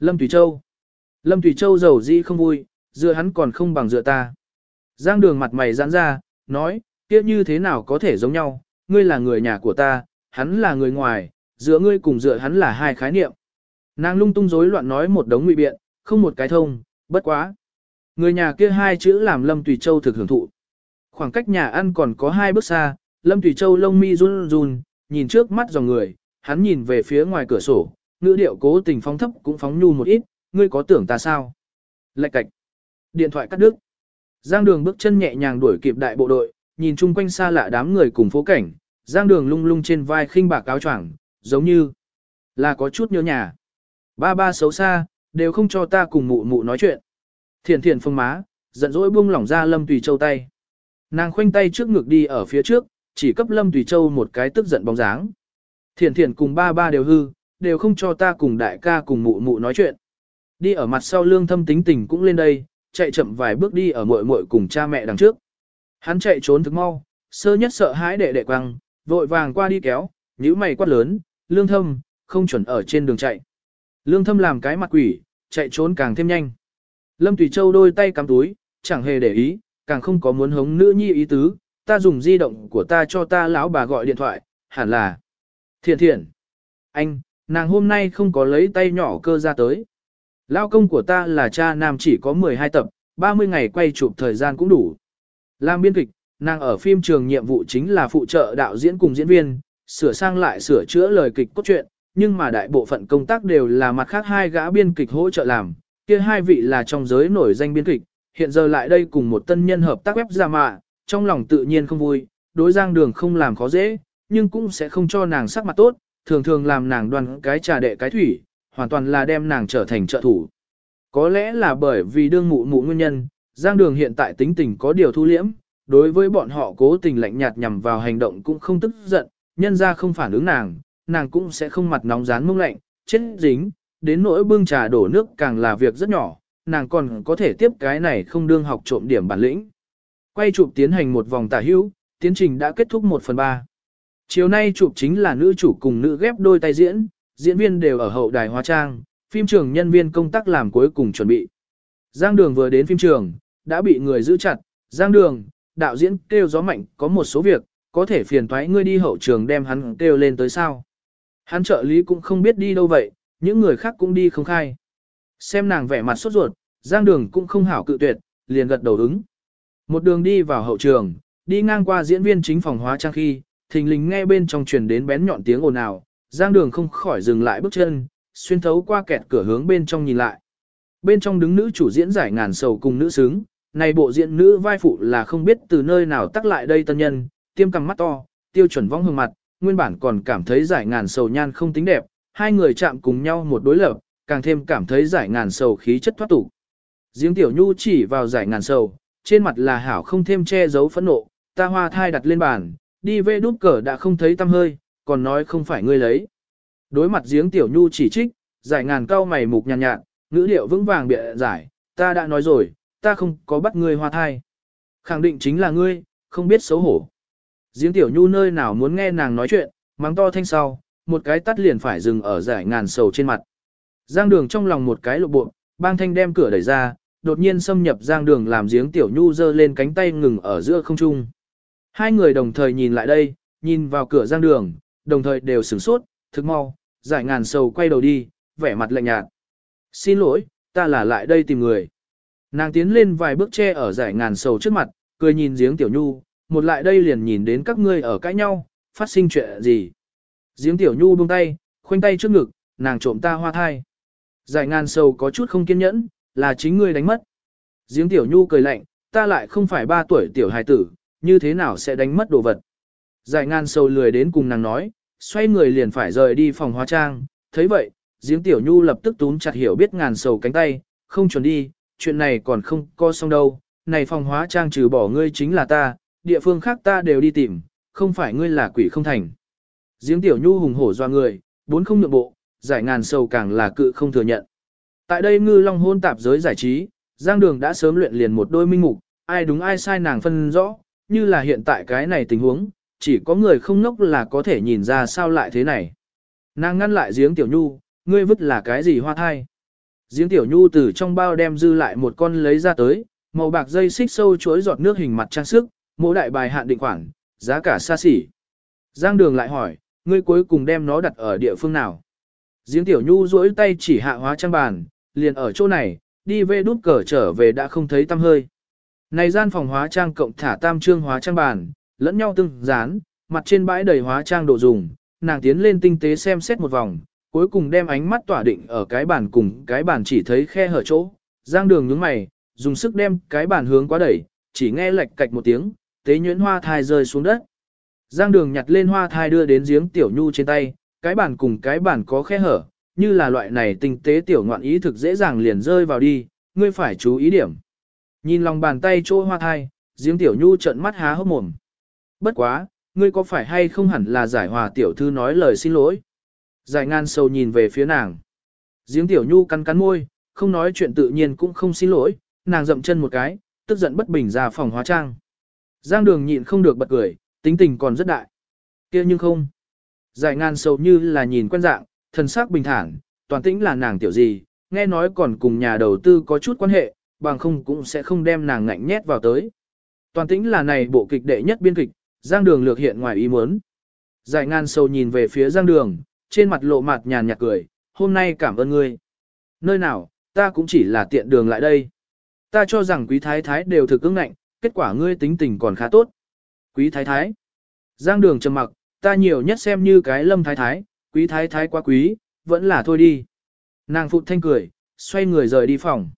Lâm Thủy Châu. Lâm Thủy Châu giàu dĩ không vui, dựa hắn còn không bằng dựa ta. Giang đường mặt mày giãn ra, nói, kia như thế nào có thể giống nhau, ngươi là người nhà của ta, hắn là người ngoài, dựa ngươi cùng dựa hắn là hai khái niệm. Nàng lung tung rối loạn nói một đống ngụy biện, không một cái thông, bất quá. Người nhà kia hai chữ làm Lâm Tùy Châu thực hưởng thụ. Khoảng cách nhà ăn còn có hai bước xa, Lâm Tùy Châu lông mi run run, nhìn trước mắt dòng người, hắn nhìn về phía ngoài cửa sổ, ngữ điệu cố tình phóng thấp cũng phóng nhu một ít, ngươi có tưởng ta sao? Lạch cạch. Điện thoại cắt đứt. Giang đường bước chân nhẹ nhàng đuổi kịp đại bộ đội, nhìn chung quanh xa lạ đám người cùng phố cảnh, giang đường lung lung trên vai khinh bạc áo choàng, giống như là có chút nhớ nhà. Ba ba xấu xa, đều không cho ta cùng mụ mụ nói chuyện. Thiền thiền phương má, giận dỗi buông lỏng ra Lâm Tùy Châu tay. Nàng khoanh tay trước ngực đi ở phía trước, chỉ cấp Lâm Tùy Châu một cái tức giận bóng dáng. Thiền thiền cùng ba ba đều hư, đều không cho ta cùng đại ca cùng mụ mụ nói chuyện. Đi ở mặt sau lương thâm tính tình cũng lên đây, chạy chậm vài bước đi ở muội muội cùng cha mẹ đằng trước. Hắn chạy trốn thức mau, sơ nhất sợ hãi đệ đệ quăng, vội vàng qua đi kéo, nhíu mày quát lớn, lương thâm, không chuẩn ở trên đường chạy. Lương thâm làm cái mặt quỷ, chạy trốn càng thêm nhanh. Lâm Tùy Châu đôi tay cắm túi, chẳng hề để ý, càng không có muốn hống nữ nhi ý tứ, ta dùng di động của ta cho ta lão bà gọi điện thoại, hẳn là. Thiện thiện. Anh, nàng hôm nay không có lấy tay nhỏ cơ ra tới. Lao công của ta là cha nam chỉ có 12 tập, 30 ngày quay chụp thời gian cũng đủ. Làm biên kịch, nàng ở phim trường nhiệm vụ chính là phụ trợ đạo diễn cùng diễn viên, sửa sang lại sửa chữa lời kịch cốt truyện, nhưng mà đại bộ phận công tác đều là mặt khác hai gã biên kịch hỗ trợ làm, kia hai vị là trong giới nổi danh biên kịch, hiện giờ lại đây cùng một tân nhân hợp tác web ra mạ, trong lòng tự nhiên không vui, đối giang đường không làm khó dễ, nhưng cũng sẽ không cho nàng sắc mặt tốt, thường thường làm nàng đoan cái trà đệ cái thủy, hoàn toàn là đem nàng trở thành trợ thủ. Có lẽ là bởi vì đương mụ mụ nguyên nhân, giang đường hiện tại tính tình có điều thu liễm, đối với bọn họ cố tình lạnh nhạt nhằm vào hành động cũng không tức giận, nhân ra không phản ứng nàng, nàng cũng sẽ không mặt nóng rán mông lạnh, chết dính, đến nỗi bưng trà đổ nước càng là việc rất nhỏ, nàng còn có thể tiếp cái này không đương học trộm điểm bản lĩnh. Quay chụp tiến hành một vòng tả hữu, tiến trình đã kết thúc 1 phần 3. Chiều nay chụp chính là nữ chủ cùng nữ ghép đôi tay diễn, diễn viên đều ở hậu đài hóa trang, phim trường nhân viên công tác làm cuối cùng chuẩn bị. Giang Đường vừa đến phim trường, đã bị người giữ chặt, Giang Đường, đạo diễn kêu gió mạnh có một số việc, có thể phiền thoái ngươi đi hậu trường đem hắn kêu lên tới sao. Hắn trợ lý cũng không biết đi đâu vậy, những người khác cũng đi không khai. Xem nàng vẻ mặt sốt ruột, Giang Đường cũng không hảo cự tuyệt, liền gật đầu ứng. Một đường đi vào hậu trường, đi ngang qua diễn viên chính phòng hóa trang khi, thình lình nghe bên trong truyền đến bén nhọn tiếng ồn ào, Giang Đường không khỏi dừng lại bước chân, xuyên thấu qua kẹt cửa hướng bên trong nhìn lại. Bên trong đứng nữ chủ diễn giải ngàn sầu cùng nữ sướng, này bộ diễn nữ vai phụ là không biết từ nơi nào tắc lại đây tân nhân, tiêm cằm mắt to, tiêu chuẩn vong hương mặt, nguyên bản còn cảm thấy giải ngàn sầu nhan không tính đẹp, hai người chạm cùng nhau một đối lập, càng thêm cảm thấy giải ngàn sầu khí chất thoát tục. Diễm tiểu nhu chỉ vào giải ngàn sầu, trên mặt là hảo không thêm che giấu phẫn nộ, ta hoa thai đặt lên bàn, đi về đút cờ đã không thấy tâm hơi, còn nói không phải ngươi lấy. Đối mặt giếng tiểu nhu chỉ trích, giải ngàn cao mày mục nhàn nhạt, ngữ điệu vững vàng bịa giải, ta đã nói rồi, ta không có bắt ngươi hoa thai. Khẳng định chính là ngươi, không biết xấu hổ. Giếng tiểu nhu nơi nào muốn nghe nàng nói chuyện, mắng to thanh sau, một cái tắt liền phải dừng ở giải ngàn sầu trên mặt. Giang đường trong lòng một cái lộ bộ, bang thanh đem cửa đẩy ra, đột nhiên xâm nhập giang đường làm giếng tiểu nhu giơ lên cánh tay ngừng ở giữa không trung. Hai người đồng thời nhìn lại đây, nhìn vào cửa giang đường, đồng thời đều sửng sốt, thức mau, giải ngàn sầu quay đầu đi, vẻ mặt lạnh nhạt. Xin lỗi, ta là lại đây tìm người. Nàng tiến lên vài bước che ở giải ngàn sầu trước mặt, cười nhìn giếng tiểu nhu, một lại đây liền nhìn đến các ngươi ở cãi nhau, phát sinh chuyện gì. Giếng tiểu nhu buông tay, khoanh tay trước ngực, nàng trộm ta hoa thai. Giải ngàn sầu có chút không kiên nhẫn, là chính ngươi đánh mất. Giếng tiểu nhu cười lạnh, ta lại không phải ba tuổi tiểu hài tử, như thế nào sẽ đánh mất đồ vật. Giải ngàn sầu lười đến cùng nàng nói, xoay người liền phải rời đi phòng hóa trang, thấy vậy, giếng tiểu nhu lập tức túm chặt hiểu biết ngàn sầu cánh tay, không chuẩn đi, chuyện này còn không co xong đâu, này phòng hóa trang trừ bỏ ngươi chính là ta, địa phương khác ta đều đi tìm, không phải ngươi là quỷ không thành. Giếng tiểu nhu hùng hổ doa người, bốn không nhượng bộ, giải ngàn sầu càng là cự không thừa nhận. Tại đây ngư long hôn tạp giới giải trí, Giang Đường đã sớm luyện liền một đôi minh mục, ai đúng ai sai nàng phân rõ, như là hiện tại cái này tình huống, chỉ có người không ngốc là có thể nhìn ra sao lại thế này. Nàng ngăn lại giếng tiểu nhu, ngươi vứt là cái gì hoa thai. Giếng tiểu nhu từ trong bao đem dư lại một con lấy ra tới, màu bạc dây xích sâu chuối giọt nước hình mặt trang sức, mỗi đại bài hạn định khoản, giá cả xa xỉ. Giang đường lại hỏi, ngươi cuối cùng đem nó đặt ở địa phương nào? Giếng tiểu nhu duỗi tay chỉ hạ hóa trang bàn, liền ở chỗ này, đi về đút cờ trở về đã không thấy tăm hơi. Này gian phòng hóa trang cộng thả tam trương hóa trang bàn, lẫn nhau tương dán, mặt trên bãi đầy hóa trang đồ dùng, nàng tiến lên tinh tế xem xét một vòng, cuối cùng đem ánh mắt tỏa định ở cái bàn cùng cái bàn chỉ thấy khe hở chỗ. Giang đường nhướng mày, dùng sức đem cái bàn hướng quá đẩy, chỉ nghe lệch cạch một tiếng, tế nhuyễn hoa thai rơi xuống đất. Giang đường nhặt lên hoa thai đưa đến giếng tiểu nhu trên tay, cái bàn cùng cái bàn có khe hở, như là loại này tinh tế tiểu ngoạn ý thực dễ dàng liền rơi vào đi, ngươi phải chú ý điểm. Nhìn lòng bàn tay chỗ hoa thai, giếng tiểu nhu trợn mắt há hốc mồm. Bất quá, ngươi có phải hay không hẳn là giải hòa tiểu thư nói lời xin lỗi. Giải ngan sâu nhìn về phía nàng. Giếng tiểu nhu cắn cắn môi, không nói chuyện tự nhiên cũng không xin lỗi, nàng dậm chân một cái, tức giận bất bình ra phòng hóa trang. Giang đường nhịn không được bật cười, tính tình còn rất đại. kia nhưng không. Giải ngan sâu như là nhìn quen dạng, thần sắc bình thản, toàn tĩnh là nàng tiểu gì, nghe nói còn cùng nhà đầu tư có chút quan hệ, bằng không cũng sẽ không đem nàng ngạnh nhét vào tới. Toàn tĩnh là này bộ kịch đệ nhất biên kịch, Giang Đường lược hiện ngoài ý muốn. Giải ngan sâu nhìn về phía Giang Đường, trên mặt lộ mặt nhàn nhạt cười, hôm nay cảm ơn ngươi. Nơi nào, ta cũng chỉ là tiện đường lại đây. Ta cho rằng quý thái thái đều thực ứng ngạnh, kết quả ngươi tính tình còn khá tốt. Quý thái thái. Giang Đường trầm mặc, ta nhiều nhất xem như cái lâm thái thái, quý thái thái quá quý, vẫn là thôi đi. Nàng phụ thanh cười, xoay người rời đi phòng.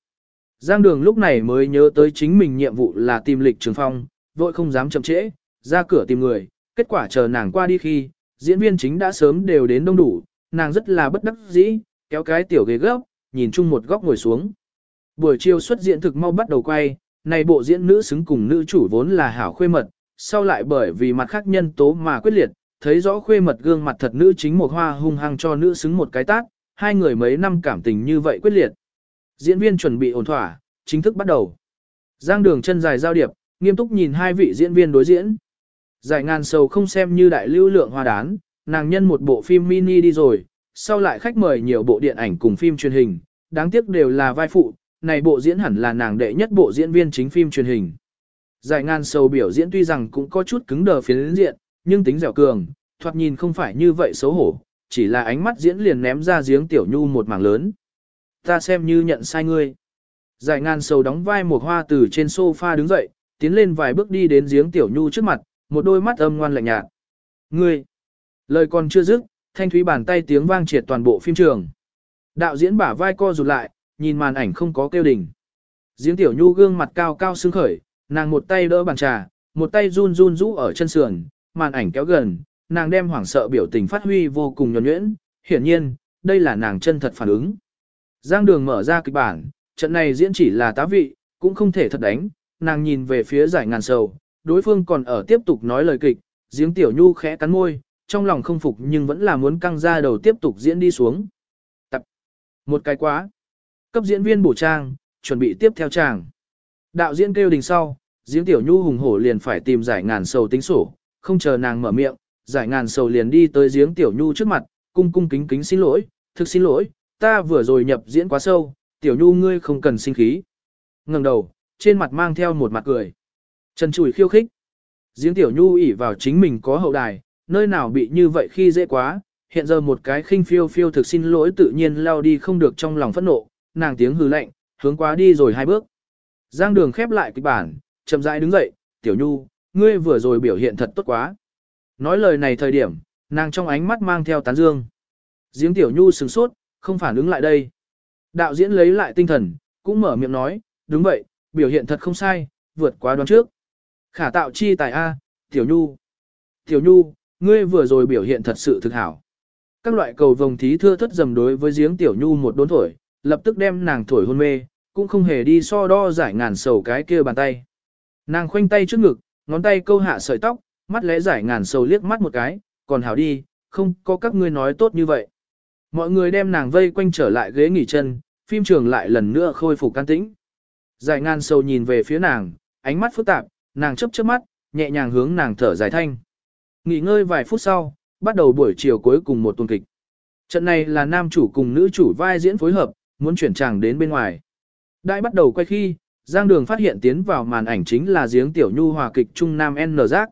Giang đường lúc này mới nhớ tới chính mình nhiệm vụ là tìm lịch trường phong, vội không dám chậm trễ, ra cửa tìm người, kết quả chờ nàng qua đi khi, diễn viên chính đã sớm đều đến đông đủ, nàng rất là bất đắc dĩ, kéo cái tiểu ghế gốc, nhìn chung một góc ngồi xuống. Buổi chiều xuất diễn thực mau bắt đầu quay, này bộ diễn nữ xứng cùng nữ chủ vốn là hảo khuê mật, sau lại bởi vì mặt khác nhân tố mà quyết liệt, thấy rõ khuê mật gương mặt thật nữ chính một hoa hung hăng cho nữ xứng một cái tác, hai người mấy năm cảm tình như vậy quyết liệt. Diễn viên chuẩn bị ổn thỏa, chính thức bắt đầu. Giang đường chân dài giao điệp, nghiêm túc nhìn hai vị diễn viên đối diễn. Giải ngàn sầu không xem như đại lưu lượng hoa đán, nàng nhân một bộ phim mini đi rồi, sau lại khách mời nhiều bộ điện ảnh cùng phim truyền hình, đáng tiếc đều là vai phụ, này bộ diễn hẳn là nàng đệ nhất bộ diễn viên chính phim truyền hình. Giải ngàn sầu biểu diễn tuy rằng cũng có chút cứng đờ phiến diện, nhưng tính dẻo cường, thoạt nhìn không phải như vậy xấu hổ, chỉ là ánh mắt diễn liền ném ra giếng tiểu nhu một mảng lớn. Ta xem như nhận sai ngươi. Giải ngàn sầu đóng vai một hoa từ trên sofa đứng dậy, tiến lên vài bước đi đến giếng tiểu nhu trước mặt, một đôi mắt âm ngoan lạnh nhạt. Ngươi! Lời còn chưa dứt, thanh thúy bàn tay tiếng vang triệt toàn bộ phim trường. Đạo diễn bả vai co rụt lại, nhìn màn ảnh không có kêu đỉnh. Giếng tiểu nhu gương mặt cao cao sưng khởi, nàng một tay đỡ bàn trà, một tay run run rũ ở chân sườn, màn ảnh kéo gần, nàng đem hoảng sợ biểu tình phát huy vô cùng nhuần nhuyễn, hiển nhiên, đây là nàng chân thật phản ứng. Giang đường mở ra kịch bản, trận này diễn chỉ là tá vị, cũng không thể thật đánh, nàng nhìn về phía giải ngàn sầu, đối phương còn ở tiếp tục nói lời kịch, giếng tiểu nhu khẽ cắn môi, trong lòng không phục nhưng vẫn là muốn căng ra đầu tiếp tục diễn đi xuống. Tập. Một cái quá. Cấp diễn viên bổ trang, chuẩn bị tiếp theo chàng. Đạo diễn kêu đình sau, giếng tiểu nhu hùng hổ liền phải tìm giải ngàn sầu tính sổ, không chờ nàng mở miệng, giải ngàn sầu liền đi tới giếng tiểu nhu trước mặt, cung cung kính kính xin lỗi, thực xin lỗi, ta vừa rồi nhập diễn quá sâu, tiểu nhu ngươi không cần sinh khí. ngẩng đầu, trên mặt mang theo một mặt cười. Trần chùi khiêu khích. Giếng tiểu nhu ỉ vào chính mình có hậu đài, nơi nào bị như vậy khi dễ quá, hiện giờ một cái khinh phiêu phiêu thực xin lỗi tự nhiên lao đi không được trong lòng phẫn nộ, nàng tiếng hừ lạnh, hướng quá đi rồi hai bước. Giang đường khép lại kịch bản, chậm rãi đứng dậy, tiểu nhu, ngươi vừa rồi biểu hiện thật tốt quá. Nói lời này thời điểm, nàng trong ánh mắt mang theo tán dương. Giếng tiểu nhu sừng sốt, không phản ứng lại đây. Đạo diễn lấy lại tinh thần, cũng mở miệng nói, đúng vậy, biểu hiện thật không sai, vượt quá đoán trước. Khả tạo chi tài A, tiểu nhu. Tiểu nhu, ngươi vừa rồi biểu hiện thật sự thực hảo. Các loại cầu vồng thí thưa thất dầm đối với giếng tiểu nhu một đốn thổi, lập tức đem nàng thổi hôn mê, cũng không hề đi so đo giải ngàn sầu cái kia bàn tay. Nàng khoanh tay trước ngực, ngón tay câu hạ sợi tóc, mắt lẽ giải ngàn sầu liếc mắt một cái, còn hảo đi, không có các ngươi nói tốt như vậy. Mọi người đem nàng vây quanh trở lại ghế nghỉ chân, phim trường lại lần nữa khôi phục can tĩnh. Giải ngàn sầu nhìn về phía nàng, ánh mắt phức tạp, nàng chấp chớp mắt, nhẹ nhàng hướng nàng thở dài thanh. Nghỉ ngơi vài phút sau, bắt đầu buổi chiều cuối cùng một tuần kịch. Trận này là nam chủ cùng nữ chủ vai diễn phối hợp, muốn chuyển tràng đến bên ngoài. Đại bắt đầu quay khi, Giang Đường phát hiện tiến vào màn ảnh chính là giếng tiểu nhu hòa kịch Trung Nam N giác.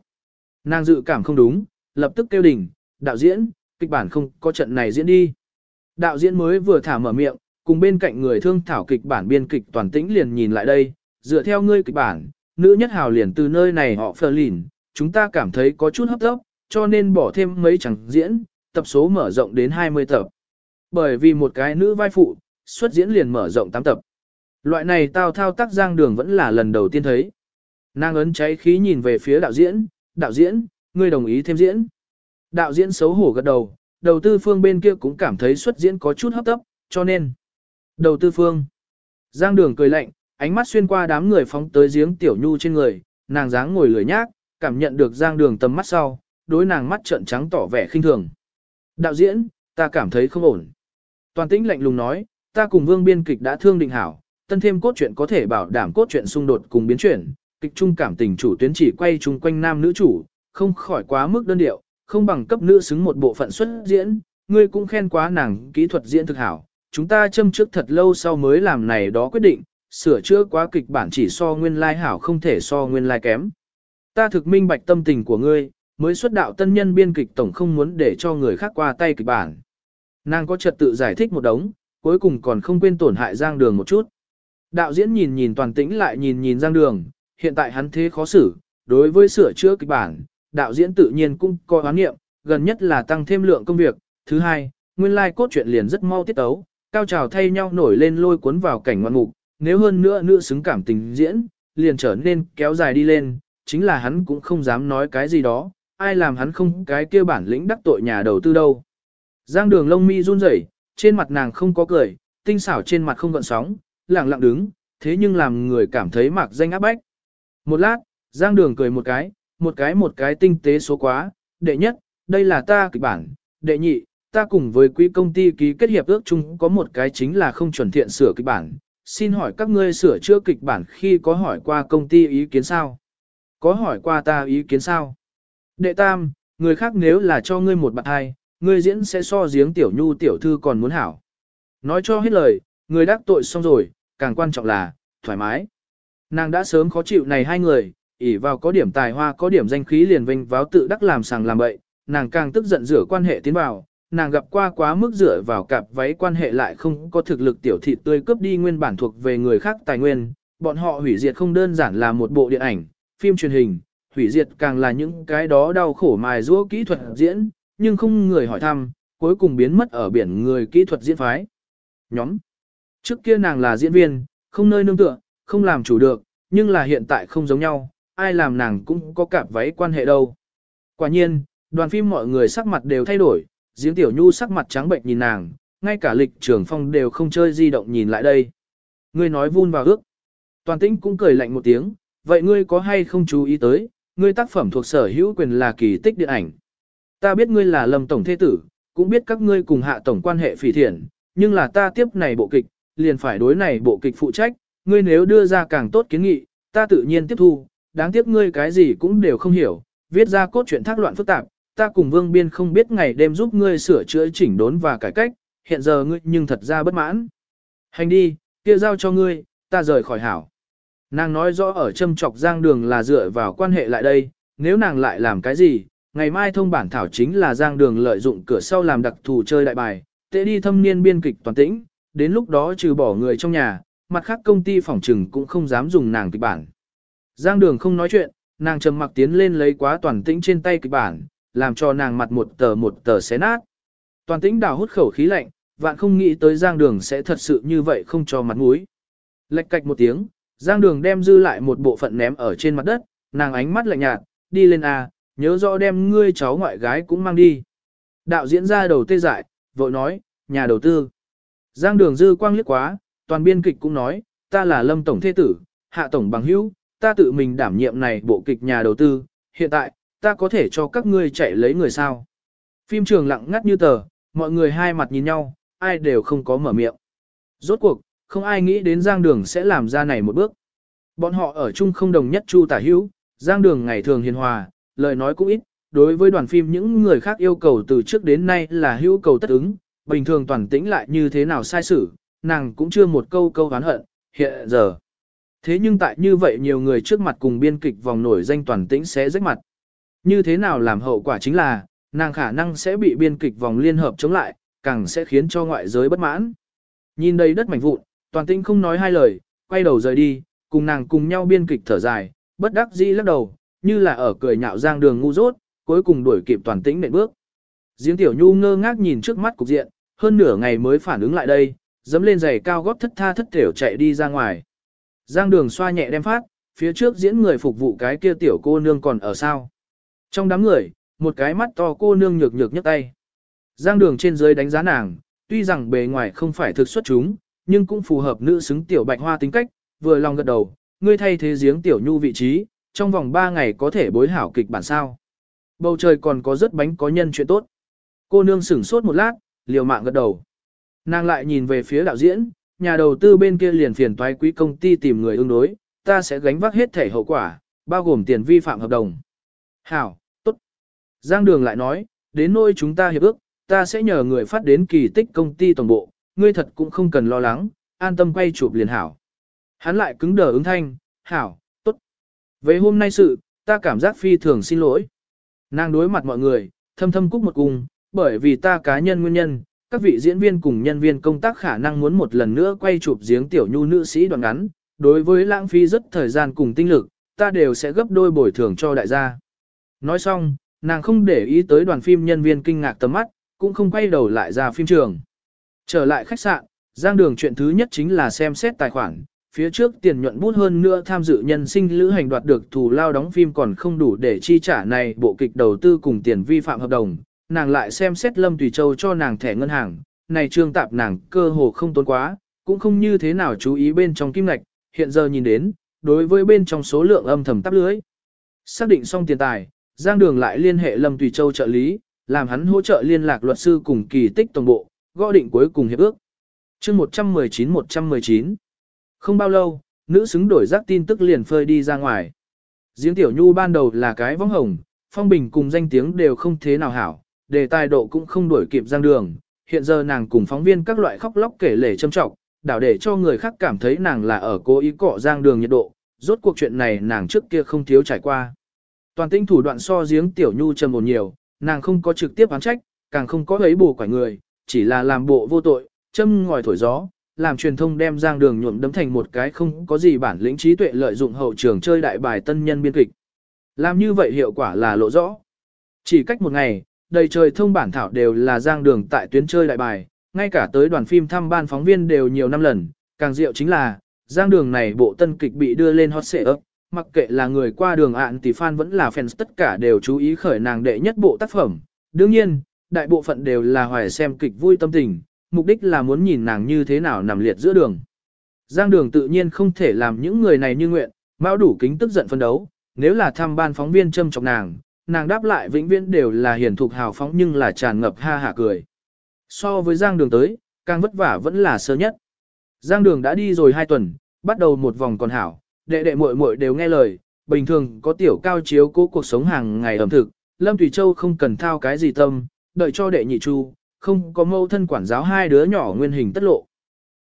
Nàng dự cảm không đúng, lập tức kêu đỉnh, đạo diễn, kịch bản không có trận này diễn đi. Đạo diễn mới vừa thả mở miệng, cùng bên cạnh người thương thảo kịch bản biên kịch toàn tĩnh liền nhìn lại đây, dựa theo ngươi kịch bản, nữ nhất hào liền từ nơi này họ phờ lìn, chúng ta cảm thấy có chút hấp tấp, cho nên bỏ thêm mấy chẳng diễn, tập số mở rộng đến 20 tập. Bởi vì một cái nữ vai phụ, xuất diễn liền mở rộng 8 tập. Loại này tao thao tác giang đường vẫn là lần đầu tiên thấy. Nàng ấn cháy khí nhìn về phía đạo diễn, đạo diễn, ngươi đồng ý thêm diễn. Đạo diễn xấu hổ gật đầu, đầu tư phương bên kia cũng cảm thấy xuất diễn có chút hấp tấp, cho nên. Đầu tư phương. Giang đường cười lạnh, ánh mắt xuyên qua đám người phóng tới giếng tiểu nhu trên người, nàng dáng ngồi lười nhác, cảm nhận được giang đường tầm mắt sau, đối nàng mắt trợn trắng tỏ vẻ khinh thường. Đạo diễn, ta cảm thấy không ổn. Toàn tĩnh lạnh lùng nói, ta cùng vương biên kịch đã thương định hảo, tân thêm cốt truyện có thể bảo đảm cốt truyện xung đột cùng biến chuyển, kịch trung cảm tình chủ tuyến chỉ quay chung quanh nam nữ chủ, không khỏi quá mức đơn điệu, không bằng cấp nữ xứng một bộ phận xuất diễn, ngươi cũng khen quá nàng kỹ thuật diễn thực hảo. Chúng ta châm trước thật lâu sau mới làm này đó quyết định, sửa chữa quá kịch bản chỉ so nguyên lai hảo không thể so nguyên lai kém. Ta thực minh bạch tâm tình của ngươi, mới xuất đạo tân nhân biên kịch tổng không muốn để cho người khác qua tay kịch bản. Nàng có trật tự giải thích một đống, cuối cùng còn không quên tổn hại Giang Đường một chút. Đạo diễn nhìn nhìn toàn tĩnh lại nhìn nhìn Giang Đường, hiện tại hắn thế khó xử, đối với sửa chữa kịch bản, đạo diễn tự nhiên cũng có oán nghiệm, gần nhất là tăng thêm lượng công việc, thứ hai, nguyên lai like cốt truyện liền rất mau tiết tấu, cao trào thay nhau nổi lên lôi cuốn vào cảnh ngoạn mục, nếu hơn nữa nữ xứng cảm tình diễn, liền trở nên kéo dài đi lên, chính là hắn cũng không dám nói cái gì đó, ai làm hắn không cái kia bản lĩnh đắc tội nhà đầu tư đâu. Giang đường lông mi run rẩy, trên mặt nàng không có cười, tinh xảo trên mặt không gợn sóng, lặng lặng đứng, thế nhưng làm người cảm thấy mạc danh áp bách. Một lát, Giang đường cười một cái, một cái một cái tinh tế số quá, đệ nhất, đây là ta kịch bản, đệ nhị, ta cùng với quý công ty ký kết hiệp ước chung có một cái chính là không chuẩn thiện sửa kịch bản, xin hỏi các ngươi sửa chữa kịch bản khi có hỏi qua công ty ý kiến sao? Có hỏi qua ta ý kiến sao? Đệ tam, người khác nếu là cho ngươi một bạn hai, ngươi diễn sẽ so giếng tiểu nhu tiểu thư còn muốn hảo. Nói cho hết lời, người đắc tội xong rồi, càng quan trọng là, thoải mái. Nàng đã sớm khó chịu này hai người, ỉ vào có điểm tài hoa có điểm danh khí liền vinh váo tự đắc làm sàng làm bậy, nàng càng tức giận rửa quan hệ tiến vào, nàng gặp qua quá mức rửa vào cặp váy quan hệ lại không có thực lực tiểu thị tươi cướp đi nguyên bản thuộc về người khác tài nguyên, bọn họ hủy diệt không đơn giản là một bộ điện ảnh, phim truyền hình, hủy diệt càng là những cái đó đau khổ mài giũa kỹ thuật diễn, nhưng không người hỏi thăm, cuối cùng biến mất ở biển người kỹ thuật diễn phái. Nhóm. Trước kia nàng là diễn viên, không nơi nương tựa, không làm chủ được, nhưng là hiện tại không giống nhau, ai làm nàng cũng có cạp váy quan hệ đâu. Quả nhiên, đoàn phim mọi người sắc mặt đều thay đổi, Diễm tiểu nhu sắc mặt trắng bệnh nhìn nàng, ngay cả lịch trưởng phong đều không chơi di động nhìn lại đây. Ngươi nói vun vào ước. Toàn tĩnh cũng cười lạnh một tiếng, vậy ngươi có hay không chú ý tới, ngươi tác phẩm thuộc sở hữu quyền là kỳ tích điện ảnh. Ta biết ngươi là lâm tổng thế tử, cũng biết các ngươi cùng hạ tổng quan hệ phỉ thiện, nhưng là ta tiếp này bộ kịch, liền phải đối này bộ kịch phụ trách, ngươi nếu đưa ra càng tốt kiến nghị, ta tự nhiên tiếp thu, đáng tiếc ngươi cái gì cũng đều không hiểu, viết ra cốt truyện thác loạn phức tạp, ta cùng vương biên không biết ngày đêm giúp ngươi sửa chữa chỉnh đốn và cải cách, hiện giờ ngươi nhưng thật ra bất mãn. Hành đi, kia giao cho ngươi, ta rời khỏi hảo. Nàng nói rõ ở châm trọc giang đường là dựa vào quan hệ lại đây, nếu nàng lại làm cái gì, ngày mai thông bản thảo chính là giang đường lợi dụng cửa sau làm đặc thù chơi đại bài, tệ đi thâm niên biên kịch toàn tĩnh, đến lúc đó trừ bỏ người trong nhà, mặt khác công ty phòng trừng cũng không dám dùng nàng kịch bản. Giang đường không nói chuyện, nàng trầm mặc tiến lên lấy quá toàn tĩnh trên tay kịch bản, làm cho nàng mặt một tờ một tờ xé nát. Toàn tĩnh đào hút khẩu khí lạnh, vạn không nghĩ tới giang đường sẽ thật sự như vậy không cho mặt mũi. Lệch cạch một tiếng, giang đường đem dư lại một bộ phận ném ở trên mặt đất, nàng ánh mắt lạnh nhạt, đi lên A, nhớ rõ đem ngươi cháu ngoại gái cũng mang đi. Đạo diễn ra đầu tê dại, vội nói, nhà đầu tư. Giang đường dư quang liếc quá, toàn biên kịch cũng nói, ta là lâm tổng thế tử, hạ tổng bằng hữu, ta tự mình đảm nhiệm này bộ kịch nhà đầu tư, hiện tại, ta có thể cho các ngươi chạy lấy người sao. Phim trường lặng ngắt như tờ, mọi người hai mặt nhìn nhau, ai đều không có mở miệng. Rốt cuộc, không ai nghĩ đến Giang Đường sẽ làm ra này một bước. Bọn họ ở chung không đồng nhất chu tả hữu, Giang Đường ngày thường hiền hòa, lời nói cũng ít, đối với đoàn phim những người khác yêu cầu từ trước đến nay là hữu cầu tất ứng, bình thường toàn tĩnh lại như thế nào sai xử, nàng cũng chưa một câu câu oán hận, hiện giờ. Thế nhưng tại như vậy nhiều người trước mặt cùng biên kịch vòng nổi danh toàn tĩnh sẽ rách mặt. Như thế nào làm hậu quả chính là, nàng khả năng sẽ bị biên kịch vòng liên hợp chống lại, càng sẽ khiến cho ngoại giới bất mãn. Nhìn đây đất mảnh vụn, toàn tĩnh không nói hai lời, quay đầu rời đi, cùng nàng cùng nhau biên kịch thở dài, bất đắc dĩ lắc đầu, như là ở cười nhạo giang đường ngu dốt, cuối cùng đuổi kịp toàn tĩnh nện bước. diễm tiểu nhu ngơ ngác nhìn trước mắt cục diện, hơn nửa ngày mới phản ứng lại đây, dẫm lên giày cao gót thất tha thất thểu chạy đi ra ngoài. Giang đường xoa nhẹ đem phát, phía trước diễn người phục vụ cái kia tiểu cô nương còn ở sao. Trong đám người, một cái mắt to cô nương nhược nhược nhấc tay. Giang đường trên dưới đánh giá nàng, tuy rằng bề ngoài không phải thực xuất chúng, nhưng cũng phù hợp nữ xứng tiểu bạch hoa tính cách, vừa lòng gật đầu, ngươi thay thế giếng tiểu nhu vị trí, trong vòng 3 ngày có thể bối hảo kịch bản sao. Bầu trời còn có rất bánh có nhân chuyện tốt. Cô nương sửng sốt một lát, liều mạng gật đầu. Nàng lại nhìn về phía đạo diễn, nhà đầu tư bên kia liền phiền toái quý công ty tìm người ứng đối, ta sẽ gánh vác hết thể hậu quả, bao gồm tiền vi phạm hợp đồng. Hảo, tốt. Giang Đường lại nói, đến nơi chúng ta hiệp ước, ta sẽ nhờ người phát đến kỳ tích công ty tổng bộ, ngươi thật cũng không cần lo lắng, an tâm quay chụp liền hảo. Hắn lại cứng đờ ứng thanh, hảo, tốt. Về hôm nay sự, ta cảm giác phi thường xin lỗi. Nàng đối mặt mọi người, thâm thâm cúc một cung, bởi vì ta cá nhân nguyên nhân, các vị diễn viên cùng nhân viên công tác khả năng muốn một lần nữa quay chụp giếng tiểu nhu nữ sĩ đoạn ngắn, đối với lãng phí rất thời gian cùng tinh lực, ta đều sẽ gấp đôi bồi thường cho đại gia. Nói xong, nàng không để ý tới đoàn phim nhân viên kinh ngạc tầm mắt, cũng không quay đầu lại ra phim trường. Trở lại khách sạn, Giang Đường chuyện thứ nhất chính là xem xét tài khoản, phía trước tiền nhuận bút hơn nữa tham dự nhân sinh lữ hành đoạt được thù lao đóng phim còn không đủ để chi trả này bộ kịch đầu tư cùng tiền vi phạm hợp đồng, nàng lại xem xét Lâm Tùy Châu cho nàng thẻ ngân hàng, này trương tạp nàng cơ hồ không tốn quá, cũng không như thế nào chú ý bên trong kim ngạch, hiện giờ nhìn đến, đối với bên trong số lượng âm thầm tắp lưới. Xác định xong tiền tài, Giang Đường lại liên hệ Lâm Tùy Châu trợ lý, làm hắn hỗ trợ liên lạc luật sư cùng kỳ tích tổng bộ, gõ định cuối cùng hiệp ước. chương 119-119 Không bao lâu, nữ xứng đổi giác tin tức liền phơi đi ra ngoài. Giếng Tiểu Nhu ban đầu là cái vong hồng, phong bình cùng danh tiếng đều không thế nào hảo, đề tài độ cũng không đuổi kịp giang đường, hiện giờ nàng cùng phóng viên các loại khóc lóc kể lể châm trọng, đảo để cho người khác cảm thấy nàng là ở cố ý cọ giang đường nhiệt độ, rốt cuộc chuyện này nàng trước kia không thiếu trải qua. Toàn tinh thủ đoạn so giếng tiểu nhu trầm một nhiều, nàng không có trực tiếp án trách, càng không có ấy bù quả người, chỉ là làm bộ vô tội, châm ngòi thổi gió, làm truyền thông đem giang đường nhuộm đấm thành một cái không có gì bản lĩnh trí tuệ lợi dụng hậu trường chơi đại bài tân nhân biên kịch. Làm như vậy hiệu quả là lộ rõ. Chỉ cách một ngày, đầy trời thông bản thảo đều là giang đường tại tuyến chơi đại bài, ngay cả tới đoàn phim thăm ban phóng viên đều nhiều năm lần, càng diệu chính là, giang đường này bộ tân kịch bị đưa lên hot xệ ấp, mặc kệ là người qua đường ạn thì fan vẫn là fans tất cả đều chú ý khởi nàng đệ nhất bộ tác phẩm. Đương nhiên, đại bộ phận đều là hoài xem kịch vui tâm tình, mục đích là muốn nhìn nàng như thế nào nằm liệt giữa đường. Giang đường tự nhiên không thể làm những người này như nguyện, mão đủ kính tức giận phân đấu, nếu là thăm ban phóng viên châm chọc nàng, nàng đáp lại vĩnh viễn đều là hiền thục hào phóng nhưng là tràn ngập ha hả cười. So với Giang Đường tới, càng vất vả vẫn là sơ nhất. Giang Đường đã đi rồi hai tuần, bắt đầu một vòng còn hảo, đệ đệ muội muội đều nghe lời, bình thường có tiểu cao chiếu cố cuộc sống hàng ngày ẩm thực, Lâm Thủy Châu không cần thao cái gì tâm, đợi cho đệ nhị chu, không có mâu thân quản giáo hai đứa nhỏ nguyên hình tất lộ.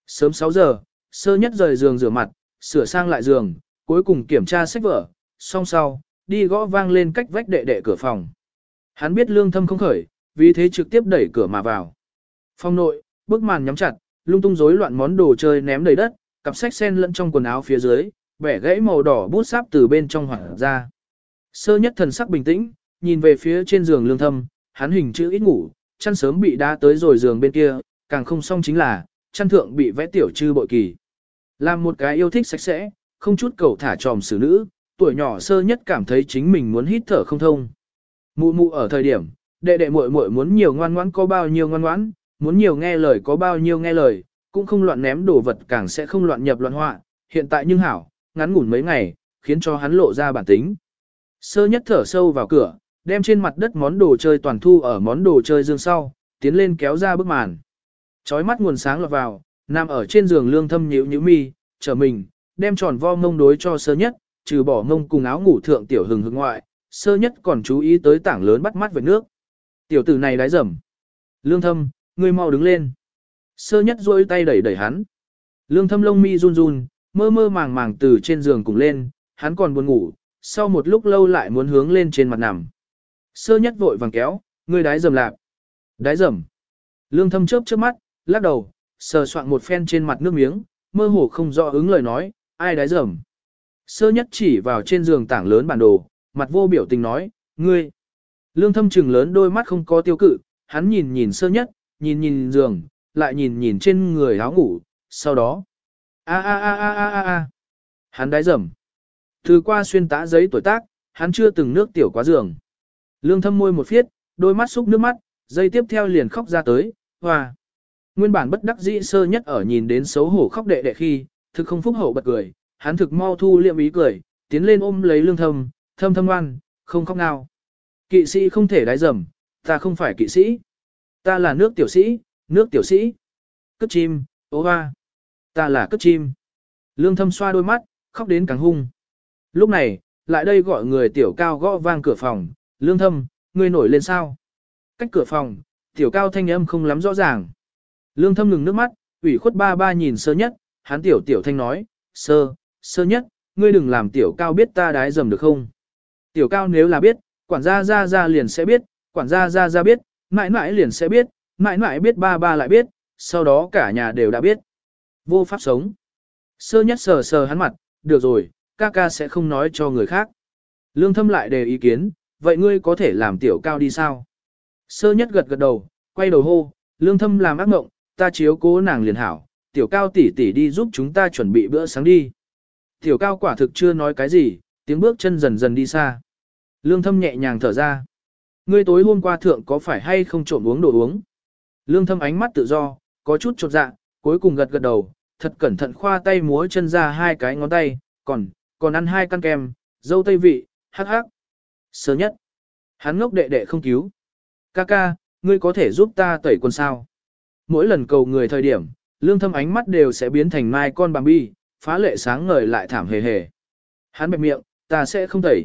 Sớm 6 giờ, sơ nhất rời giường rửa mặt, sửa sang lại giường, cuối cùng kiểm tra sách vở, xong sau, đi gõ vang lên cách vách đệ đệ cửa phòng. Hắn biết lương thâm không khởi, vì thế trực tiếp đẩy cửa mà vào. Phòng nội, bức màn nhắm chặt, lung tung rối loạn món đồ chơi ném đầy đất, cặp sách sen lẫn trong quần áo phía dưới, bẻ gãy màu đỏ bút sáp từ bên trong hoảng ra. Sơ nhất thần sắc bình tĩnh, nhìn về phía trên giường lương thâm, hắn hình chữ ít ngủ, chăn sớm bị đá tới rồi giường bên kia, càng không xong chính là, chăn thượng bị vẽ tiểu trư bội kỳ. Làm một cái yêu thích sạch sẽ, không chút cầu thả tròm xử nữ, tuổi nhỏ sơ nhất cảm thấy chính mình muốn hít thở không thông. Mụ mụ ở thời điểm, đệ đệ muội muội muốn nhiều ngoan ngoãn có bao nhiêu ngoan ngoãn, muốn nhiều nghe lời có bao nhiêu nghe lời, cũng không loạn ném đồ vật càng sẽ không loạn nhập loạn họa, hiện tại nhưng hảo, ngắn ngủn mấy ngày, khiến cho hắn lộ ra bản tính. Sơ nhất thở sâu vào cửa, đem trên mặt đất món đồ chơi toàn thu ở món đồ chơi dương sau, tiến lên kéo ra bức màn. Chói mắt nguồn sáng lọt vào, nằm ở trên giường lương thâm nhíu nhíu mi, chờ mình, đem tròn vo mông đối cho sơ nhất, trừ bỏ mông cùng áo ngủ thượng tiểu hừng hực ngoại, sơ nhất còn chú ý tới tảng lớn bắt mắt về nước. Tiểu tử này đái rầm. Lương thâm, ngươi mau đứng lên. Sơ nhất duỗi tay đẩy đẩy hắn. Lương thâm lông mi run run, mơ mơ màng màng từ trên giường cùng lên, hắn còn buồn ngủ, sau một lúc lâu lại muốn hướng lên trên mặt nằm. Sơ nhất vội vàng kéo, người đái dầm lạp. Đái dầm. Lương thâm chớp chớp mắt, lắc đầu, sờ soạn một phen trên mặt nước miếng, mơ hồ không rõ ứng lời nói, ai đái dầm. Sơ nhất chỉ vào trên giường tảng lớn bản đồ, mặt vô biểu tình nói, ngươi. Lương thâm trừng lớn đôi mắt không có tiêu cự, hắn nhìn nhìn sơ nhất, nhìn nhìn giường, lại nhìn nhìn trên người áo ngủ, sau đó. a a a a a a a. Hắn đái dầm. Từ qua xuyên tã giấy tuổi tác, hắn chưa từng nước tiểu quá giường. Lương thâm môi một phiết, đôi mắt xúc nước mắt, dây tiếp theo liền khóc ra tới, hoa. Nguyên bản bất đắc dĩ sơ nhất ở nhìn đến xấu hổ khóc đệ đệ khi, thực không phúc hậu bật cười, hắn thực mau thu liệm ý cười, tiến lên ôm lấy lương thâm, thâm thâm ngoan, không khóc nào. Kỵ sĩ không thể đái dầm, ta không phải kỵ sĩ. Ta là nước tiểu sĩ, nước tiểu sĩ. Cất chim, ố hoa. Ta là cất chim. Lương thâm xoa đôi mắt, khóc đến càng hung. Lúc này, lại đây gọi người tiểu cao gõ vang cửa phòng, lương thâm, ngươi nổi lên sao? Cách cửa phòng, tiểu cao thanh âm không lắm rõ ràng. Lương thâm ngừng nước mắt, ủy khuất ba ba nhìn sơ nhất, hắn tiểu tiểu thanh nói, sơ, sơ nhất, ngươi đừng làm tiểu cao biết ta đái dầm được không? Tiểu cao nếu là biết, quản gia ra ra liền sẽ biết, quản gia ra ra biết, mãi mãi liền sẽ biết, mãi mãi biết ba ba lại biết, sau đó cả nhà đều đã biết. Vô pháp sống. Sơ nhất sờ sờ hắn mặt, được rồi, ca ca sẽ không nói cho người khác. Lương thâm lại đề ý kiến, vậy ngươi có thể làm tiểu cao đi sao? Sơ nhất gật gật đầu, quay đầu hô, lương thâm làm ác mộng, ta chiếu cố nàng liền hảo, tiểu cao tỷ tỷ đi giúp chúng ta chuẩn bị bữa sáng đi. Tiểu cao quả thực chưa nói cái gì, tiếng bước chân dần dần đi xa. Lương thâm nhẹ nhàng thở ra. Ngươi tối hôm qua thượng có phải hay không trộm uống đồ uống? Lương thâm ánh mắt tự do, có chút chột dạ, cuối cùng gật gật đầu, thật cẩn thận khoa tay múa chân ra hai cái ngón tay, còn, còn ăn hai căn kem, dâu tây vị, hắc hắc. Sơ nhất. Hắn ngốc đệ đệ không cứu. Ca ca, ngươi có thể giúp ta tẩy quần sao? Mỗi lần cầu người thời điểm, lương thâm ánh mắt đều sẽ biến thành mai con bàng bi, phá lệ sáng ngời lại thảm hề hề. Hắn bẹp miệng, ta sẽ không tẩy.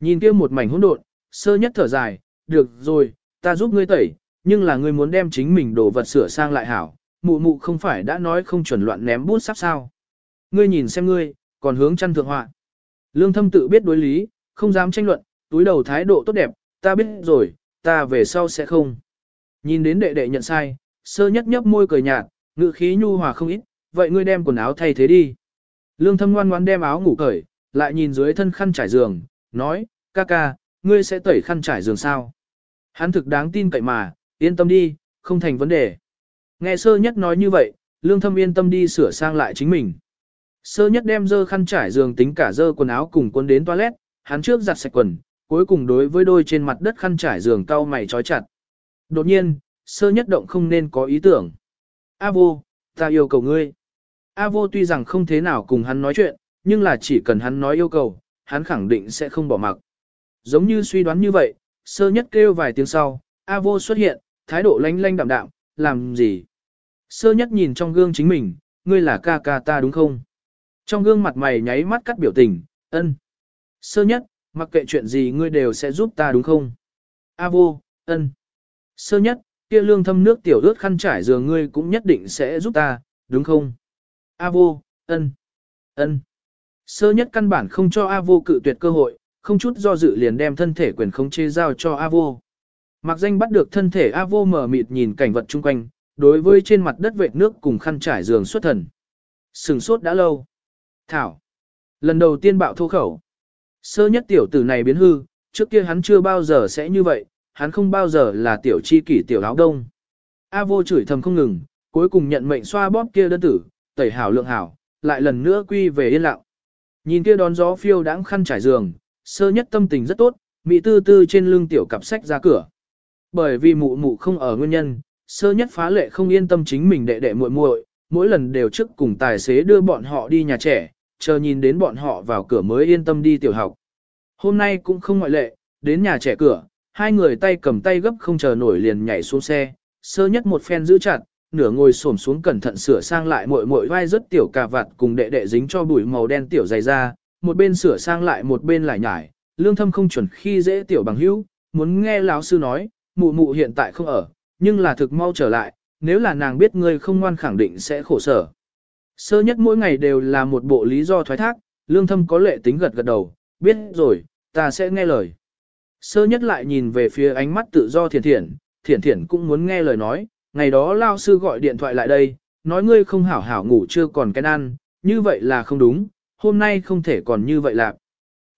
Nhìn kia một mảnh hỗn độn, sơ nhất thở dài, được rồi, ta giúp ngươi tẩy, nhưng là ngươi muốn đem chính mình đồ vật sửa sang lại hảo, mụ mụ không phải đã nói không chuẩn loạn ném bút sắp sao. Ngươi nhìn xem ngươi, còn hướng chăn thượng họa. Lương thâm tự biết đối lý, không dám tranh luận, túi đầu thái độ tốt đẹp, ta biết rồi, ta về sau sẽ không. Nhìn đến đệ đệ nhận sai, sơ nhất nhấp môi cười nhạt, ngự khí nhu hòa không ít, vậy ngươi đem quần áo thay thế đi. Lương thâm ngoan ngoan đem áo ngủ cởi, lại nhìn dưới thân khăn trải giường, nói, ca ca, ngươi sẽ tẩy khăn trải giường sao? Hắn thực đáng tin cậy mà, yên tâm đi, không thành vấn đề. Nghe sơ nhất nói như vậy, lương thâm yên tâm đi sửa sang lại chính mình. Sơ nhất đem dơ khăn trải giường tính cả dơ quần áo cùng quân đến toilet, hắn trước giặt sạch quần, cuối cùng đối với đôi trên mặt đất khăn trải giường cau mày trói chặt. Đột nhiên, sơ nhất động không nên có ý tưởng. A vô, ta yêu cầu ngươi. A vô tuy rằng không thế nào cùng hắn nói chuyện, nhưng là chỉ cần hắn nói yêu cầu, hắn khẳng định sẽ không bỏ mặc. Giống như suy đoán như vậy, sơ nhất kêu vài tiếng sau, A vô xuất hiện, thái độ lanh lanh đạm đạm, làm gì? Sơ nhất nhìn trong gương chính mình, ngươi là ca ca ta đúng không? Trong gương mặt mày nháy mắt cắt biểu tình, ân. Sơ nhất, mặc kệ chuyện gì ngươi đều sẽ giúp ta đúng không? A vô, ân. Sơ nhất, kia lương thâm nước tiểu ướt khăn trải giường ngươi cũng nhất định sẽ giúp ta, đúng không? A vô, ân, ân. Sơ nhất căn bản không cho A vô cự tuyệt cơ hội, không chút do dự liền đem thân thể quyền khống chế giao cho A vô. Mặc danh bắt được thân thể A vô mở mịt nhìn cảnh vật chung quanh, đối với trên mặt đất vệt nước cùng khăn trải giường xuất thần. Sừng sốt đã lâu. Thảo. Lần đầu tiên bạo thô khẩu. Sơ nhất tiểu tử này biến hư, trước kia hắn chưa bao giờ sẽ như vậy, hắn không bao giờ là tiểu chi kỷ tiểu áo đông. A vô chửi thầm không ngừng, cuối cùng nhận mệnh xoa bóp kia đơn tử, tẩy hảo lượng hảo, lại lần nữa quy về yên lặng. Nhìn kia đón gió phiêu đãng khăn trải giường, sơ nhất tâm tình rất tốt, mỹ tư tư trên lưng tiểu cặp sách ra cửa. Bởi vì mụ mụ không ở nguyên nhân, sơ nhất phá lệ không yên tâm chính mình đệ đệ muội muội, mỗi lần đều trước cùng tài xế đưa bọn họ đi nhà trẻ, chờ nhìn đến bọn họ vào cửa mới yên tâm đi tiểu học. Hôm nay cũng không ngoại lệ, đến nhà trẻ cửa, hai người tay cầm tay gấp không chờ nổi liền nhảy xuống xe, sơ nhất một phen giữ chặt, nửa ngồi xổm xuống cẩn thận sửa sang lại muội muội vai rất tiểu cà vạt cùng đệ đệ dính cho bụi màu đen tiểu dày ra, một bên sửa sang lại một bên lại nhải, lương thâm không chuẩn khi dễ tiểu bằng hữu, muốn nghe lão sư nói, mụ mụ hiện tại không ở, nhưng là thực mau trở lại, nếu là nàng biết ngươi không ngoan khẳng định sẽ khổ sở. Sơ nhất mỗi ngày đều là một bộ lý do thoái thác, lương thâm có lệ tính gật gật đầu, biết rồi, ta sẽ nghe lời. Sơ nhất lại nhìn về phía ánh mắt tự do thiền thiển, thiền thiển cũng muốn nghe lời nói, ngày đó lao sư gọi điện thoại lại đây, nói ngươi không hảo hảo ngủ chưa còn cái ăn, như vậy là không đúng, hôm nay không thể còn như vậy lạc.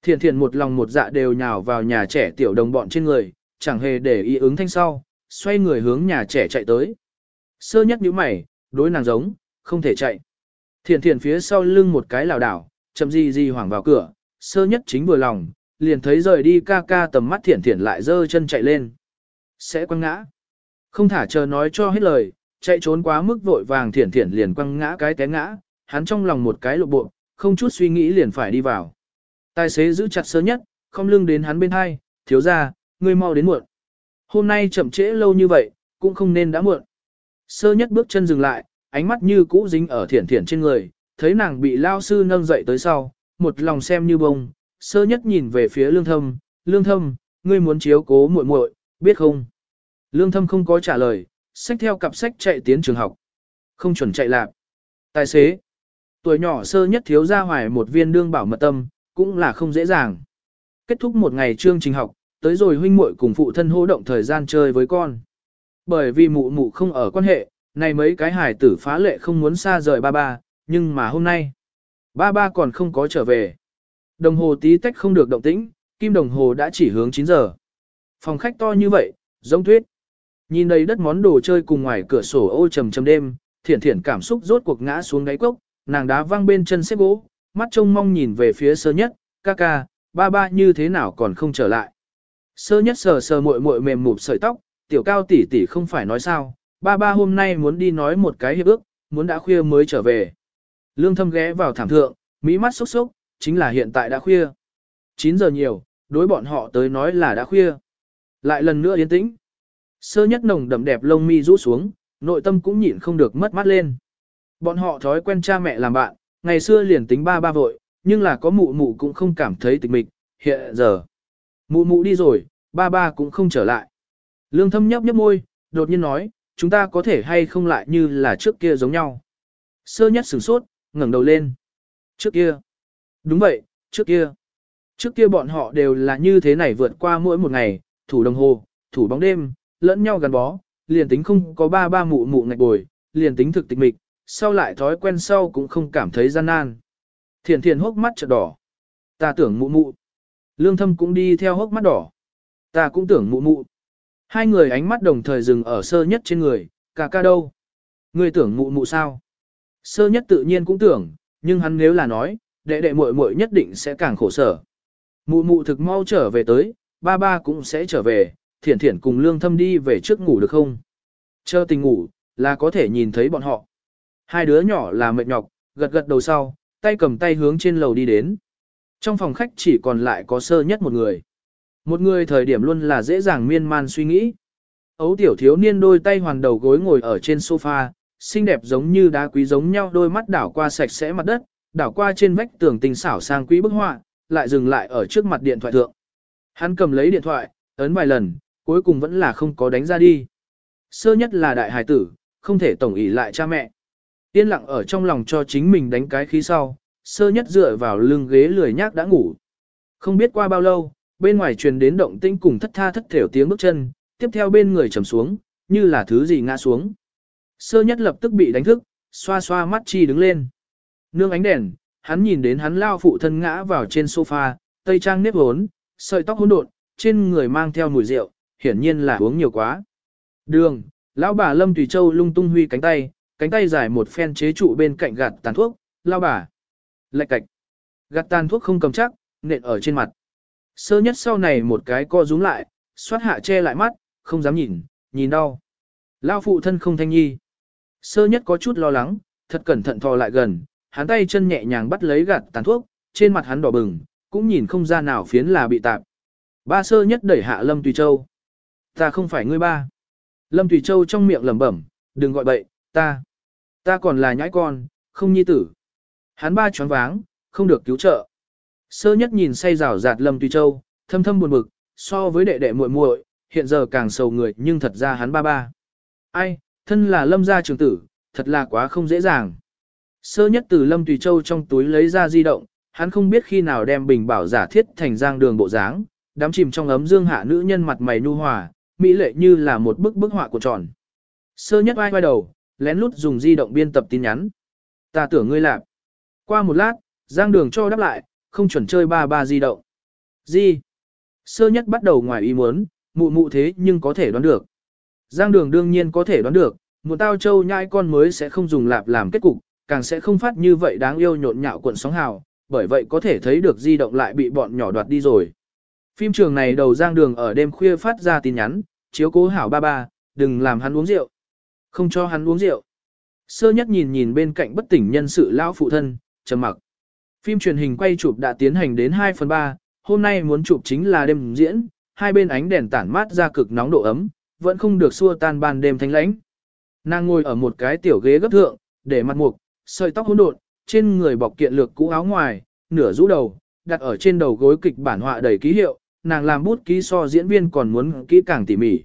Thiền thiền một lòng một dạ đều nhào vào nhà trẻ tiểu đồng bọn trên người, chẳng hề để ý ứng thanh sau, xoay người hướng nhà trẻ chạy tới. Sơ nhất nhíu mày, đối nàng giống, không thể chạy. Thiền thiền phía sau lưng một cái lảo đảo, chậm gì gì hoảng vào cửa, sơ nhất chính vừa lòng, liền thấy rời đi ca ca tầm mắt Thiền Thiền lại dơ chân chạy lên. Sẽ quăng ngã. Không thả chờ nói cho hết lời, chạy trốn quá mức vội vàng thiển thiển liền quăng ngã cái té ngã, hắn trong lòng một cái lộ bộ, không chút suy nghĩ liền phải đi vào. Tài xế giữ chặt sơ nhất, không lưng đến hắn bên hai, thiếu ra, ngươi mau đến muộn. Hôm nay chậm trễ lâu như vậy, cũng không nên đã muộn. Sơ nhất bước chân dừng lại, ánh mắt như cũ dính ở thiển thiển trên người, thấy nàng bị lao sư nâng dậy tới sau, một lòng xem như bông, sơ nhất nhìn về phía lương thâm, lương thâm, ngươi muốn chiếu cố muội muội, biết không? Lương thâm không có trả lời, sách theo cặp sách chạy tiến trường học. Không chuẩn chạy lạc. Tài xế. Tuổi nhỏ sơ nhất thiếu ra hoài một viên đương bảo mật tâm, cũng là không dễ dàng. Kết thúc một ngày chương trình học, tới rồi huynh muội cùng phụ thân hô động thời gian chơi với con. Bởi vì mụ mụ không ở quan hệ, này mấy cái hài tử phá lệ không muốn xa rời ba ba, nhưng mà hôm nay, ba ba còn không có trở về. Đồng hồ tí tách không được động tĩnh, kim đồng hồ đã chỉ hướng 9 giờ. Phòng khách to như vậy, giống thuyết. Nhìn đầy đất món đồ chơi cùng ngoài cửa sổ ô trầm trầm đêm, thiển thiển cảm xúc rốt cuộc ngã xuống đáy cốc, nàng đá văng bên chân xếp gỗ, mắt trông mong nhìn về phía sơ nhất, ca ca, ba ba như thế nào còn không trở lại. Sơ nhất sờ sờ muội muội mềm mụp sợi tóc, tiểu cao tỷ tỷ không phải nói sao, ba ba hôm nay muốn đi nói một cái hiệp ước, muốn đã khuya mới trở về. Lương thâm ghé vào thảm thượng, mỹ mắt sốc sốc, chính là hiện tại đã khuya. 9 giờ nhiều, đối bọn họ tới nói là đã khuya. Lại lần nữa yên tĩnh. Sơ nhất nồng đậm đẹp lông mi rũ xuống, nội tâm cũng nhịn không được mất mắt lên. Bọn họ thói quen cha mẹ làm bạn, ngày xưa liền tính ba ba vội, nhưng là có mụ mụ cũng không cảm thấy tịch mịch, hiện giờ. Mụ mụ đi rồi, ba ba cũng không trở lại. Lương thâm nhấp nhấp môi, đột nhiên nói, chúng ta có thể hay không lại như là trước kia giống nhau. Sơ nhất sửng sốt, ngẩng đầu lên. Trước kia. Đúng vậy, trước kia. Trước kia bọn họ đều là như thế này vượt qua mỗi một ngày, thủ đồng hồ, thủ bóng đêm, lẫn nhau gắn bó, liền tính không có ba ba mụ mụ ngạch bồi, liền tính thực tịch mịch, sau lại thói quen sau cũng không cảm thấy gian nan. Thiền thiền hốc mắt chợt đỏ. Ta tưởng mụ mụ. Lương thâm cũng đi theo hốc mắt đỏ. Ta cũng tưởng mụ mụ. Hai người ánh mắt đồng thời dừng ở sơ nhất trên người, cả ca đâu. Người tưởng mụ mụ sao? Sơ nhất tự nhiên cũng tưởng, nhưng hắn nếu là nói, đệ đệ muội muội nhất định sẽ càng khổ sở. Mụ mụ thực mau trở về tới, ba ba cũng sẽ trở về, thiển thiển cùng lương thâm đi về trước ngủ được không? Chờ tình ngủ, là có thể nhìn thấy bọn họ. Hai đứa nhỏ là mệt nhọc, gật gật đầu sau, tay cầm tay hướng trên lầu đi đến. Trong phòng khách chỉ còn lại có sơ nhất một người. Một người thời điểm luôn là dễ dàng miên man suy nghĩ. Ấu tiểu thiếu niên đôi tay hoàn đầu gối ngồi ở trên sofa, xinh đẹp giống như đá quý giống nhau đôi mắt đảo qua sạch sẽ mặt đất, đảo qua trên vách tường tinh xảo sang quý bức họa, lại dừng lại ở trước mặt điện thoại thượng. Hắn cầm lấy điện thoại, ấn vài lần, cuối cùng vẫn là không có đánh ra đi. Sơ nhất là đại hài tử, không thể tổng ỷ lại cha mẹ. Yên lặng ở trong lòng cho chính mình đánh cái khí sau, sơ nhất dựa vào lưng ghế lười nhác đã ngủ. Không biết qua bao lâu, bên ngoài truyền đến động tĩnh cùng thất tha thất thểu tiếng bước chân, tiếp theo bên người trầm xuống, như là thứ gì ngã xuống. Sơ nhất lập tức bị đánh thức, xoa xoa mắt chi đứng lên. Nương ánh đèn, hắn nhìn đến hắn lao phụ thân ngã vào trên sofa, tây trang nếp hốn, sợi tóc hỗn độn, trên người mang theo mùi rượu, hiển nhiên là uống nhiều quá. Đường, lão bà Lâm Tùy Châu lung tung huy cánh tay, cánh tay dài một phen chế trụ bên cạnh gạt tàn thuốc, lao bà. Lạch cạch. Gạt tàn thuốc không cầm chắc, nện ở trên mặt. Sơ nhất sau này một cái co rúm lại, xoát hạ che lại mắt, không dám nhìn, nhìn đau. Lao phụ thân không thanh nhi. Sơ nhất có chút lo lắng, thật cẩn thận thò lại gần, hắn tay chân nhẹ nhàng bắt lấy gạt tàn thuốc, trên mặt hắn đỏ bừng, cũng nhìn không ra nào phiến là bị tạp. Ba sơ nhất đẩy hạ Lâm Tùy Châu. Ta không phải ngươi ba. Lâm thủy Châu trong miệng lẩm bẩm, đừng gọi bậy, ta. Ta còn là nhãi con, không nhi tử. Hắn ba choáng váng, không được cứu trợ. Sơ nhất nhìn say rào rạt Lâm thủy Châu, thâm thâm buồn bực, so với đệ đệ muội muội, hiện giờ càng sầu người nhưng thật ra hắn ba ba. Ai, thân là lâm gia trường tử, thật là quá không dễ dàng. Sơ nhất từ lâm tùy châu trong túi lấy ra di động, hắn không biết khi nào đem bình bảo giả thiết thành giang đường bộ dáng, đám chìm trong ấm dương hạ nữ nhân mặt mày nu hòa, mỹ lệ như là một bức bức họa của tròn. Sơ nhất ai quay đầu, lén lút dùng di động biên tập tin nhắn. Ta tưởng ngươi lạc. Qua một lát, giang đường cho đáp lại, không chuẩn chơi ba ba di động. Di. Sơ nhất bắt đầu ngoài ý muốn, mụ mụ thế nhưng có thể đoán được. Giang đường đương nhiên có thể đoán được, một tao châu nhai con mới sẽ không dùng lạp làm kết cục, càng sẽ không phát như vậy đáng yêu nhộn nhạo cuộn sóng hào, bởi vậy có thể thấy được di động lại bị bọn nhỏ đoạt đi rồi. Phim trường này đầu giang đường ở đêm khuya phát ra tin nhắn, chiếu cố hảo ba ba, đừng làm hắn uống rượu. Không cho hắn uống rượu. Sơ nhất nhìn nhìn bên cạnh bất tỉnh nhân sự lão phụ thân, trầm mặc. Phim truyền hình quay chụp đã tiến hành đến 2 phần 3, hôm nay muốn chụp chính là đêm diễn, hai bên ánh đèn tản mát ra cực nóng độ ấm, vẫn không được xua tan ban đêm thanh lãnh. Nàng ngồi ở một cái tiểu ghế gấp thượng, để mặt mục, sợi tóc hỗn độn, trên người bọc kiện lược cũ áo ngoài, nửa rũ đầu, đặt ở trên đầu gối kịch bản họa đầy ký hiệu, nàng làm bút ký so diễn viên còn muốn kỹ càng tỉ mỉ.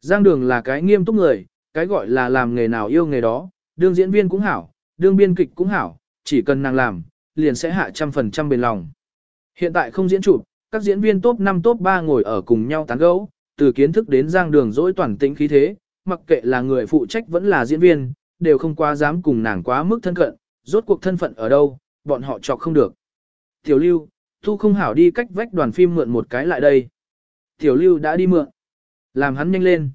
Giang Đường là cái nghiêm túc người, cái gọi là làm nghề nào yêu nghề đó, đương diễn viên cũng hảo, đương biên kịch cũng hảo, chỉ cần nàng làm, liền sẽ hạ trăm phần trăm bền lòng. Hiện tại không diễn chụp, các diễn viên top 5 top 3 ngồi ở cùng nhau tán gẫu, từ kiến thức đến giang đường dỗi toàn tĩnh khí thế, mặc kệ là người phụ trách vẫn là diễn viên, đều không quá dám cùng nàng quá mức thân cận, rốt cuộc thân phận ở đâu, bọn họ chọc không được. Tiểu lưu, thu không hảo đi cách vách đoàn phim mượn một cái lại đây. Tiểu lưu đã đi mượn. Làm hắn nhanh lên.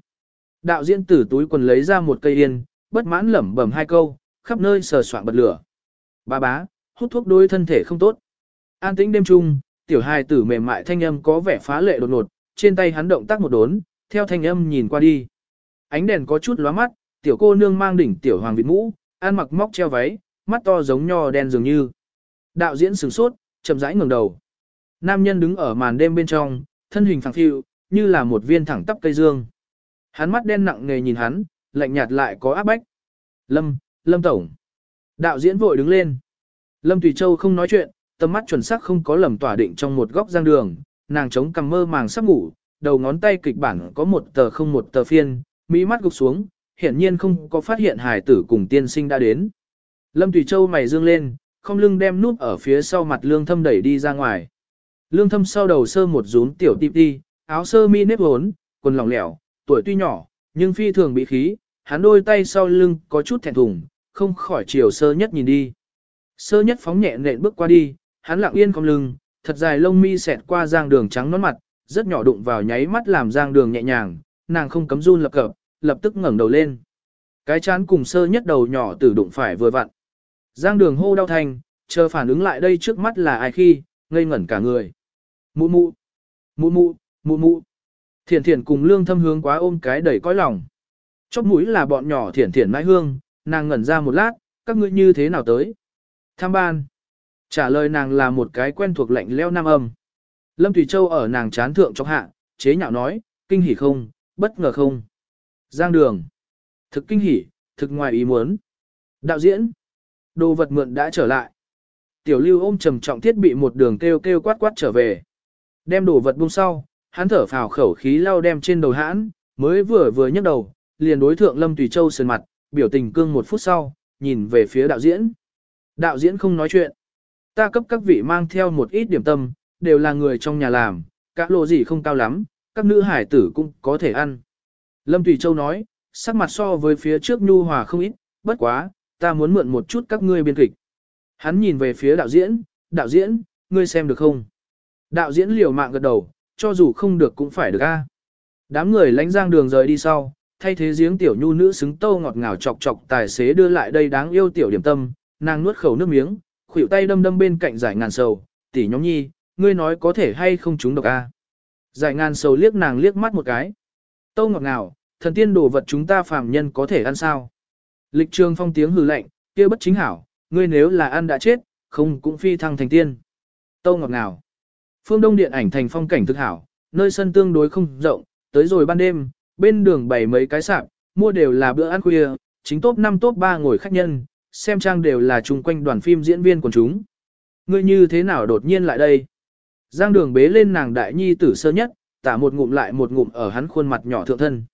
Đạo diễn từ túi quần lấy ra một cây yên, bất mãn lẩm bẩm hai câu, khắp nơi sờ soạn bật lửa. Ba bá, hút thuốc đối thân thể không tốt. An tĩnh đêm trung, tiểu hài tử mềm mại thanh âm có vẻ phá lệ đột ngột, trên tay hắn động tác một đốn, theo thanh âm nhìn qua đi. Ánh đèn có chút lóa mắt, tiểu cô nương mang đỉnh tiểu hoàng vịt mũ, ăn mặc móc treo váy, mắt to giống nho đen dường như. Đạo diễn sửng sốt, chậm rãi ngẩng đầu. Nam nhân đứng ở màn đêm bên trong, thân hình phẳng phiu, như là một viên thẳng tắp cây dương. Hắn mắt đen nặng nề nhìn hắn, lạnh nhạt lại có áp bách. Lâm, Lâm Tổng. Đạo diễn vội đứng lên. Lâm Thủy Châu không nói chuyện, tầm mắt chuẩn xác không có lầm tỏa định trong một góc giang đường, nàng chống cằm mơ màng sắp ngủ, đầu ngón tay kịch bản có một tờ không một tờ phiên, mỹ mắt gục xuống, hiển nhiên không có phát hiện hài tử cùng tiên sinh đã đến. Lâm Thủy Châu mày dương lên, không lưng đem nút ở phía sau mặt lương thâm đẩy đi ra ngoài. Lương thâm sau đầu sơ một rún tiểu tịp đi, áo sơ mi nếp hốn, quần lỏng lẻo, tuổi tuy nhỏ, nhưng phi thường bị khí, hắn đôi tay sau lưng có chút thẹn thùng, không khỏi chiều sơ nhất nhìn đi. Sơ nhất phóng nhẹ nện bước qua đi, hắn lặng yên cong lưng, thật dài lông mi xẹt qua giang đường trắng nón mặt, rất nhỏ đụng vào nháy mắt làm giang đường nhẹ nhàng, nàng không cấm run lập cập, lập tức ngẩng đầu lên. Cái chán cùng sơ nhất đầu nhỏ tử đụng phải vừa vặn. Giang đường hô đau thành, chờ phản ứng lại đây trước mắt là ai khi, ngây ngẩn cả người. Mụ mụ, mụ mụ, mụ mụ. Thiển thiển cùng lương thâm hướng quá ôm cái đầy cõi lòng. Chóp mũi là bọn nhỏ thiển thiển mãi hương, nàng ngẩn ra một lát, các ngươi như thế nào tới? Tham ban. Trả lời nàng là một cái quen thuộc lạnh leo nam âm. Lâm Thủy Châu ở nàng chán thượng trong hạ, chế nhạo nói, kinh hỉ không, bất ngờ không. Giang đường. Thực kinh hỉ, thực ngoài ý muốn. Đạo diễn. Đồ vật mượn đã trở lại. Tiểu lưu ôm trầm trọng thiết bị một đường kêu kêu quát quát trở về. Đem đồ vật buông sau, hắn thở phào khẩu khí lau đem trên đầu hãn, mới vừa vừa nhấc đầu, liền đối thượng Lâm Tùy Châu sườn mặt, biểu tình cương một phút sau, nhìn về phía đạo diễn. Đạo diễn không nói chuyện. Ta cấp các vị mang theo một ít điểm tâm, đều là người trong nhà làm, các lộ gì không cao lắm, các nữ hải tử cũng có thể ăn. Lâm Tùy Châu nói, sắc mặt so với phía trước nhu hòa không ít, bất quá, ta muốn mượn một chút các ngươi biên kịch. Hắn nhìn về phía đạo diễn, đạo diễn, ngươi xem được không? Đạo diễn liều mạng gật đầu, cho dù không được cũng phải được a. Đám người lánh giang đường rời đi sau, thay thế giếng tiểu nhu nữ xứng tâu ngọt ngào chọc chọc tài xế đưa lại đây đáng yêu tiểu điểm tâm, nàng nuốt khẩu nước miếng, khuỷu tay đâm đâm bên cạnh giải ngàn sầu, tỷ nhóm nhi, ngươi nói có thể hay không chúng độc a? Giải ngàn sầu liếc nàng liếc mắt một cái. Tâu ngọt ngào, thần tiên đồ vật chúng ta phàm nhân có thể ăn sao? Lịch trường phong tiếng hừ lạnh, kia bất chính hảo, ngươi nếu là ăn đã chết, không cũng phi thăng thành tiên. Tâu ngọt ngào. Phương Đông điện ảnh thành phong cảnh thực hảo, nơi sân tương đối không rộng, tới rồi ban đêm, bên đường bày mấy cái sạp, mua đều là bữa ăn khuya, chính top 5 top 3 ngồi khách nhân, xem trang đều là chung quanh đoàn phim diễn viên của chúng. Ngươi như thế nào đột nhiên lại đây? Giang đường bế lên nàng đại nhi tử sơ nhất, tả một ngụm lại một ngụm ở hắn khuôn mặt nhỏ thượng thân.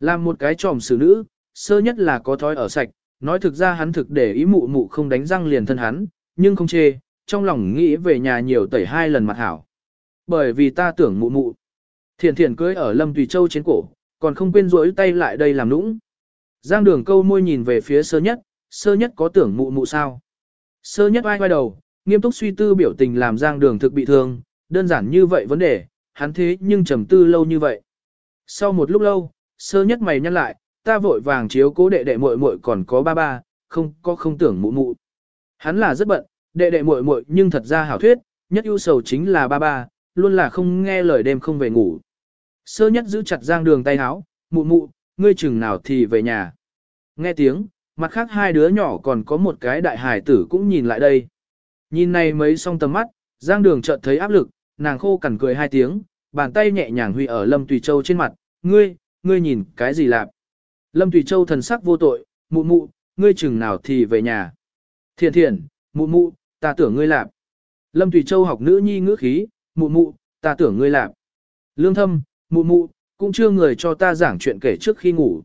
Làm một cái tròm xử nữ, sơ nhất là có thói ở sạch, nói thực ra hắn thực để ý mụ mụ không đánh răng liền thân hắn, nhưng không chê, trong lòng nghĩ về nhà nhiều tẩy hai lần mặt hảo. Bởi vì ta tưởng mụ mụ. Thiền thiền cưới ở Lâm Tùy Châu trên cổ, còn không quên rỗi tay lại đây làm nũng. Giang đường câu môi nhìn về phía sơ nhất, sơ nhất có tưởng mụ mụ sao. Sơ nhất ai quay đầu, nghiêm túc suy tư biểu tình làm giang đường thực bị thương, đơn giản như vậy vấn đề, hắn thế nhưng trầm tư lâu như vậy. Sau một lúc lâu, sơ nhất mày nhăn lại, ta vội vàng chiếu cố đệ đệ muội muội còn có ba ba, không có không tưởng mụ mụ. Hắn là rất bận, đệ đệ muội muội nhưng thật ra hảo thuyết, nhất ưu sầu chính là ba ba, luôn là không nghe lời đêm không về ngủ. Sơ nhất giữ chặt giang đường tay háo, mụ mụ, ngươi chừng nào thì về nhà. Nghe tiếng, mặt khác hai đứa nhỏ còn có một cái đại hải tử cũng nhìn lại đây. Nhìn này mấy song tầm mắt, giang đường chợt thấy áp lực, nàng khô cằn cười hai tiếng, bàn tay nhẹ nhàng huy ở Lâm Tùy Châu trên mặt, ngươi, ngươi nhìn cái gì lạp. Lâm Tùy Châu thần sắc vô tội, mụ mụ, ngươi chừng nào thì về nhà. Thiện thiện, mụ mụ, ta tưởng ngươi lạp. Lâm Thủy Châu học nữ nhi ngữ khí, mụ mụ, ta tưởng ngươi lạp. Lương thâm, mụ mụ, cũng chưa người cho ta giảng chuyện kể trước khi ngủ.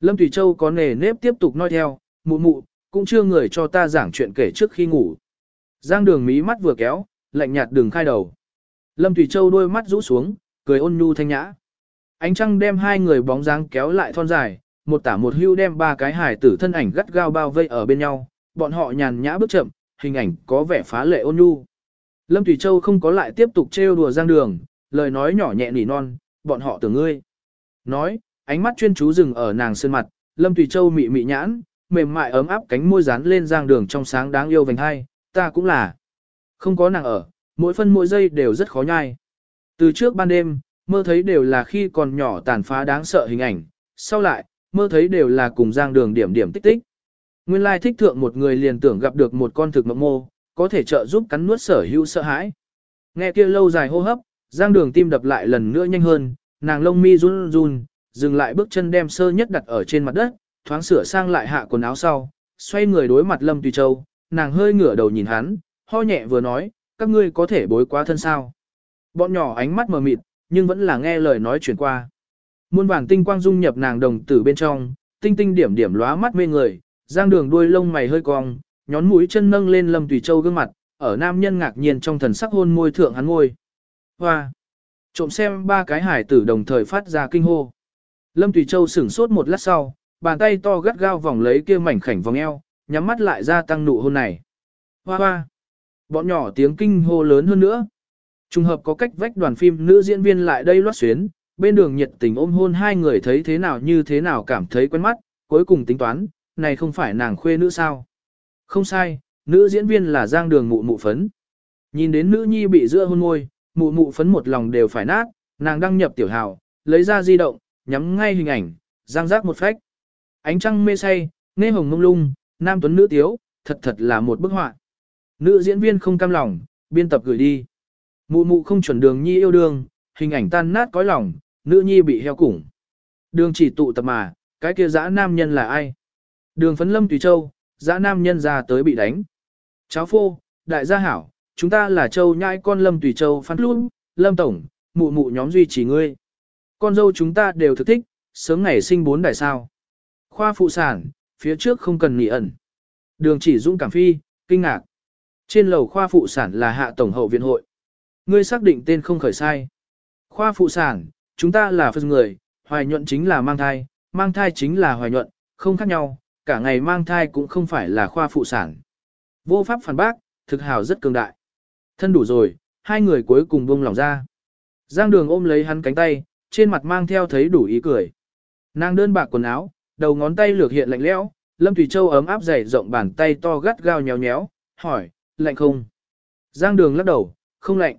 Lâm Thủy Châu có nề nếp tiếp tục nói theo, mụ mụ, cũng chưa người cho ta giảng chuyện kể trước khi ngủ. Giang đường mí mắt vừa kéo, lạnh nhạt đường khai đầu. Lâm Thủy Châu đôi mắt rũ xuống, cười ôn nhu thanh nhã. Ánh trăng đem hai người bóng dáng kéo lại thon dài, một tả một hưu đem ba cái hải tử thân ảnh gắt gao bao vây ở bên nhau, bọn họ nhàn nhã bước chậm, hình ảnh có vẻ phá lệ ôn nhu. Lâm thủy Châu không có lại tiếp tục trêu đùa giang đường, lời nói nhỏ nhẹ nỉ non, bọn họ tưởng ngươi. Nói, ánh mắt chuyên chú dừng ở nàng sơn mặt, Lâm thủy Châu mị mị nhãn, mềm mại ấm áp cánh môi dán lên giang đường trong sáng đáng yêu vành hai, ta cũng là. Không có nàng ở, mỗi phân mỗi giây đều rất khó nhai. Từ trước ban đêm, mơ thấy đều là khi còn nhỏ tàn phá đáng sợ hình ảnh, sau lại, mơ thấy đều là cùng giang đường điểm điểm tích tích. Nguyên lai thích thượng một người liền tưởng gặp được một con thực mộng mô, có thể trợ giúp cắn nuốt sở hữu sợ hãi. Nghe kia lâu dài hô hấp, giang đường tim đập lại lần nữa nhanh hơn, nàng lông mi run run, dừng lại bước chân đem sơ nhất đặt ở trên mặt đất, thoáng sửa sang lại hạ quần áo sau, xoay người đối mặt Lâm Tùy Châu, nàng hơi ngửa đầu nhìn hắn, ho nhẹ vừa nói, các ngươi có thể bối quá thân sao. Bọn nhỏ ánh mắt mờ mịt, nhưng vẫn là nghe lời nói chuyển qua. Muôn bản tinh quang dung nhập nàng đồng tử bên trong, tinh tinh điểm điểm lóa mắt mê người, giang đường đuôi lông mày hơi cong, nhón mũi chân nâng lên Lâm Tùy Châu gương mặt, ở nam nhân ngạc nhiên trong thần sắc hôn môi thượng hắn ngôi. Hoa! Trộm xem ba cái hải tử đồng thời phát ra kinh hô. Lâm Tùy Châu sửng sốt một lát sau, bàn tay to gắt gao vòng lấy kia mảnh khảnh vòng eo, nhắm mắt lại ra tăng nụ hôn này. Hoa hoa! Bọn nhỏ tiếng kinh hô lớn hơn nữa. Trùng hợp có cách vách đoàn phim nữ diễn viên lại đây loát xuyến, bên đường nhiệt tình ôm hôn hai người thấy thế nào như thế nào cảm thấy quen mắt, cuối cùng tính toán, này không phải nàng khuê nữ sao. Không sai, nữ diễn viên là giang đường mụ mụ phấn. Nhìn đến nữ nhi bị giữa hôn môi, mụ mụ phấn một lòng đều phải nát, nàng đăng nhập tiểu hào, lấy ra di động, nhắm ngay hình ảnh, giang giác một phách. Ánh trăng mê say, nghe hồng mông lung, nam tuấn nữ tiếu, thật thật là một bức họa. Nữ diễn viên không cam lòng, biên tập gửi đi. Mụ mụ không chuẩn đường nhi yêu đương, hình ảnh tan nát cõi lòng, nữ nhi bị heo củng. Đường chỉ tụ tập mà, cái kia dã nam nhân là ai? Đường phấn lâm tùy châu, dã nam nhân ra tới bị đánh. Cháu phô, đại gia hảo, chúng ta là châu nhãi con lâm tùy châu phan luôn, lâm tổng, mụ mụ nhóm duy trì ngươi. Con dâu chúng ta đều thực thích, sớm ngày sinh bốn đại sao. Khoa phụ sản, phía trước không cần nghỉ ẩn. Đường chỉ dũng cảm phi, kinh ngạc. Trên lầu khoa phụ sản là hạ tổng hậu viện hội. Ngươi xác định tên không khởi sai. Khoa phụ sản, chúng ta là phân người, hoài nhuận chính là mang thai, mang thai chính là hoài nhuận, không khác nhau, cả ngày mang thai cũng không phải là khoa phụ sản. Vô pháp phản bác, thực hào rất cường đại. Thân đủ rồi, hai người cuối cùng buông lòng ra. Giang đường ôm lấy hắn cánh tay, trên mặt mang theo thấy đủ ý cười. Nàng đơn bạc quần áo, đầu ngón tay lược hiện lạnh lẽo, Lâm Thủy Châu ấm áp dày rộng bàn tay to gắt gao nhéo nhéo, hỏi, lạnh không? Giang đường lắc đầu, không lạnh.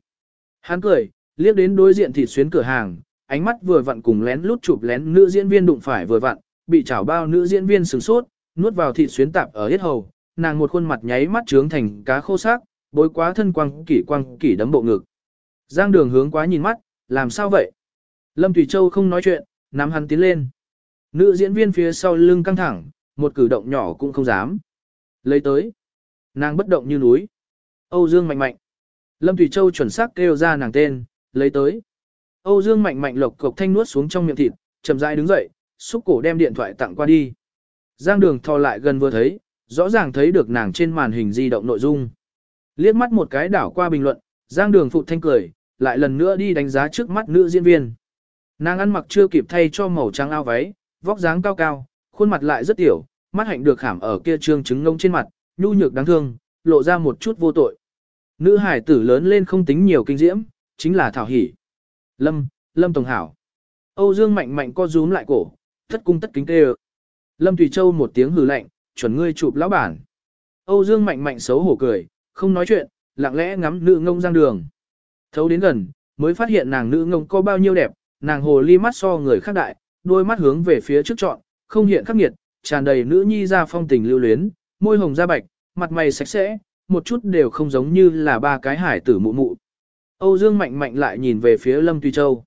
Hắn cười, liếc đến đối diện thịt xuyến cửa hàng, ánh mắt vừa vặn cùng lén lút chụp lén nữ diễn viên đụng phải vừa vặn, bị chảo bao nữ diễn viên sửng sốt, nuốt vào thịt xuyến tạp ở hết hầu, nàng một khuôn mặt nháy mắt trướng thành cá khô xác, bối quá thân quăng kỷ quăng kỷ đấm bộ ngực. Giang đường hướng quá nhìn mắt, làm sao vậy? Lâm Thủy Châu không nói chuyện, nắm hắn tiến lên. Nữ diễn viên phía sau lưng căng thẳng, một cử động nhỏ cũng không dám. Lấy tới. Nàng bất động như núi. Âu Dương mạnh mạnh. Lâm Thủy Châu chuẩn xác kêu ra nàng tên, lấy tới. Âu Dương mạnh mạnh lộc cộc thanh nuốt xuống trong miệng thịt, chậm rãi đứng dậy, xúc cổ đem điện thoại tặng qua đi. Giang đường thò lại gần vừa thấy, rõ ràng thấy được nàng trên màn hình di động nội dung. Liếc mắt một cái đảo qua bình luận, Giang đường phụ thanh cười, lại lần nữa đi đánh giá trước mắt nữ diễn viên. Nàng ăn mặc chưa kịp thay cho màu trắng ao váy, vóc dáng cao cao, khuôn mặt lại rất tiểu, mắt hạnh được khảm ở kia trương trứng ngông trên mặt, nhu nhược đáng thương, lộ ra một chút vô tội. Nữ hải tử lớn lên không tính nhiều kinh diễm, chính là Thảo Hỷ. Lâm, Lâm Tổng Hảo. Âu Dương mạnh mạnh co rúm lại cổ, thất cung tất kính tê Lâm Thủy Châu một tiếng hừ lạnh, chuẩn ngươi chụp lão bản. Âu Dương mạnh mạnh xấu hổ cười, không nói chuyện, lặng lẽ ngắm nữ ngông giang đường. Thấu đến gần, mới phát hiện nàng nữ ngông có bao nhiêu đẹp, nàng hồ ly mắt so người khác đại, đôi mắt hướng về phía trước trọn, không hiện khắc nghiệt, tràn đầy nữ nhi ra phong tình lưu luyến, môi hồng da bạch, mặt mày sạch sẽ, một chút đều không giống như là ba cái hải tử mụ mụ. Âu Dương mạnh mạnh lại nhìn về phía Lâm Tùy Châu.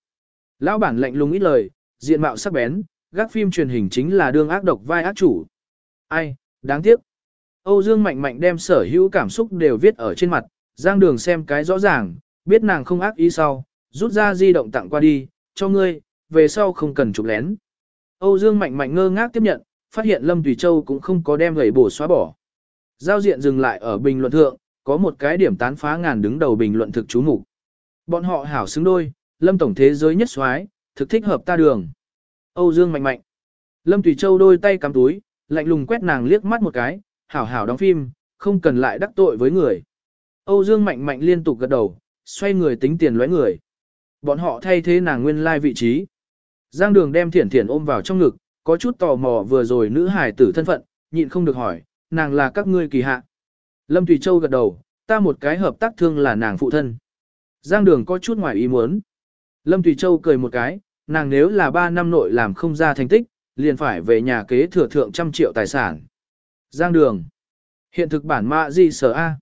Lão bản lạnh lùng ít lời, diện mạo sắc bén, gác phim truyền hình chính là đương ác độc vai ác chủ. Ai, đáng tiếc. Âu Dương mạnh mạnh đem sở hữu cảm xúc đều viết ở trên mặt, Giang Đường xem cái rõ ràng, biết nàng không ác ý sau, rút ra di động tặng qua đi, cho ngươi, về sau không cần chụp lén. Âu Dương mạnh mạnh ngơ ngác tiếp nhận, phát hiện Lâm Tùy Châu cũng không có đem gầy bổ xóa bỏ. Giao diện dừng lại ở bình luận thượng, có một cái điểm tán phá ngàn đứng đầu bình luận thực chú mục. Bọn họ hảo xứng đôi, Lâm tổng thế giới nhất soái, thực thích hợp ta đường. Âu Dương mạnh mạnh. Lâm Tùy Châu đôi tay cắm túi, lạnh lùng quét nàng liếc mắt một cái, hảo hảo đóng phim, không cần lại đắc tội với người. Âu Dương mạnh mạnh liên tục gật đầu, xoay người tính tiền lóe người. Bọn họ thay thế nàng nguyên lai like vị trí. Giang đường đem thiển thiển ôm vào trong ngực, có chút tò mò vừa rồi nữ hài tử thân phận, nhịn không được hỏi, nàng là các ngươi kỳ hạ. Lâm Thủy Châu gật đầu, ta một cái hợp tác thương là nàng phụ thân. Giang đường có chút ngoài ý muốn. Lâm Thủy Châu cười một cái, nàng nếu là 3 năm nội làm không ra thành tích, liền phải về nhà kế thừa thượng trăm triệu tài sản. Giang đường. Hiện thực bản mạ gì sở A.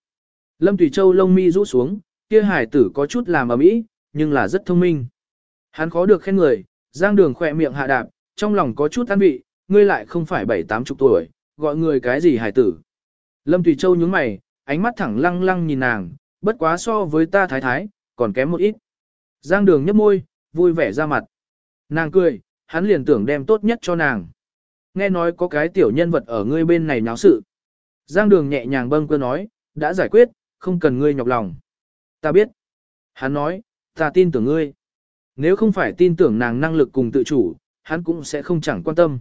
Lâm Tùy Châu lông mi rũ xuống, kia hải tử có chút làm ở mỹ, nhưng là rất thông minh. Hắn khó được khen người, giang đường khỏe miệng hạ đạp, trong lòng có chút an vị, ngươi lại không phải bảy tám chục tuổi, gọi người cái gì hải tử. Lâm Tùy Châu nhướng mày, ánh mắt thẳng lăng lăng nhìn nàng, bất quá so với ta thái thái, còn kém một ít. Giang đường nhấp môi, vui vẻ ra mặt. Nàng cười, hắn liền tưởng đem tốt nhất cho nàng. Nghe nói có cái tiểu nhân vật ở ngươi bên này náo sự. Giang đường nhẹ nhàng bâng cơ nói, đã giải quyết, không cần ngươi nhọc lòng. Ta biết. Hắn nói, ta tin tưởng ngươi. Nếu không phải tin tưởng nàng năng lực cùng tự chủ, hắn cũng sẽ không chẳng quan tâm.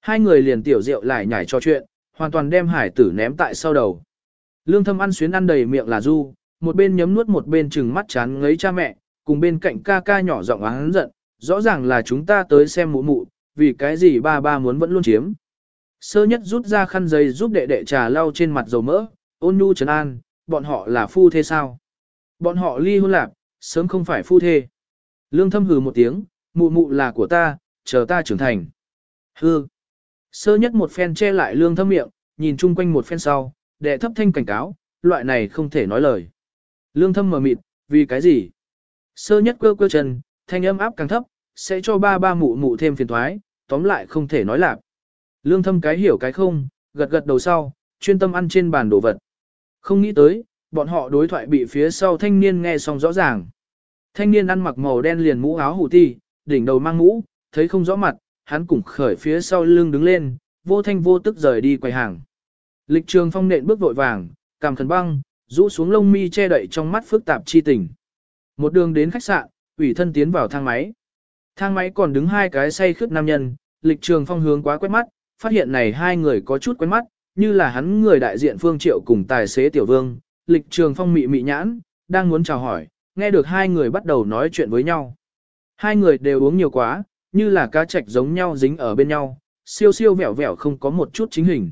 Hai người liền tiểu rượu lại nhảy cho chuyện, hoàn toàn đem hải tử ném tại sau đầu. Lương thâm ăn xuyến ăn đầy miệng là du, một bên nhấm nuốt một bên chừng mắt chán ngấy cha mẹ, cùng bên cạnh ca ca nhỏ giọng hắn giận, rõ ràng là chúng ta tới xem mụ mụ, vì cái gì ba ba muốn vẫn luôn chiếm. Sơ nhất rút ra khăn giấy giúp đệ đệ trà lau trên mặt dầu mỡ, ôn nhu trấn an, bọn họ là phu thê sao? Bọn họ ly hôn lạc, sớm không phải phu thê. Lương thâm hừ một tiếng, mụ mụ là của ta, chờ ta trưởng thành. Hư. Sơ nhất một phen che lại lương thâm miệng, nhìn chung quanh một phen sau, đệ thấp thanh cảnh cáo, loại này không thể nói lời. Lương thâm mở mịt, vì cái gì? Sơ nhất quơ quơ chân, thanh âm áp càng thấp, sẽ cho ba ba mụ mụ thêm phiền thoái, tóm lại không thể nói lạc. Lương thâm cái hiểu cái không, gật gật đầu sau, chuyên tâm ăn trên bàn đồ vật. Không nghĩ tới, bọn họ đối thoại bị phía sau thanh niên nghe xong rõ ràng. Thanh niên ăn mặc màu đen liền mũ áo hủ ti, đỉnh đầu mang mũ, thấy không rõ mặt, hắn cũng khởi phía sau lưng đứng lên, vô thanh vô tức rời đi quầy hàng. Lịch trường phong nện bước vội vàng, cảm khẩn băng, rũ xuống lông mi che đậy trong mắt phức tạp chi tình. Một đường đến khách sạn, ủy thân tiến vào thang máy. Thang máy còn đứng hai cái say khướt nam nhân, lịch trường phong hướng quá quét mắt, phát hiện này hai người có chút quen mắt, như là hắn người đại diện Phương Triệu cùng tài xế Tiểu Vương, lịch trường phong mị mị nhãn, đang muốn chào hỏi, nghe được hai người bắt đầu nói chuyện với nhau. Hai người đều uống nhiều quá, như là cá trạch giống nhau dính ở bên nhau, siêu siêu vẻo vẻo không có một chút chính hình.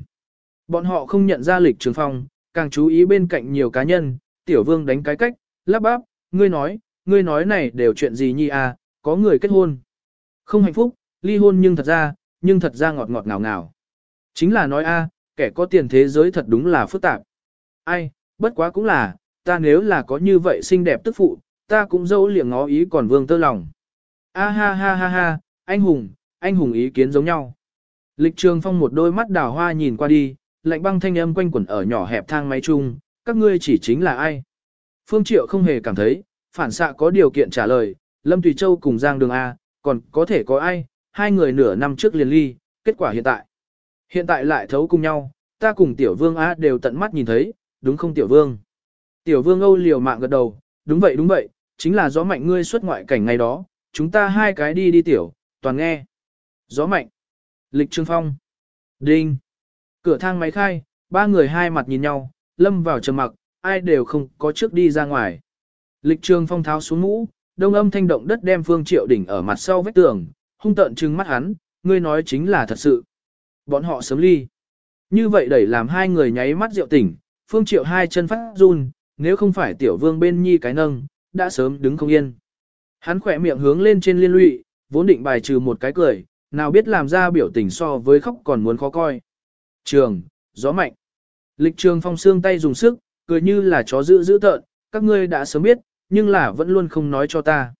Bọn họ không nhận ra lịch trường phong, càng chú ý bên cạnh nhiều cá nhân, Tiểu Vương đánh cái cách, lắp bắp, ngươi nói, ngươi nói này đều chuyện gì nhi à, có người kết hôn. Không hạnh phúc, ly hôn nhưng thật ra, nhưng thật ra ngọt ngọt ngào ngào. Chính là nói a, kẻ có tiền thế giới thật đúng là phức tạp. Ai, bất quá cũng là, ta nếu là có như vậy xinh đẹp tức phụ, ta cũng dẫu liệng ngó ý còn vương tơ lòng. A ha ha ha ha, anh hùng, anh hùng ý kiến giống nhau. Lịch trường phong một đôi mắt đào hoa nhìn qua đi, lạnh băng thanh âm quanh quẩn ở nhỏ hẹp thang máy chung, các ngươi chỉ chính là ai. Phương Triệu không hề cảm thấy, phản xạ có điều kiện trả lời, Lâm Tùy Châu cùng Giang Đường A, còn có thể có ai, hai người nửa năm trước liền ly, kết quả hiện tại. Hiện tại lại thấu cùng nhau, ta cùng tiểu vương A đều tận mắt nhìn thấy, đúng không tiểu vương? Tiểu vương Âu liều mạng gật đầu, đúng vậy đúng vậy, chính là gió mạnh ngươi xuất ngoại cảnh ngày đó, chúng ta hai cái đi đi tiểu, toàn nghe. Gió mạnh. Lịch Trương Phong. Đinh. Cửa thang máy khai, ba người hai mặt nhìn nhau, lâm vào trầm mặc, ai đều không có trước đi ra ngoài. Lịch Trường Phong tháo xuống mũ, đông âm thanh động đất đem Phương Triệu đỉnh ở mặt sau vách tường, hung tợn trừng mắt hắn, ngươi nói chính là thật sự. Bọn họ sớm ly. Như vậy đẩy làm hai người nháy mắt rượu tỉnh, Phương Triệu hai chân phát run, nếu không phải tiểu vương bên nhi cái nâng, đã sớm đứng không yên. Hắn khỏe miệng hướng lên trên liên lụy, vốn định bài trừ một cái cười, nào biết làm ra biểu tình so với khóc còn muốn khó coi. Trường, gió mạnh. Lịch trường phong xương tay dùng sức, cười như là chó dữ dữ tợn, các ngươi đã sớm biết, nhưng là vẫn luôn không nói cho ta.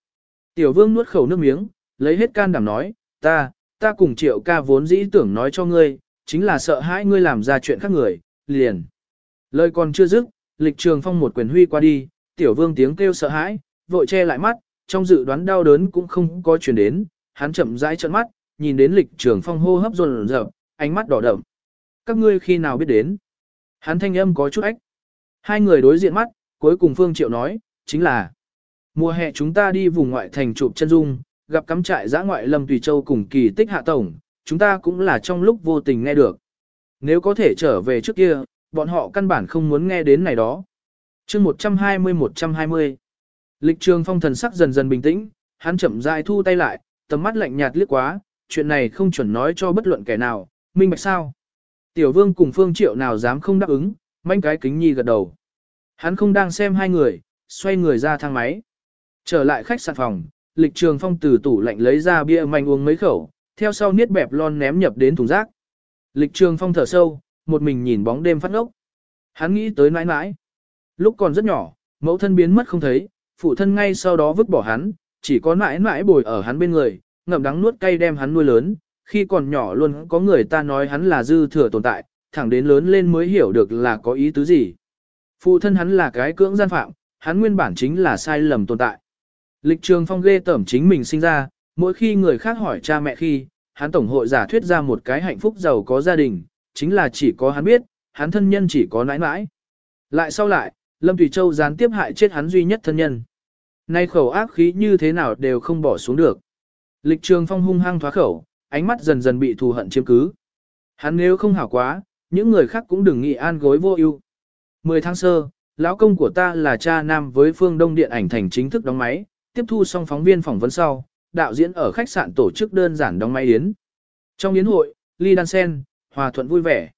Tiểu vương nuốt khẩu nước miếng, lấy hết can đảm nói, ta, ta cùng triệu ca vốn dĩ tưởng nói cho ngươi, chính là sợ hãi ngươi làm ra chuyện khác người, liền. Lời còn chưa dứt, lịch trường phong một quyền huy qua đi, tiểu vương tiếng kêu sợ hãi, vội che lại mắt, trong dự đoán đau đớn cũng không có chuyển đến, hắn chậm rãi trợn mắt, nhìn đến lịch trường phong hô hấp rồn rợp, ánh mắt đỏ đậm. Các ngươi khi nào biết đến? Hắn thanh âm có chút ách. Hai người đối diện mắt, cuối cùng Phương Triệu nói, chính là mùa hè chúng ta đi vùng ngoại thành chụp chân dung, gặp cắm trại giã ngoại Lâm Tùy Châu cùng kỳ tích hạ tổng, chúng ta cũng là trong lúc vô tình nghe được. Nếu có thể trở về trước kia, bọn họ căn bản không muốn nghe đến này đó. chương 120-120 Lịch trường phong thần sắc dần dần bình tĩnh, hắn chậm rãi thu tay lại, tầm mắt lạnh nhạt liếc quá, chuyện này không chuẩn nói cho bất luận kẻ nào, minh bạch sao. Tiểu vương cùng phương triệu nào dám không đáp ứng, manh cái kính nhi gật đầu. Hắn không đang xem hai người, xoay người ra thang máy. Trở lại khách sạn phòng, lịch trường phong từ tủ lạnh lấy ra bia manh uống mấy khẩu, theo sau niết bẹp lon ném nhập đến thùng rác. Lịch trường phong thở sâu, một mình nhìn bóng đêm phát ngốc. Hắn nghĩ tới nãi nãi. Lúc còn rất nhỏ, mẫu thân biến mất không thấy, phụ thân ngay sau đó vứt bỏ hắn, chỉ có nãi nãi bồi ở hắn bên người, ngậm đắng nuốt cay đem hắn nuôi lớn. Khi còn nhỏ luôn có người ta nói hắn là dư thừa tồn tại, thẳng đến lớn lên mới hiểu được là có ý tứ gì. Phụ thân hắn là cái cưỡng gian phạm, hắn nguyên bản chính là sai lầm tồn tại. Lịch trường phong ghê tẩm chính mình sinh ra, mỗi khi người khác hỏi cha mẹ khi, hắn tổng hội giả thuyết ra một cái hạnh phúc giàu có gia đình, chính là chỉ có hắn biết, hắn thân nhân chỉ có nãi nãi. Lại sau lại, Lâm Thủy Châu gián tiếp hại chết hắn duy nhất thân nhân. Nay khẩu ác khí như thế nào đều không bỏ xuống được. Lịch trường phong hung hăng thoá khẩu, ánh mắt dần dần bị thù hận chiếm cứ. Hắn nếu không hảo quá, những người khác cũng đừng nghĩ an gối vô ưu. 10 tháng sơ, lão công của ta là cha nam với phương đông điện ảnh thành chính thức đóng máy, tiếp thu xong phóng viên phỏng vấn sau, đạo diễn ở khách sạn tổ chức đơn giản đóng máy yến. Trong yến hội, ly đan sen, hòa thuận vui vẻ.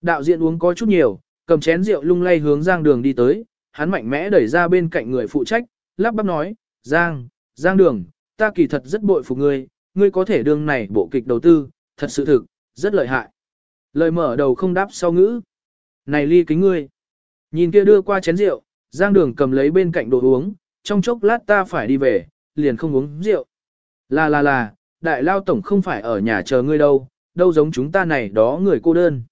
Đạo diễn uống có chút nhiều, cầm chén rượu lung lay hướng Giang Đường đi tới, hắn mạnh mẽ đẩy ra bên cạnh người phụ trách, lắp bắp nói, Giang, Giang Đường, ta kỳ thật rất bội phục ngươi, ngươi có thể đương này bộ kịch đầu tư, thật sự thực, rất lợi hại. Lời mở đầu không đáp sau ngữ. Này ly kính ngươi. Nhìn kia đưa qua chén rượu, Giang Đường cầm lấy bên cạnh đồ uống, trong chốc lát ta phải đi về, liền không uống rượu. Là là là, đại lao tổng không phải ở nhà chờ ngươi đâu, đâu giống chúng ta này đó người cô đơn.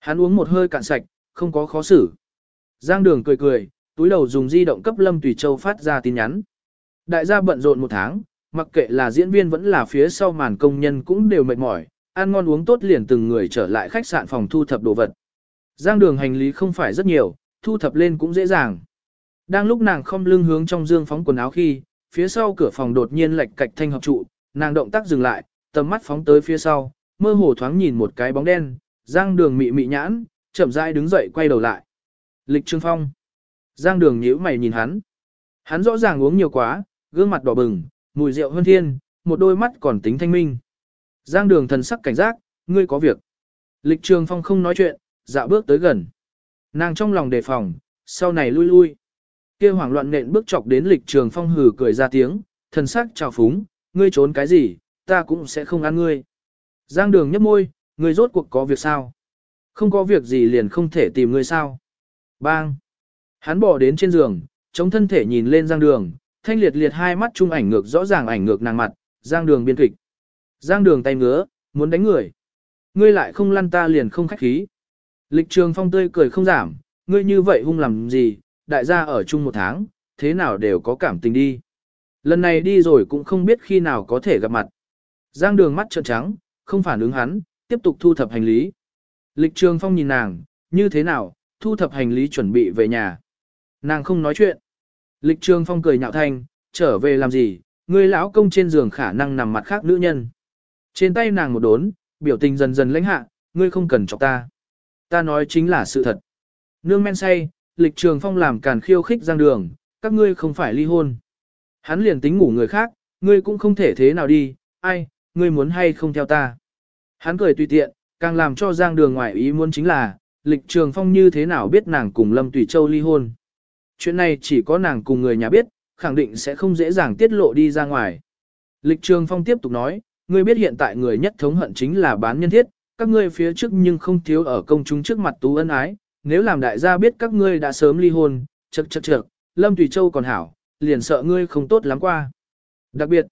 Hắn uống một hơi cạn sạch, không có khó xử. Giang đường cười cười, túi đầu dùng di động cấp Lâm Tùy Châu phát ra tin nhắn. Đại gia bận rộn một tháng, mặc kệ là diễn viên vẫn là phía sau màn công nhân cũng đều mệt mỏi, ăn ngon uống tốt liền từng người trở lại khách sạn phòng thu thập đồ vật. Giang đường hành lý không phải rất nhiều, thu thập lên cũng dễ dàng. Đang lúc nàng không lưng hướng trong dương phóng quần áo khi, phía sau cửa phòng đột nhiên lệch cạch thanh hợp trụ, nàng động tác dừng lại, tầm mắt phóng tới phía sau, mơ hồ thoáng nhìn một cái bóng đen, Giang Đường mị mị nhãn, chậm rãi đứng dậy quay đầu lại. Lịch Trương Phong. Giang Đường nhíu mày nhìn hắn. Hắn rõ ràng uống nhiều quá, gương mặt đỏ bừng, mùi rượu hơn thiên, một đôi mắt còn tính thanh minh. Giang Đường thần sắc cảnh giác, ngươi có việc. Lịch Trường Phong không nói chuyện, dạo bước tới gần. Nàng trong lòng đề phòng, sau này lui lui. Kia hoảng loạn nện bước chọc đến Lịch Trường Phong hừ cười ra tiếng, thần sắc trào phúng, ngươi trốn cái gì, ta cũng sẽ không ăn ngươi. Giang đường nhấp môi, ngươi rốt cuộc có việc sao? Không có việc gì liền không thể tìm ngươi sao? Bang! Hắn bỏ đến trên giường, chống thân thể nhìn lên giang đường, thanh liệt liệt hai mắt chung ảnh ngược rõ ràng ảnh ngược nàng mặt, giang đường biên kịch. Giang đường tay ngứa, muốn đánh người. Ngươi lại không lăn ta liền không khách khí. Lịch trường phong tươi cười không giảm, ngươi như vậy hung làm gì, đại gia ở chung một tháng, thế nào đều có cảm tình đi. Lần này đi rồi cũng không biết khi nào có thể gặp mặt. Giang đường mắt trợn trắng, không phản ứng hắn, tiếp tục thu thập hành lý. Lịch trường phong nhìn nàng, như thế nào, thu thập hành lý chuẩn bị về nhà. Nàng không nói chuyện. Lịch trường phong cười nhạo thanh, trở về làm gì, người lão công trên giường khả năng nằm mặt khác nữ nhân. Trên tay nàng một đốn, biểu tình dần dần lãnh hạ, ngươi không cần chọc ta. Ta nói chính là sự thật. Nương men say, lịch trường phong làm càn khiêu khích giang đường, các ngươi không phải ly hôn. Hắn liền tính ngủ người khác, ngươi cũng không thể thế nào đi, ai, ngươi muốn hay không theo ta. Hắn cười tùy tiện, càng làm cho giang đường ngoại ý muốn chính là, lịch trường phong như thế nào biết nàng cùng Lâm Tùy Châu ly hôn. Chuyện này chỉ có nàng cùng người nhà biết, khẳng định sẽ không dễ dàng tiết lộ đi ra ngoài. Lịch trường phong tiếp tục nói, ngươi biết hiện tại người nhất thống hận chính là bán nhân thiết, các ngươi phía trước nhưng không thiếu ở công chúng trước mặt tú ân ái, nếu làm đại gia biết các ngươi đã sớm ly hôn, chật chật chật, Lâm Tùy Châu còn hảo, liền sợ ngươi không tốt lắm qua. Đặc biệt,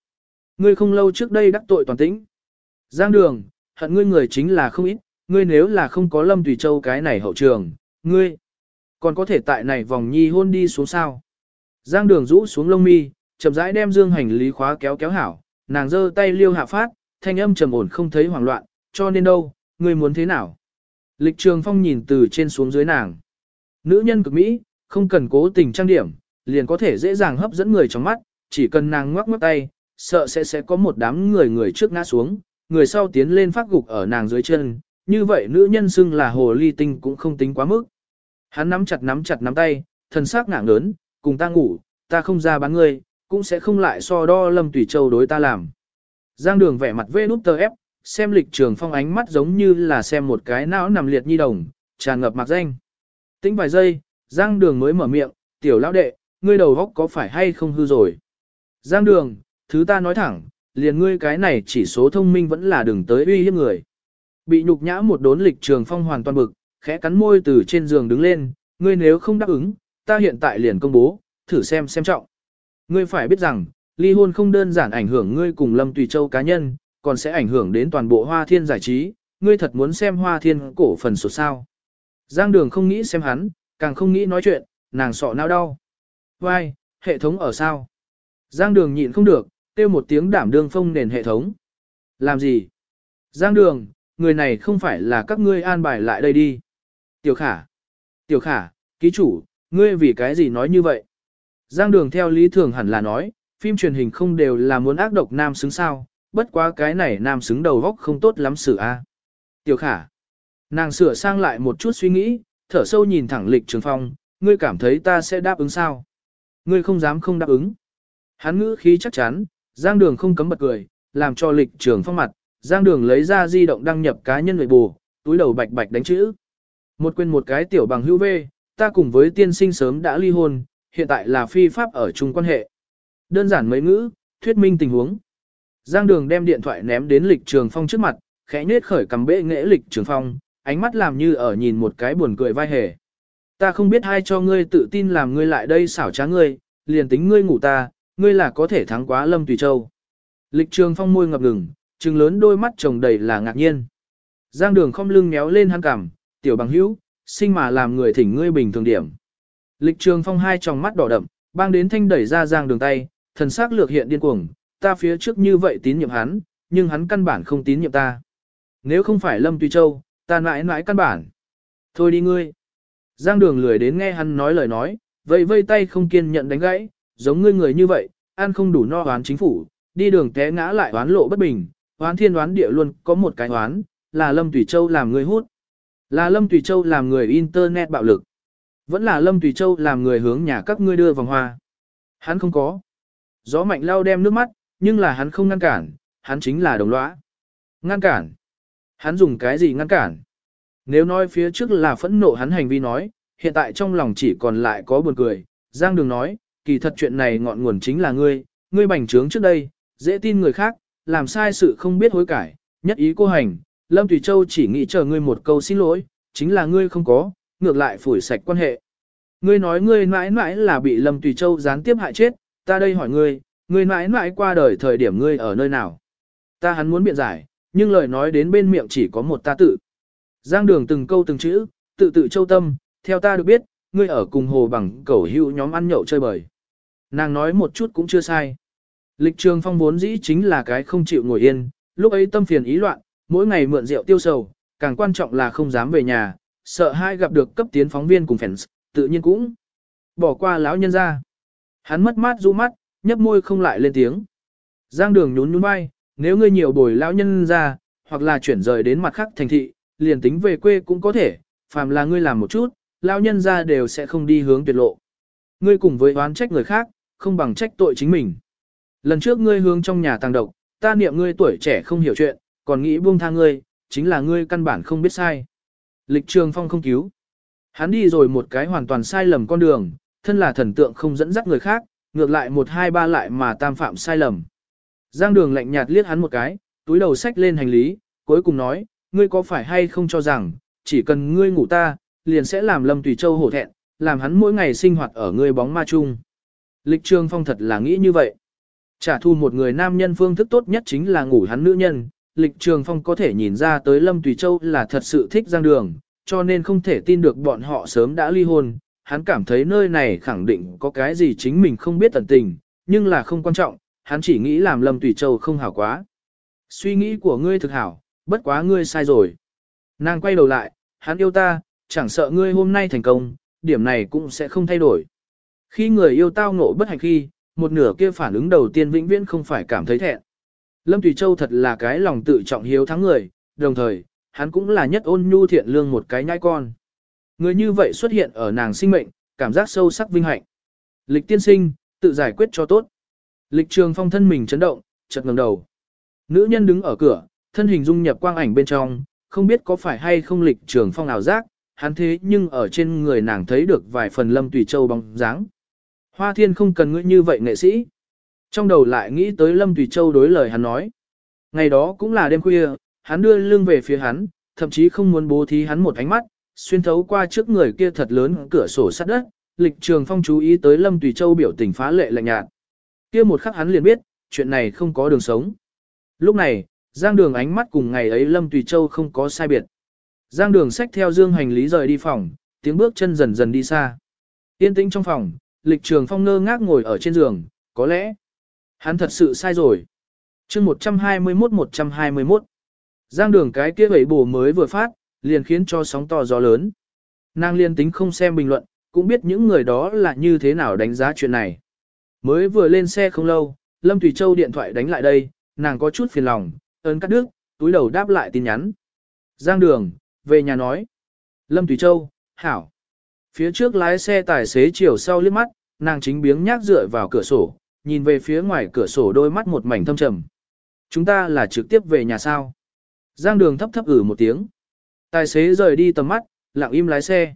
ngươi không lâu trước đây đắc tội toàn tĩnh. Giang đường, hận ngươi người chính là không ít, ngươi nếu là không có Lâm Tùy Châu cái này hậu trường, ngươi còn có thể tại này vòng nhi hôn đi xuống sao. Giang đường rũ xuống lông mi, chậm rãi đem dương hành lý khóa kéo kéo hảo, nàng giơ tay liêu hạ phát, thanh âm trầm ổn không thấy hoảng loạn, cho nên đâu, ngươi muốn thế nào? Lịch trường phong nhìn từ trên xuống dưới nàng. Nữ nhân cực Mỹ, không cần cố tình trang điểm, liền có thể dễ dàng hấp dẫn người trong mắt, chỉ cần nàng ngoắc ngoắc tay, sợ sẽ sẽ có một đám người người trước ngã xuống, người sau tiến lên phát gục ở nàng dưới chân, như vậy nữ nhân xưng là hồ ly tinh cũng không tính quá mức. Hắn nắm chặt nắm chặt nắm tay, thần sắc ngạng lớn, cùng ta ngủ, ta không ra bán ngươi, cũng sẽ không lại so đo lâm tùy châu đối ta làm. Giang đường vẻ mặt vê nút tờ ép, xem lịch trường phong ánh mắt giống như là xem một cái não nằm liệt nhi đồng, tràn ngập mạc danh. Tính vài giây, Giang đường mới mở miệng, tiểu lão đệ, ngươi đầu góc có phải hay không hư rồi. Giang đường, thứ ta nói thẳng, liền ngươi cái này chỉ số thông minh vẫn là đừng tới uy hiếp người. Bị nhục nhã một đốn lịch trường phong hoàn toàn bực, khẽ cắn môi từ trên giường đứng lên, ngươi nếu không đáp ứng, ta hiện tại liền công bố, thử xem xem trọng. Ngươi phải biết rằng, ly hôn không đơn giản ảnh hưởng ngươi cùng Lâm Tùy Châu cá nhân, còn sẽ ảnh hưởng đến toàn bộ hoa thiên giải trí, ngươi thật muốn xem hoa thiên cổ phần sổ sao. Giang đường không nghĩ xem hắn, càng không nghĩ nói chuyện, nàng sọ não đau. Vai, hệ thống ở sao? Giang đường nhịn không được, kêu một tiếng đảm đương phông nền hệ thống. Làm gì? Giang đường, người này không phải là các ngươi an bài lại đây đi. Tiểu khả. Tiểu khả, ký chủ, ngươi vì cái gì nói như vậy? Giang đường theo lý thường hẳn là nói, phim truyền hình không đều là muốn ác độc nam xứng sao, bất quá cái này nam xứng đầu góc không tốt lắm xử a. Tiểu khả. Nàng sửa sang lại một chút suy nghĩ, thở sâu nhìn thẳng lịch trường phong, ngươi cảm thấy ta sẽ đáp ứng sao? Ngươi không dám không đáp ứng. Hắn ngữ khí chắc chắn, Giang Đường không cấm bật cười, làm cho lịch trường phong mặt, Giang Đường lấy ra di động đăng nhập cá nhân người bù, túi đầu bạch bạch đánh chữ. Một quên một cái tiểu bằng hữu vê, ta cùng với tiên sinh sớm đã ly hôn, hiện tại là phi pháp ở chung quan hệ. Đơn giản mấy ngữ, thuyết minh tình huống. Giang Đường đem điện thoại ném đến lịch trường phong trước mặt, khẽ nết khởi cầm bệ nghệ lịch trường phong, ánh mắt làm như ở nhìn một cái buồn cười vai hề. Ta không biết ai cho ngươi tự tin làm ngươi lại đây xảo trá ngươi, liền tính ngươi ngủ ta, ngươi là có thể thắng quá Lâm Tùy Châu. Lịch trường phong môi ngập ngừng, trừng lớn đôi mắt trồng đầy là ngạc nhiên. Giang đường không lưng méo lên hắn cằm, tiểu bằng hữu, sinh mà làm người thỉnh ngươi bình thường điểm. Lịch trường phong hai tròng mắt đỏ đậm, bang đến thanh đẩy ra giang đường tay, thần sắc lược hiện điên cuồng, ta phía trước như vậy tín nhiệm hắn, nhưng hắn căn bản không tín nhiệm ta. Nếu không phải Lâm Tùy Châu, ta mãi mãi căn bản. Thôi đi ngươi. Giang đường lười đến nghe hắn nói lời nói, vậy vây tay không kiên nhận đánh gãy, giống ngươi người như vậy, ăn không đủ no oán chính phủ, đi đường té ngã lại oán lộ bất bình, oán thiên oán địa luôn có một cái oán, là Lâm Tùy Châu làm người hút. Là Lâm Tùy Châu làm người internet bạo lực. Vẫn là Lâm Tùy Châu làm người hướng nhà các ngươi đưa vòng hoa. Hắn không có. Gió mạnh lao đem nước mắt, nhưng là hắn không ngăn cản, hắn chính là đồng lõa. Ngăn cản. Hắn dùng cái gì ngăn cản? Nếu nói phía trước là phẫn nộ hắn hành vi nói, hiện tại trong lòng chỉ còn lại có buồn cười. Giang Đường nói, kỳ thật chuyện này ngọn nguồn chính là ngươi, ngươi bành trướng trước đây, dễ tin người khác, làm sai sự không biết hối cải, nhất ý cô hành. Lâm Thủy Châu chỉ nghĩ chờ ngươi một câu xin lỗi, chính là ngươi không có, ngược lại phủi sạch quan hệ. Ngươi nói ngươi mãi mãi là bị Lâm Tùy Châu gián tiếp hại chết, ta đây hỏi ngươi, ngươi mãi mãi qua đời thời điểm ngươi ở nơi nào? Ta hắn muốn biện giải, nhưng lời nói đến bên miệng chỉ có một ta tự. Giang đường từng câu từng chữ, tự tự châu tâm, theo ta được biết, ngươi ở cùng hồ bằng cẩu hữu nhóm ăn nhậu chơi bời. Nàng nói một chút cũng chưa sai. Lịch trường phong vốn dĩ chính là cái không chịu ngồi yên, Lúc ấy tâm phiền ý loạn, mỗi ngày mượn rượu tiêu sầu, càng quan trọng là không dám về nhà, sợ hai gặp được cấp tiến phóng viên cùng fans, tự nhiên cũng bỏ qua lão nhân ra. Hắn mất mát rũ mắt, nhấp môi không lại lên tiếng. Giang đường nhún nhún vai, nếu ngươi nhiều bồi lão nhân ra, hoặc là chuyển rời đến mặt khác thành thị, liền tính về quê cũng có thể, phàm là ngươi làm một chút, lão nhân ra đều sẽ không đi hướng tuyệt lộ. Ngươi cùng với oán trách người khác, không bằng trách tội chính mình. Lần trước ngươi hướng trong nhà tàng độc, ta niệm ngươi tuổi trẻ không hiểu chuyện, còn nghĩ buông tha ngươi, chính là ngươi căn bản không biết sai. Lịch trường phong không cứu. Hắn đi rồi một cái hoàn toàn sai lầm con đường, thân là thần tượng không dẫn dắt người khác, ngược lại một hai ba lại mà tam phạm sai lầm. Giang đường lạnh nhạt liếc hắn một cái, túi đầu sách lên hành lý, cuối cùng nói, ngươi có phải hay không cho rằng, chỉ cần ngươi ngủ ta, liền sẽ làm Lâm Tùy Châu hổ thẹn, làm hắn mỗi ngày sinh hoạt ở ngươi bóng ma chung. Lịch Trường Phong thật là nghĩ như vậy. Trả thù một người nam nhân phương thức tốt nhất chính là ngủ hắn nữ nhân. Lịch Trường Phong có thể nhìn ra tới Lâm Tùy Châu là thật sự thích Giang Đường, cho nên không thể tin được bọn họ sớm đã ly hôn. Hắn cảm thấy nơi này khẳng định có cái gì chính mình không biết tận tình, nhưng là không quan trọng, hắn chỉ nghĩ làm Lâm Tùy Châu không hảo quá. Suy nghĩ của ngươi thực hảo, bất quá ngươi sai rồi. Nàng quay đầu lại, hắn yêu ta, chẳng sợ ngươi hôm nay thành công, điểm này cũng sẽ không thay đổi. Khi người yêu tao ngộ bất hạnh khi, một nửa kia phản ứng đầu tiên vĩnh viễn không phải cảm thấy thẹn. Lâm Tùy Châu thật là cái lòng tự trọng hiếu thắng người, đồng thời, hắn cũng là nhất ôn nhu thiện lương một cái nhai con. Người như vậy xuất hiện ở nàng sinh mệnh, cảm giác sâu sắc vinh hạnh. Lịch tiên sinh, tự giải quyết cho tốt. Lịch trường phong thân mình chấn động, chợt ngẩng đầu. Nữ nhân đứng ở cửa, thân hình dung nhập quang ảnh bên trong, không biết có phải hay không lịch trường phong ảo giác, hắn thế nhưng ở trên người nàng thấy được vài phần lâm tùy châu bóng dáng. Hoa thiên không cần ngươi như vậy nghệ sĩ. Trong đầu lại nghĩ tới lâm tùy châu đối lời hắn nói. Ngày đó cũng là đêm khuya, hắn đưa lưng về phía hắn, thậm chí không muốn bố thí hắn một ánh mắt, xuyên thấu qua trước người kia thật lớn cửa sổ sắt đất, lịch trường phong chú ý tới lâm tùy châu biểu tình phá lệ lạnh nhạt. Kia một khắc hắn liền biết, chuyện này không có đường sống. Lúc này, Giang Đường ánh mắt cùng ngày ấy Lâm Tùy Châu không có sai biệt. Giang Đường xách theo dương hành lý rời đi phòng, tiếng bước chân dần dần đi xa. Yên tĩnh trong phòng, lịch trường phong ngơ ngác ngồi ở trên giường, có lẽ hắn thật sự sai rồi. chương 121-121 Giang đường cái kia bảy bổ mới vừa phát, liền khiến cho sóng to gió lớn. Nàng liên tính không xem bình luận, cũng biết những người đó là như thế nào đánh giá chuyện này. Mới vừa lên xe không lâu, Lâm Thủy Châu điện thoại đánh lại đây, nàng có chút phiền lòng, ơn cắt đứt, túi đầu đáp lại tin nhắn. Giang đường, về nhà nói. Lâm Thủy Châu, hảo. Phía trước lái xe tài xế chiều sau liếc mắt, nàng chính biếng nhác dựa vào cửa sổ, nhìn về phía ngoài cửa sổ đôi mắt một mảnh thâm trầm. Chúng ta là trực tiếp về nhà sao? Giang đường thấp thấp ử một tiếng. Tài xế rời đi tầm mắt, lặng im lái xe.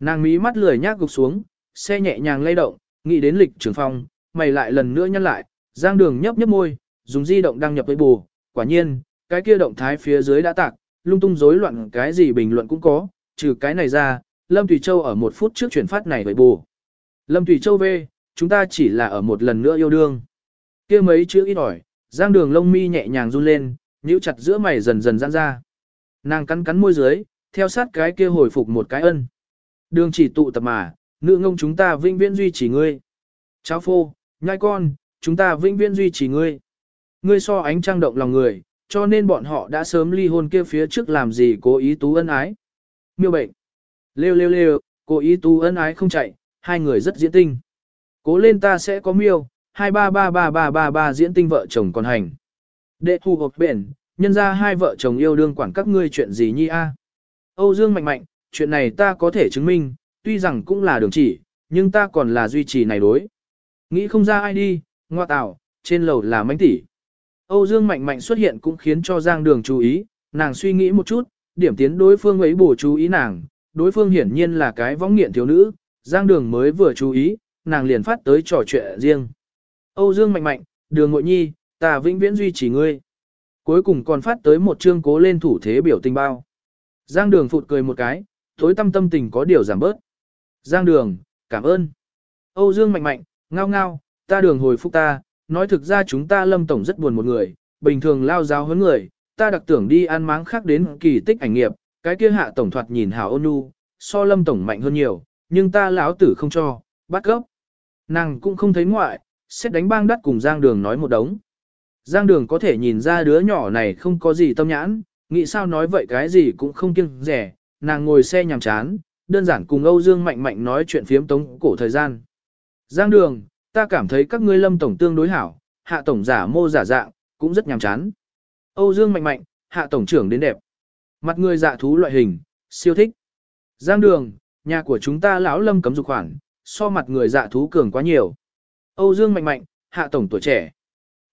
Nàng mí mắt lười nhác gục xuống, xe nhẹ nhàng lay động, nghĩ đến lịch trường phong, mày lại lần nữa nhăn lại, giang đường nhấp nhấp môi, dùng di động đăng nhập với bù, quả nhiên, cái kia động thái phía dưới đã tạc, lung tung rối loạn cái gì bình luận cũng có, trừ cái này ra, Lâm Thủy Châu ở một phút trước chuyển phát này với bù. Lâm Thủy Châu về, chúng ta chỉ là ở một lần nữa yêu đương. kia mấy chữ ít ỏi, giang đường lông mi nhẹ nhàng run lên, nhíu chặt giữa mày dần dần giãn ra. Nàng cắn cắn môi dưới, theo sát cái kia hồi phục một cái ân. Đường chỉ tụ tập mà, nữ ngông chúng ta vinh viễn duy trì ngươi. Cháu phô, nhai con, chúng ta vinh viễn duy trì ngươi. Ngươi so ánh trăng động lòng người, cho nên bọn họ đã sớm ly hôn kia phía trước làm gì cố ý tú ân ái. Miêu bệnh. Lêu lêu lêu, cố ý tú ân ái không chạy, hai người rất diễn tinh. Cố lên ta sẽ có miêu, hai ba ba ba ba ba ba diễn tinh vợ chồng còn hành. Đệ thu hộp bền, nhân ra hai vợ chồng yêu đương quản các ngươi chuyện gì nhi a? Âu Dương mạnh mạnh, chuyện này ta có thể chứng minh, tuy rằng cũng là đường chỉ, nhưng ta còn là duy trì này đối. Nghĩ không ra ai đi, ngoa tạo, trên lầu là mánh tỷ. Âu Dương mạnh mạnh xuất hiện cũng khiến cho Giang Đường chú ý, nàng suy nghĩ một chút, điểm tiến đối phương ấy bổ chú ý nàng, đối phương hiển nhiên là cái võng nghiện thiếu nữ, Giang Đường mới vừa chú ý, nàng liền phát tới trò chuyện riêng. Âu Dương mạnh mạnh, Đường Ngội Nhi, ta vĩnh viễn duy trì ngươi. Cuối cùng còn phát tới một chương cố lên thủ thế biểu tình bao. Giang Đường phụt cười một cái, tối tâm tâm tình có điều giảm bớt. Giang Đường, cảm ơn. Âu Dương mạnh mạnh, ngao ngao, ta đường hồi phúc ta, nói thực ra chúng ta lâm tổng rất buồn một người, bình thường lao giáo hơn người, ta đặc tưởng đi ăn máng khác đến kỳ tích ảnh nghiệp, cái kia hạ tổng thoạt nhìn hảo ôn nhu, so lâm tổng mạnh hơn nhiều, nhưng ta lão tử không cho, bắt gốc. Nàng cũng không thấy ngoại, xét đánh bang đắt cùng giang đường nói một đống. Giang đường có thể nhìn ra đứa nhỏ này không có gì tâm nhãn, nghĩ sao nói vậy cái gì cũng không kiêng rẻ, nàng ngồi xe nhàm chán, đơn giản cùng Âu Dương mạnh mạnh nói chuyện phiếm tống cổ thời gian. Giang đường, ta cảm thấy các ngươi lâm tổng tương đối hảo, hạ tổng giả mô giả dạng, cũng rất nhàm chán. Âu Dương mạnh mạnh, hạ tổng trưởng đến đẹp. Mặt người dạ thú loại hình, siêu thích. Giang đường, nhà của chúng ta lão lâm cấm dục khoản, so mặt người dạ thú cường quá nhiều. Âu Dương mạnh mạnh, hạ tổng tuổi trẻ.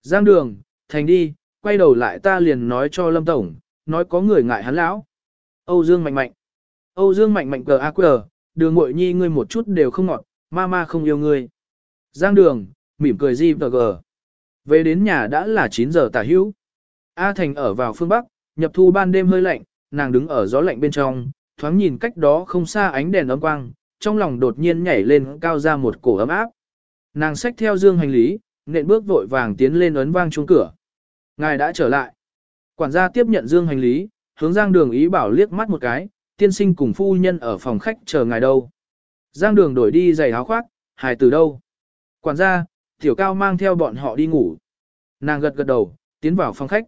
Giang đường, thành đi, quay đầu lại ta liền nói cho lâm tổng, nói có người ngại hắn lão. Âu Dương mạnh mạnh. Âu Dương mạnh mạnh cờ a quờ, đường mội nhi ngươi một chút đều không ngọt, ma ma không yêu ngươi. Giang đường, mỉm cười gì vờ gờ. Về đến nhà đã là 9 giờ tả hữu. A Thành ở vào phương Bắc, nhập thu ban đêm hơi lạnh, nàng đứng ở gió lạnh bên trong, thoáng nhìn cách đó không xa ánh đèn ấm quang, trong lòng đột nhiên nhảy lên cao ra một cổ ấm áp. Nàng xách theo dương hành lý, nện bước vội vàng tiến lên ấn vang chuông cửa. Ngài đã trở lại. Quản gia tiếp nhận dương hành lý, hướng Giang Đường ý bảo liếc mắt một cái, tiên sinh cùng phu nhân ở phòng khách chờ ngài đâu. Giang Đường đổi đi giày áo khoác, hài từ đâu. Quản gia, tiểu cao mang theo bọn họ đi ngủ. Nàng gật gật đầu, tiến vào phòng khách.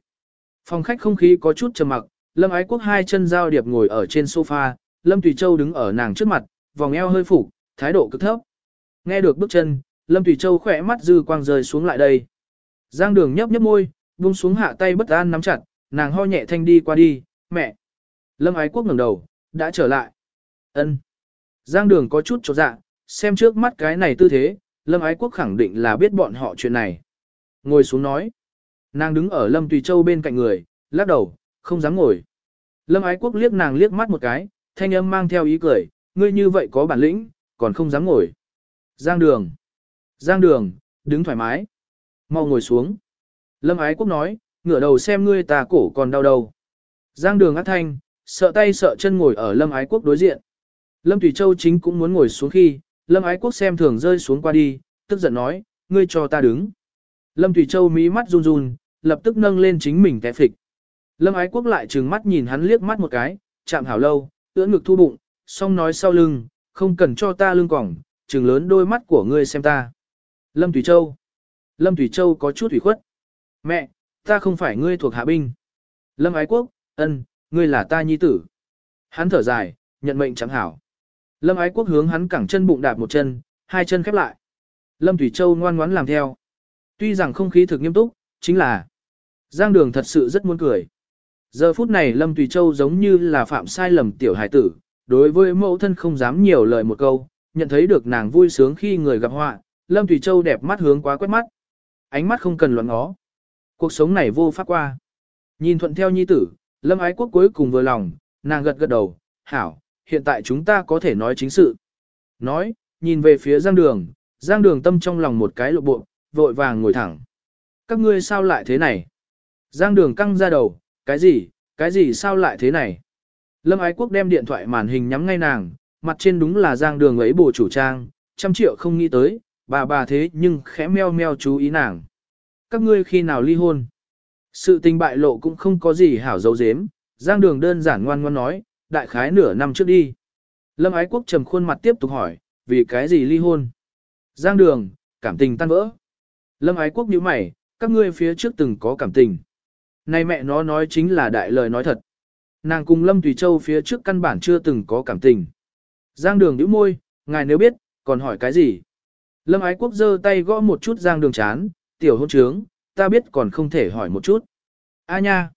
Phòng khách không khí có chút trầm mặc, Lâm Ái Quốc hai chân giao điệp ngồi ở trên sofa, Lâm Tùy Châu đứng ở nàng trước mặt, vòng eo hơi phủ, thái độ cực thấp. Nghe được bước chân, Lâm Tùy Châu khỏe mắt dư quang rơi xuống lại đây. Giang đường nhấp nhấp môi, buông xuống hạ tay bất an nắm chặt, nàng ho nhẹ thanh đi qua đi, mẹ. Lâm Ái Quốc ngẩng đầu, đã trở lại. ân Giang đường có chút chột dạ, xem trước mắt cái này tư thế, Lâm Ái Quốc khẳng định là biết bọn họ chuyện này. Ngồi xuống nói. Nàng đứng ở Lâm Tùy Châu bên cạnh người, lắc đầu, không dám ngồi. Lâm Ái Quốc liếc nàng liếc mắt một cái, thanh âm mang theo ý cười, ngươi như vậy có bản lĩnh, còn không dám ngồi. Giang đường. Giang đường, đứng thoải mái. Mau ngồi xuống. Lâm Ái Quốc nói, ngửa đầu xem ngươi tà cổ còn đau đầu. Giang đường át thanh, sợ tay sợ chân ngồi ở Lâm Ái Quốc đối diện. Lâm Thủy Châu chính cũng muốn ngồi xuống khi, Lâm Ái Quốc xem thường rơi xuống qua đi, tức giận nói, ngươi cho ta đứng. Lâm Thủy Châu mí mắt run run, lập tức nâng lên chính mình té phịch. Lâm Ái Quốc lại trừng mắt nhìn hắn liếc mắt một cái, chạm hảo lâu, ưỡn ngực thu bụng, xong nói sau lưng, không cần cho ta lưng quỏng, trừng lớn đôi mắt của ngươi xem ta. Lâm Thủy Châu. Lâm Thủy Châu có chút ủy khuất. Mẹ, ta không phải ngươi thuộc hạ binh. Lâm Ái Quốc, ân, ngươi là ta nhi tử. Hắn thở dài, nhận mệnh chẳng hảo. Lâm Ái Quốc hướng hắn cẳng chân bụng đạp một chân, hai chân khép lại. Lâm Thủy Châu ngoan ngoãn làm theo. Tuy rằng không khí thực nghiêm túc, chính là Giang Đường thật sự rất muốn cười. Giờ phút này Lâm Tùy Châu giống như là phạm sai lầm tiểu hải tử, đối với mẫu thân không dám nhiều lời một câu, nhận thấy được nàng vui sướng khi người gặp họa, Lâm Thủy Châu đẹp mắt hướng quá quét mắt. Ánh mắt không cần luận ngó. Cuộc sống này vô pháp qua. Nhìn thuận theo nhi tử, Lâm Ái Quốc cuối cùng vừa lòng, nàng gật gật đầu, hảo, hiện tại chúng ta có thể nói chính sự. Nói, nhìn về phía Giang Đường, Giang Đường tâm trong lòng một cái lộ bộ, vội vàng ngồi thẳng. Các ngươi sao lại thế này? Giang Đường căng ra đầu, cái gì, cái gì sao lại thế này? Lâm Ái Quốc đem điện thoại màn hình nhắm ngay nàng, mặt trên đúng là Giang Đường ấy bổ chủ trang, trăm triệu không nghĩ tới, bà bà thế nhưng khẽ meo meo chú ý nàng. Các ngươi khi nào ly hôn? Sự tình bại lộ cũng không có gì hảo dấu dếm, Giang Đường đơn giản ngoan ngoan nói, đại khái nửa năm trước đi. Lâm Ái Quốc trầm khuôn mặt tiếp tục hỏi, vì cái gì ly hôn? Giang Đường, cảm tình tan vỡ. Lâm Ái Quốc nhíu mày, các ngươi phía trước từng có cảm tình. Này mẹ nó nói chính là đại lời nói thật. Nàng cùng Lâm Tùy Châu phía trước căn bản chưa từng có cảm tình. Giang đường nhíu môi, ngài nếu biết, còn hỏi cái gì? Lâm Ái Quốc giơ tay gõ một chút Giang đường chán, tiểu hôn trướng, ta biết còn không thể hỏi một chút. A nha!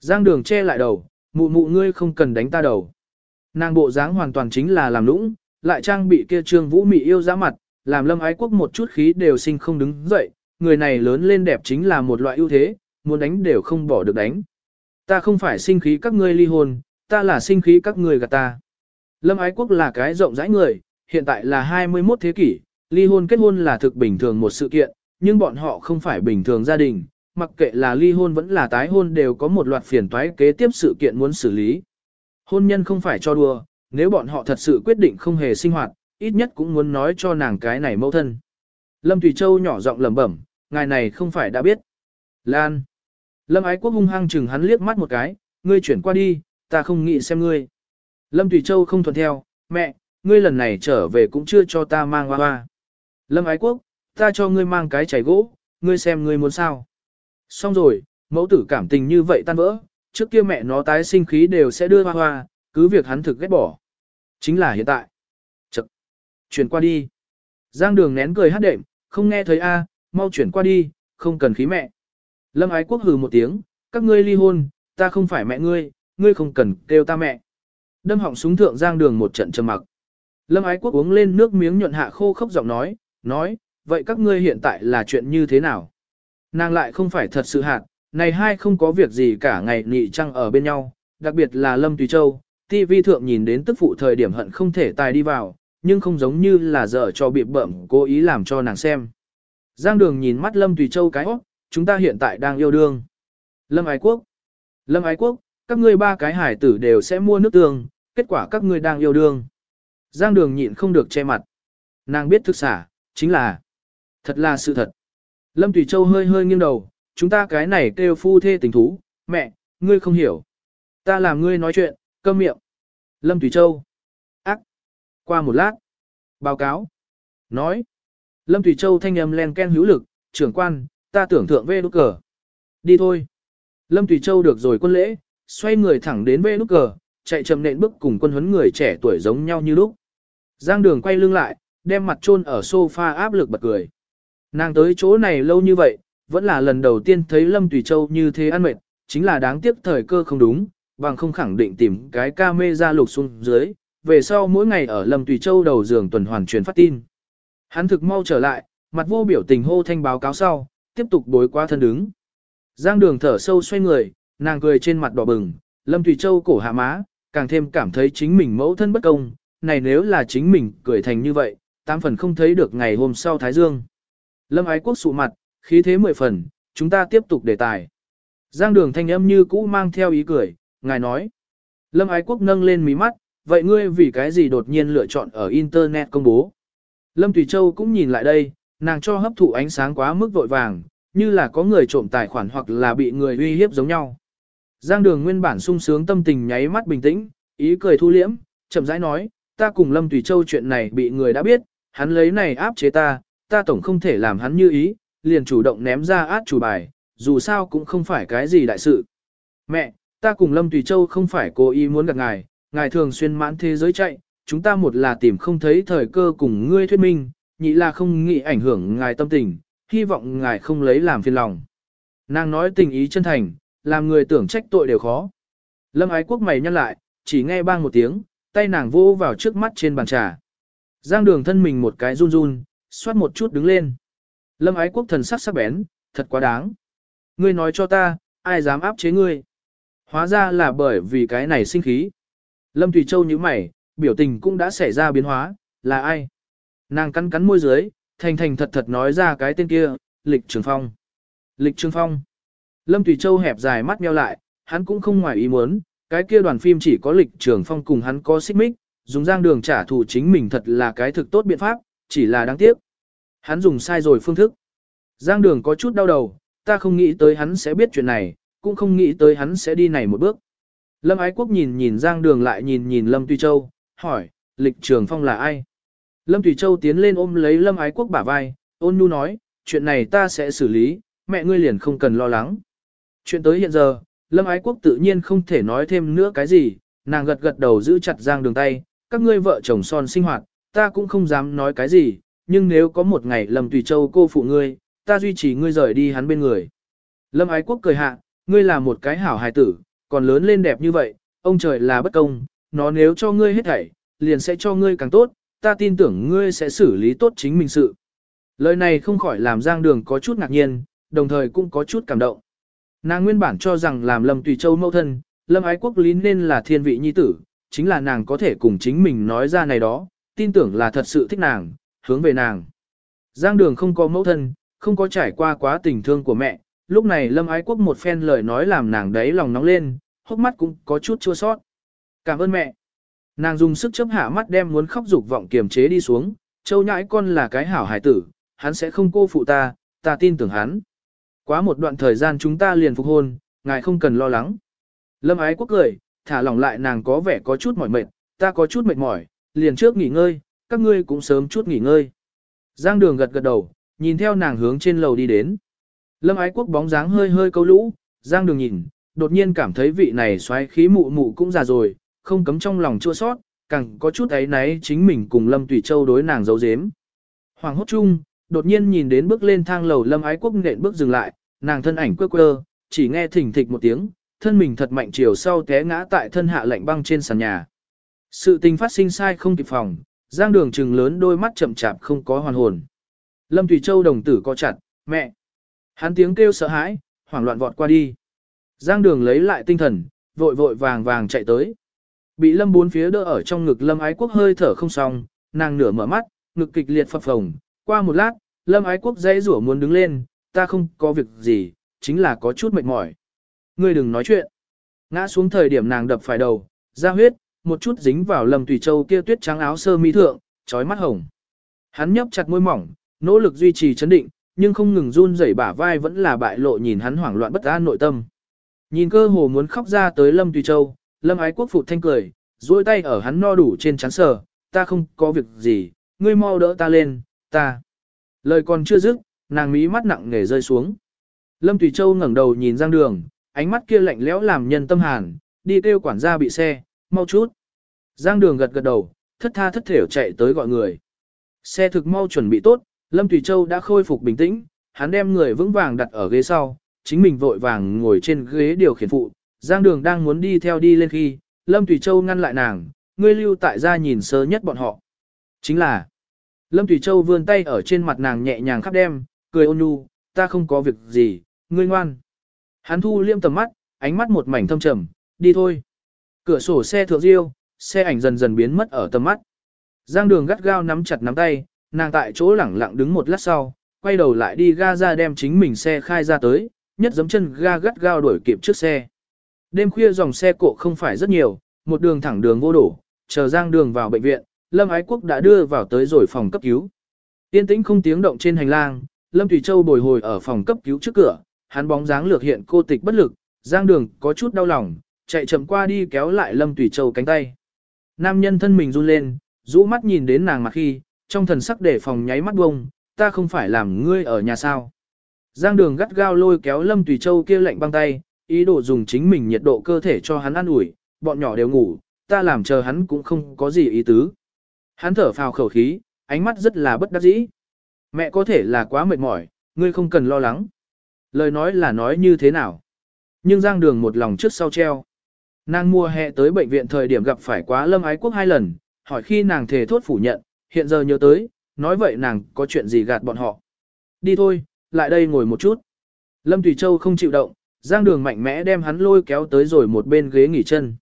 Giang đường che lại đầu, mụ mụ ngươi không cần đánh ta đầu. Nàng bộ dáng hoàn toàn chính là làm lũng, lại trang bị kia trương vũ mị yêu giá mặt, làm lâm ái quốc một chút khí đều sinh không đứng dậy, người này lớn lên đẹp chính là một loại ưu thế, muốn đánh đều không bỏ được đánh. Ta không phải sinh khí các ngươi ly hôn, ta là sinh khí các ngươi gạt ta. Lâm Ái Quốc là cái rộng rãi người, hiện tại là 21 thế kỷ, ly hôn kết hôn là thực bình thường một sự kiện, nhưng bọn họ không phải bình thường gia đình, mặc kệ là ly hôn vẫn là tái hôn đều có một loạt phiền toái kế tiếp sự kiện muốn xử lý. Hôn nhân không phải cho đùa, nếu bọn họ thật sự quyết định không hề sinh hoạt, ít nhất cũng muốn nói cho nàng cái này mâu thân. Lâm Thủy Châu nhỏ giọng lẩm bẩm, ngài này không phải đã biết. Lan. Lâm Ái Quốc hung hăng chừng hắn liếc mắt một cái, ngươi chuyển qua đi, ta không nghĩ xem ngươi. Lâm Thủy Châu không thuận theo, mẹ, ngươi lần này trở về cũng chưa cho ta mang hoa hoa. Lâm Ái Quốc, ta cho ngươi mang cái chảy gỗ, ngươi xem ngươi muốn sao. Xong rồi, mẫu tử cảm tình như vậy tan vỡ, trước kia mẹ nó tái sinh khí đều sẽ đưa hoa hoa, cứ việc hắn thực ghét bỏ. Chính là hiện tại. Chật. Chuyển qua đi. Giang đường nén cười hát đệm, không nghe thấy a, mau chuyển qua đi, không cần khí mẹ. Lâm ái quốc hừ một tiếng, các ngươi ly hôn, ta không phải mẹ ngươi, ngươi không cần kêu ta mẹ. Đâm họng súng thượng giang đường một trận trầm mặc. Lâm ái quốc uống lên nước miếng nhuận hạ khô khốc giọng nói, nói, vậy các ngươi hiện tại là chuyện như thế nào? Nàng lại không phải thật sự hạt, này hai không có việc gì cả ngày nị trăng ở bên nhau, đặc biệt là Lâm Tùy Châu, TV thượng nhìn đến tức phụ thời điểm hận không thể tài đi vào, nhưng không giống như là dở cho bị bẩm cố ý làm cho nàng xem. Giang đường nhìn mắt Lâm Tùy Châu cái ốc, chúng ta hiện tại đang yêu đương. Lâm Ái Quốc Lâm Ái Quốc, các ngươi ba cái hải tử đều sẽ mua nước tương, kết quả các ngươi đang yêu đương. Giang đường nhịn không được che mặt. Nàng biết thực xả, chính là thật là sự thật. Lâm Tùy Châu hơi hơi nghiêng đầu, chúng ta cái này kêu phu thê tình thú, mẹ, ngươi không hiểu. Ta làm ngươi nói chuyện, câm miệng. Lâm Tùy Châu. Ác. Qua một lát. Báo cáo. Nói. Lâm Tùy Châu thanh âm len ken hữu lực, trưởng quan, ta tưởng thượng về nút cờ. Đi thôi. Lâm Tùy Châu được rồi quân lễ, xoay người thẳng đến về nút cờ, chạy chậm nện bước cùng quân huấn người trẻ tuổi giống nhau như lúc. Giang đường quay lưng lại, đem mặt chôn ở sofa áp lực bật cười. Nàng tới chỗ này lâu như vậy, vẫn là lần đầu tiên thấy Lâm Tùy Châu như thế ăn mệt, chính là đáng tiếc thời cơ không đúng, bằng không khẳng định tìm cái ca mê ra lục xuống dưới, về sau mỗi ngày ở Lâm Tùy Châu đầu giường tuần hoàn truyền phát tin. Hắn thực mau trở lại, mặt vô biểu tình hô thanh báo cáo sau, tiếp tục bối qua thân đứng. Giang đường thở sâu xoay người, nàng cười trên mặt đỏ bừng, Lâm Tùy Châu cổ hạ má, càng thêm cảm thấy chính mình mẫu thân bất công, này nếu là chính mình cười thành như vậy, tám phần không thấy được ngày hôm sau Thái Dương. Lâm ái quốc sụ mặt, khí thế mười phần, chúng ta tiếp tục đề tài. Giang đường thanh âm như cũ mang theo ý cười, ngài nói. Lâm ái quốc nâng lên mí mắt, vậy ngươi vì cái gì đột nhiên lựa chọn ở Internet công bố? Lâm Tùy Châu cũng nhìn lại đây, nàng cho hấp thụ ánh sáng quá mức vội vàng, như là có người trộm tài khoản hoặc là bị người uy hiếp giống nhau. Giang đường nguyên bản sung sướng tâm tình nháy mắt bình tĩnh, ý cười thu liễm, chậm rãi nói, ta cùng Lâm Tùy Châu chuyện này bị người đã biết, hắn lấy này áp chế ta, ta tổng không thể làm hắn như ý, liền chủ động ném ra át chủ bài, dù sao cũng không phải cái gì đại sự. Mẹ, ta cùng Lâm Tùy Châu không phải cố ý muốn gặp ngài, ngài thường xuyên mãn thế giới chạy, chúng ta một là tìm không thấy thời cơ cùng ngươi thuyết minh, nhị là không nghĩ ảnh hưởng ngài tâm tình, hy vọng ngài không lấy làm phiền lòng. Nàng nói tình ý chân thành, làm người tưởng trách tội đều khó. Lâm ái quốc mày nhăn lại, chỉ nghe bang một tiếng, tay nàng vô vào trước mắt trên bàn trà. Giang đường thân mình một cái run run, xoát một chút đứng lên. Lâm ái quốc thần sắc sắc bén, thật quá đáng. Ngươi nói cho ta, ai dám áp chế ngươi? Hóa ra là bởi vì cái này sinh khí. Lâm Thủy Châu như mày, biểu tình cũng đã xảy ra biến hóa, là ai? Nàng cắn cắn môi dưới, thành thành thật thật nói ra cái tên kia, Lịch Trường Phong. Lịch Trường Phong. Lâm Thủy Châu hẹp dài mắt nheo lại, hắn cũng không ngoài ý muốn, cái kia đoàn phim chỉ có Lịch Trường Phong cùng hắn có xích mích, dùng giang đường trả thù chính mình thật là cái thực tốt biện pháp, chỉ là đáng tiếc. Hắn dùng sai rồi phương thức. Giang đường có chút đau đầu, ta không nghĩ tới hắn sẽ biết chuyện này, cũng không nghĩ tới hắn sẽ đi này một bước. Lâm Ái Quốc nhìn nhìn Giang đường lại nhìn nhìn Lâm Tùy Châu, hỏi, lịch trường phong là ai? Lâm Tùy Châu tiến lên ôm lấy Lâm Ái Quốc bả vai, ôn nhu nói, chuyện này ta sẽ xử lý, mẹ ngươi liền không cần lo lắng. Chuyện tới hiện giờ, Lâm Ái Quốc tự nhiên không thể nói thêm nữa cái gì, nàng gật gật đầu giữ chặt Giang đường tay, các ngươi vợ chồng son sinh hoạt, ta cũng không dám nói cái gì, nhưng nếu có một ngày Lâm Tùy Châu cô phụ ngươi, ta duy trì ngươi rời đi hắn bên người. Lâm Ái Quốc cười hạ, ngươi là một cái hảo hài tử, còn lớn lên đẹp như vậy, ông trời là bất công, nó nếu cho ngươi hết thảy, liền sẽ cho ngươi càng tốt, ta tin tưởng ngươi sẽ xử lý tốt chính mình sự. Lời này không khỏi làm Giang Đường có chút ngạc nhiên, đồng thời cũng có chút cảm động. Nàng nguyên bản cho rằng làm Lâm Tùy Châu mẫu thân, Lâm Ái Quốc lý nên là thiên vị nhi tử, chính là nàng có thể cùng chính mình nói ra này đó, tin tưởng là thật sự thích nàng, hướng về nàng. Giang đường không có mẫu thân, không có trải qua quá tình thương của mẹ, lúc này Lâm Ái Quốc một phen lời nói làm nàng đấy lòng nóng lên, hốc mắt cũng có chút chua sót. Cảm ơn mẹ. Nàng dùng sức chấp hạ mắt đem muốn khóc dục vọng kiềm chế đi xuống, châu nhãi con là cái hảo hải tử, hắn sẽ không cô phụ ta, ta tin tưởng hắn. Quá một đoạn thời gian chúng ta liền phục hôn, ngài không cần lo lắng. Lâm ái quốc cười, thả lỏng lại nàng có vẻ có chút mỏi mệt, ta có chút mệt mỏi, liền trước nghỉ ngơi, các ngươi cũng sớm chút nghỉ ngơi. Giang đường gật gật đầu, nhìn theo nàng hướng trên lầu đi đến. Lâm ái quốc bóng dáng hơi hơi câu lũ, giang đường nhìn, đột nhiên cảm thấy vị này xoáy khí mụ mụ cũng già rồi, không cấm trong lòng chua sót, càng có chút ấy náy chính mình cùng Lâm Tùy Châu đối nàng giấu giếm. Hoàng hốt chung, đột nhiên nhìn đến bước lên thang lầu Lâm ái quốc nện bước dừng lại, nàng thân ảnh quơ quơ, chỉ nghe thỉnh thịch một tiếng, thân mình thật mạnh chiều sau té ngã tại thân hạ lạnh băng trên sàn nhà. Sự tình phát sinh sai không kịp phòng, giang đường trừng lớn đôi mắt chậm chạp không có hoàn hồn. Lâm Thủy Châu đồng tử co chặt, mẹ. Hắn tiếng kêu sợ hãi, hoảng loạn vọt qua đi. Giang đường lấy lại tinh thần, vội vội vàng vàng chạy tới. Bị lâm bốn phía đỡ ở trong ngực lâm ái quốc hơi thở không xong, nàng nửa mở mắt, ngực kịch liệt phập phồng. Qua một lát, lâm ái quốc dãy rủa muốn đứng lên, ta không có việc gì, chính là có chút mệt mỏi. Ngươi đừng nói chuyện. Ngã xuống thời điểm nàng đập phải đầu, ra huyết, một chút dính vào lâm tùy châu kia tuyết trắng áo sơ mi thượng, trói mắt hồng. Hắn nhấp chặt môi mỏng, nỗ lực duy trì chấn định, nhưng không ngừng run rẩy bả vai vẫn là bại lộ nhìn hắn hoảng loạn bất an nội tâm. Nhìn cơ hồ muốn khóc ra tới Lâm Tùy Châu, Lâm Ái Quốc phụt thanh cười, duỗi tay ở hắn no đủ trên chán sờ, ta không có việc gì, ngươi mau đỡ ta lên, ta. Lời còn chưa dứt, nàng mí mắt nặng nề rơi xuống. Lâm Tùy Châu ngẩng đầu nhìn Giang Đường, ánh mắt kia lạnh lẽo làm nhân tâm hàn, đi kêu quản gia bị xe, mau chút. Giang Đường gật gật đầu, thất tha thất thểu chạy tới gọi người. Xe thực mau chuẩn bị tốt, Lâm Tùy Châu đã khôi phục bình tĩnh, hắn đem người vững vàng đặt ở ghế sau, chính mình vội vàng ngồi trên ghế điều khiển phụ. Giang Đường đang muốn đi theo đi lên khi, Lâm Tùy Châu ngăn lại nàng, ngươi lưu tại gia nhìn sơ nhất bọn họ. Chính là, Lâm Tùy Châu vươn tay ở trên mặt nàng nhẹ nhàng khắp đem, cười ôn nhu, ta không có việc gì, ngươi ngoan. Hắn thu liêm tầm mắt, ánh mắt một mảnh thâm trầm, đi thôi. Cửa sổ xe thượng riêu, xe ảnh dần dần biến mất ở tầm mắt. Giang đường gắt gao nắm chặt nắm tay, nàng tại chỗ lẳng lặng đứng một lát sau, quay đầu lại đi ga ra đem chính mình xe khai ra tới, nhất giấm chân ga gắt gao đuổi kịp trước xe. Đêm khuya dòng xe cộ không phải rất nhiều, một đường thẳng đường vô đổ, chờ Giang đường vào bệnh viện, Lâm Ái Quốc đã đưa vào tới rồi phòng cấp cứu. Tiên tĩnh không tiếng động trên hành lang, Lâm Thủy Châu bồi hồi ở phòng cấp cứu trước cửa, hắn bóng dáng lược hiện cô tịch bất lực, Giang đường có chút đau lòng, chạy chậm qua đi kéo lại Lâm tùy Châu cánh tay. Nam nhân thân mình run lên, rũ mắt nhìn đến nàng mặt khi, trong thần sắc để phòng nháy mắt bông, ta không phải làm ngươi ở nhà sao. Giang đường gắt gao lôi kéo Lâm Tùy Châu kia lạnh băng tay, ý đồ dùng chính mình nhiệt độ cơ thể cho hắn ăn ủi, bọn nhỏ đều ngủ, ta làm chờ hắn cũng không có gì ý tứ. Hắn thở phào khẩu khí, ánh mắt rất là bất đắc dĩ. Mẹ có thể là quá mệt mỏi, ngươi không cần lo lắng. Lời nói là nói như thế nào? Nhưng Giang Đường một lòng trước sau treo. Nàng mùa hè tới bệnh viện thời điểm gặp phải quá Lâm Ái Quốc hai lần, hỏi khi nàng thề thốt phủ nhận, hiện giờ nhớ tới, nói vậy nàng có chuyện gì gạt bọn họ. Đi thôi, lại đây ngồi một chút. Lâm Tùy Châu không chịu động, Giang Đường mạnh mẽ đem hắn lôi kéo tới rồi một bên ghế nghỉ chân.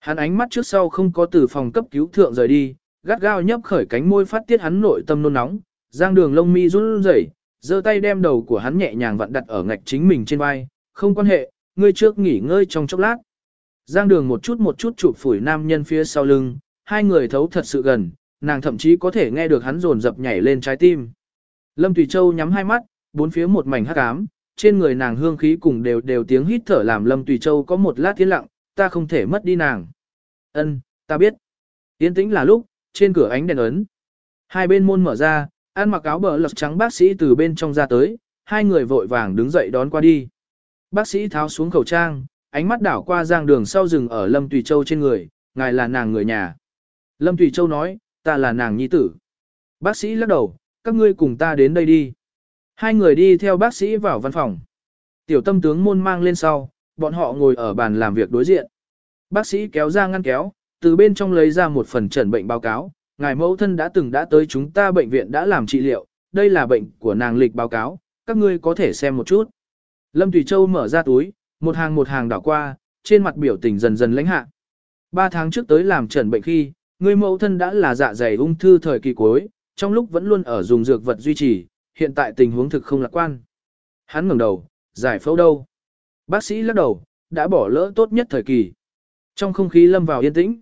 Hắn ánh mắt trước sau không có từ phòng cấp cứu thượng rời đi, gắt gao nhấp khởi cánh môi phát tiết hắn nội tâm nôn nóng. Giang Đường lông mi run rẩy, giơ tay đem đầu của hắn nhẹ nhàng vặn đặt ở ngạch chính mình trên vai, không quan hệ, ngươi trước nghỉ ngơi trong chốc lát. Giang Đường một chút một chút chụp phủi nam nhân phía sau lưng, hai người thấu thật sự gần, nàng thậm chí có thể nghe được hắn rồn dập nhảy lên trái tim. Lâm Thủy Châu nhắm hai mắt, bốn phía một mảnh hắc ám, trên người nàng hương khí cùng đều đều tiếng hít thở làm Lâm tùy Châu có một lát tiến lặng, ta không thể mất đi nàng. Ân, ta biết. Tiến tĩnh là lúc, trên cửa ánh đèn ấn. Hai bên môn mở ra, ăn mặc áo bờ lật trắng bác sĩ từ bên trong ra tới, hai người vội vàng đứng dậy đón qua đi. Bác sĩ tháo xuống khẩu trang, ánh mắt đảo qua giang đường sau rừng ở Lâm Tùy Châu trên người, ngài là nàng người nhà. Lâm Tùy Châu nói, ta là nàng nhi tử. Bác sĩ lắc đầu, các ngươi cùng ta đến đây đi. Hai người đi theo bác sĩ vào văn phòng. Tiểu tâm tướng môn mang lên sau, bọn họ ngồi ở bàn làm việc đối diện. Bác sĩ kéo ra ngăn kéo, từ bên trong lấy ra một phần trần bệnh báo cáo. Ngài mẫu thân đã từng đã tới chúng ta bệnh viện đã làm trị liệu, đây là bệnh của nàng lịch báo cáo, các ngươi có thể xem một chút. Lâm Thủy Châu mở ra túi, một hàng một hàng đảo qua, trên mặt biểu tình dần dần lãnh hạ. Ba tháng trước tới làm trần bệnh khi, người mẫu thân đã là dạ dày ung thư thời kỳ cuối, trong lúc vẫn luôn ở dùng dược vật duy trì, hiện tại tình huống thực không lạc quan. Hắn ngẩng đầu, giải phẫu đâu? Bác sĩ lắc đầu, đã bỏ lỡ tốt nhất thời kỳ. Trong không khí lâm vào yên tĩnh.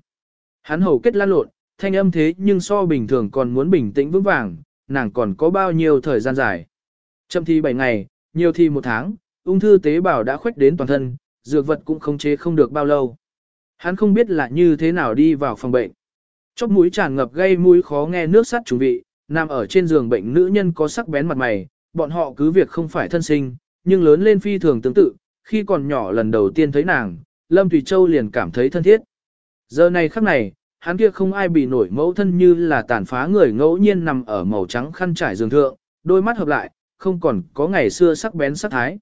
Hắn hầu kết lan lộn, thanh âm thế nhưng so bình thường còn muốn bình tĩnh vững vàng, nàng còn có bao nhiêu thời gian dài. Chậm thi 7 ngày, nhiều thi một tháng, ung thư tế bào đã khuếch đến toàn thân, dược vật cũng không chế không được bao lâu. Hắn không biết là như thế nào đi vào phòng bệnh. Chóp mũi tràn ngập gây mũi khó nghe nước sắt trùng vị, nằm ở trên giường bệnh nữ nhân có sắc bén mặt mày, bọn họ cứ việc không phải thân sinh, nhưng lớn lên phi thường tương tự, khi còn nhỏ lần đầu tiên thấy nàng, Lâm Thủy Châu liền cảm thấy thân thiết. Giờ này khắc này, hắn kia không ai bị nổi mẫu thân như là tàn phá người ngẫu nhiên nằm ở màu trắng khăn trải giường thượng, đôi mắt hợp lại, không còn có ngày xưa sắc bén sắc thái.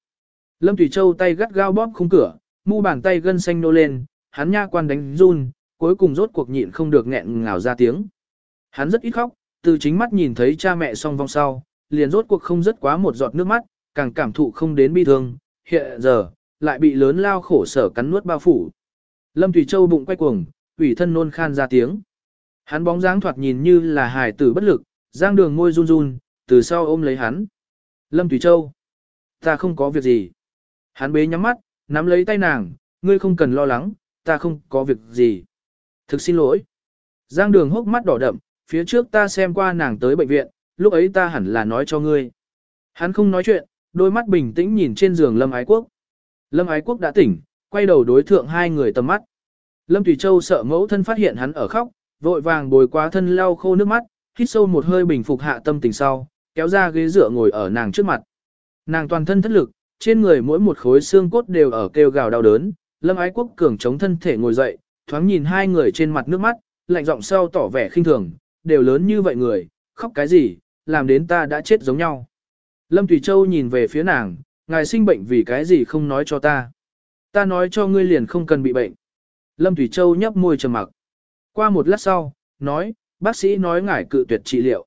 Lâm Thủy Châu tay gắt gao bóp khung cửa, mu bàn tay gân xanh nô lên, hắn nha quan đánh run, cuối cùng rốt cuộc nhịn không được nghẹn ngào ra tiếng. Hắn rất ít khóc, từ chính mắt nhìn thấy cha mẹ song vong sau, liền rốt cuộc không rất quá một giọt nước mắt, càng cảm thụ không đến bi thương, hiện giờ, lại bị lớn lao khổ sở cắn nuốt bao phủ. Lâm Thủy Châu bụng quay cuồng, ủy thân nôn khan ra tiếng. Hắn bóng dáng thoạt nhìn như là hài tử bất lực, giang đường môi run run, từ sau ôm lấy hắn. Lâm Thủy Châu, ta không có việc gì. Hắn bế nhắm mắt, nắm lấy tay nàng, ngươi không cần lo lắng, ta không có việc gì. Thực xin lỗi. Giang đường hốc mắt đỏ đậm, phía trước ta xem qua nàng tới bệnh viện, lúc ấy ta hẳn là nói cho ngươi. Hắn không nói chuyện, đôi mắt bình tĩnh nhìn trên giường Lâm Ái Quốc. Lâm Ái Quốc đã tỉnh, quay đầu đối thượng hai người tầm mắt. Lâm Thủy Châu sợ mẫu thân phát hiện hắn ở khóc, vội vàng bồi quá thân lau khô nước mắt, hít sâu một hơi bình phục hạ tâm tình sau, kéo ra ghế dựa ngồi ở nàng trước mặt. Nàng toàn thân thất lực, trên người mỗi một khối xương cốt đều ở kêu gào đau đớn, Lâm Ái Quốc cường chống thân thể ngồi dậy, thoáng nhìn hai người trên mặt nước mắt, lạnh giọng sau tỏ vẻ khinh thường, đều lớn như vậy người, khóc cái gì, làm đến ta đã chết giống nhau. Lâm Thủy Châu nhìn về phía nàng, ngài sinh bệnh vì cái gì không nói cho ta. Ta nói cho ngươi liền không cần bị bệnh. Lâm Thủy Châu nhấp môi trầm mặc. Qua một lát sau, nói, bác sĩ nói ngài cự tuyệt trị liệu.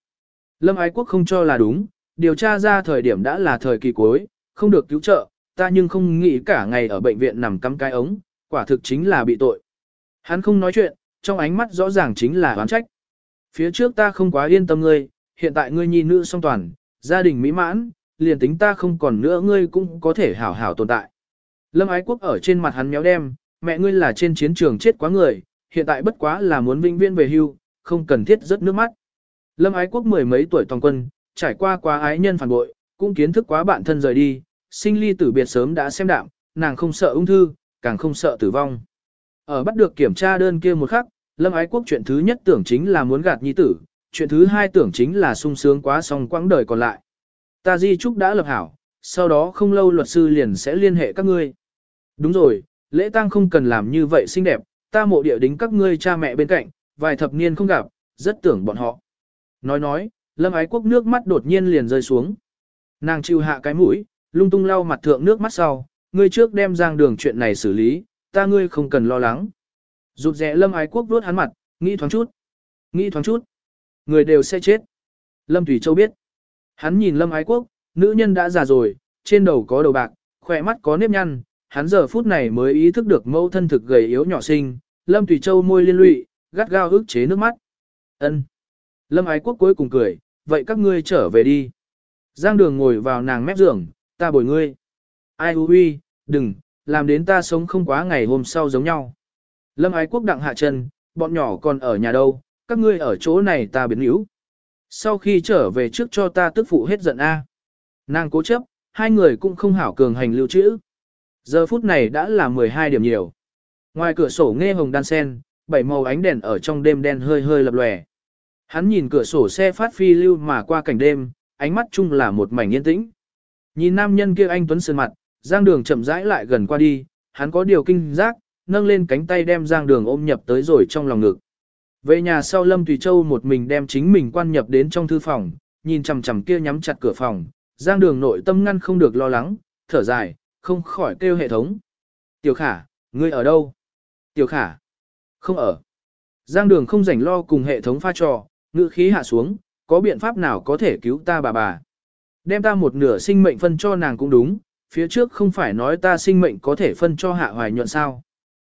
Lâm Ái Quốc không cho là đúng, điều tra ra thời điểm đã là thời kỳ cuối, không được cứu trợ, ta nhưng không nghĩ cả ngày ở bệnh viện nằm cắm cái ống, quả thực chính là bị tội. Hắn không nói chuyện, trong ánh mắt rõ ràng chính là oán trách. Phía trước ta không quá yên tâm ngươi, hiện tại ngươi nhi nữ song toàn, gia đình mỹ mãn, liền tính ta không còn nữa ngươi cũng có thể hảo hảo tồn tại. Lâm Ái Quốc ở trên mặt hắn méo đem, mẹ ngươi là trên chiến trường chết quá người, hiện tại bất quá là muốn vinh viên về hưu, không cần thiết rớt nước mắt. Lâm Ái Quốc mười mấy tuổi toàn quân, trải qua quá ái nhân phản bội, cũng kiến thức quá bạn thân rời đi, sinh ly tử biệt sớm đã xem đạm, nàng không sợ ung thư, càng không sợ tử vong. Ở bắt được kiểm tra đơn kia một khắc, Lâm Ái Quốc chuyện thứ nhất tưởng chính là muốn gạt nhi tử, chuyện thứ hai tưởng chính là sung sướng quá xong quãng đời còn lại. Ta di trúc đã lập hảo, sau đó không lâu luật sư liền sẽ liên hệ các ngươi. Đúng rồi, lễ tang không cần làm như vậy xinh đẹp, ta mộ địa đính các ngươi cha mẹ bên cạnh, vài thập niên không gặp, rất tưởng bọn họ. Nói nói, Lâm Ái Quốc nước mắt đột nhiên liền rơi xuống. Nàng chịu hạ cái mũi, lung tung lau mặt thượng nước mắt sau, ngươi trước đem giang đường chuyện này xử lý, ta ngươi không cần lo lắng. Rụt rẽ Lâm Ái Quốc vuốt hắn mặt, nghĩ thoáng chút. Nghĩ thoáng chút. Người đều sẽ chết. Lâm Thủy Châu biết. Hắn nhìn Lâm Ái Quốc, nữ nhân đã già rồi, trên đầu có đầu bạc, khỏe mắt có nếp nhăn, hắn giờ phút này mới ý thức được mẫu thân thực gầy yếu nhỏ sinh, Lâm Thủy Châu môi liên lụy, gắt gao ức chế nước mắt. Ân. Lâm Ái Quốc cuối cùng cười, vậy các ngươi trở về đi. Giang đường ngồi vào nàng mép giường, ta bồi ngươi. Ai huy, đừng, làm đến ta sống không quá ngày hôm sau giống nhau. Lâm Ái Quốc đặng hạ chân, bọn nhỏ còn ở nhà đâu, các ngươi ở chỗ này ta biến yếu. Sau khi trở về trước cho ta tức phụ hết giận A. Nàng cố chấp, hai người cũng không hảo cường hành lưu trữ. Giờ phút này đã là 12 điểm nhiều. Ngoài cửa sổ nghe hồng đan sen, bảy màu ánh đèn ở trong đêm đen hơi hơi lập lòe. Hắn nhìn cửa sổ xe phát phi lưu mà qua cảnh đêm, ánh mắt chung là một mảnh yên tĩnh. Nhìn nam nhân kia anh Tuấn sơn mặt, Giang Đường chậm rãi lại gần qua đi, hắn có điều kinh giác, nâng lên cánh tay đem Giang Đường ôm nhập tới rồi trong lòng ngực. Về nhà sau Lâm Tùy Châu một mình đem chính mình quan nhập đến trong thư phòng, nhìn chằm chằm kia nhắm chặt cửa phòng, Giang Đường nội tâm ngăn không được lo lắng, thở dài, không khỏi kêu hệ thống. Tiểu Khả, ngươi ở đâu? Tiểu Khả, không ở. Giang Đường không rảnh lo cùng hệ thống pha trò, ngữ khí hạ xuống, có biện pháp nào có thể cứu ta bà bà? Đem ta một nửa sinh mệnh phân cho nàng cũng đúng, phía trước không phải nói ta sinh mệnh có thể phân cho hạ hoài nhuận sao.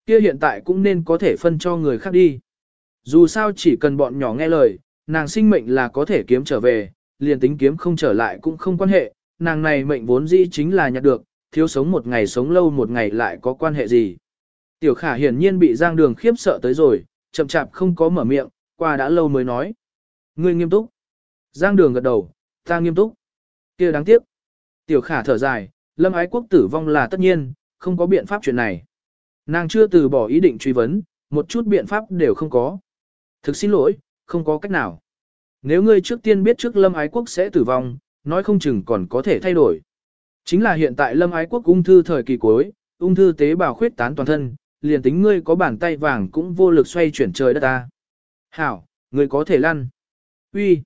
Kia hiện tại cũng nên có thể phân cho người khác đi. Dù sao chỉ cần bọn nhỏ nghe lời, nàng sinh mệnh là có thể kiếm trở về, liền tính kiếm không trở lại cũng không quan hệ, nàng này mệnh vốn dĩ chính là nhặt được, thiếu sống một ngày sống lâu một ngày lại có quan hệ gì. Tiểu khả hiển nhiên bị giang đường khiếp sợ tới rồi, chậm chạp không có mở miệng, qua đã lâu mới nói. Ngươi nghiêm túc. Giang đường gật đầu, ta nghiêm túc. kia đáng tiếc. Tiểu khả thở dài, lâm ái quốc tử vong là tất nhiên, không có biện pháp chuyện này. Nàng chưa từ bỏ ý định truy vấn, một chút biện pháp đều không có. Thực xin lỗi, không có cách nào. Nếu ngươi trước tiên biết trước lâm ái quốc sẽ tử vong, nói không chừng còn có thể thay đổi. Chính là hiện tại lâm ái quốc ung thư thời kỳ cuối, ung thư tế bào khuyết tán toàn thân, liền tính ngươi có bàn tay vàng cũng vô lực xoay chuyển trời đất ta. Hảo, ngươi có thể lăn. Uy.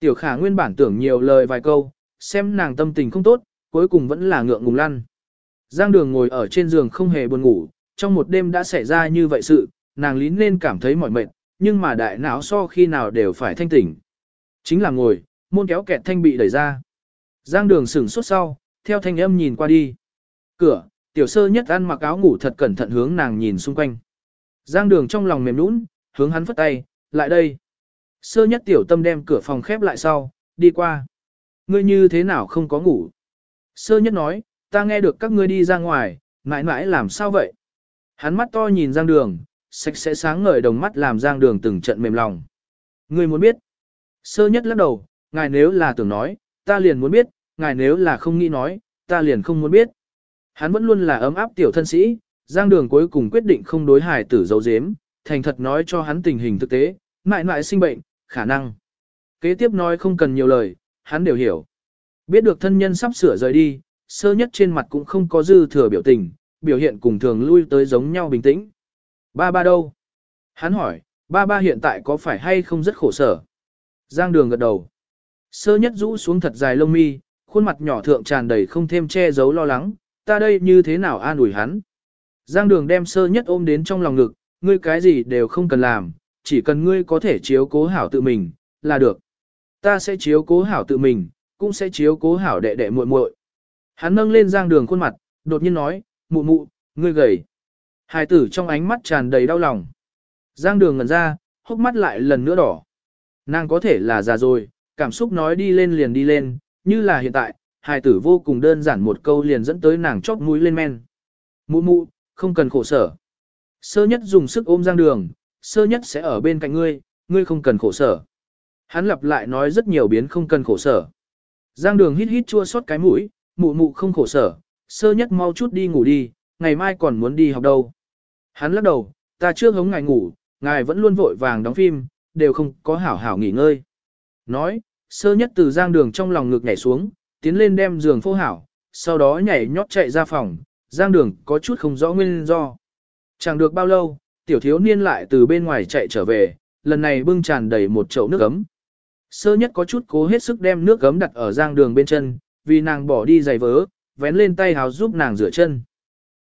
Tiểu khả nguyên bản tưởng nhiều lời vài câu, xem nàng tâm tình không tốt, cuối cùng vẫn là ngượng ngùng lăn. Giang đường ngồi ở trên giường không hề buồn ngủ, trong một đêm đã xảy ra như vậy sự, nàng lý nên cảm thấy mỏi mệt, nhưng mà đại não so khi nào đều phải thanh tỉnh. Chính là ngồi, môn kéo kẹt thanh bị đẩy ra. Giang đường sửng suốt sau, theo thanh âm nhìn qua đi. Cửa, tiểu sơ nhất ăn mặc áo ngủ thật cẩn thận hướng nàng nhìn xung quanh. Giang đường trong lòng mềm nũng, hướng hắn phất tay, lại đây. Sơ nhất tiểu tâm đem cửa phòng khép lại sau, đi qua. Ngươi như thế nào không có ngủ? Sơ nhất nói, ta nghe được các ngươi đi ra ngoài, mãi mãi làm sao vậy? Hắn mắt to nhìn Giang đường, sạch sẽ sáng ngời đồng mắt làm Giang đường từng trận mềm lòng. Ngươi muốn biết? Sơ nhất lắc đầu, ngài nếu là tưởng nói, ta liền muốn biết, ngài nếu là không nghĩ nói, ta liền không muốn biết. Hắn vẫn luôn là ấm áp tiểu thân sĩ, Giang Đường cuối cùng quyết định không đối hài tử giấu giếm, thành thật nói cho hắn tình hình thực tế, mại mại sinh bệnh, khả năng. Kế tiếp nói không cần nhiều lời, hắn đều hiểu. Biết được thân nhân sắp sửa rời đi, sơ nhất trên mặt cũng không có dư thừa biểu tình, biểu hiện cùng thường lui tới giống nhau bình tĩnh. Ba ba đâu? Hắn hỏi, ba ba hiện tại có phải hay không rất khổ sở? Giang đường gật đầu. Sơ nhất rũ xuống thật dài lông mi, khuôn mặt nhỏ thượng tràn đầy không thêm che giấu lo lắng, ta đây như thế nào an ủi hắn. Giang đường đem sơ nhất ôm đến trong lòng ngực, ngươi cái gì đều không cần làm, chỉ cần ngươi có thể chiếu cố hảo tự mình, là được. Ta sẽ chiếu cố hảo tự mình, cũng sẽ chiếu cố hảo đệ đệ muội muội. Hắn nâng lên giang đường khuôn mặt, đột nhiên nói, mụ mụ, ngươi gầy. Hài tử trong ánh mắt tràn đầy đau lòng. Giang đường ngẩn ra, hốc mắt lại lần nữa đỏ. Nàng có thể là già rồi, cảm xúc nói đi lên liền đi lên, như là hiện tại, hài tử vô cùng đơn giản một câu liền dẫn tới nàng chóp mũi lên men. Mụ mụ, không cần khổ sở. Sơ nhất dùng sức ôm giang đường, sơ nhất sẽ ở bên cạnh ngươi, ngươi không cần khổ sở. Hắn lặp lại nói rất nhiều biến không cần khổ sở. Giang đường hít hít chua xót cái mũi, mụ mụ không khổ sở, sơ nhất mau chút đi ngủ đi, ngày mai còn muốn đi học đâu. Hắn lắc đầu, ta chưa hống ngài ngủ, ngài vẫn luôn vội vàng đóng phim, đều không có hảo hảo nghỉ ngơi. Nói, sơ nhất từ giang đường trong lòng ngực nhảy xuống, tiến lên đem giường phô hảo, sau đó nhảy nhót chạy ra phòng, giang đường có chút không rõ nguyên do. Chẳng được bao lâu, tiểu thiếu niên lại từ bên ngoài chạy trở về, lần này bưng tràn đầy một chậu nước ấm. Sơ nhất có chút cố hết sức đem nước gấm đặt ở giang đường bên chân, vì nàng bỏ đi giày vớ, vén lên tay hào giúp nàng rửa chân.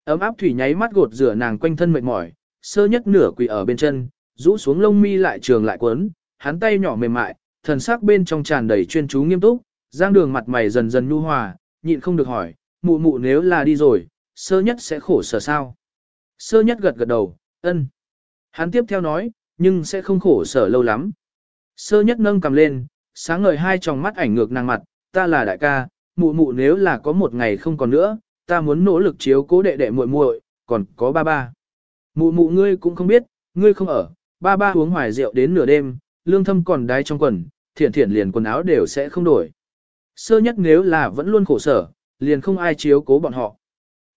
Ấm áp thủy nháy mắt gột rửa nàng quanh thân mệt mỏi, sơ nhất nửa quỳ ở bên chân, rũ xuống lông mi lại trường lại quấn, hắn tay nhỏ mềm mại, thần sắc bên trong tràn đầy chuyên chú nghiêm túc, giang đường mặt mày dần dần nhu hòa, nhịn không được hỏi, mụ mụ nếu là đi rồi, sơ nhất sẽ khổ sở sao? Sơ nhất gật gật đầu, ân. Hắn tiếp theo nói, nhưng sẽ không khổ sở lâu lắm. Sơ nhất nâng cầm lên, sáng ngời hai tròng mắt ảnh ngược nàng mặt, ta là đại ca, mụ mụ nếu là có một ngày không còn nữa, ta muốn nỗ lực chiếu cố đệ đệ muội muội, còn có ba ba. Mụ mụ ngươi cũng không biết, ngươi không ở, ba ba uống hoài rượu đến nửa đêm, lương thâm còn đái trong quần, thiển thiển liền quần áo đều sẽ không đổi. Sơ nhất nếu là vẫn luôn khổ sở, liền không ai chiếu cố bọn họ.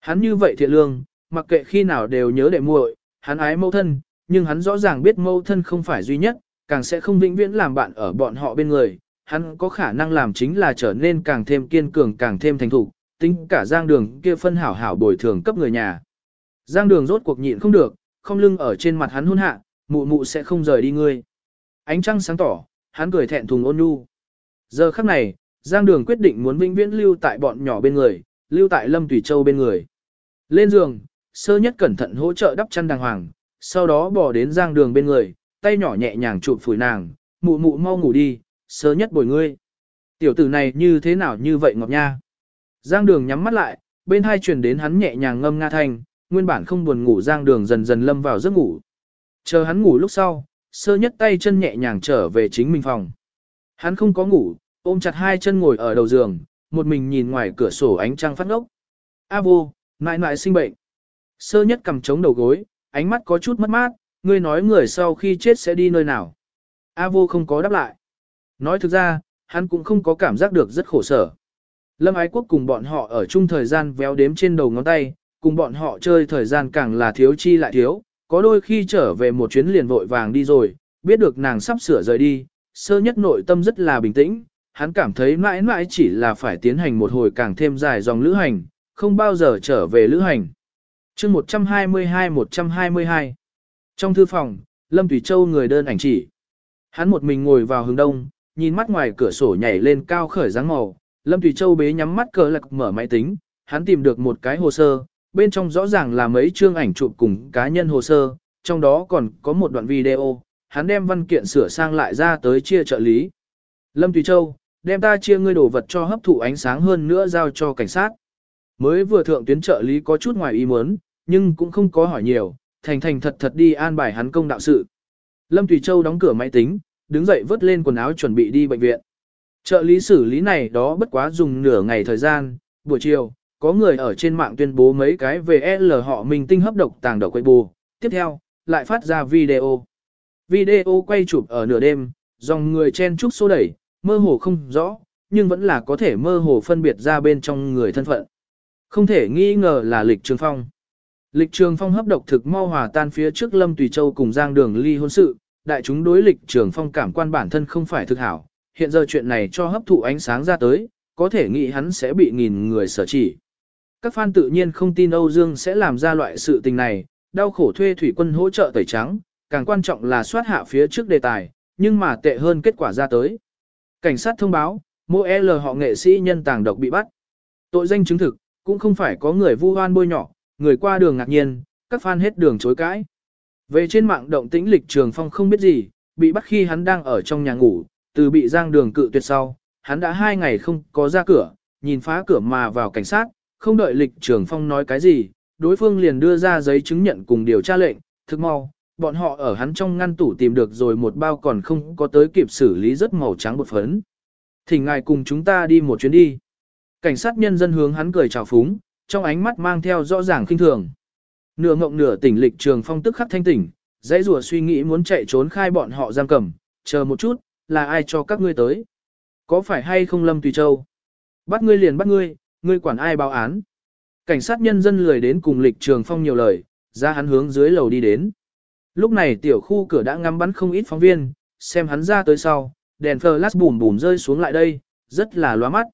Hắn như vậy thiện lương, mặc kệ khi nào đều nhớ đệ muội, hắn ái mâu thân, nhưng hắn rõ ràng biết mâu thân không phải duy nhất, càng sẽ không vĩnh viễn làm bạn ở bọn họ bên người. Hắn có khả năng làm chính là trở nên càng thêm kiên cường càng thêm thành thục, tính cả giang đường kia phân hảo hảo bồi thường cấp người nhà. Giang đường rốt cuộc nhịn không được, không lưng ở trên mặt hắn hôn hạ, mụ mụ sẽ không rời đi ngươi. Ánh trăng sáng tỏ, hắn cười thẹn thùng ôn nhu. Giờ khắc này, Giang Đường quyết định muốn vĩnh viễn lưu tại bọn nhỏ bên người, lưu tại Lâm Tùy Châu bên người. Lên giường, sơ nhất cẩn thận hỗ trợ đắp chăn đàng hoàng, sau đó bỏ đến Giang Đường bên người, tay nhỏ nhẹ nhàng chụp phủi nàng, mụ mụ mau ngủ đi, sơ nhất bồi ngươi. Tiểu tử này như thế nào như vậy ngọc nha. Giang Đường nhắm mắt lại, bên hai truyền đến hắn nhẹ nhàng ngâm nga thanh, nguyên bản không buồn ngủ Giang Đường dần dần lâm vào giấc ngủ. Chờ hắn ngủ lúc sau, sơ nhất tay chân nhẹ nhàng trở về chính mình phòng. Hắn không có ngủ, ôm chặt hai chân ngồi ở đầu giường, một mình nhìn ngoài cửa sổ ánh trăng phát ngốc. A vô, mãi mãi sinh bệnh. Sơ nhất cầm trống đầu gối, ánh mắt có chút mất mát, ngươi nói người sau khi chết sẽ đi nơi nào. A vô không có đáp lại. Nói thực ra, hắn cũng không có cảm giác được rất khổ sở. Lâm Ái Quốc cùng bọn họ ở chung thời gian véo đếm trên đầu ngón tay, cùng bọn họ chơi thời gian càng là thiếu chi lại thiếu, có đôi khi trở về một chuyến liền vội vàng đi rồi, biết được nàng sắp sửa rời đi, sơ nhất nội tâm rất là bình tĩnh, hắn cảm thấy mãi mãi chỉ là phải tiến hành một hồi càng thêm dài dòng lữ hành, không bao giờ trở về lữ hành. chương 122-122 Trong thư phòng, Lâm Thủy Châu người đơn ảnh chỉ. Hắn một mình ngồi vào hướng đông, nhìn mắt ngoài cửa sổ nhảy lên cao khởi dáng màu. Lâm Thủy Châu bế nhắm mắt cờ lạc mở máy tính, hắn tìm được một cái hồ sơ, bên trong rõ ràng là mấy chương ảnh chụp cùng cá nhân hồ sơ, trong đó còn có một đoạn video, hắn đem văn kiện sửa sang lại ra tới chia trợ lý. Lâm Thủy Châu, đem ta chia ngươi đồ vật cho hấp thụ ánh sáng hơn nữa giao cho cảnh sát. Mới vừa thượng tuyến trợ lý có chút ngoài ý muốn, nhưng cũng không có hỏi nhiều, thành thành thật thật đi an bài hắn công đạo sự. Lâm Thủy Châu đóng cửa máy tính, đứng dậy vớt lên quần áo chuẩn bị đi bệnh viện. Trợ lý xử lý này đó bất quá dùng nửa ngày thời gian, buổi chiều, có người ở trên mạng tuyên bố mấy cái về L họ mình tinh hấp độc tàng độc quay bù. Tiếp theo, lại phát ra video. Video quay chụp ở nửa đêm, dòng người chen chúc xô đẩy, mơ hồ không rõ, nhưng vẫn là có thể mơ hồ phân biệt ra bên trong người thân phận. Không thể nghi ngờ là lịch trường phong. Lịch trường phong hấp độc thực mau hòa tan phía trước Lâm Tùy Châu cùng Giang Đường ly hôn sự, đại chúng đối lịch trường phong cảm quan bản thân không phải thực hảo, hiện giờ chuyện này cho hấp thụ ánh sáng ra tới, có thể nghĩ hắn sẽ bị nghìn người sở chỉ. Các fan tự nhiên không tin Âu Dương sẽ làm ra loại sự tình này, đau khổ thuê thủy quân hỗ trợ tẩy trắng, càng quan trọng là soát hạ phía trước đề tài, nhưng mà tệ hơn kết quả ra tới. Cảnh sát thông báo, mô L họ nghệ sĩ nhân tàng độc bị bắt. Tội danh chứng thực, cũng không phải có người vu oan bôi nhỏ, người qua đường ngạc nhiên, các fan hết đường chối cãi. Về trên mạng động tĩnh lịch trường phong không biết gì, bị bắt khi hắn đang ở trong nhà ngủ, từ bị giang đường cự tuyệt sau, hắn đã hai ngày không có ra cửa, nhìn phá cửa mà vào cảnh sát, không đợi lịch trường phong nói cái gì, đối phương liền đưa ra giấy chứng nhận cùng điều tra lệnh, thực mau, bọn họ ở hắn trong ngăn tủ tìm được rồi một bao còn không có tới kịp xử lý rất màu trắng bột phấn. Thỉnh ngài cùng chúng ta đi một chuyến đi. Cảnh sát nhân dân hướng hắn cười chào phúng, trong ánh mắt mang theo rõ ràng kinh thường. Nửa ngộng nửa tỉnh lịch trường phong tức khắc thanh tỉnh, dãy rùa suy nghĩ muốn chạy trốn khai bọn họ giam cầm, chờ một chút, là ai cho các ngươi tới? Có phải hay không Lâm Tùy Châu? Bắt ngươi liền bắt ngươi, ngươi quản ai báo án? Cảnh sát nhân dân lười đến cùng lịch trường phong nhiều lời, ra hắn hướng dưới lầu đi đến. Lúc này tiểu khu cửa đã ngắm bắn không ít phóng viên, xem hắn ra tới sau, đèn flash bùm bùm rơi xuống lại đây, rất là loa mắt.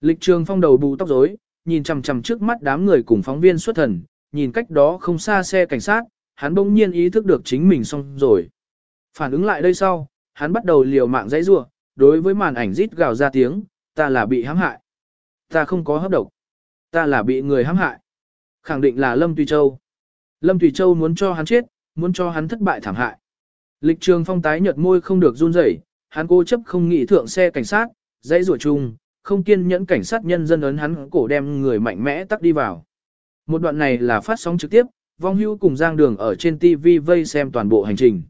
Lịch trường phong đầu bù tóc rối, nhìn chằm chằm trước mắt đám người cùng phóng viên xuất thần, nhìn cách đó không xa xe cảnh sát, hắn bỗng nhiên ý thức được chính mình xong rồi. Phản ứng lại đây sau, hắn bắt đầu liều mạng dãy rua, đối với màn ảnh rít gào ra tiếng, ta là bị hãm hại. Ta không có hấp độc. Ta là bị người hãm hại. Khẳng định là Lâm Tùy Châu. Lâm Tùy Châu muốn cho hắn chết, muốn cho hắn thất bại thảm hại. Lịch trường phong tái nhợt môi không được run rẩy, hắn cố chấp không nghĩ thượng xe cảnh sát, dãy rủa chung, không kiên nhẫn cảnh sát nhân dân ấn hắn cổ đem người mạnh mẽ tắt đi vào. Một đoạn này là phát sóng trực tiếp, vong hưu cùng giang đường ở trên TV vây xem toàn bộ hành trình.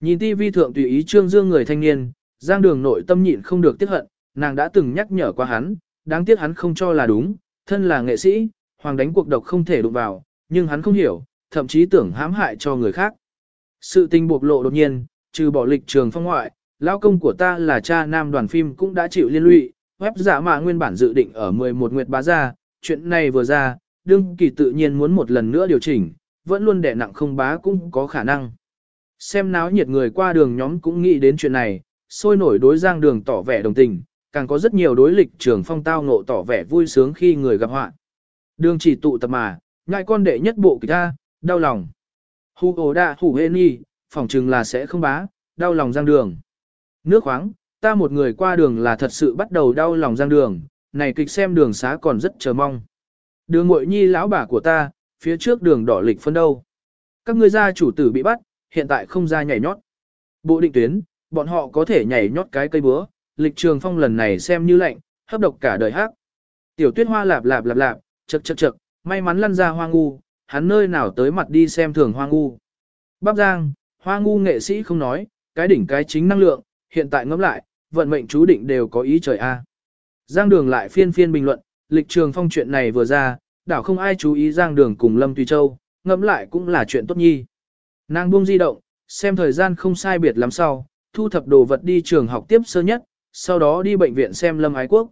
Nhìn TV thượng tùy ý trương dương người thanh niên, giang đường nội tâm nhịn không được tiếc hận, nàng đã từng nhắc nhở qua hắn, đáng tiếc hắn không cho là đúng, thân là nghệ sĩ, hoàng đánh cuộc độc không thể đụng vào, nhưng hắn không hiểu, thậm chí tưởng hãm hại cho người khác. Sự tình bộc lộ đột nhiên, trừ bỏ lịch trường phong ngoại, lao công của ta là cha nam đoàn phim cũng đã chịu liên lụy, web giả mà nguyên bản dự định ở 11 nguyệt bá ra, chuyện này vừa ra, đương kỳ tự nhiên muốn một lần nữa điều chỉnh, vẫn luôn đẻ nặng không bá cũng có khả năng. Xem náo nhiệt người qua đường nhóm cũng nghĩ đến chuyện này, sôi nổi đối giang đường tỏ vẻ đồng tình, càng có rất nhiều đối lịch trường phong tao ngộ tỏ vẻ vui sướng khi người gặp họa. Đường chỉ tụ tập mà, ngại con đệ nhất bộ kỳ ta, đau lòng. Hu ổ đa hủ hê ni, phỏng chừng là sẽ không bá, đau lòng giang đường. Nước khoáng, ta một người qua đường là thật sự bắt đầu đau lòng giang đường, này kịch xem đường xá còn rất chờ mong. Đường mội nhi lão bà của ta, phía trước đường đỏ lịch phân đâu. Các ngươi gia chủ tử bị bắt, hiện tại không ra nhảy nhót. Bộ định tuyến, bọn họ có thể nhảy nhót cái cây búa, lịch trường phong lần này xem như lạnh, hấp độc cả đời hắc. Tiểu tuyết hoa lạp lạp lạp lạp, chật chật chật, may mắn lăn ra hoa ngu, hắn nơi nào tới mặt đi xem thường hoa ngu. Bác giang, hoa ngu nghệ sĩ không nói, cái đỉnh cái chính năng lượng, hiện tại ngẫm lại, vận mệnh chú định đều có ý trời a. Giang đường lại phiên phiên bình luận, lịch trường phong chuyện này vừa ra, đảo không ai chú ý Giang đường cùng Lâm Tùy Châu, ngẫm lại cũng là chuyện tốt nhi. Nàng buông di động, xem thời gian không sai biệt lắm sau, thu thập đồ vật đi trường học tiếp sơ nhất, sau đó đi bệnh viện xem Lâm Ái Quốc.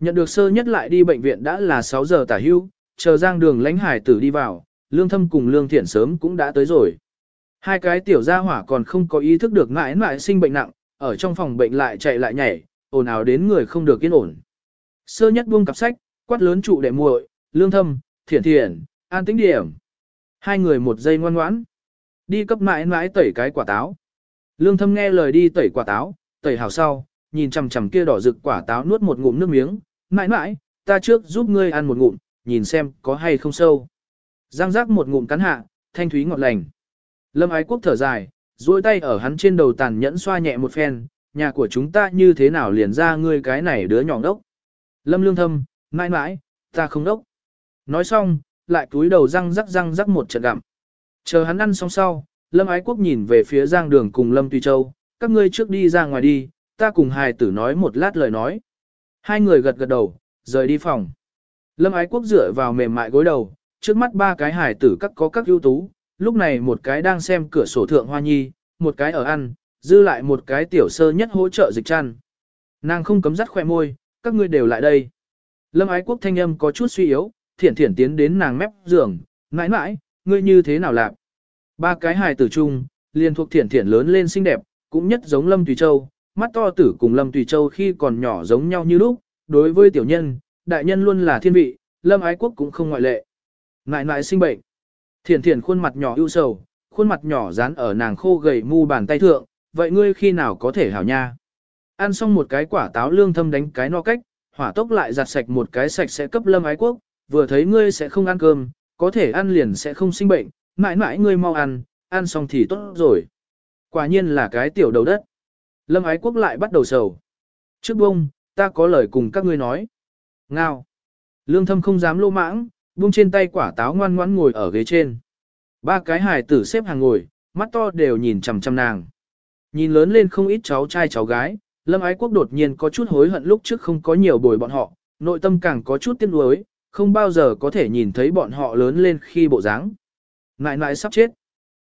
Nhận được sơ nhất lại đi bệnh viện đã là 6 giờ tả hưu, chờ Giang đường lãnh hải tử đi vào, Lương Thâm cùng Lương Thiện sớm cũng đã tới rồi. Hai cái tiểu gia hỏa còn không có ý thức được mãi mãi sinh bệnh nặng, ở trong phòng bệnh lại chạy lại nhảy, ồn ào đến người không được yên ổn. Sơ nhất buông cặp sách, quát lớn trụ đệ muội, lương thâm, thiện thiện, an tĩnh điểm. Hai người một giây ngoan ngoãn. Đi cấp mãi mãi tẩy cái quả táo. Lương thâm nghe lời đi tẩy quả táo, tẩy hào sau, nhìn chằm chằm kia đỏ rực quả táo nuốt một ngụm nước miếng. Mãi mãi, ta trước giúp ngươi ăn một ngụm, nhìn xem có hay không sâu. Giang giác một ngụm cắn hạ, thanh thúy ngọt lành. Lâm ái quốc thở dài, duỗi tay ở hắn trên đầu tàn nhẫn xoa nhẹ một phen, nhà của chúng ta như thế nào liền ra ngươi cái này đứa nhỏ đốc. Lâm lương thâm, mãi mãi, ta không đốc. Nói xong, lại túi đầu răng rắc răng rắc một trận gặm. Chờ hắn ăn xong sau, Lâm Ái Quốc nhìn về phía Giang Đường cùng Lâm Tùy Châu, các ngươi trước đi ra ngoài đi, ta cùng hài tử nói một lát lời nói. Hai người gật gật đầu, rời đi phòng. Lâm Ái Quốc dựa vào mềm mại gối đầu, trước mắt ba cái hài tử các có các ưu tú, lúc này một cái đang xem cửa sổ thượng hoa nhi, một cái ở ăn, dư lại một cái tiểu sơ nhất hỗ trợ dịch chăn. Nàng không cấm dắt khoe môi, các ngươi đều lại đây. Lâm ái quốc thanh âm có chút suy yếu, thiển thiển tiến đến nàng mép giường, mãi mãi, ngươi như thế nào lạc? Ba cái hài tử chung, liền thuộc thiển thiển lớn lên xinh đẹp, cũng nhất giống Lâm Tùy Châu, mắt to tử cùng Lâm Tùy Châu khi còn nhỏ giống nhau như lúc, đối với tiểu nhân, đại nhân luôn là thiên vị, Lâm ái quốc cũng không ngoại lệ. Ngại ngại sinh bệnh. Thiển thiển khuôn mặt nhỏ ưu sầu, khuôn mặt nhỏ dán ở nàng khô gầy mu bàn tay thượng, vậy ngươi khi nào có thể hảo nha? Ăn xong một cái quả táo lương thâm đánh cái no cách, hỏa tốc lại giặt sạch một cái sạch sẽ cấp lâm ái quốc, vừa thấy ngươi sẽ không ăn cơm, có thể ăn liền sẽ không sinh bệnh, mãi mãi ngươi mau ăn, ăn xong thì tốt rồi. Quả nhiên là cái tiểu đầu đất. Lâm ái quốc lại bắt đầu sầu. Trước bông, ta có lời cùng các ngươi nói. Ngao. Lương thâm không dám lô mãng, buông trên tay quả táo ngoan ngoãn ngồi ở ghế trên. Ba cái hài tử xếp hàng ngồi, mắt to đều nhìn chằm chằm nàng. Nhìn lớn lên không ít cháu trai cháu gái, Lâm Ái Quốc đột nhiên có chút hối hận lúc trước không có nhiều bồi bọn họ, nội tâm càng có chút tiếc nuối, không bao giờ có thể nhìn thấy bọn họ lớn lên khi bộ dáng. Nại nại sắp chết.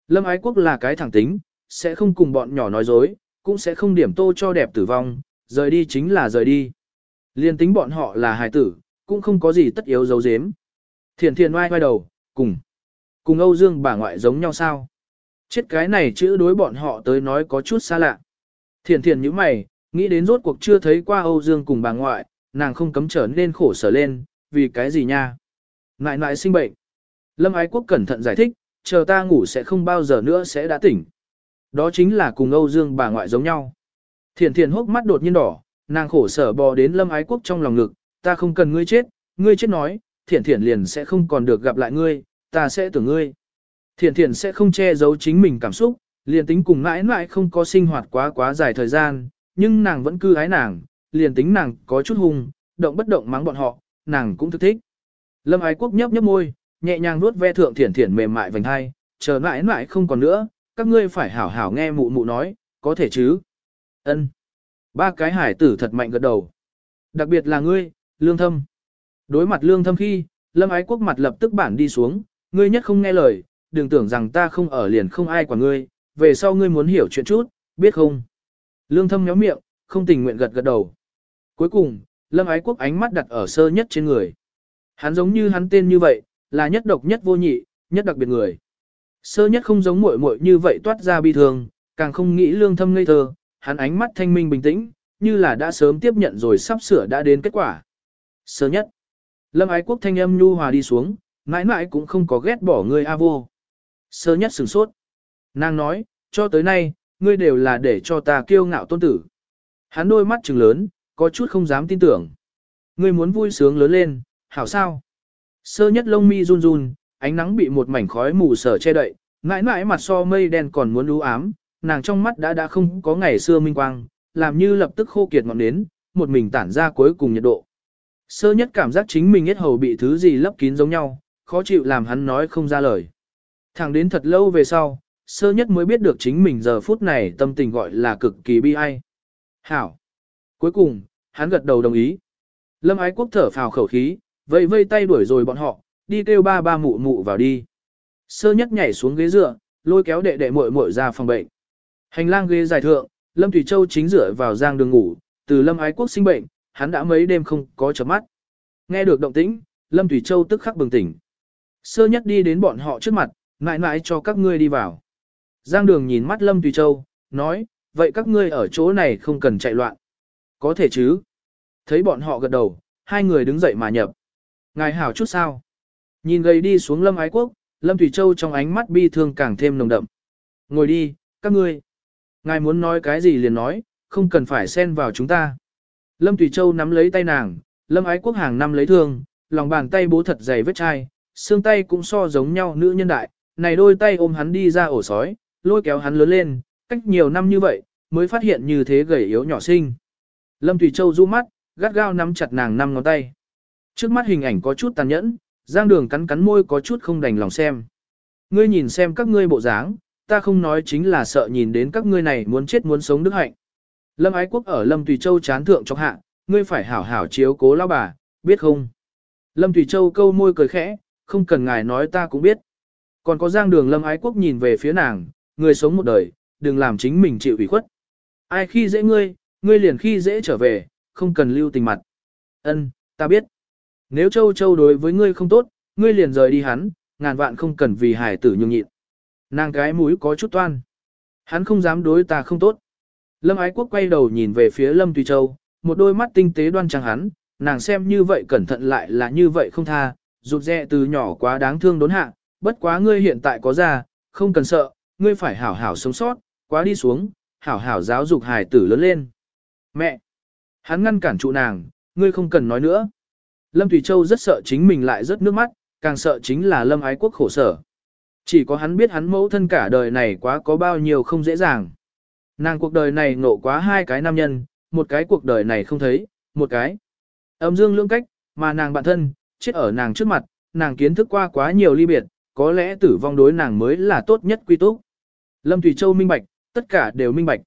Lâm Ái Quốc là cái thẳng tính, sẽ không cùng bọn nhỏ nói dối, cũng sẽ không điểm tô cho đẹp tử vong, rời đi chính là rời đi. Liên tính bọn họ là hài tử, cũng không có gì tất yếu giấu giếm. Thiền thiền oai oai đầu, cùng. Cùng Âu Dương bà ngoại giống nhau sao? Chết cái này chữ đối bọn họ tới nói có chút xa lạ. Thiền thiền như mày, nghĩ đến rốt cuộc chưa thấy qua Âu Dương cùng bà ngoại, nàng không cấm trở nên khổ sở lên, vì cái gì nha? Ngại ngại sinh bệnh. Lâm Ái Quốc cẩn thận giải thích, chờ ta ngủ sẽ không bao giờ nữa sẽ đã tỉnh. Đó chính là cùng Âu Dương bà ngoại giống nhau. Thiển Thiển hốc mắt đột nhiên đỏ, nàng khổ sở bò đến Lâm Ái Quốc trong lòng ngực, ta không cần ngươi chết, ngươi chết nói, Thiển Thiển liền sẽ không còn được gặp lại ngươi, ta sẽ tưởng ngươi. Thiển Thiển sẽ không che giấu chính mình cảm xúc, liền tính cùng mãi mãi không có sinh hoạt quá quá dài thời gian, nhưng nàng vẫn cư ái nàng, liền tính nàng có chút hung, động bất động mắng bọn họ, nàng cũng thức thích. Lâm ái quốc nhấp nhấp môi, nhẹ nhàng nuốt ve thượng thiển thiển mềm mại vành hai, chờ mãi mãi không còn nữa, các ngươi phải hảo hảo nghe mụ mụ nói, có thể chứ. Ân. Ba cái hải tử thật mạnh gật đầu. Đặc biệt là ngươi, lương thâm. Đối mặt lương thâm khi, lâm ái quốc mặt lập tức bản đi xuống, ngươi nhất không nghe lời, đừng tưởng rằng ta không ở liền không ai quản ngươi, về sau ngươi muốn hiểu chuyện chút, biết không? Lương thâm nhéo miệng, không tình nguyện gật gật đầu. Cuối cùng, lâm ái quốc ánh mắt đặt ở sơ nhất trên người. Hắn giống như hắn tên như vậy, là nhất độc nhất vô nhị, nhất đặc biệt người. Sơ nhất không giống muội muội như vậy toát ra bi thương, càng không nghĩ lương thâm ngây thơ, hắn ánh mắt thanh minh bình tĩnh, như là đã sớm tiếp nhận rồi sắp sửa đã đến kết quả. Sơ nhất. Lâm ái quốc thanh âm nhu hòa đi xuống, mãi mãi cũng không có ghét bỏ ngươi a vô. Sơ nhất sửng sốt. Nàng nói, cho tới nay, ngươi đều là để cho ta kiêu ngạo tôn tử. Hắn đôi mắt trừng lớn, có chút không dám tin tưởng. Ngươi muốn vui sướng lớn lên, hảo sao? Sơ nhất lông mi run run, ánh nắng bị một mảnh khói mù sở che đậy, mãi mãi mặt so mây đen còn muốn u ám, nàng trong mắt đã đã không có ngày xưa minh quang, làm như lập tức khô kiệt ngọn nến, một mình tản ra cuối cùng nhiệt độ. Sơ nhất cảm giác chính mình hết hầu bị thứ gì lấp kín giống nhau, khó chịu làm hắn nói không ra lời. Thẳng đến thật lâu về sau, sơ nhất mới biết được chính mình giờ phút này tâm tình gọi là cực kỳ bi ai. Hảo. Cuối cùng, hắn gật đầu đồng ý. Lâm ái quốc thở phào khẩu khí, vây vây tay đuổi rồi bọn họ, đi kêu ba ba mụ mụ vào đi. Sơ nhất nhảy xuống ghế dựa, lôi kéo đệ đệ muội muội ra phòng bệnh. Hành lang ghế dài thượng, Lâm Thủy Châu chính dựa vào giang đường ngủ, từ Lâm ái quốc sinh bệnh, hắn đã mấy đêm không có chớp mắt. Nghe được động tĩnh, Lâm Thủy Châu tức khắc bừng tỉnh. Sơ nhất đi đến bọn họ trước mặt, mãi mãi cho các ngươi đi vào. Giang đường nhìn mắt Lâm Thủy Châu, nói, vậy các ngươi ở chỗ này không cần chạy loạn. Có thể chứ. Thấy bọn họ gật đầu, hai người đứng dậy mà nhập. Ngài hảo chút sao. Nhìn gầy đi xuống Lâm Ái Quốc, Lâm Thủy Châu trong ánh mắt bi thương càng thêm nồng đậm. Ngồi đi, các ngươi. Ngài muốn nói cái gì liền nói, không cần phải xen vào chúng ta. Lâm Thủy Châu nắm lấy tay nàng, Lâm Ái Quốc hàng năm lấy thương, lòng bàn tay bố thật dày vết chai, xương tay cũng so giống nhau nữ nhân đại, này đôi tay ôm hắn đi ra ổ sói, lôi kéo hắn lớn lên, cách nhiều năm như vậy, mới phát hiện như thế gầy yếu nhỏ sinh. Lâm Thủy Châu du mắt, gắt gao nắm chặt nàng năm ngón tay. Trước mắt hình ảnh có chút tàn nhẫn, Giang Đường cắn cắn môi có chút không đành lòng xem. Ngươi nhìn xem các ngươi bộ dáng, ta không nói chính là sợ nhìn đến các ngươi này muốn chết muốn sống đức hạnh. Lâm Ái Quốc ở Lâm Tùy Châu chán thượng trong hạ, ngươi phải hảo hảo chiếu cố lão bà, biết không? Lâm Tùy Châu câu môi cười khẽ, không cần ngài nói ta cũng biết. Còn có Giang Đường Lâm Ái Quốc nhìn về phía nàng, người sống một đời, đừng làm chính mình chịu ủy khuất. Ai khi dễ ngươi, ngươi liền khi dễ trở về, không cần lưu tình mặt. Ân, ta biết. Nếu Châu Châu đối với ngươi không tốt, ngươi liền rời đi hắn, ngàn vạn không cần vì hải tử nhường nhịn. Nàng cái mũi có chút toan. Hắn không dám đối ta không tốt. Lâm Ái Quốc quay đầu nhìn về phía Lâm Tùy Châu, một đôi mắt tinh tế đoan trang hắn, nàng xem như vậy cẩn thận lại là như vậy không tha, rụt rè từ nhỏ quá đáng thương đốn hạ, bất quá ngươi hiện tại có ra, không cần sợ, ngươi phải hảo hảo sống sót, quá đi xuống, hảo hảo giáo dục hài tử lớn lên. Mẹ! Hắn ngăn cản trụ nàng, ngươi không cần nói nữa. Lâm Thủy Châu rất sợ chính mình lại rớt nước mắt, càng sợ chính là Lâm Ái Quốc khổ sở. Chỉ có hắn biết hắn mẫu thân cả đời này quá có bao nhiêu không dễ dàng. Nàng cuộc đời này ngộ quá hai cái nam nhân, một cái cuộc đời này không thấy, một cái. Âm dương lưỡng cách, mà nàng bạn thân, chết ở nàng trước mặt, nàng kiến thức qua quá nhiều ly biệt, có lẽ tử vong đối nàng mới là tốt nhất quy túc. Lâm Thủy Châu minh bạch, tất cả đều minh bạch.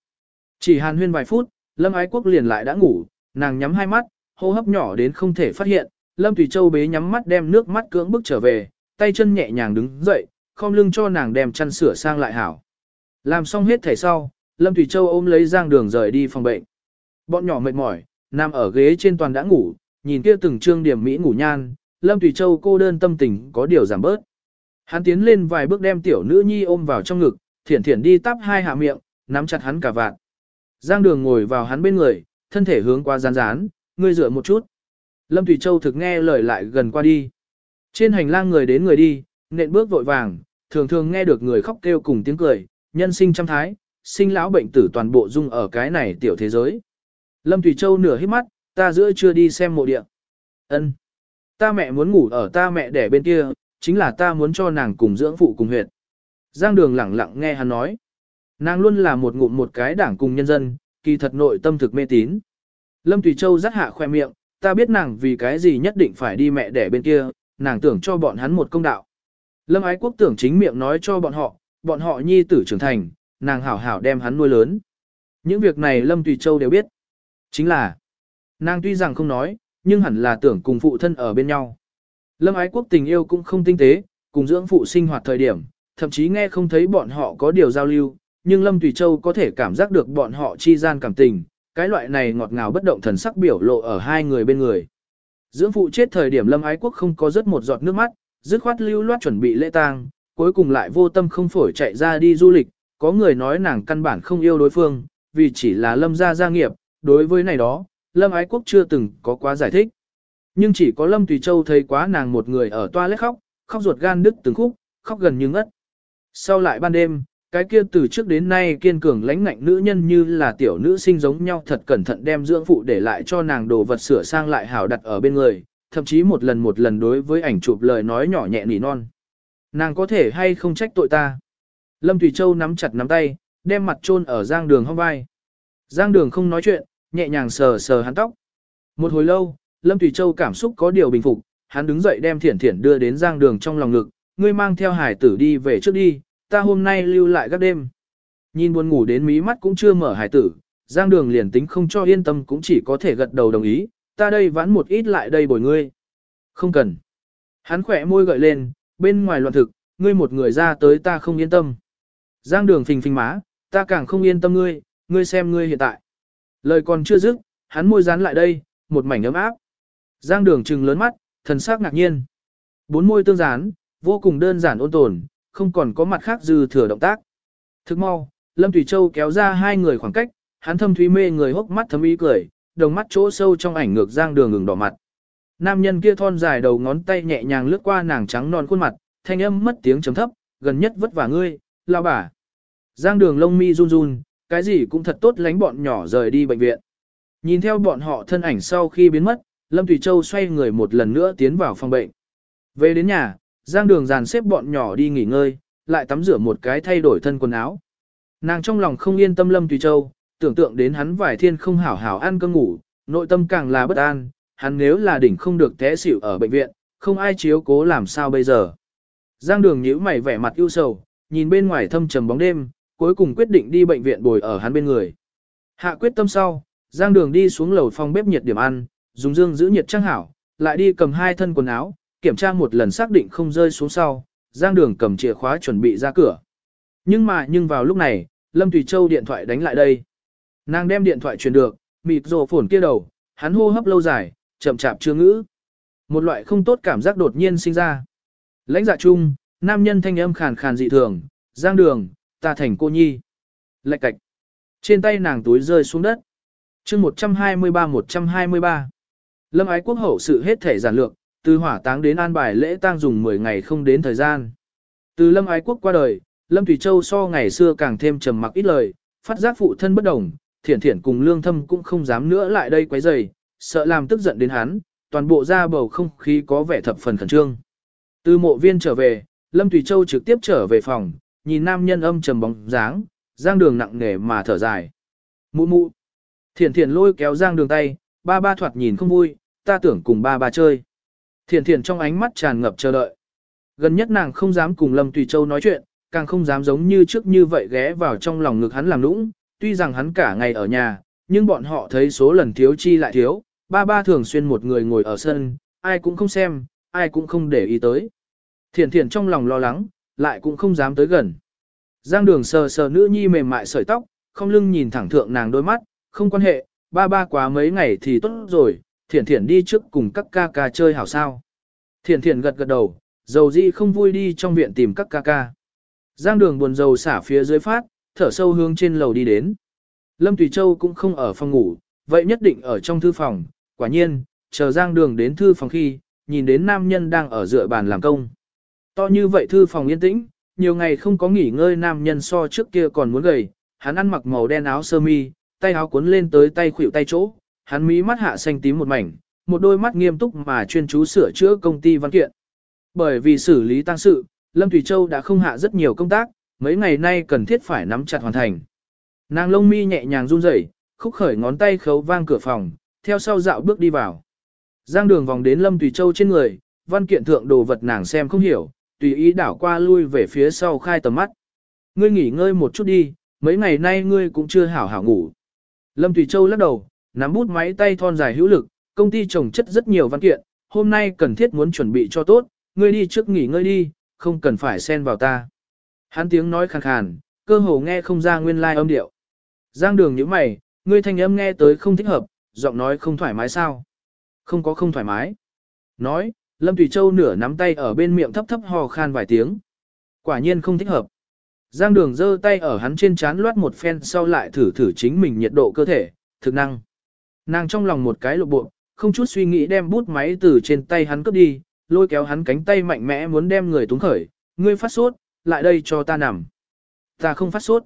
Chỉ hàn huyên vài phút, Lâm Ái Quốc liền lại đã ngủ, nàng nhắm hai mắt, hô hấp nhỏ đến không thể phát hiện, Lâm Thủy Châu bế nhắm mắt đem nước mắt cưỡng bức trở về, tay chân nhẹ nhàng đứng dậy, không lưng cho nàng đem chăn sửa sang lại hảo. Làm xong hết thể sau, Lâm Thủy Châu ôm lấy Giang Đường rời đi phòng bệnh. Bọn nhỏ mệt mỏi, nằm ở ghế trên toàn đã ngủ, nhìn kia từng trương điểm mỹ ngủ nhan, Lâm Thủy Châu cô đơn tâm tình có điều giảm bớt. Hắn tiến lên vài bước đem tiểu nữ nhi ôm vào trong ngực, thiển thiển đi tắp hai hạ miệng, nắm chặt hắn cả vạn. Giang Đường ngồi vào hắn bên người, thân thể hướng qua rán rán, ngươi dựa một chút. Lâm Thủy Châu thực nghe lời lại gần qua đi. Trên hành lang người đến người đi, nện bước vội vàng, thường thường nghe được người khóc kêu cùng tiếng cười, nhân sinh trăm thái, sinh lão bệnh tử toàn bộ dung ở cái này tiểu thế giới. Lâm Thủy Châu nửa hít mắt, ta giữa chưa đi xem mộ địa. Ân, Ta mẹ muốn ngủ ở ta mẹ đẻ bên kia, chính là ta muốn cho nàng cùng dưỡng phụ cùng huyệt. Giang đường lẳng lặng nghe hắn nói. Nàng luôn là một ngụm một cái đảng cùng nhân dân, kỳ thật nội tâm thực mê tín. Lâm Tùy Châu rắc hạ khoe miệng, ta biết nàng vì cái gì nhất định phải đi mẹ đẻ bên kia, nàng tưởng cho bọn hắn một công đạo. Lâm Ái Quốc tưởng chính miệng nói cho bọn họ, bọn họ nhi tử trưởng thành, nàng hảo hảo đem hắn nuôi lớn. Những việc này Lâm Tùy Châu đều biết. Chính là, nàng tuy rằng không nói, nhưng hẳn là tưởng cùng phụ thân ở bên nhau. Lâm Ái Quốc tình yêu cũng không tinh tế, cùng dưỡng phụ sinh hoạt thời điểm, thậm chí nghe không thấy bọn họ có điều giao lưu, nhưng Lâm Tùy Châu có thể cảm giác được bọn họ chi gian cảm tình, cái loại này ngọt ngào bất động thần sắc biểu lộ ở hai người bên người. Dưỡng phụ chết thời điểm Lâm Ái Quốc không có rớt một giọt nước mắt, dứt khoát lưu loát chuẩn bị lễ tang, cuối cùng lại vô tâm không phổi chạy ra đi du lịch, có người nói nàng căn bản không yêu đối phương, vì chỉ là Lâm gia gia nghiệp, đối với này đó, Lâm Ái Quốc chưa từng có quá giải thích. Nhưng chỉ có Lâm Tùy Châu thấy quá nàng một người ở toilet khóc, khóc ruột gan đứt từng khúc, khóc gần như ngất. Sau lại ban đêm, cái kia từ trước đến nay kiên cường lãnh ngạnh nữ nhân như là tiểu nữ sinh giống nhau thật cẩn thận đem dưỡng phụ để lại cho nàng đồ vật sửa sang lại hảo đặt ở bên người, thậm chí một lần một lần đối với ảnh chụp lời nói nhỏ nhẹ nỉ non. Nàng có thể hay không trách tội ta. Lâm Thủy Châu nắm chặt nắm tay, đem mặt chôn ở giang đường hông vai. Giang đường không nói chuyện, nhẹ nhàng sờ sờ hắn tóc. Một hồi lâu, Lâm Thủy Châu cảm xúc có điều bình phục, hắn đứng dậy đem thiển thiển đưa đến giang đường trong lòng ngực, ngươi mang theo hải tử đi về trước đi, ta hôm nay lưu lại các đêm. Nhìn buồn ngủ đến mí mắt cũng chưa mở hải tử, giang đường liền tính không cho yên tâm cũng chỉ có thể gật đầu đồng ý, ta đây vãn một ít lại đây bồi ngươi. Không cần. Hắn khỏe môi gợi lên, bên ngoài loạn thực, ngươi một người ra tới ta không yên tâm. Giang đường phình phình má, ta càng không yên tâm ngươi, ngươi xem ngươi hiện tại. Lời còn chưa dứt, hắn môi dán lại đây, một mảnh ấm áp. Giang đường trừng lớn mắt, thần sắc ngạc nhiên. Bốn môi tương dán, vô cùng đơn giản ôn tồn, không còn có mặt khác dư thừa động tác. Thức mau, Lâm Thủy Châu kéo ra hai người khoảng cách, hắn thâm thúy mê người hốc mắt thâm ý cười, đồng mắt chỗ sâu trong ảnh ngược Giang Đường ngừng đỏ mặt. Nam nhân kia thon dài đầu ngón tay nhẹ nhàng lướt qua nàng trắng non khuôn mặt, thanh âm mất tiếng chấm thấp, gần nhất vất vả ngươi, lao bà. Giang Đường lông mi run run, cái gì cũng thật tốt lánh bọn nhỏ rời đi bệnh viện. Nhìn theo bọn họ thân ảnh sau khi biến mất, Lâm Thủy Châu xoay người một lần nữa tiến vào phòng bệnh. Về đến nhà, Giang Đường dàn xếp bọn nhỏ đi nghỉ ngơi, lại tắm rửa một cái thay đổi thân quần áo. Nàng trong lòng không yên tâm Lâm Tùy Châu, tưởng tượng đến hắn vài thiên không hảo hảo ăn cơm ngủ, nội tâm càng là bất an, hắn nếu là đỉnh không được té xỉu ở bệnh viện, không ai chiếu cố làm sao bây giờ. Giang Đường nhíu mày vẻ mặt ưu sầu, nhìn bên ngoài thâm trầm bóng đêm, cuối cùng quyết định đi bệnh viện bồi ở hắn bên người. Hạ quyết tâm sau, Giang Đường đi xuống lầu phòng bếp nhiệt điểm ăn, dùng dương giữ nhiệt trang hảo, lại đi cầm hai thân quần áo, kiểm tra một lần xác định không rơi xuống sau, Giang Đường cầm chìa khóa chuẩn bị ra cửa. Nhưng mà nhưng vào lúc này, Lâm Thủy Châu điện thoại đánh lại đây. Nàng đem điện thoại truyền được, mịt rồ phổn kia đầu, hắn hô hấp lâu dài, chậm chạp chưa ngữ. Một loại không tốt cảm giác đột nhiên sinh ra. Lãnh dạ chung, nam nhân thanh âm khàn khàn dị thường, Giang Đường, ta thành cô nhi. Lạch cạch. Trên tay nàng túi rơi xuống đất. chương 123-123. Lâm ái quốc hậu sự hết thể giản lược, từ hỏa táng đến an bài lễ tang dùng 10 ngày không đến thời gian. Từ Lâm ái quốc qua đời, Lâm Thủy Châu so ngày xưa càng thêm trầm mặc ít lời, phát giác phụ thân bất đồng, thiển thiển cùng lương thâm cũng không dám nữa lại đây quấy rầy, sợ làm tức giận đến hắn, toàn bộ ra bầu không khí có vẻ thập phần khẩn trương. Từ mộ viên trở về, Lâm Thủy Châu trực tiếp trở về phòng, nhìn nam nhân âm trầm bóng dáng, giang đường nặng nề mà thở dài. Mụ mụ. Thiển thiển lôi kéo giang đường tay, ba ba thoạt nhìn không vui, ta tưởng cùng ba ba chơi. Thiển thiển trong ánh mắt tràn ngập chờ đợi. Gần nhất nàng không dám cùng Lâm Tùy Châu nói chuyện, càng không dám giống như trước như vậy ghé vào trong lòng ngực hắn làm nũng, tuy rằng hắn cả ngày ở nhà, nhưng bọn họ thấy số lần thiếu chi lại thiếu, ba ba thường xuyên một người ngồi ở sân, ai cũng không xem, ai cũng không để ý tới. Thiển thiển trong lòng lo lắng, lại cũng không dám tới gần. Giang đường sờ sờ nữ nhi mềm mại sợi tóc, không lưng nhìn thẳng thượng nàng đôi mắt, không quan hệ, ba ba quá mấy ngày thì tốt rồi, thiển thiển đi trước cùng các ca ca chơi hảo sao. Thiển thiển gật gật đầu, dầu di không vui đi trong viện tìm các ca ca. Giang đường buồn dầu xả phía dưới phát, thở sâu hướng trên lầu đi đến. Lâm Tùy Châu cũng không ở phòng ngủ, vậy nhất định ở trong thư phòng, quả nhiên, chờ Giang đường đến thư phòng khi, nhìn đến nam nhân đang ở dựa bàn làm công. To như vậy thư phòng yên tĩnh, nhiều ngày không có nghỉ ngơi nam nhân so trước kia còn muốn gầy, hắn ăn mặc màu đen áo sơ mi, tay áo cuốn lên tới tay khuỷu tay chỗ, hắn mí mắt hạ xanh tím một mảnh, một đôi mắt nghiêm túc mà chuyên chú sửa chữa công ty văn kiện. Bởi vì xử lý tăng sự, Lâm Thủy Châu đã không hạ rất nhiều công tác, mấy ngày nay cần thiết phải nắm chặt hoàn thành. Nàng lông mi nhẹ nhàng run rẩy, khúc khởi ngón tay khấu vang cửa phòng, theo sau dạo bước đi vào. Giang đường vòng đến Lâm Thủy Châu trên người, văn kiện thượng đồ vật nàng xem không hiểu, tùy ý đảo qua lui về phía sau khai tầm mắt. Ngươi nghỉ ngơi một chút đi, mấy ngày nay ngươi cũng chưa hảo hảo ngủ. Lâm Thủy Châu lắc đầu, nắm bút máy tay thon dài hữu lực, công ty trồng chất rất nhiều văn kiện, hôm nay cần thiết muốn chuẩn bị cho tốt, ngươi đi trước nghỉ ngơi đi, không cần phải xen vào ta. Hắn tiếng nói khàn khàn, cơ hồ nghe không ra nguyên lai like âm điệu. Giang đường như mày, ngươi thanh âm nghe tới không thích hợp, giọng nói không thoải mái sao? Không có không thoải mái. Nói, Lâm Thủy Châu nửa nắm tay ở bên miệng thấp thấp hò khan vài tiếng. Quả nhiên không thích hợp. Giang đường giơ tay ở hắn trên chán loát một phen sau lại thử thử chính mình nhiệt độ cơ thể, thực năng. Nàng trong lòng một cái lộ bộ, không chút suy nghĩ đem bút máy từ trên tay hắn cướp đi, lôi kéo hắn cánh tay mạnh mẽ muốn đem người túng khởi, ngươi phát sốt, lại đây cho ta nằm. Ta không phát sốt.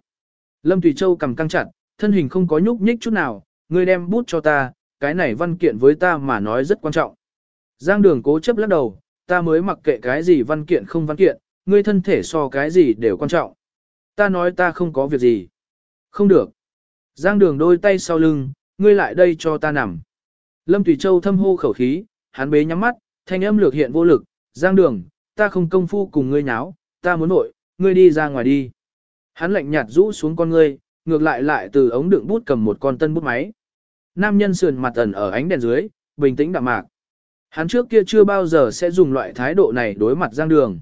Lâm Thủy Châu cầm căng chặt, thân hình không có nhúc nhích chút nào, ngươi đem bút cho ta, cái này văn kiện với ta mà nói rất quan trọng. Giang đường cố chấp lắc đầu, ta mới mặc kệ cái gì văn kiện không văn kiện, ngươi thân thể so cái gì đều quan trọng. Ta nói ta không có việc gì. Không được. Giang đường đôi tay sau lưng, ngươi lại đây cho ta nằm. Lâm Tùy Châu thâm hô khẩu khí, hắn bế nhắm mắt, thanh âm lược hiện vô lực, Giang đường, ta không công phu cùng ngươi nháo, ta muốn nội, ngươi đi ra ngoài đi. Hắn lạnh nhạt rũ xuống con ngươi, ngược lại lại từ ống đựng bút cầm một con tân bút máy. Nam nhân sườn mặt ẩn ở ánh đèn dưới, bình tĩnh đạm mạc. Hắn trước kia chưa bao giờ sẽ dùng loại thái độ này đối mặt Giang Đường.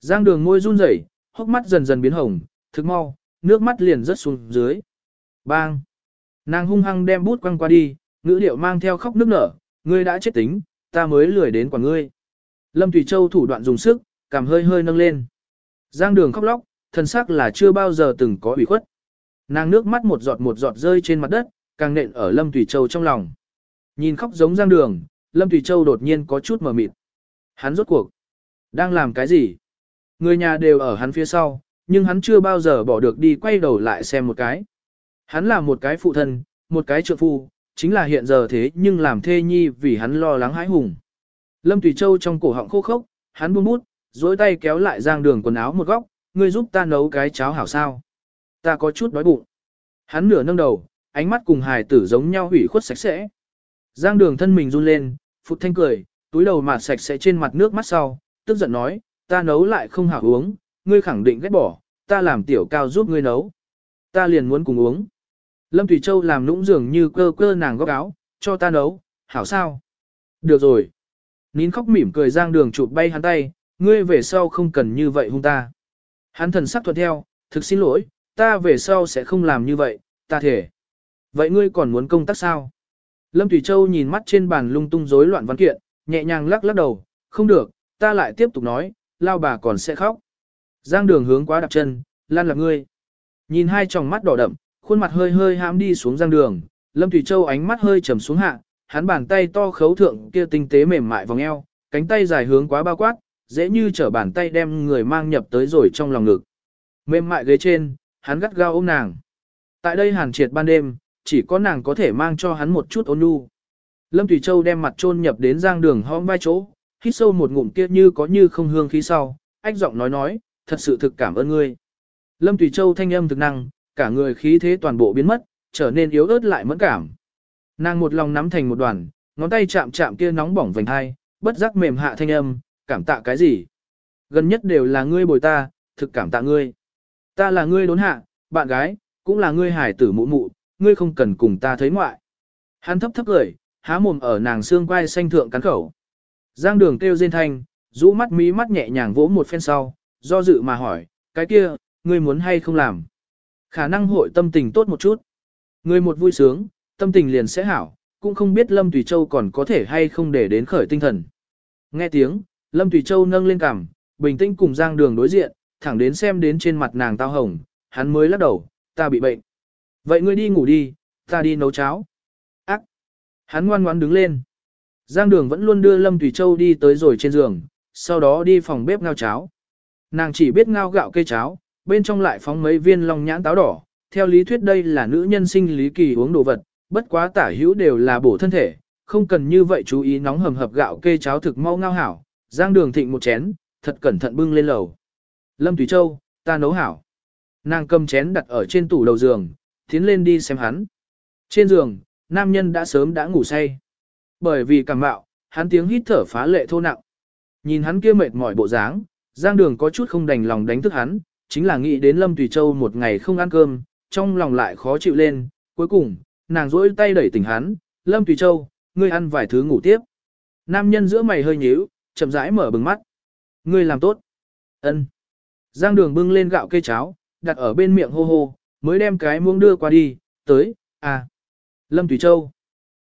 Giang Đường môi run rẩy, hốc mắt dần dần biến hồng, thức mau, nước mắt liền rớt xuống dưới. Bang! Nàng hung hăng đem bút quăng qua đi, ngữ điệu mang theo khóc nước nở, ngươi đã chết tính, ta mới lười đến quả ngươi. Lâm Thủy Châu thủ đoạn dùng sức, cảm hơi hơi nâng lên. Giang Đường khóc lóc, thân xác là chưa bao giờ từng có ủy khuất. Nàng nước mắt một giọt một giọt rơi trên mặt đất, càng nện ở Lâm Thủy Châu trong lòng. Nhìn khóc giống giang đường, Lâm Thủy Châu đột nhiên có chút mờ mịt. Hắn rốt cuộc. Đang làm cái gì? Người nhà đều ở hắn phía sau, nhưng hắn chưa bao giờ bỏ được đi quay đầu lại xem một cái. Hắn là một cái phụ thân, một cái trượng phu, chính là hiện giờ thế nhưng làm thê nhi vì hắn lo lắng hãi hùng. Lâm Tùy Châu trong cổ họng khô khốc, hắn buông bút, dối tay kéo lại giang đường quần áo một góc, ngươi giúp ta nấu cái cháo hảo sao. Ta có chút đói bụng. Hắn nửa nâng đầu, ánh mắt cùng hài tử giống nhau hủy khuất sạch sẽ. Giang đường thân mình run lên, phụt thanh cười, túi đầu mà sạch sẽ trên mặt nước mắt sau, tức giận nói, ta nấu lại không hảo uống, ngươi khẳng định ghét bỏ, ta làm tiểu cao giúp ngươi nấu. Ta liền muốn cùng uống. Lâm Thủy Châu làm nũng dường như cơ cơ nàng góc áo, cho ta nấu, hảo sao? Được rồi. Nín khóc mỉm cười giang đường chụp bay hắn tay, ngươi về sau không cần như vậy hung ta. Hắn thần sắc thuận theo, thực xin lỗi, ta về sau sẽ không làm như vậy, ta thể. Vậy ngươi còn muốn công tác sao? Lâm Thủy Châu nhìn mắt trên bàn lung tung rối loạn văn kiện, nhẹ nhàng lắc lắc đầu, không được, ta lại tiếp tục nói, lao bà còn sẽ khóc. Giang đường hướng quá đạp chân, lan là ngươi. Nhìn hai tròng mắt đỏ đậm, khuôn mặt hơi hơi hãm đi xuống giang đường, Lâm Thủy Châu ánh mắt hơi trầm xuống hạ, hắn bàn tay to khấu thượng kia tinh tế mềm mại vòng eo, cánh tay dài hướng quá bao quát, dễ như trở bàn tay đem người mang nhập tới rồi trong lòng ngực. Mềm mại ghế trên, hắn gắt gao ôm nàng. Tại đây hàn triệt ban đêm, chỉ có nàng có thể mang cho hắn một chút ôn nhu. Lâm Thủy Châu đem mặt chôn nhập đến giang đường hõm vai chỗ, hít sâu một ngụm kia như có như không hương khí sau, ách giọng nói nói, thật sự thực cảm ơn ngươi. Lâm Thủy Châu thanh âm thực năng, cả người khí thế toàn bộ biến mất, trở nên yếu ớt lại mẫn cảm. Nàng một lòng nắm thành một đoàn, ngón tay chạm chạm kia nóng bỏng vành hai, bất giác mềm hạ thanh âm, cảm tạ cái gì? Gần nhất đều là ngươi bồi ta, thực cảm tạ ngươi. Ta là ngươi đốn hạ, bạn gái, cũng là ngươi hải tử mụ mụ, ngươi không cần cùng ta thấy ngoại. Hắn thấp thấp cười, há mồm ở nàng xương quai xanh thượng cắn khẩu. Giang đường kêu rên thanh, rũ mắt mí mắt nhẹ nhàng vỗ một phen sau, do dự mà hỏi, cái kia, ngươi muốn hay không làm? Khả năng hội tâm tình tốt một chút. người một vui sướng, tâm tình liền sẽ hảo, cũng không biết Lâm Tùy Châu còn có thể hay không để đến khởi tinh thần. Nghe tiếng, Lâm Tùy Châu nâng lên cằm, bình tĩnh cùng Giang đường đối diện, thẳng đến xem đến trên mặt nàng tao hồng, hắn mới lắc đầu, ta bị bệnh. Vậy ngươi đi ngủ đi, ta đi nấu cháo. Ác! Hắn ngoan ngoãn đứng lên. Giang đường vẫn luôn đưa Lâm Thủy Châu đi tới rồi trên giường, sau đó đi phòng bếp ngao cháo. Nàng chỉ biết ngao gạo cây cháo, bên trong lại phóng mấy viên long nhãn táo đỏ. Theo lý thuyết đây là nữ nhân sinh lý kỳ uống đồ vật, bất quá tả hữu đều là bổ thân thể, không cần như vậy chú ý nóng hầm hập gạo kê cháo thực mau ngao hảo. Giang đường thịnh một chén, thật cẩn thận bưng lên lầu. Lâm Thủy Châu, ta nấu hảo. Nàng cầm chén đặt ở trên tủ đầu giường, tiến lên đi xem hắn. Trên giường, nam nhân đã sớm đã ngủ say. Bởi vì cảm mạo, hắn tiếng hít thở phá lệ thô nặng. Nhìn hắn kia mệt mỏi bộ dáng, Giang Đường có chút không đành lòng đánh thức hắn, chính là nghĩ đến Lâm Tùy Châu một ngày không ăn cơm, trong lòng lại khó chịu lên, cuối cùng, nàng rỗi tay đẩy tỉnh hắn, Lâm Tùy Châu, ngươi ăn vài thứ ngủ tiếp. Nam nhân giữa mày hơi nhíu, chậm rãi mở bừng mắt. Ngươi làm tốt. Ân. Giang Đường bưng lên gạo cây cháo, đặt ở bên miệng hô hô, mới đem cái muỗng đưa qua đi, tới, à. Lâm Tùy Châu.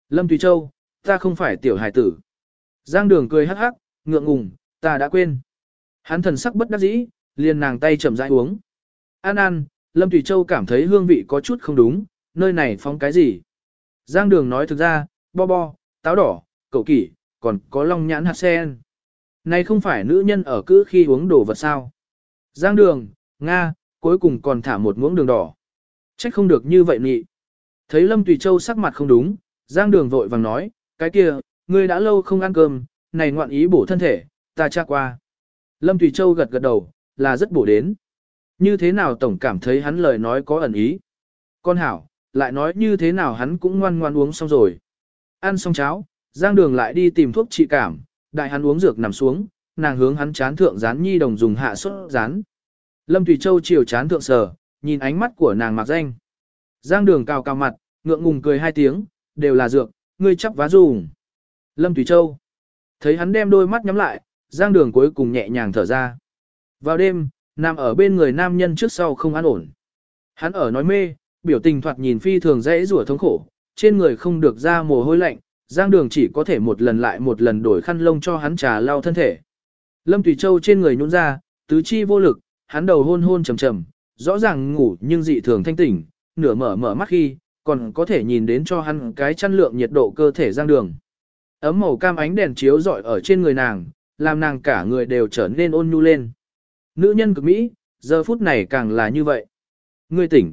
Lâm Tùy Châu, ta không phải tiểu hải tử. Giang đường cười hắc hắc, ngượng ngùng, ta đã quên. Hắn thần sắc bất đắc dĩ, liền nàng tay chậm rãi uống. An ăn, Lâm Tùy Châu cảm thấy hương vị có chút không đúng, nơi này phóng cái gì. Giang đường nói thực ra, bo bo, táo đỏ, cậu kỷ, còn có long nhãn hạt sen. Này không phải nữ nhân ở cữ khi uống đồ vật sao. Giang đường, Nga, cuối cùng còn thả một muỗng đường đỏ. Trách không được như vậy nhị. Thấy Lâm Tùy Châu sắc mặt không đúng, Giang Đường vội vàng nói, cái kia, ngươi đã lâu không ăn cơm, này ngoạn ý bổ thân thể, ta tra qua. Lâm Tùy Châu gật gật đầu, là rất bổ đến. Như thế nào tổng cảm thấy hắn lời nói có ẩn ý. Con hảo, lại nói như thế nào hắn cũng ngoan ngoan uống xong rồi. Ăn xong cháo, Giang Đường lại đi tìm thuốc trị cảm, đại hắn uống dược nằm xuống, nàng hướng hắn chán thượng rán nhi đồng dùng hạ sốt rán. Lâm Thủy Châu chiều chán thượng sở, nhìn ánh mắt của nàng mặc danh. Giang đường cào cào mặt, ngượng ngùng cười hai tiếng, đều là dược, ngươi chắp vá dùng. Lâm Thủy Châu. Thấy hắn đem đôi mắt nhắm lại, giang đường cuối cùng nhẹ nhàng thở ra. Vào đêm, nằm ở bên người nam nhân trước sau không an ổn. Hắn ở nói mê, biểu tình thoạt nhìn phi thường dễ rủa thống khổ, trên người không được ra mồ hôi lạnh, giang đường chỉ có thể một lần lại một lần đổi khăn lông cho hắn trà lau thân thể. Lâm tùy Châu trên người nhũn ra, tứ chi vô lực, hắn đầu hôn hôn trầm trầm, rõ ràng ngủ nhưng dị thường thanh tỉnh, nửa mở mở mắt khi, còn có thể nhìn đến cho hắn cái chăn lượng nhiệt độ cơ thể giang đường. Ấm màu cam ánh đèn chiếu rọi ở trên người nàng, làm nàng cả người đều trở nên ôn nhu lên. Nữ nhân cực Mỹ, giờ phút này càng là như vậy. Ngươi tỉnh.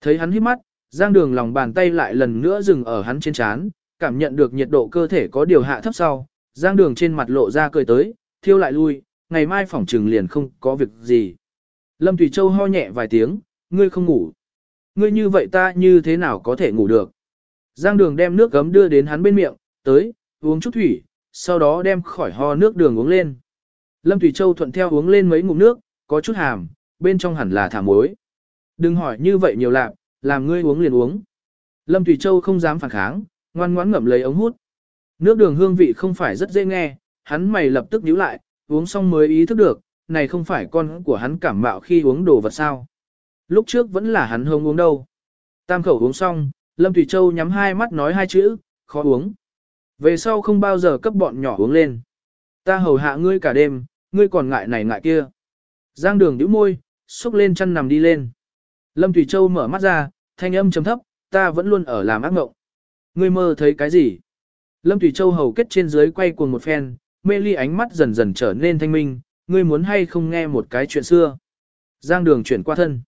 Thấy hắn hít mắt, giang đường lòng bàn tay lại lần nữa dừng ở hắn trên chán cảm nhận được nhiệt độ cơ thể có điều hạ thấp sau. Giang đường trên mặt lộ ra cười tới, thiêu lại lui, ngày mai phỏng trừng liền không có việc gì. Lâm Thủy Châu ho nhẹ vài tiếng, ngươi không ngủ. Ngươi như vậy ta như thế nào có thể ngủ được. Giang đường đem nước gấm đưa đến hắn bên miệng, tới, uống chút thủy, sau đó đem khỏi ho nước đường uống lên. Lâm Thủy Châu thuận theo uống lên mấy ngụm nước, có chút hàm, bên trong hẳn là thả muối. Đừng hỏi như vậy nhiều lạc, làm ngươi uống liền uống. Lâm Thủy Châu không dám phản kháng, ngoan ngoãn ngậm lấy ống hút. Nước đường hương vị không phải rất dễ nghe, hắn mày lập tức nhíu lại, uống xong mới ý thức được, này không phải con của hắn cảm mạo khi uống đồ vật sao. Lúc trước vẫn là hắn hông uống đâu. Tam khẩu uống xong, Lâm Thủy Châu nhắm hai mắt nói hai chữ, khó uống. Về sau không bao giờ cấp bọn nhỏ uống lên. Ta hầu hạ ngươi cả đêm, ngươi còn ngại này ngại kia. Giang đường nhíu môi, xúc lên chân nằm đi lên. Lâm Thủy Châu mở mắt ra, thanh âm trầm thấp, ta vẫn luôn ở làm ác mộng. Ngươi mơ thấy cái gì? Lâm Thủy Châu hầu kết trên dưới quay cuồng một phen, mê ly ánh mắt dần dần trở nên thanh minh, ngươi muốn hay không nghe một cái chuyện xưa. Giang đường chuyển qua thân.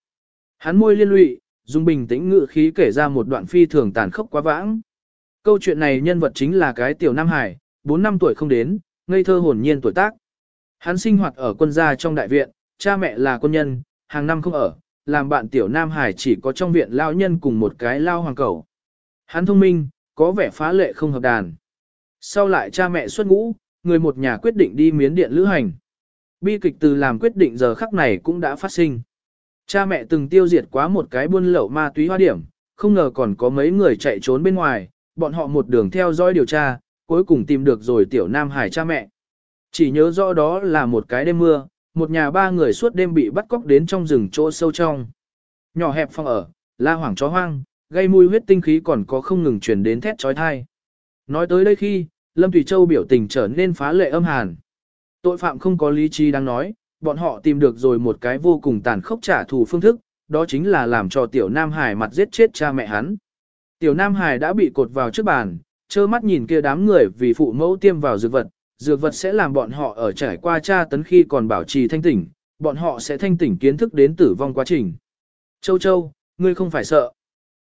Hắn môi liên lụy, dùng bình tĩnh ngự khí kể ra một đoạn phi thường tàn khốc quá vãng. Câu chuyện này nhân vật chính là cái tiểu Nam Hải, 4 năm tuổi không đến, ngây thơ hồn nhiên tuổi tác. Hắn sinh hoạt ở quân gia trong đại viện, cha mẹ là quân nhân, hàng năm không ở, làm bạn tiểu Nam Hải chỉ có trong viện lao nhân cùng một cái lao hoàng cầu. Hắn thông minh, có vẻ phá lệ không hợp đàn. Sau lại cha mẹ xuất ngũ, người một nhà quyết định đi miến điện lữ hành. Bi kịch từ làm quyết định giờ khắc này cũng đã phát sinh. Cha mẹ từng tiêu diệt quá một cái buôn lậu ma túy hoa điểm, không ngờ còn có mấy người chạy trốn bên ngoài, bọn họ một đường theo dõi điều tra, cuối cùng tìm được rồi tiểu Nam Hải cha mẹ. Chỉ nhớ rõ đó là một cái đêm mưa, một nhà ba người suốt đêm bị bắt cóc đến trong rừng chỗ sâu trong. Nhỏ hẹp phòng ở, la hoảng chó hoang, gây mùi huyết tinh khí còn có không ngừng truyền đến thét trói thai. Nói tới đây khi, Lâm Thủy Châu biểu tình trở nên phá lệ âm hàn. Tội phạm không có lý trí đang nói, bọn họ tìm được rồi một cái vô cùng tàn khốc trả thù phương thức, đó chính là làm cho tiểu Nam Hải mặt giết chết cha mẹ hắn. Tiểu Nam Hải đã bị cột vào trước bàn, trơ mắt nhìn kia đám người vì phụ mẫu tiêm vào dược vật, dược vật sẽ làm bọn họ ở trải qua tra tấn khi còn bảo trì thanh tỉnh, bọn họ sẽ thanh tỉnh kiến thức đến tử vong quá trình. Châu Châu, ngươi không phải sợ.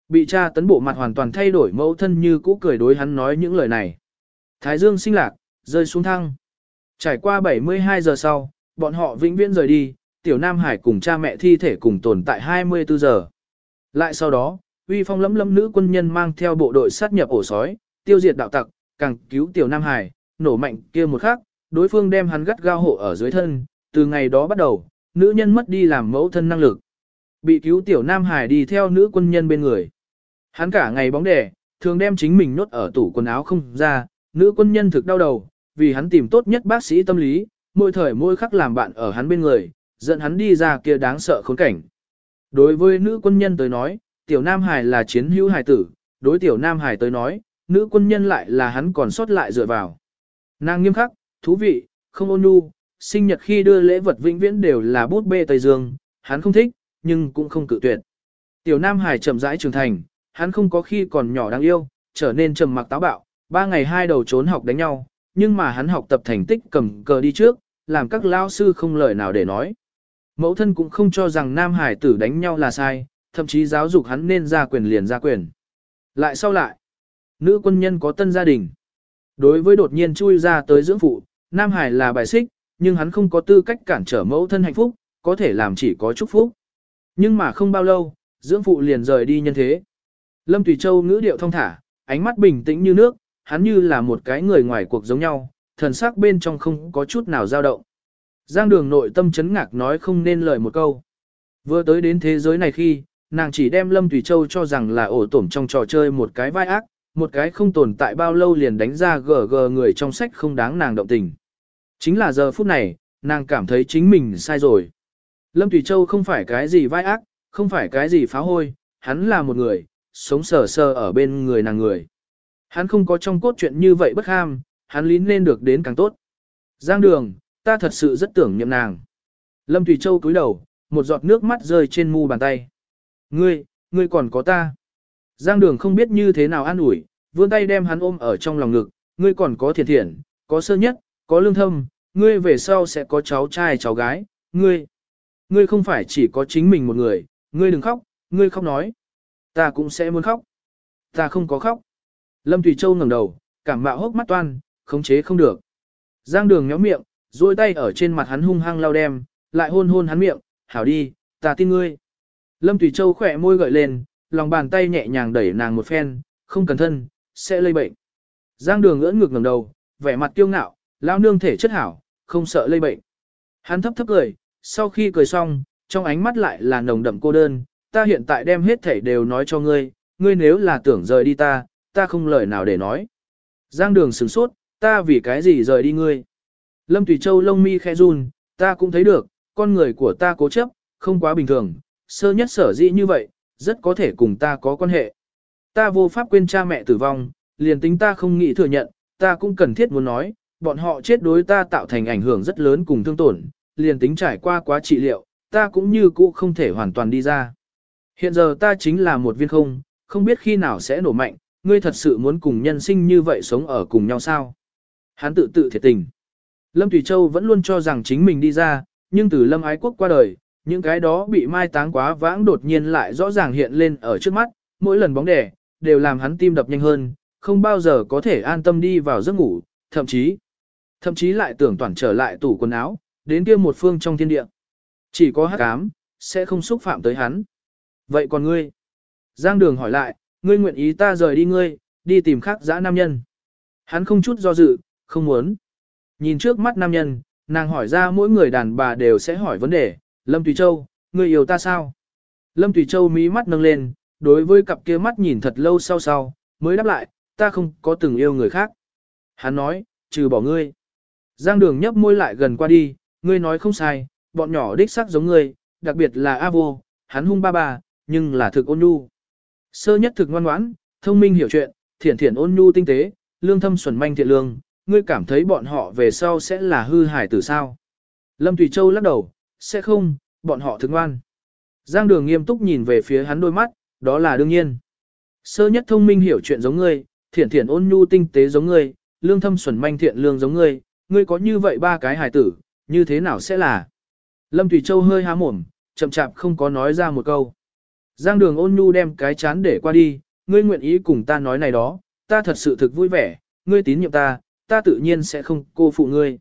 Bị tra tấn bộ mặt hoàn toàn thay đổi mẫu thân như cũ cười đối hắn nói những lời này. Thái Dương sinh lạc, rơi xuống thăng. Trải qua 72 giờ sau, bọn họ vĩnh viễn rời đi, tiểu Nam Hải cùng cha mẹ thi thể cùng tồn tại 24 giờ. Lại sau đó, uy phong lấm lấm nữ quân nhân mang theo bộ đội sát nhập ổ sói, tiêu diệt đạo tặc, càng cứu tiểu Nam Hải, nổ mạnh kia một khắc, đối phương đem hắn gắt gao hộ ở dưới thân, từ ngày đó bắt đầu, nữ nhân mất đi làm mẫu thân năng lực. Bị cứu tiểu Nam Hải đi theo nữ quân nhân bên người. Hắn cả ngày bóng đè, thường đem chính mình nốt ở tủ quần áo không ra, nữ quân nhân thực đau đầu, vì hắn tìm tốt nhất bác sĩ tâm lý, mỗi thời mỗi khắc làm bạn ở hắn bên người, dẫn hắn đi ra kia đáng sợ khốn cảnh. Đối với nữ quân nhân tới nói, tiểu Nam Hải là chiến hữu hải tử, đối tiểu Nam Hải tới nói, nữ quân nhân lại là hắn còn sót lại dựa vào. Nàng nghiêm khắc, thú vị, không ôn nhu, sinh nhật khi đưa lễ vật vĩnh viễn đều là bút bê Tây Dương, hắn không thích, nhưng cũng không cự tuyệt. Tiểu Nam Hải chậm rãi trưởng thành, hắn không có khi còn nhỏ đáng yêu, trở nên trầm mặc táo bạo, ba ngày hai đầu trốn học đánh nhau, nhưng mà hắn học tập thành tích cầm cờ đi trước, làm các lao sư không lời nào để nói. Mẫu thân cũng không cho rằng Nam Hải tử đánh nhau là sai, thậm chí giáo dục hắn nên ra quyền liền ra quyền. Lại sau lại, nữ quân nhân có tân gia đình. Đối với đột nhiên chui ra tới dưỡng phụ, Nam Hải là bài xích, nhưng hắn không có tư cách cản trở mẫu thân hạnh phúc, có thể làm chỉ có chúc phúc. Nhưng mà không bao lâu, dưỡng phụ liền rời đi nhân thế. Lâm Tùy Châu ngữ điệu thông thả, ánh mắt bình tĩnh như nước, hắn như là một cái người ngoài cuộc giống nhau, thần sắc bên trong không có chút nào dao động. Giang đường nội tâm chấn ngạc nói không nên lời một câu. Vừa tới đến thế giới này khi, nàng chỉ đem Lâm Tùy Châu cho rằng là ổ tổm trong trò chơi một cái vai ác, một cái không tồn tại bao lâu liền đánh ra gờ gờ người trong sách không đáng nàng động tình. Chính là giờ phút này, nàng cảm thấy chính mình sai rồi. Lâm Thủy Châu không phải cái gì vai ác, không phải cái gì phá hôi, hắn là một người, sống sờ sờ ở bên người nàng người. Hắn không có trong cốt chuyện như vậy bất ham, hắn lín lên được đến càng tốt. Giang đường, ta thật sự rất tưởng niệm nàng. Lâm Thủy Châu cúi đầu, một giọt nước mắt rơi trên mu bàn tay. Ngươi, ngươi còn có ta. Giang đường không biết như thế nào an ủi, vươn tay đem hắn ôm ở trong lòng ngực, ngươi còn có thiệt thiện, có sơ nhất, có lương thâm, ngươi về sau sẽ có cháu trai cháu gái, ngươi. Ngươi không phải chỉ có chính mình một người, ngươi đừng khóc, ngươi không nói. Ta cũng sẽ muốn khóc. Ta không có khóc. Lâm Thủy Châu ngẩng đầu, cảm mạo hốc mắt toan, khống chế không được. Giang đường nhó miệng, duỗi tay ở trên mặt hắn hung hăng lau đem, lại hôn hôn hắn miệng, hảo đi, ta tin ngươi. Lâm Thủy Châu khỏe môi gợi lên, lòng bàn tay nhẹ nhàng đẩy nàng một phen, không cẩn thân, sẽ lây bệnh. Giang đường ưỡn ngược ngẩng đầu, vẻ mặt kiêu ngạo, lao nương thể chất hảo, không sợ lây bệnh. Hắn thấp thấp cười, sau khi cười xong, trong ánh mắt lại là nồng đậm cô đơn, ta hiện tại đem hết thể đều nói cho ngươi, ngươi nếu là tưởng rời đi ta, ta không lời nào để nói. Giang đường sửng sốt, ta vì cái gì rời đi ngươi. Lâm Tùy Châu lông mi khẽ run, ta cũng thấy được, con người của ta cố chấp, không quá bình thường, sơ nhất sở dĩ như vậy, rất có thể cùng ta có quan hệ. Ta vô pháp quên cha mẹ tử vong, liền tính ta không nghĩ thừa nhận, ta cũng cần thiết muốn nói, bọn họ chết đối ta tạo thành ảnh hưởng rất lớn cùng thương tổn, liền tính trải qua quá trị liệu, ta cũng như cũ không thể hoàn toàn đi ra. Hiện giờ ta chính là một viên không, không biết khi nào sẽ nổ mạnh, ngươi thật sự muốn cùng nhân sinh như vậy sống ở cùng nhau sao? Hắn tự tự thiệt tình. Lâm Thủy Châu vẫn luôn cho rằng chính mình đi ra, nhưng từ Lâm Ái Quốc qua đời, những cái đó bị mai táng quá vãng đột nhiên lại rõ ràng hiện lên ở trước mắt, mỗi lần bóng đẻ, đều làm hắn tim đập nhanh hơn, không bao giờ có thể an tâm đi vào giấc ngủ, thậm chí, thậm chí lại tưởng toàn trở lại tủ quần áo, đến kia một phương trong thiên địa. Chỉ có hắc ám, sẽ không xúc phạm tới hắn. Vậy còn ngươi? Giang Đường hỏi lại, ngươi nguyện ý ta rời đi ngươi, đi tìm khác dã nam nhân. Hắn không chút do dự, không muốn. Nhìn trước mắt nam nhân, nàng hỏi ra mỗi người đàn bà đều sẽ hỏi vấn đề, Lâm Tùy Châu, ngươi yêu ta sao? Lâm Tùy Châu mí mắt nâng lên, đối với cặp kia mắt nhìn thật lâu sau sau, mới đáp lại, ta không có từng yêu người khác. Hắn nói, trừ bỏ ngươi. Giang đường nhấp môi lại gần qua đi, ngươi nói không sai, bọn nhỏ đích sắc giống ngươi, đặc biệt là A vô, hắn hung ba bà, nhưng là thực ôn nhu. Sơ nhất thực ngoan ngoãn, thông minh hiểu chuyện, thiển thiển ôn nhu tinh tế, lương thâm xuẩn manh thiện lương, ngươi cảm thấy bọn họ về sau sẽ là hư hải tử sao? Lâm Thủy Châu lắc đầu, sẽ không, bọn họ thực ngoan. Giang đường nghiêm túc nhìn về phía hắn đôi mắt, đó là đương nhiên. Sơ nhất thông minh hiểu chuyện giống ngươi, thiện thiện ôn nhu tinh tế giống ngươi, lương thâm xuẩn manh thiện lương giống ngươi, ngươi có như vậy ba cái hài tử, như thế nào sẽ là? Lâm Thủy Châu hơi há mồm, chậm chạp không có nói ra một câu. Giang đường ôn nhu đem cái chán để qua đi, ngươi nguyện ý cùng ta nói này đó, ta thật sự thực vui vẻ, ngươi tín nhiệm ta, ta tự nhiên sẽ không cô phụ ngươi.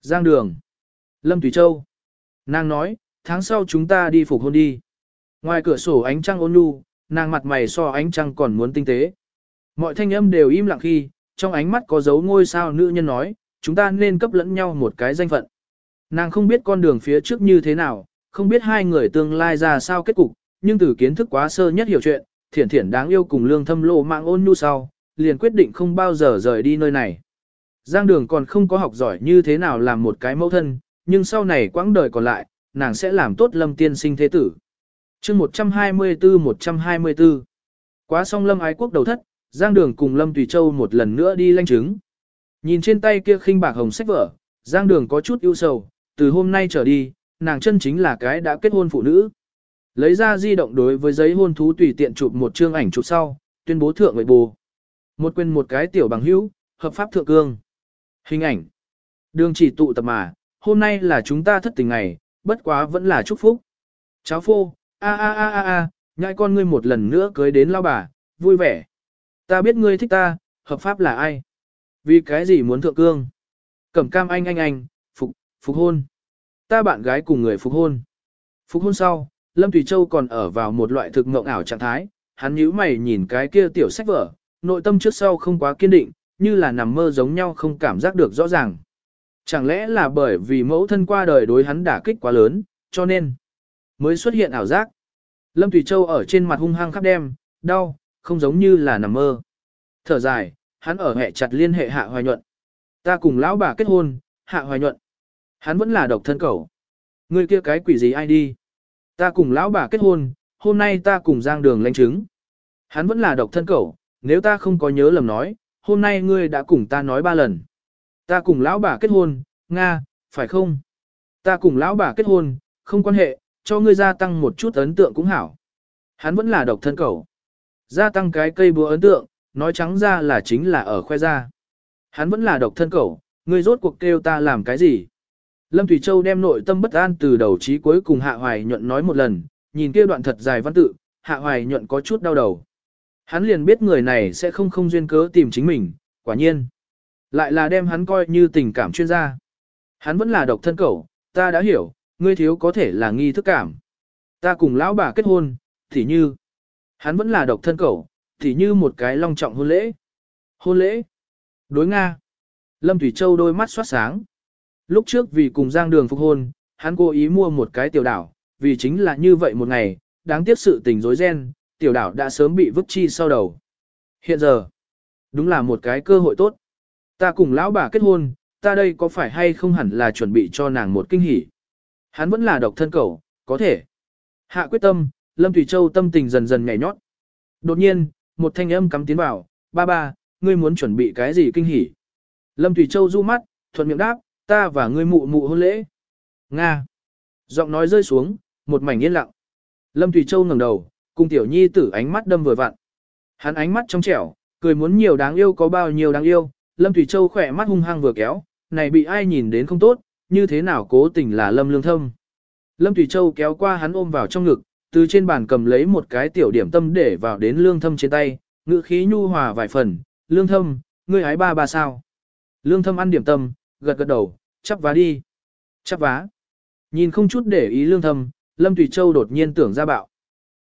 Giang đường. Lâm Thủy Châu. Nàng nói, tháng sau chúng ta đi phục hôn đi. Ngoài cửa sổ ánh trăng ôn nhu, nàng mặt mày so ánh trăng còn muốn tinh tế. Mọi thanh âm đều im lặng khi, trong ánh mắt có dấu ngôi sao nữ nhân nói, chúng ta nên cấp lẫn nhau một cái danh phận. Nàng không biết con đường phía trước như thế nào, không biết hai người tương lai ra sao kết cục, nhưng từ kiến thức quá sơ nhất hiểu chuyện, thiển thiển đáng yêu cùng lương thâm lộ mạng ôn nhu sau, liền quyết định không bao giờ rời đi nơi này. Giang đường còn không có học giỏi như thế nào làm một cái mẫu thân, nhưng sau này quãng đời còn lại, nàng sẽ làm tốt lâm tiên sinh thế tử. chương 124-124 Quá xong lâm ái quốc đầu thất, Giang đường cùng lâm tùy châu một lần nữa đi lanh chứng. Nhìn trên tay kia khinh bạc hồng sách vở, Giang đường có chút ưu sầu, từ hôm nay trở đi, nàng chân chính là cái đã kết hôn phụ nữ. Lấy ra di động đối với giấy hôn thú tùy tiện chụp một chương ảnh chụp sau, tuyên bố thượng người bù. Một quên một cái tiểu bằng hữu, hợp pháp thượng cương. Hình ảnh. Đường chỉ tụ tập mà, hôm nay là chúng ta thất tình ngày, bất quá vẫn là chúc phúc. Cháu phô, a a a a a, nhãi con ngươi một lần nữa cưới đến lao bà, vui vẻ. Ta biết ngươi thích ta, hợp pháp là ai? Vì cái gì muốn thượng cương? Cẩm cam anh anh anh, phục, phục hôn. Ta bạn gái cùng người phục hôn. Phục hôn sau, Lâm Thủy Châu còn ở vào một loại thực mộng ảo trạng thái, hắn nhíu mày nhìn cái kia tiểu sách vở, nội tâm trước sau không quá kiên định, như là nằm mơ giống nhau không cảm giác được rõ ràng. Chẳng lẽ là bởi vì mẫu thân qua đời đối hắn đả kích quá lớn, cho nên mới xuất hiện ảo giác. Lâm Thủy Châu ở trên mặt hung hăng khắp đêm, đau, không giống như là nằm mơ. Thở dài, hắn ở hệ chặt liên hệ hạ hoài nhuận. Ta cùng lão bà kết hôn, hạ hoài nhuận. Hắn vẫn là độc thân cầu. Người kia cái quỷ gì ai đi? Ta cùng lão bà kết hôn, hôm nay ta cùng giang đường lãnh chứng. Hắn vẫn là độc thân cầu, nếu ta không có nhớ lầm nói, hôm nay ngươi đã cùng ta nói ba lần. Ta cùng lão bà kết hôn, Nga, phải không? Ta cùng lão bà kết hôn, không quan hệ, cho ngươi gia tăng một chút ấn tượng cũng hảo. Hắn vẫn là độc thân cầu. Gia tăng cái cây búa ấn tượng, nói trắng ra là chính là ở khoe ra. Hắn vẫn là độc thân cẩu, ngươi rốt cuộc kêu ta làm cái gì? Lâm Thủy Châu đem nội tâm bất an từ đầu chí cuối cùng Hạ Hoài nhuận nói một lần, nhìn kia đoạn thật dài văn tự, Hạ Hoài nhuận có chút đau đầu. Hắn liền biết người này sẽ không không duyên cớ tìm chính mình, quả nhiên. Lại là đem hắn coi như tình cảm chuyên gia. Hắn vẫn là độc thân cẩu, ta đã hiểu, ngươi thiếu có thể là nghi thức cảm. Ta cùng lão bà kết hôn, thì như. Hắn vẫn là độc thân cẩu, thì như một cái long trọng hôn lễ. Hôn lễ. Đối Nga. Lâm Thủy Châu đôi mắt xoát sáng. Lúc trước vì cùng Giang Đường phục hôn, hắn cố ý mua một cái tiểu đảo, vì chính là như vậy một ngày, đáng tiếc sự tình rối ren, tiểu đảo đã sớm bị vứt chi sau đầu. Hiện giờ, đúng là một cái cơ hội tốt. Ta cùng lão bà kết hôn, ta đây có phải hay không hẳn là chuẩn bị cho nàng một kinh hỉ. Hắn vẫn là độc thân cầu, có thể. Hạ quyết tâm, Lâm Thủy Châu tâm tình dần dần nhảy nhót. Đột nhiên, một thanh âm cắm tiến vào, ba ba, ngươi muốn chuẩn bị cái gì kinh hỉ. Lâm Thủy Châu du mắt, thuận miệng đáp, ta và ngươi mụ mụ hôn lễ. Nga. Giọng nói rơi xuống, một mảnh yên lặng. Lâm Thủy Châu ngẩng đầu, cùng tiểu nhi tử ánh mắt đâm vừa vặn. Hắn ánh mắt trong trẻo, cười muốn nhiều đáng yêu có bao nhiêu đáng yêu, Lâm Thủy Châu khỏe mắt hung hăng vừa kéo, này bị ai nhìn đến không tốt, như thế nào cố tình là Lâm Lương Thâm. Lâm Thủy Châu kéo qua hắn ôm vào trong ngực, từ trên bàn cầm lấy một cái tiểu điểm tâm để vào đến Lương Thâm trên tay, ngữ khí nhu hòa vài phần, Lương Thâm, ngươi hái ba ba sao. Lương Thâm ăn điểm tâm, gật gật đầu, chắp vá đi. Chắp vá. Nhìn không chút để ý Lương Thâm, Lâm Thủy Châu đột nhiên tưởng ra bạo.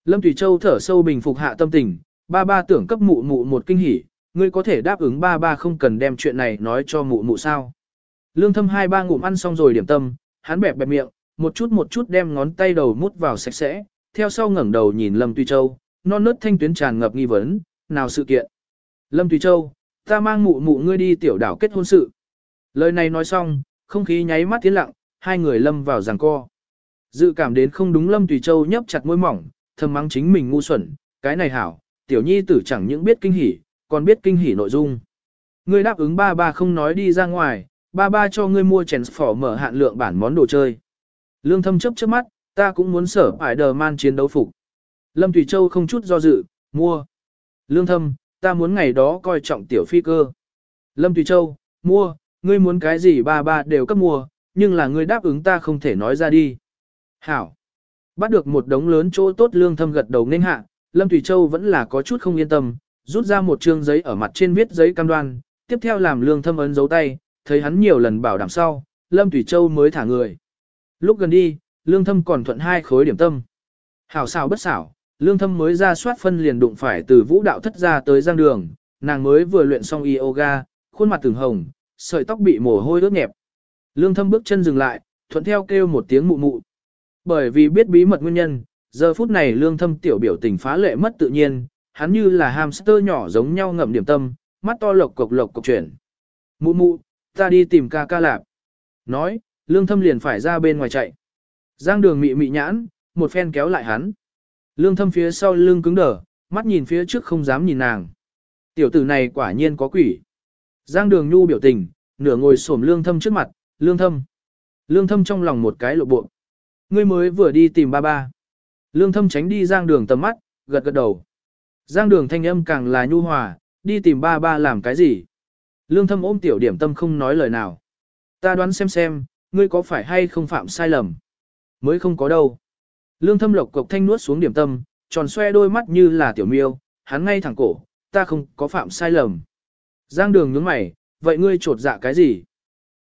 Lâm Thủy Châu thở sâu bình phục hạ tâm tình, ba ba tưởng cấp mụ mụ một kinh hỉ, ngươi có thể đáp ứng ba ba không cần đem chuyện này nói cho mụ mụ sao. Lương thâm hai ba ngụm ăn xong rồi điểm tâm, hắn bẹp bẹp miệng, một chút một chút đem ngón tay đầu mút vào sạch sẽ, theo sau ngẩng đầu nhìn Lâm Tuy Châu, non nớt thanh tuyến tràn ngập nghi vấn, nào sự kiện. Lâm Tuy Châu, ta mang mụ mụ ngươi đi tiểu đảo kết hôn sự. Lời này nói xong, không khí nháy mắt tiến lặng, hai người lâm vào giằng co. Dự cảm đến không đúng Lâm Tùy Châu nhấp chặt môi mỏng, thầm mắng chính mình ngu xuẩn, cái này hảo, tiểu nhi tử chẳng những biết kinh hỉ, còn biết kinh hỉ nội dung. Ngươi đáp ứng ba ba không nói đi ra ngoài, ba ba cho ngươi mua chèn phỏ mở hạn lượng bản món đồ chơi. Lương thâm chấp chớp mắt, ta cũng muốn sở ải đờ man chiến đấu phục. Lâm Thủy Châu không chút do dự, mua. Lương thâm, ta muốn ngày đó coi trọng tiểu phi cơ. Lâm Thủy Châu, mua, ngươi muốn cái gì ba ba đều cấp mua, nhưng là ngươi đáp ứng ta không thể nói ra đi. Hảo. Bắt được một đống lớn chỗ tốt lương thâm gật đầu nên hạ, Lâm Thủy Châu vẫn là có chút không yên tâm, rút ra một trương giấy ở mặt trên viết giấy cam đoan, tiếp theo làm lương thâm ấn dấu tay, thấy hắn nhiều lần bảo đảm sau, Lâm Thủy Châu mới thả người. Lúc gần đi, lương thâm còn thuận hai khối điểm tâm. Hảo xảo bất xảo, lương thâm mới ra soát phân liền đụng phải từ vũ đạo thất ra tới giang đường, nàng mới vừa luyện xong yoga, khuôn mặt từng hồng, sợi tóc bị mồ hôi ướt nhẹp. Lương thâm bước chân dừng lại, thuận theo kêu một tiếng mụ mụ. Bởi vì biết bí mật nguyên nhân, giờ phút này lương thâm tiểu biểu tình phá lệ mất tự nhiên, hắn như là hamster nhỏ giống nhau ngậm điểm tâm, mắt to lộc cộc lộc cộc chuyển. Mụ mụ, ta đi tìm ca ca lạp. Nói, lương thâm liền phải ra bên ngoài chạy. Giang đường mị mị nhãn, một phen kéo lại hắn. Lương thâm phía sau lưng cứng đờ, mắt nhìn phía trước không dám nhìn nàng. Tiểu tử này quả nhiên có quỷ. Giang đường nhu biểu tình, nửa ngồi xổm lương thâm trước mặt, lương thâm. Lương thâm trong lòng một cái lộ bộ. Ngươi mới vừa đi tìm ba ba. Lương thâm tránh đi giang đường tầm mắt, gật gật đầu. Giang đường thanh âm càng là nhu hòa, đi tìm ba ba làm cái gì? Lương thâm ôm tiểu điểm tâm không nói lời nào. Ta đoán xem xem, ngươi có phải hay không phạm sai lầm? Mới không có đâu. Lương thâm lộc cộc thanh nuốt xuống điểm tâm, tròn xoe đôi mắt như là tiểu miêu, hắn ngay thẳng cổ, ta không có phạm sai lầm. Giang đường nhướng mày, vậy ngươi trột dạ cái gì?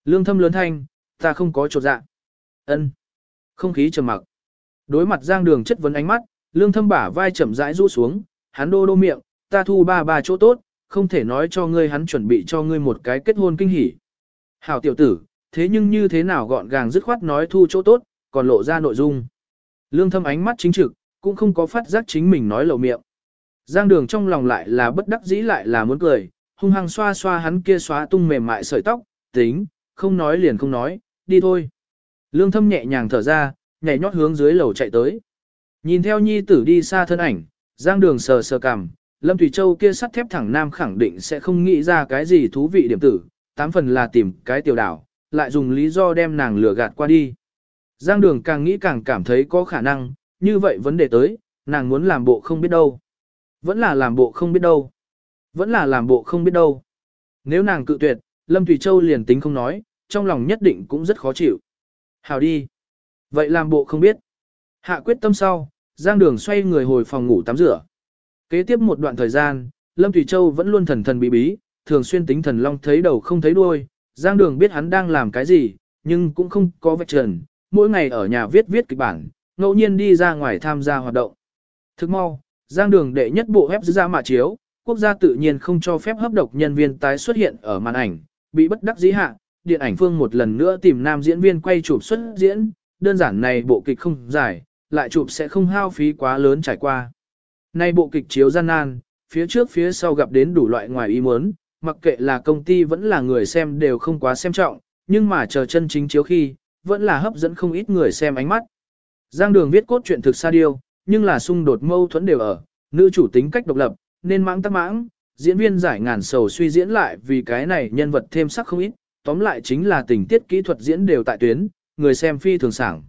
Lương thâm lớn thanh, ta không có trột dạ. Ân. Không khí trầm mặc. Đối mặt giang đường chất vấn ánh mắt, lương thâm bả vai chậm rãi rũ xuống, hắn đô đô miệng, ta thu ba ba chỗ tốt, không thể nói cho ngươi hắn chuẩn bị cho ngươi một cái kết hôn kinh hỉ. Hảo tiểu tử, thế nhưng như thế nào gọn gàng dứt khoát nói thu chỗ tốt, còn lộ ra nội dung. Lương thâm ánh mắt chính trực, cũng không có phát giác chính mình nói lầu miệng. Giang đường trong lòng lại là bất đắc dĩ lại là muốn cười, hung hăng xoa xoa hắn kia xóa tung mềm mại sợi tóc, tính, không nói liền không nói, đi thôi. Lương thâm nhẹ nhàng thở ra, nhảy nhót hướng dưới lầu chạy tới. Nhìn theo nhi tử đi xa thân ảnh, giang đường sờ sờ cằm, Lâm Thủy Châu kia sắt thép thẳng nam khẳng định sẽ không nghĩ ra cái gì thú vị điểm tử, tám phần là tìm cái tiểu đảo, lại dùng lý do đem nàng lừa gạt qua đi. Giang đường càng nghĩ càng cảm thấy có khả năng, như vậy vấn đề tới, nàng muốn làm bộ không biết đâu. Vẫn là làm bộ không biết đâu. Vẫn là làm bộ không biết đâu. Nếu nàng cự tuyệt, Lâm Thủy Châu liền tính không nói, trong lòng nhất định cũng rất khó chịu. Hào đi. Vậy làm bộ không biết. Hạ quyết tâm sau, Giang Đường xoay người hồi phòng ngủ tắm rửa. Kế tiếp một đoạn thời gian, Lâm Thủy Châu vẫn luôn thần thần bí bí, thường xuyên tính thần long thấy đầu không thấy đuôi. Giang Đường biết hắn đang làm cái gì, nhưng cũng không có vạch trần. Mỗi ngày ở nhà viết viết kịch bản, ngẫu nhiên đi ra ngoài tham gia hoạt động. Thức mau, Giang Đường đệ nhất bộ web ra mạ chiếu, quốc gia tự nhiên không cho phép hấp độc nhân viên tái xuất hiện ở màn ảnh, bị bất đắc dĩ hạ, điện ảnh phương một lần nữa tìm nam diễn viên quay chụp xuất diễn, đơn giản này bộ kịch không dài, lại chụp sẽ không hao phí quá lớn trải qua. Nay bộ kịch chiếu gian nan, phía trước phía sau gặp đến đủ loại ngoài ý muốn, mặc kệ là công ty vẫn là người xem đều không quá xem trọng, nhưng mà chờ chân chính chiếu khi, vẫn là hấp dẫn không ít người xem ánh mắt. Giang Đường viết cốt truyện thực xa điêu, nhưng là xung đột mâu thuẫn đều ở, nữ chủ tính cách độc lập, nên mãng tắc mãng, diễn viên giải ngàn sầu suy diễn lại vì cái này nhân vật thêm sắc không ít, tóm lại chính là tình tiết kỹ thuật diễn đều tại tuyến, người xem phi thường sảng.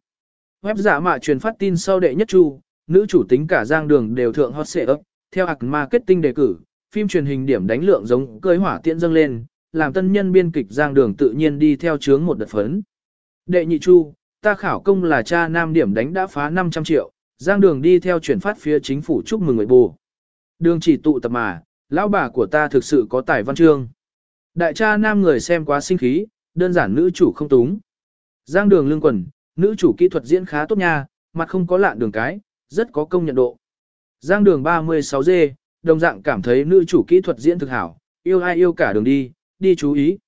Web giả mạ truyền phát tin sau đệ nhất chu, nữ chủ tính cả giang đường đều thượng hot xệ ấp, theo ạc marketing đề cử, phim truyền hình điểm đánh lượng giống cơi hỏa tiện dâng lên, làm tân nhân biên kịch giang đường tự nhiên đi theo chướng một đợt phấn. Đệ nhị chu, ta khảo công là cha nam điểm đánh đã phá 500 triệu, giang đường đi theo chuyển phát phía chính phủ chúc mừng người bù. Đường chỉ tụ tập mà, lão bà của ta thực sự có tài văn chương. Đại cha nam người xem quá sinh khí, đơn giản nữ chủ không túng. Giang đường lương quần, nữ chủ kỹ thuật diễn khá tốt nha, mặt không có lạn đường cái, rất có công nhận độ. Giang đường 36G, đồng dạng cảm thấy nữ chủ kỹ thuật diễn thực hảo, yêu ai yêu cả đường đi, đi chú ý.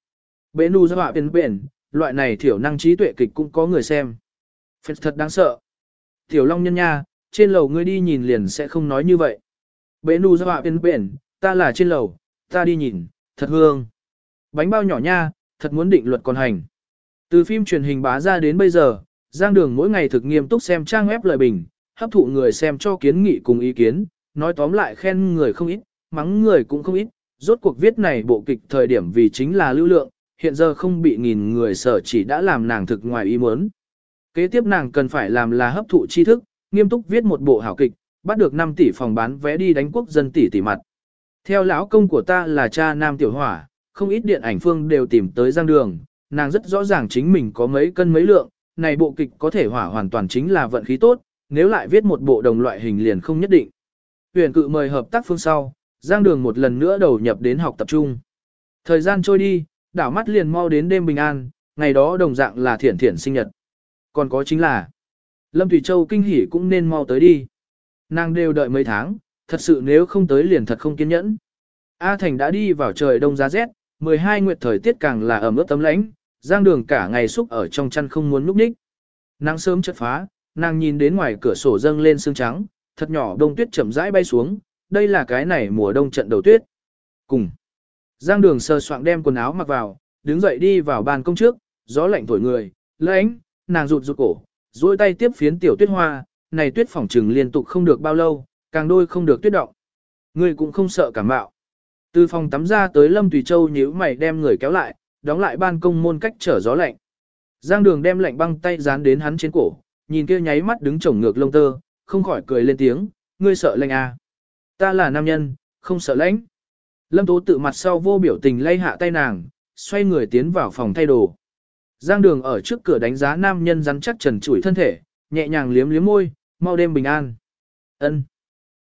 Bế nu ra họa bên bền, loại này thiểu năng trí tuệ kịch cũng có người xem. Phật thật đáng sợ. Tiểu Long nhân nha, trên lầu ngươi đi nhìn liền sẽ không nói như vậy. Bế nu ra họa bên bền, ta là trên lầu, ta đi nhìn, thật hương. Bánh bao nhỏ nha, thật muốn định luật còn hành. Từ phim truyền hình bá ra đến bây giờ, Giang Đường mỗi ngày thực nghiêm túc xem trang web lời bình, hấp thụ người xem cho kiến nghị cùng ý kiến, nói tóm lại khen người không ít, mắng người cũng không ít, rốt cuộc viết này bộ kịch thời điểm vì chính là lưu lượng, hiện giờ không bị nghìn người sở chỉ đã làm nàng thực ngoài ý muốn. Kế tiếp nàng cần phải làm là hấp thụ tri thức, nghiêm túc viết một bộ hảo kịch, bắt được 5 tỷ phòng bán vé đi đánh quốc dân tỷ tỷ mặt. Theo lão công của ta là cha nam tiểu hỏa, không ít điện ảnh phương đều tìm tới giang đường, nàng rất rõ ràng chính mình có mấy cân mấy lượng, này bộ kịch có thể hỏa hoàn toàn chính là vận khí tốt, nếu lại viết một bộ đồng loại hình liền không nhất định. Huyền cự mời hợp tác phương sau, giang đường một lần nữa đầu nhập đến học tập trung. Thời gian trôi đi, đảo mắt liền mau đến đêm bình an, ngày đó đồng dạng là thiển thiển sinh nhật. Còn có chính là, Lâm Thủy Châu kinh hỉ cũng nên mau tới đi. Nàng đều đợi mấy tháng, thật sự nếu không tới liền thật không kiên nhẫn. A Thành đã đi vào trời đông giá rét, 12 nguyệt thời tiết càng là ẩm ướt tấm lãnh, giang đường cả ngày xúc ở trong chăn không muốn núp ních. Nắng sớm chợt phá, nàng nhìn đến ngoài cửa sổ dâng lên sương trắng, thật nhỏ đông tuyết chậm rãi bay xuống, đây là cái này mùa đông trận đầu tuyết. Cùng. Giang đường sờ soạng đem quần áo mặc vào, đứng dậy đi vào ban công trước, gió lạnh thổi người, lãnh, nàng rụt rụt cổ, duỗi tay tiếp phiến tiểu tuyết hoa, này tuyết phỏng trừng liên tục không được bao lâu, càng đôi không được tuyết động. Người cũng không sợ cảm mạo. Từ phòng tắm ra tới Lâm Tùy Châu nhíu mày đem người kéo lại, đóng lại ban công môn cách trở gió lạnh. Giang đường đem lạnh băng tay dán đến hắn trên cổ, nhìn kia nháy mắt đứng chổng ngược lông tơ, không khỏi cười lên tiếng, ngươi sợ lạnh à. Ta là nam nhân, không sợ lạnh. Lâm Tố tự mặt sau vô biểu tình lay hạ tay nàng, xoay người tiến vào phòng thay đồ. Giang đường ở trước cửa đánh giá nam nhân rắn chắc trần trụi thân thể, nhẹ nhàng liếm liếm môi, mau đêm bình an. Ân.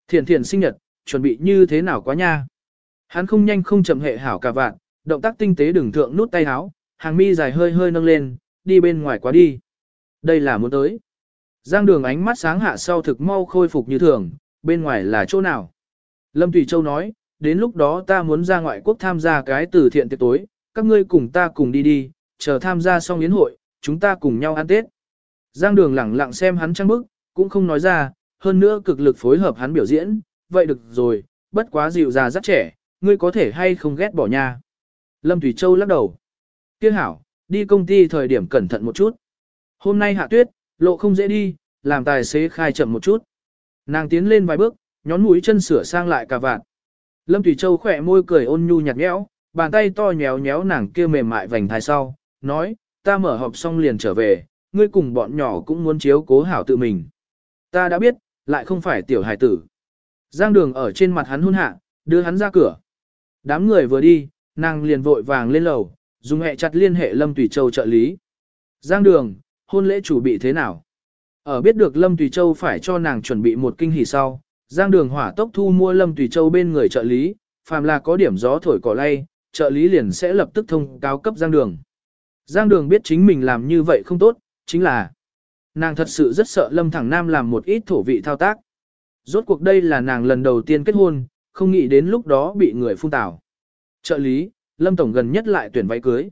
Thiển Thiển sinh nhật, chuẩn bị như thế nào quá nha. Hắn không nhanh không chậm hệ hảo cả vạn, động tác tinh tế đừng thượng nút tay áo, hàng mi dài hơi hơi nâng lên, đi bên ngoài quá đi. Đây là muốn tới. Giang đường ánh mắt sáng hạ sau thực mau khôi phục như thường, bên ngoài là chỗ nào. Lâm Thủy Châu nói, đến lúc đó ta muốn ra ngoại quốc tham gia cái từ thiện tiệc tối, các ngươi cùng ta cùng đi đi, chờ tham gia xong yến hội, chúng ta cùng nhau ăn Tết. Giang đường lẳng lặng xem hắn trăng bức, cũng không nói ra, hơn nữa cực lực phối hợp hắn biểu diễn, vậy được rồi, bất quá dịu già rất trẻ, ngươi có thể hay không ghét bỏ nha. Lâm Thủy Châu lắc đầu. Tiếc hảo, đi công ty thời điểm cẩn thận một chút. Hôm nay hạ tuyết, lộ không dễ đi, làm tài xế khai chậm một chút. Nàng tiến lên vài bước, nhón mũi chân sửa sang lại cả vạn. Lâm Thủy Châu khỏe môi cười ôn nhu nhạt nhẽo, bàn tay to nhéo nhéo nàng kia mềm mại vành thai sau, nói, ta mở họp xong liền trở về, ngươi cùng bọn nhỏ cũng muốn chiếu cố hảo tự mình. Ta đã biết, lại không phải tiểu hài tử. Giang đường ở trên mặt hắn hôn hạ, đưa hắn ra cửa. Đám người vừa đi, nàng liền vội vàng lên lầu, dùng hẹ chặt liên hệ Lâm Tùy Châu trợ lý. Giang đường, hôn lễ chủ bị thế nào? Ở biết được Lâm Tùy Châu phải cho nàng chuẩn bị một kinh hỉ sau, Giang đường hỏa tốc thu mua Lâm Tùy Châu bên người trợ lý, phàm là có điểm gió thổi cỏ lay, trợ lý liền sẽ lập tức thông cáo cấp Giang đường. Giang đường biết chính mình làm như vậy không tốt, chính là nàng thật sự rất sợ Lâm Thẳng Nam làm một ít thổ vị thao tác. Rốt cuộc đây là nàng lần đầu tiên kết hôn, không nghĩ đến lúc đó bị người phun tảo. Trợ lý, Lâm Tổng gần nhất lại tuyển váy cưới.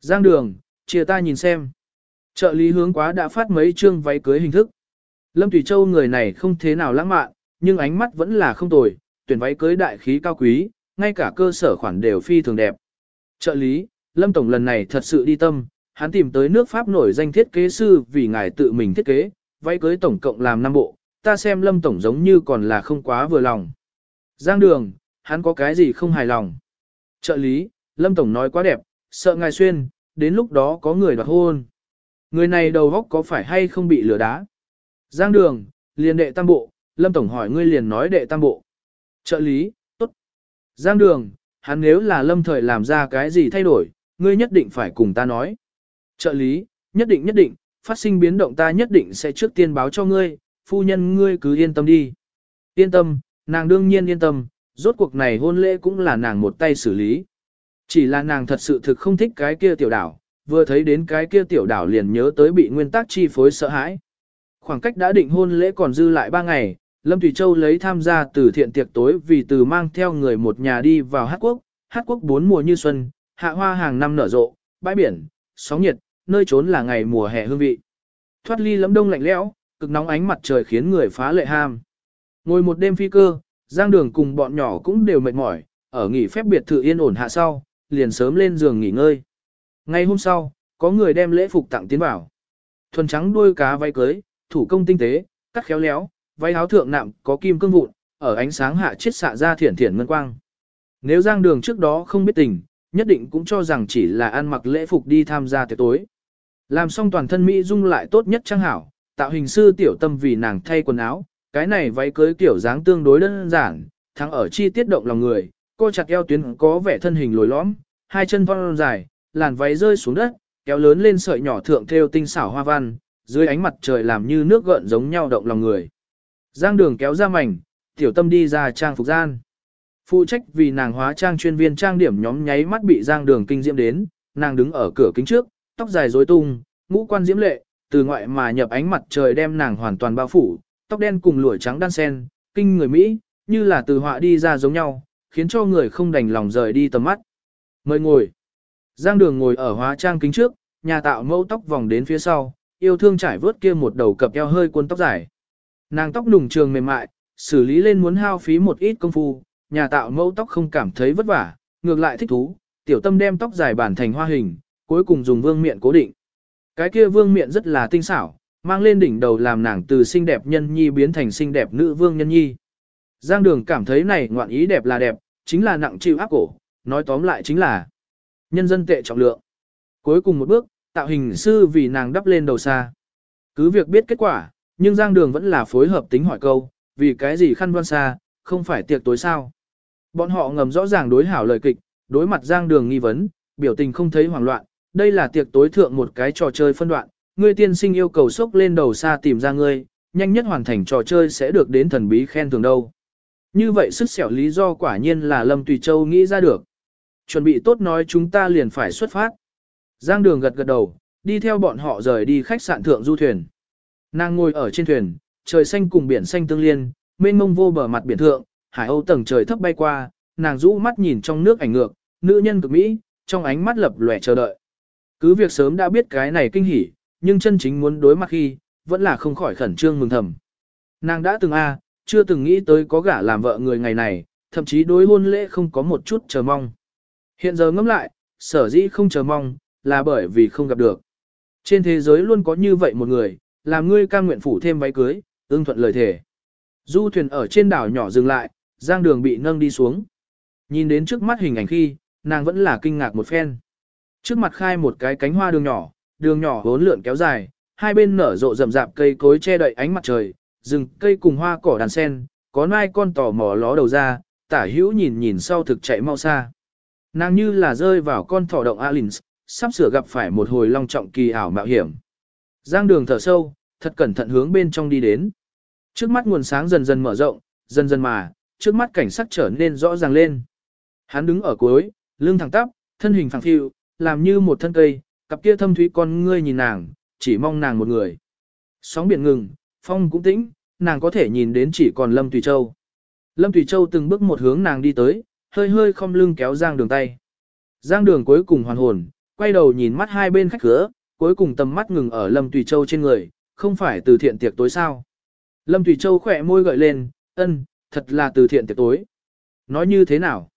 Giang đường, chia ta nhìn xem. Trợ lý hướng quá đã phát mấy chương váy cưới hình thức. Lâm Thủy Châu người này không thế nào lãng mạn, nhưng ánh mắt vẫn là không tồi, tuyển váy cưới đại khí cao quý, ngay cả cơ sở khoản đều phi thường đẹp. Trợ lý, Lâm Tổng lần này thật sự đi tâm, hắn tìm tới nước Pháp nổi danh thiết kế sư vì ngài tự mình thiết kế, váy cưới tổng cộng làm 5 bộ, ta xem Lâm Tổng giống như còn là không quá vừa lòng. Giang đường, hắn có cái gì không hài lòng. Trợ lý, Lâm Tổng nói quá đẹp, sợ ngài xuyên, đến lúc đó có người đoạt hôn. Người này đầu góc có phải hay không bị lừa đá? Giang đường, liền đệ tam bộ, Lâm Tổng hỏi ngươi liền nói đệ tam bộ. Trợ lý, tốt. Giang đường, hắn nếu là lâm thời làm ra cái gì thay đổi, ngươi nhất định phải cùng ta nói. Trợ lý, nhất định nhất định, phát sinh biến động ta nhất định sẽ trước tiên báo cho ngươi, phu nhân ngươi cứ yên tâm đi. Yên tâm, nàng đương nhiên yên tâm, rốt cuộc này hôn lễ cũng là nàng một tay xử lý. Chỉ là nàng thật sự thực không thích cái kia tiểu đảo, vừa thấy đến cái kia tiểu đảo liền nhớ tới bị nguyên tắc chi phối sợ hãi. Khoảng cách đã định hôn lễ còn dư lại 3 ngày, Lâm Thủy Châu lấy tham gia từ thiện tiệc tối vì từ mang theo người một nhà đi vào Hát Quốc, Hát Quốc bốn mùa như xuân, hạ hoa hàng năm nở rộ, bãi biển, sóng nhiệt, nơi trốn là ngày mùa hè hương vị. Thoát ly lấm đông lạnh lẽo, cực nóng ánh mặt trời khiến người phá lệ ham. Ngồi một đêm phi cơ, Giang Đường cùng bọn nhỏ cũng đều mệt mỏi, ở nghỉ phép biệt thự yên ổn hạ sau, liền sớm lên giường nghỉ ngơi. Ngay hôm sau, có người đem lễ phục tặng tiến vào. Thuần trắng đuôi cá váy cưới, thủ công tinh tế, cắt khéo léo, váy áo thượng nạm có kim cương vụn, ở ánh sáng hạ chiết xạ ra thiển thiển ngân quang. Nếu Giang Đường trước đó không biết tình, nhất định cũng cho rằng chỉ là ăn mặc lễ phục đi tham gia tiệc tối. Làm xong toàn thân Mỹ dung lại tốt nhất trang hảo, tạo hình sư tiểu tâm vì nàng thay quần áo, cái này váy cưới kiểu dáng tương đối đơn giản, thắng ở chi tiết động lòng người, cô chặt eo tuyến có vẻ thân hình lồi lõm, hai chân thon dài, làn váy rơi xuống đất, kéo lớn lên sợi nhỏ thượng theo tinh xảo hoa văn, dưới ánh mặt trời làm như nước gợn giống nhau động lòng người. Giang đường kéo ra mảnh, tiểu tâm đi ra trang phục gian. Phụ trách vì nàng hóa trang chuyên viên trang điểm nhóm nháy mắt bị giang đường kinh diễm đến, nàng đứng ở cửa kính trước, tóc dài rối tung, ngũ quan diễm lệ, từ ngoại mà nhập ánh mặt trời đem nàng hoàn toàn bao phủ, tóc đen cùng lụa trắng đan sen, kinh người Mỹ, như là từ họa đi ra giống nhau, khiến cho người không đành lòng rời đi tầm mắt. Mời ngồi. Giang đường ngồi ở hóa trang kính trước, nhà tạo mẫu tóc vòng đến phía sau, yêu thương trải vớt kia một đầu cập eo hơi cuốn tóc dài. Nàng tóc nùng trường mềm mại, xử lý lên muốn hao phí một ít công phu, nhà tạo mẫu tóc không cảm thấy vất vả, ngược lại thích thú, tiểu tâm đem tóc dài bản thành hoa hình, cuối cùng dùng vương miện cố định. Cái kia vương miện rất là tinh xảo, mang lên đỉnh đầu làm nàng từ xinh đẹp nhân nhi biến thành xinh đẹp nữ vương nhân nhi. Giang đường cảm thấy này ngoạn ý đẹp là đẹp, chính là nặng chịu áp cổ, nói tóm lại chính là nhân dân tệ trọng lượng. Cuối cùng một bước, tạo hình sư vì nàng đắp lên đầu xa. Cứ việc biết kết quả, nhưng Giang Đường vẫn là phối hợp tính hỏi câu, vì cái gì khăn đoan xa, không phải tiệc tối sao. Bọn họ ngầm rõ ràng đối hảo lời kịch, đối mặt Giang Đường nghi vấn, biểu tình không thấy hoảng loạn, đây là tiệc tối thượng một cái trò chơi phân đoạn, ngươi tiên sinh yêu cầu sốc lên đầu xa tìm ra ngươi, nhanh nhất hoàn thành trò chơi sẽ được đến thần bí khen thưởng đâu. Như vậy sức xẻo lý do quả nhiên là Lâm Tùy Châu nghĩ ra được. Chuẩn bị tốt nói chúng ta liền phải xuất phát. Giang đường gật gật đầu, đi theo bọn họ rời đi khách sạn thượng du thuyền. Nàng ngồi ở trên thuyền, trời xanh cùng biển xanh tương liên, mênh mông vô bờ mặt biển thượng, hải âu tầng trời thấp bay qua, nàng rũ mắt nhìn trong nước ảnh ngược, nữ nhân cực mỹ, trong ánh mắt lập lòe chờ đợi. Cứ việc sớm đã biết cái này kinh hỉ, nhưng chân chính muốn đối mặt khi, vẫn là không khỏi khẩn trương mừng thầm. Nàng đã từng a, chưa từng nghĩ tới có gả làm vợ người ngày này, thậm chí đối hôn lễ không có một chút chờ mong. Hiện giờ ngẫm lại, sở dĩ không chờ mong, là bởi vì không gặp được. Trên thế giới luôn có như vậy một người, làm ngươi cam nguyện phủ thêm váy cưới, ưng thuận lời thể. Du thuyền ở trên đảo nhỏ dừng lại, giang đường bị nâng đi xuống. Nhìn đến trước mắt hình ảnh khi, nàng vẫn là kinh ngạc một phen. Trước mặt khai một cái cánh hoa đường nhỏ, đường nhỏ hốn lượn kéo dài, hai bên nở rộ rậm rạp cây cối che đậy ánh mặt trời, rừng cây cùng hoa cỏ đàn sen, có nai con tò mò ló đầu ra, tả hữu nhìn nhìn sau thực chạy mau xa. Nàng như là rơi vào con thỏ động Alins, sắp sửa gặp phải một hồi long trọng kỳ ảo mạo hiểm. Giang đường thở sâu, thật cẩn thận hướng bên trong đi đến. Trước mắt nguồn sáng dần dần mở rộng, dần dần mà, trước mắt cảnh sắc trở nên rõ ràng lên. Hắn đứng ở cuối, lưng thẳng tắp, thân hình phẳng phiu, làm như một thân cây, cặp kia thâm thúy con ngươi nhìn nàng, chỉ mong nàng một người. Sóng biển ngừng, phong cũng tĩnh, nàng có thể nhìn đến chỉ còn Lâm Tùy Châu. Lâm Tùy Châu từng bước một hướng nàng đi tới, hơi hơi không lưng kéo Giang đường tay. Giang đường cuối cùng hoàn hồn, quay đầu nhìn mắt hai bên khách cửa, cuối cùng tầm mắt ngừng ở Lâm Tùy Châu trên người, không phải từ thiện tiệc tối sao. Lâm Tùy Châu khỏe môi gợi lên, ân, thật là từ thiện tiệc tối. Nói như thế nào?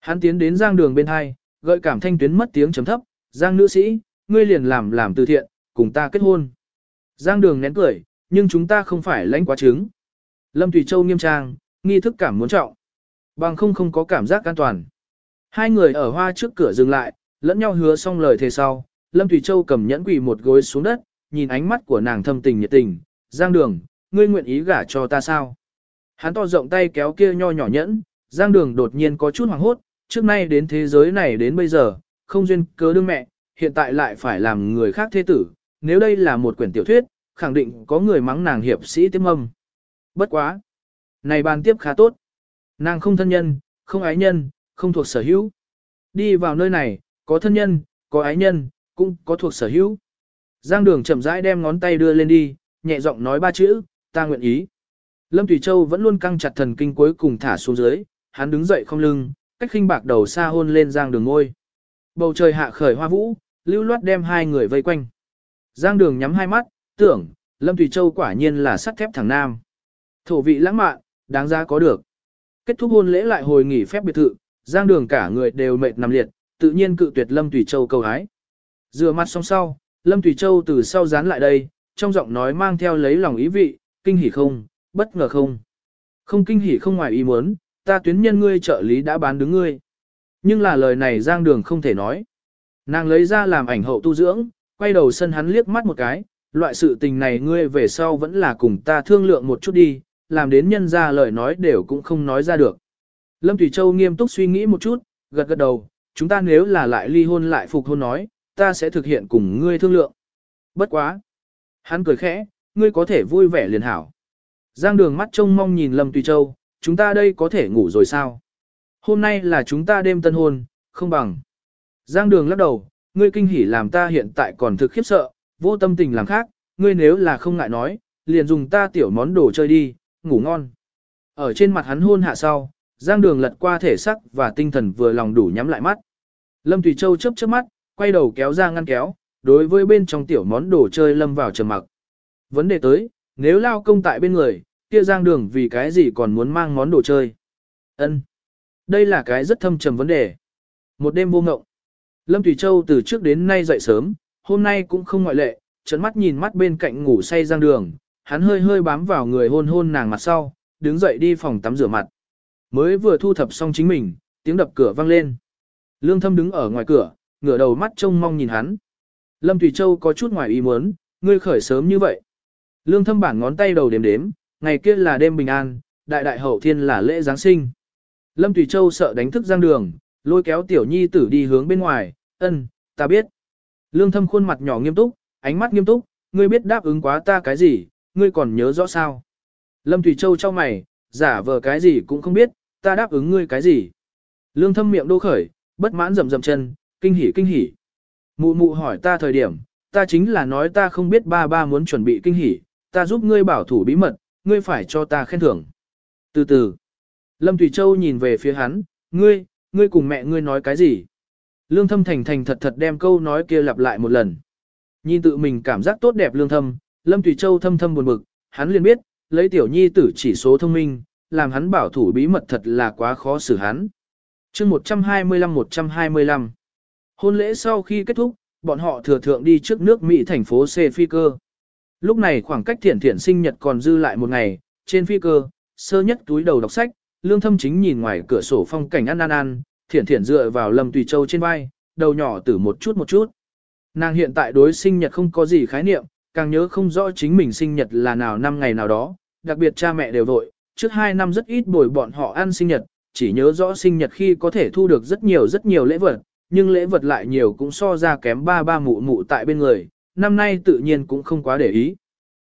Hắn tiến đến Giang đường bên hai, gợi cảm thanh tuyến mất tiếng chấm thấp, Giang nữ sĩ, ngươi liền làm làm từ thiện, cùng ta kết hôn. Giang đường nén cười, nhưng chúng ta không phải lãnh quá trứng. Lâm Thủy Châu nghiêm trang, nghi thức cảm muốn trọng. Bằng không không có cảm giác an toàn. Hai người ở hoa trước cửa dừng lại, lẫn nhau hứa xong lời thề sau. Lâm Thủy Châu cầm nhẫn quỳ một gối xuống đất, nhìn ánh mắt của nàng thâm tình nhiệt tình. Giang đường, ngươi nguyện ý gả cho ta sao? Hắn to rộng tay kéo kia nho nhỏ nhẫn, Giang đường đột nhiên có chút hoảng hốt, trước nay đến thế giới này đến bây giờ, không duyên cớ đương mẹ, hiện tại lại phải làm người khác thế tử. Nếu đây là một quyển tiểu thuyết, khẳng định có người mắng nàng hiệp sĩ tiếp âm. Bất quá. Này bàn tiếp khá tốt. Nàng không thân nhân, không ái nhân, không thuộc sở hữu. Đi vào nơi này, có thân nhân, có ái nhân, cũng có thuộc sở hữu. Giang đường chậm rãi đem ngón tay đưa lên đi, nhẹ giọng nói ba chữ, ta nguyện ý. Lâm Thủy Châu vẫn luôn căng chặt thần kinh cuối cùng thả xuống dưới, hắn đứng dậy không lưng, cách khinh bạc đầu xa hôn lên giang đường ngôi. Bầu trời hạ khởi hoa vũ, lưu loát đem hai người vây quanh. Giang đường nhắm hai mắt, tưởng, Lâm Thủy Châu quả nhiên là sắt thép thẳng nam. Thổ vị lãng mạn, đáng giá có được. Kết thúc hôn lễ lại hồi nghỉ phép biệt thự, giang đường cả người đều mệt nằm liệt, tự nhiên cự tuyệt Lâm Thủy Châu cầu hái. Rửa mặt xong sau, Lâm Thủy Châu từ sau dán lại đây, trong giọng nói mang theo lấy lòng ý vị, kinh hỉ không, bất ngờ không. Không kinh hỉ không ngoài ý muốn, ta tuyến nhân ngươi trợ lý đã bán đứng ngươi. Nhưng là lời này giang đường không thể nói. Nàng lấy ra làm ảnh hậu tu dưỡng, quay đầu sân hắn liếc mắt một cái, loại sự tình này ngươi về sau vẫn là cùng ta thương lượng một chút đi, làm đến nhân ra lời nói đều cũng không nói ra được. Lâm Thủy Châu nghiêm túc suy nghĩ một chút, gật gật đầu, chúng ta nếu là lại ly hôn lại phục hôn nói, ta sẽ thực hiện cùng ngươi thương lượng. Bất quá. Hắn cười khẽ, ngươi có thể vui vẻ liền hảo. Giang đường mắt trông mong nhìn Lâm Tùy Châu, chúng ta đây có thể ngủ rồi sao? Hôm nay là chúng ta đêm tân hôn, không bằng. Giang đường lắc đầu, ngươi kinh hỉ làm ta hiện tại còn thực khiếp sợ, vô tâm tình làm khác, ngươi nếu là không ngại nói, liền dùng ta tiểu món đồ chơi đi, ngủ ngon. Ở trên mặt hắn hôn hạ sau, Giang Đường lật qua thể sắc và tinh thần vừa lòng đủ nhắm lại mắt. Lâm Thủy Châu chớp chớp mắt, quay đầu kéo ra ngăn kéo, đối với bên trong tiểu món đồ chơi lâm vào trầm mặc. Vấn đề tới, nếu lao công tại bên người, kia Giang Đường vì cái gì còn muốn mang món đồ chơi? Ân, Đây là cái rất thâm trầm vấn đề. Một đêm vô ngộng. Lâm Thủy Châu từ trước đến nay dậy sớm, hôm nay cũng không ngoại lệ, trấn mắt nhìn mắt bên cạnh ngủ say giang đường, hắn hơi hơi bám vào người hôn hôn nàng mặt sau, đứng dậy đi phòng tắm rửa mặt. Mới vừa thu thập xong chính mình, tiếng đập cửa vang lên. Lương thâm đứng ở ngoài cửa, ngửa đầu mắt trông mong nhìn hắn. Lâm Thủy Châu có chút ngoài ý muốn, ngươi khởi sớm như vậy. Lương thâm bản ngón tay đầu đếm đếm, ngày kia là đêm bình an, đại đại hậu thiên là lễ Giáng sinh. Lâm Thủy Châu sợ đánh thức giang đường, lôi kéo tiểu nhi tử đi hướng bên ngoài, ân, ta biết. Lương thâm khuôn mặt nhỏ nghiêm túc, ánh mắt nghiêm túc, ngươi biết đáp ứng quá ta cái gì, ngươi còn nhớ rõ sao. Lâm Thủy Châu cho mày, giả vờ cái gì cũng không biết, ta đáp ứng ngươi cái gì. Lương thâm miệng đô khởi, bất mãn rầm rầm chân, kinh hỉ kinh hỉ. Mụ mụ hỏi ta thời điểm, ta chính là nói ta không biết ba ba muốn chuẩn bị kinh hỉ, ta giúp ngươi bảo thủ bí mật, ngươi phải cho ta khen thưởng. Từ từ, Lâm Thủy Châu nhìn về phía hắn, ngươi, ngươi cùng mẹ ngươi nói cái gì? Lương thâm thành thành thật thật đem câu nói kia lặp lại một lần. Nhìn tự mình cảm giác tốt đẹp lương thâm, Lâm Thủy Châu thâm thâm buồn bực, hắn liền biết, lấy tiểu nhi tử chỉ số thông minh, làm hắn bảo thủ bí mật thật là quá khó xử hắn. chương 125-125 Hôn lễ sau khi kết thúc, bọn họ thừa thượng đi trước nước Mỹ thành phố C phi cơ. Lúc này khoảng cách thiển thiển sinh nhật còn dư lại một ngày, trên phi cơ, sơ nhất túi đầu đọc sách, lương thâm chính nhìn ngoài cửa sổ phong cảnh ăn ăn ăn, thiển thiển dựa vào Lâm Tùy Châu trên vai, đầu nhỏ từ một chút một chút. Nàng hiện tại đối sinh nhật không có gì khái niệm, càng nhớ không rõ chính mình sinh nhật là nào năm ngày nào đó, đặc biệt cha mẹ đều vội, trước hai năm rất ít bồi bọn họ ăn sinh nhật, chỉ nhớ rõ sinh nhật khi có thể thu được rất nhiều rất nhiều lễ vật, nhưng lễ vật lại nhiều cũng so ra kém ba ba mụ mụ tại bên người, năm nay tự nhiên cũng không quá để ý.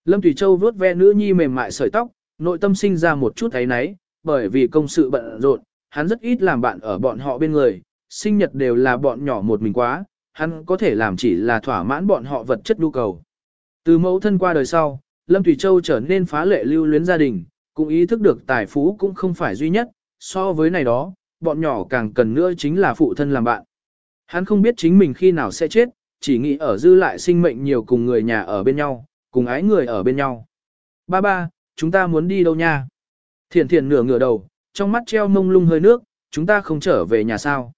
Lâm Thủy Châu vuốt ve nữ nhi mềm mại sợi tóc, nội tâm sinh ra một chút thấy náy, bởi vì công sự bận rộn, hắn rất ít làm bạn ở bọn họ bên người, sinh nhật đều là bọn nhỏ một mình quá, hắn có thể làm chỉ là thỏa mãn bọn họ vật chất nhu cầu. Từ mẫu thân qua đời sau, Lâm Thủy Châu trở nên phá lệ lưu luyến gia đình, cũng ý thức được tài phú cũng không phải duy nhất, so với này đó, bọn nhỏ càng cần nữa chính là phụ thân làm bạn. Hắn không biết chính mình khi nào sẽ chết, chỉ nghĩ ở dư lại sinh mệnh nhiều cùng người nhà ở bên nhau, cùng ái người ở bên nhau. Ba ba, chúng ta muốn đi đâu nha? Thiền thiền nửa ngửa đầu, trong mắt treo mông lung hơi nước, chúng ta không trở về nhà sao?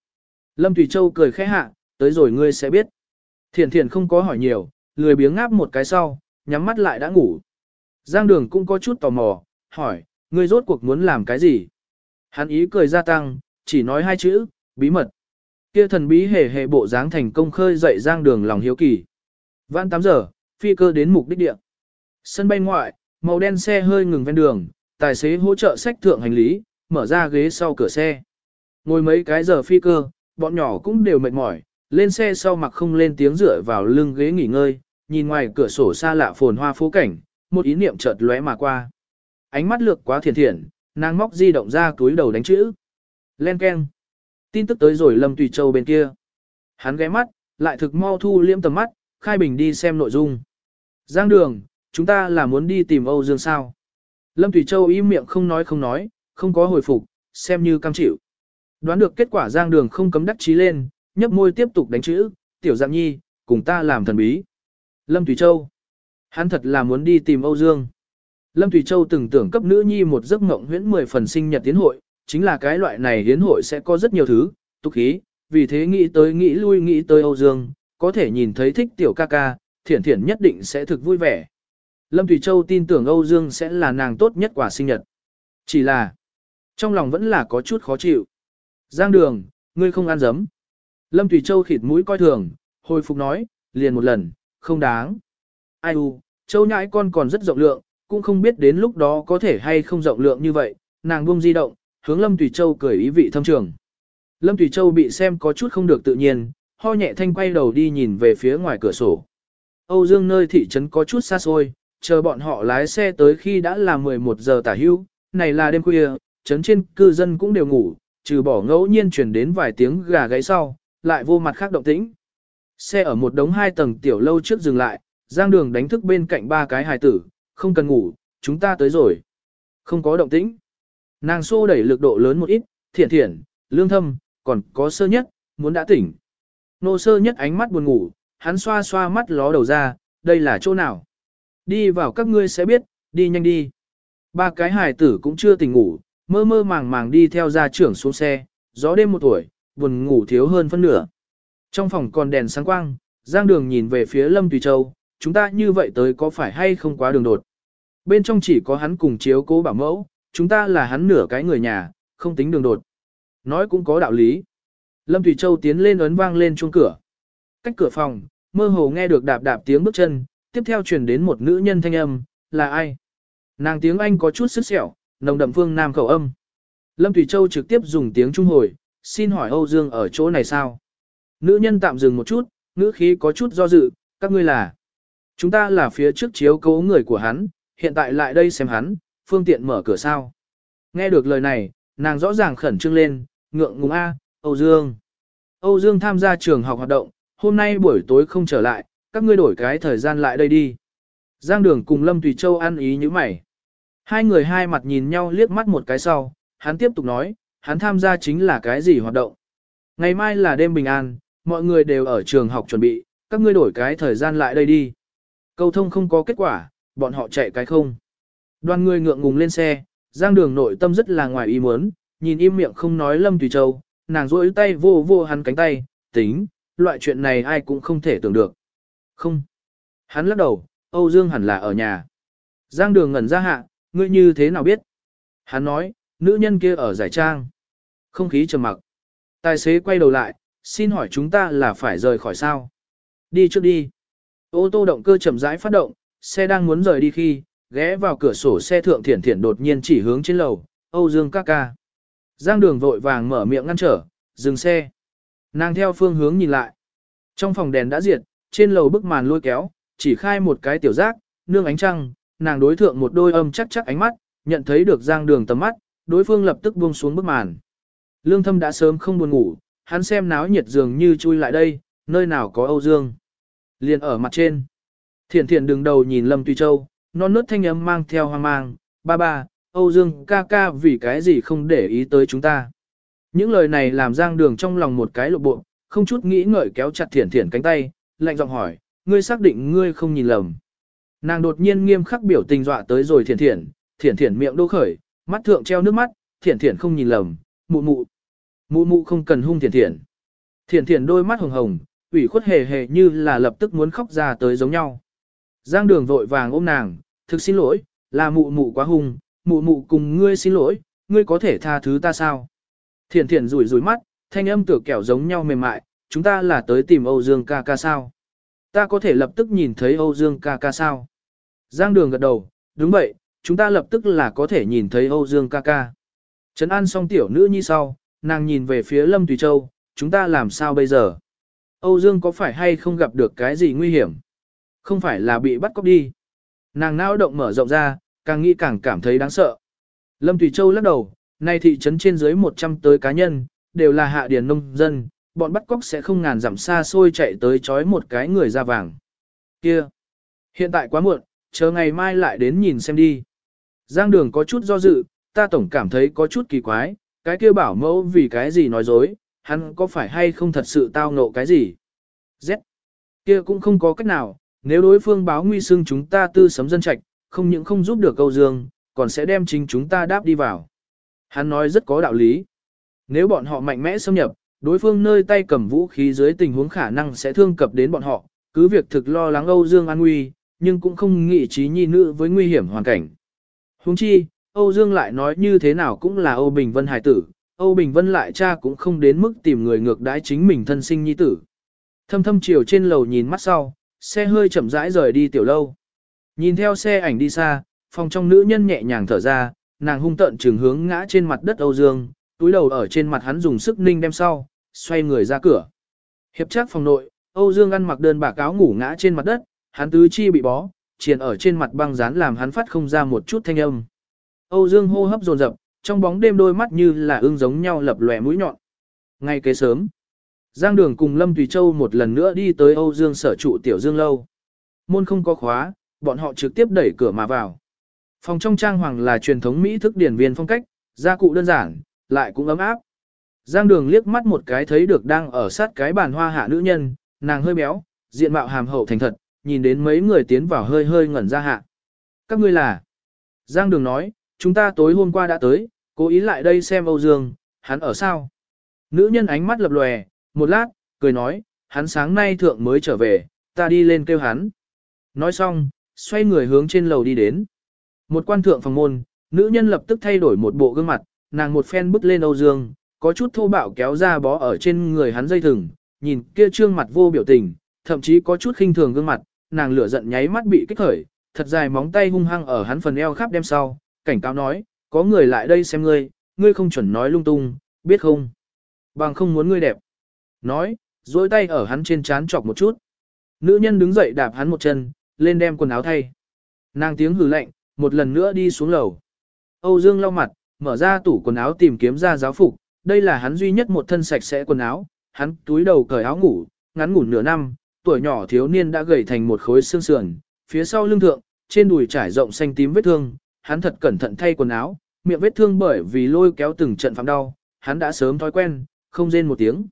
Lâm Thủy Châu cười khẽ hạ, tới rồi ngươi sẽ biết. Thiền thiền không có hỏi nhiều, lười biếng ngáp một cái sau, nhắm mắt lại đã ngủ. Giang đường cũng có chút tò mò, hỏi, ngươi rốt cuộc muốn làm cái gì? Hắn ý cười gia tăng, chỉ nói hai chữ, bí mật. Kia thần bí hề hề bộ dáng thành công khơi dậy giang đường lòng hiếu kỳ. Vãn 8 giờ, phi cơ đến mục đích địa. Sân bay ngoại, màu đen xe hơi ngừng ven đường, tài xế hỗ trợ sách thượng hành lý, mở ra ghế sau cửa xe. Ngồi mấy cái giờ phi cơ, bọn nhỏ cũng đều mệt mỏi, lên xe sau mặc không lên tiếng rửa vào lưng ghế nghỉ ngơi, nhìn ngoài cửa sổ xa lạ phồn hoa phố cảnh, một ý niệm chợt lóe mà qua. Ánh mắt lược quá thiền thiện, nàng móc di động ra túi đầu đánh chữ. Len keng. Tin tức tới rồi Lâm Tùy Châu bên kia. Hắn ghé mắt, lại thực mau thu liễm tầm mắt, khai bình đi xem nội dung. Giang đường, chúng ta là muốn đi tìm Âu Dương sao. Lâm Tùy Châu im miệng không nói không nói, không có hồi phục, xem như cam chịu. Đoán được kết quả Giang đường không cấm đắc chí lên, nhấp môi tiếp tục đánh chữ, tiểu dạng nhi, cùng ta làm thần bí. Lâm Thủy Châu. Hắn thật là muốn đi tìm Âu Dương. Lâm Thủy Châu từng tưởng cấp nữ nhi một giấc mộng huyễn 10 phần sinh nhật tiến hội, chính là cái loại này hiến hội sẽ có rất nhiều thứ, tục khí, vì thế nghĩ tới nghĩ lui nghĩ tới Âu Dương, có thể nhìn thấy thích tiểu ca ca, thiển thiển nhất định sẽ thực vui vẻ. Lâm Thủy Châu tin tưởng Âu Dương sẽ là nàng tốt nhất quả sinh nhật. Chỉ là, trong lòng vẫn là có chút khó chịu. Giang đường, ngươi không ăn dấm. Lâm Thủy Châu khịt mũi coi thường, hồi phục nói, liền một lần, không đáng. Ai u, Châu nhãi con còn rất rộng lượng, cũng không biết đến lúc đó có thể hay không rộng lượng như vậy, nàng buông di động, hướng Lâm Thủy Châu cười ý vị thâm trường. Lâm Thủy Châu bị xem có chút không được tự nhiên, ho nhẹ thanh quay đầu đi nhìn về phía ngoài cửa sổ. Âu Dương nơi thị trấn có chút xa xôi, chờ bọn họ lái xe tới khi đã là 11 giờ tả hưu, này là đêm khuya, trấn trên cư dân cũng đều ngủ, trừ bỏ ngẫu nhiên truyền đến vài tiếng gà gáy sau, lại vô mặt khác động tĩnh. Xe ở một đống hai tầng tiểu lâu trước dừng lại, giang đường đánh thức bên cạnh ba cái hài tử, không cần ngủ, chúng ta tới rồi. Không có động tĩnh. Nàng xô đẩy lực độ lớn một ít, thiện thiện, lương thâm, còn có sơ nhất, muốn đã tỉnh. Nô sơ nhất ánh mắt buồn ngủ, hắn xoa xoa mắt ló đầu ra, đây là chỗ nào? Đi vào các ngươi sẽ biết, đi nhanh đi. Ba cái hài tử cũng chưa tỉnh ngủ, mơ mơ màng màng đi theo gia trưởng xuống xe, gió đêm một tuổi, buồn ngủ thiếu hơn phân nửa. Trong phòng còn đèn sáng quang, Giang Đường nhìn về phía Lâm Tùy Châu, chúng ta như vậy tới có phải hay không quá đường đột. Bên trong chỉ có hắn cùng chiếu cố bảo mẫu, chúng ta là hắn nửa cái người nhà, không tính đường đột. Nói cũng có đạo lý. Lâm Tùy Châu tiến lên ấn vang lên chuông cửa. Cách cửa phòng, mơ hồ nghe được đạp đạp tiếng bước chân, tiếp theo truyền đến một nữ nhân thanh âm, là ai? Nàng tiếng Anh có chút sức sẹo, nồng đậm phương Nam khẩu âm. Lâm Thủy Châu trực tiếp dùng tiếng Trung hồi, xin hỏi Âu Dương ở chỗ này sao? Nữ nhân tạm dừng một chút, ngữ khí có chút do dự, các ngươi là. Chúng ta là phía trước chiếu cố người của hắn, hiện tại lại đây xem hắn, phương tiện mở cửa sao. Nghe được lời này, nàng rõ ràng khẩn trương lên, ngượng ngùng A, Âu Dương. Âu Dương tham gia trường học hoạt động, hôm nay buổi tối không trở lại, các ngươi đổi cái thời gian lại đây đi. Giang Đường cùng Lâm Tùy Châu ăn ý như mày. Hai người hai mặt nhìn nhau liếc mắt một cái sau, hắn tiếp tục nói, hắn tham gia chính là cái gì hoạt động. Ngày mai là đêm bình an, mọi người đều ở trường học chuẩn bị, các ngươi đổi cái thời gian lại đây đi. Câu thông không có kết quả, bọn họ chạy cái không. Đoàn người ngượng ngùng lên xe, Giang Đường nội tâm rất là ngoài ý muốn, nhìn im miệng không nói Lâm Tùy Châu, nàng rỗi tay vô vô hắn cánh tay, tính, loại chuyện này ai cũng không thể tưởng được. Không. Hắn lắc đầu, Âu Dương hẳn là ở nhà. Giang đường ngẩn ra hạ, ngươi như thế nào biết? Hắn nói, nữ nhân kia ở giải trang. Không khí trầm mặc. Tài xế quay đầu lại, xin hỏi chúng ta là phải rời khỏi sao? Đi trước đi. Ô tô động cơ chậm rãi phát động, xe đang muốn rời đi khi, ghé vào cửa sổ xe thượng thiển thiển đột nhiên chỉ hướng trên lầu, Âu Dương ca ca. Giang đường vội vàng mở miệng ngăn trở, dừng xe. Nàng theo phương hướng nhìn lại. Trong phòng đèn đã diệt, trên lầu bức màn lôi kéo, chỉ khai một cái tiểu giác, nương ánh trăng, nàng đối thượng một đôi âm chắc chắc ánh mắt, nhận thấy được giang đường tầm mắt, đối phương lập tức buông xuống bức màn. Lương thâm đã sớm không buồn ngủ, hắn xem náo nhiệt dường như chui lại đây, nơi nào có Âu Dương. Liền ở mặt trên. Thiển thiển đường đầu nhìn Lâm Tùy Châu, non nớt thanh âm mang theo hoang mang, ba ba, Âu Dương ca ca vì cái gì không để ý tới chúng ta. Những lời này làm giang đường trong lòng một cái lộ bộ, không chút nghĩ ngợi kéo chặt thiển thiển cánh tay, lạnh giọng hỏi, ngươi xác định ngươi không nhìn lầm. Nàng đột nhiên nghiêm khắc biểu tình dọa tới rồi thiển thiển, thiển thiển miệng đô khởi, mắt thượng treo nước mắt, thiển thiển không nhìn lầm, mụ mụ. Mụ mụ không cần hung thiển thiển. Thiển thiển đôi mắt hồng hồng, ủy khuất hề hề như là lập tức muốn khóc ra tới giống nhau. Giang đường vội vàng ôm nàng, thực xin lỗi, là mụ mụ quá hung, mụ mụ cùng ngươi xin lỗi, ngươi có thể tha thứ ta sao? Thiển thiển rủi rủi mắt, thanh âm tựa kẹo giống nhau mềm mại, chúng ta là tới tìm Âu Dương ca ca sao? Ta có thể lập tức nhìn thấy Âu Dương ca ca sao? Giang đường gật đầu, đúng vậy, chúng ta lập tức là có thể nhìn thấy Âu Dương ca ca. Trấn an xong tiểu nữ như sau, nàng nhìn về phía Lâm Tùy Châu, chúng ta làm sao bây giờ? Âu Dương có phải hay không gặp được cái gì nguy hiểm? Không phải là bị bắt cóc đi. Nàng não động mở rộng ra, càng nghĩ càng cảm thấy đáng sợ. Lâm Tùy Châu lắc đầu, nay thị trấn trên dưới 100 tới cá nhân, đều là hạ điền nông dân, bọn bắt cóc sẽ không ngàn dặm xa xôi chạy tới chói một cái người da vàng. Kia! Hiện tại quá muộn, chờ ngày mai lại đến nhìn xem đi. Giang đường có chút do dự, ta tổng cảm thấy có chút kỳ quái, cái kia bảo mẫu vì cái gì nói dối, hắn có phải hay không thật sự tao ngộ cái gì. Z. Kia cũng không có cách nào, nếu đối phương báo nguy xưng chúng ta tư sấm dân trạch, không những không giúp được câu dương, còn sẽ đem chính chúng ta đáp đi vào. Hắn nói rất có đạo lý. Nếu bọn họ mạnh mẽ xâm nhập, đối phương nơi tay cầm vũ khí dưới tình huống khả năng sẽ thương cập đến bọn họ, cứ việc thực lo lắng Âu Dương an nguy, nhưng cũng không nghĩ trí nhi nữ với nguy hiểm hoàn cảnh. Huống chi, Âu Dương lại nói như thế nào cũng là Âu Bình Vân hải tử, Âu Bình Vân lại cha cũng không đến mức tìm người ngược đãi chính mình thân sinh nhi tử. Thâm thâm chiều trên lầu nhìn mắt sau, xe hơi chậm rãi rời đi tiểu lâu. Nhìn theo xe ảnh đi xa, phòng trong nữ nhân nhẹ nhàng thở ra, nàng hung tận trường hướng ngã trên mặt đất Âu Dương, túi đầu ở trên mặt hắn dùng sức ninh đem sau, xoay người ra cửa. Hiệp chắc phòng nội, Âu Dương ăn mặc đơn bạc áo ngủ ngã trên mặt đất, hắn tứ chi bị bó, triền ở trên mặt băng dán làm hắn phát không ra một chút thanh âm. Âu Dương hô hấp dồn dập, trong bóng đêm đôi mắt như là ương giống nhau lập lòe mũi nhọn. Ngay kế sớm, Giang Đường cùng Lâm Tùy Châu một lần nữa đi tới Âu Dương sở trụ Tiểu Dương Lâu. Môn không có khóa, bọn họ trực tiếp đẩy cửa mà vào. Phòng trong trang hoàng là truyền thống Mỹ thức điển viên phong cách, gia cụ đơn giản, lại cũng ấm áp. Giang Đường liếc mắt một cái thấy được đang ở sát cái bàn hoa hạ nữ nhân, nàng hơi béo, diện mạo hàm hậu thành thật, nhìn đến mấy người tiến vào hơi hơi ngẩn ra hạ. Các ngươi là? Giang Đường nói, chúng ta tối hôm qua đã tới, cố ý lại đây xem Âu Dương, hắn ở sao? Nữ nhân ánh mắt lập lòe, một lát, cười nói, hắn sáng nay thượng mới trở về, ta đi lên kêu hắn. Nói xong, xoay người hướng trên lầu đi đến. Một quan thượng phòng môn, nữ nhân lập tức thay đổi một bộ gương mặt, nàng một phen bước lên Âu Dương, có chút thô bạo kéo ra bó ở trên người hắn dây thừng, nhìn kia trương mặt vô biểu tình, thậm chí có chút khinh thường gương mặt, nàng lửa giận nháy mắt bị kích khởi, thật dài móng tay hung hăng ở hắn phần eo khắp đem sau, cảnh cáo nói, có người lại đây xem ngươi, ngươi không chuẩn nói lung tung, biết không? Bằng không muốn ngươi đẹp. Nói, duỗi tay ở hắn trên trán chọc một chút. Nữ nhân đứng dậy đạp hắn một chân, lên đem quần áo thay. Nàng tiếng hừ lạnh, một lần nữa đi xuống lầu. Âu Dương lau mặt, mở ra tủ quần áo tìm kiếm ra giáo phục, đây là hắn duy nhất một thân sạch sẽ quần áo, hắn túi đầu cởi áo ngủ, ngắn ngủ nửa năm, tuổi nhỏ thiếu niên đã gầy thành một khối xương sườn, phía sau lưng thượng, trên đùi trải rộng xanh tím vết thương, hắn thật cẩn thận thay quần áo, miệng vết thương bởi vì lôi kéo từng trận phạm đau, hắn đã sớm thói quen, không rên một tiếng.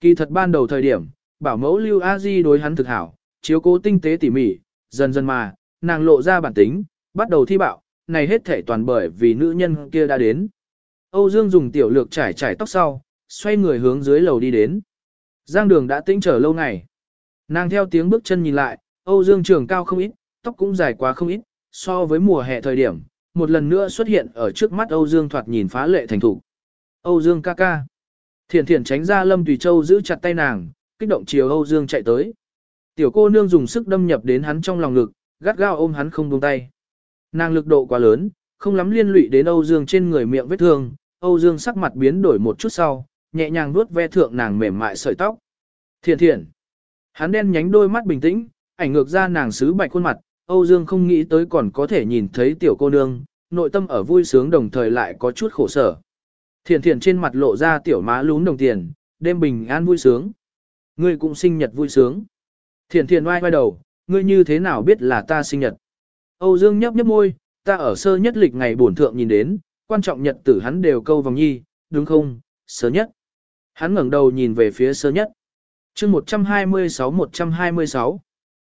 Kỳ thật ban đầu thời điểm, bảo mẫu Lưu A Di đối hắn thực hảo, chiếu cố tinh tế tỉ mỉ, dần dần mà, nàng lộ ra bản tính, bắt đầu thi bạo, này hết thể toàn bởi vì nữ nhân kia đã đến. Âu Dương dùng tiểu lược trải trải tóc sau, xoay người hướng dưới lầu đi đến. Giang đường đã tĩnh trở lâu ngày. Nàng theo tiếng bước chân nhìn lại, Âu Dương trường cao không ít, tóc cũng dài quá không ít, so với mùa hè thời điểm, một lần nữa xuất hiện ở trước mắt Âu Dương thoạt nhìn phá lệ thành thủ. Âu Dương ca ca. Thiển thiển tránh ra Lâm Tùy Châu giữ chặt tay nàng, kích động chiều Âu Dương chạy tới. Tiểu cô nương dùng sức đâm nhập đến hắn trong lòng ngực, gắt gao ôm hắn không buông tay. Nàng lực độ quá lớn, không lắm liên lụy đến Âu Dương trên người miệng vết thương, Âu Dương sắc mặt biến đổi một chút sau, nhẹ nhàng vuốt ve thượng nàng mềm mại sợi tóc. Thiện thiện. Hắn đen nhánh đôi mắt bình tĩnh, ảnh ngược ra nàng sứ bạch khuôn mặt, Âu Dương không nghĩ tới còn có thể nhìn thấy tiểu cô nương, nội tâm ở vui sướng đồng thời lại có chút khổ sở. Thiện thiện trên mặt lộ ra tiểu má lún đồng tiền, đêm bình an vui sướng. Ngươi cũng sinh nhật vui sướng. Thiện thiện oai oai đầu, ngươi như thế nào biết là ta sinh nhật? Âu Dương nhấp nhấp môi, ta ở sơ nhất lịch ngày bổn thượng nhìn đến, quan trọng nhật tử hắn đều câu vòng nhi, đúng không, sơ nhất. Hắn ngẩng đầu nhìn về phía sơ nhất. chương 126-126.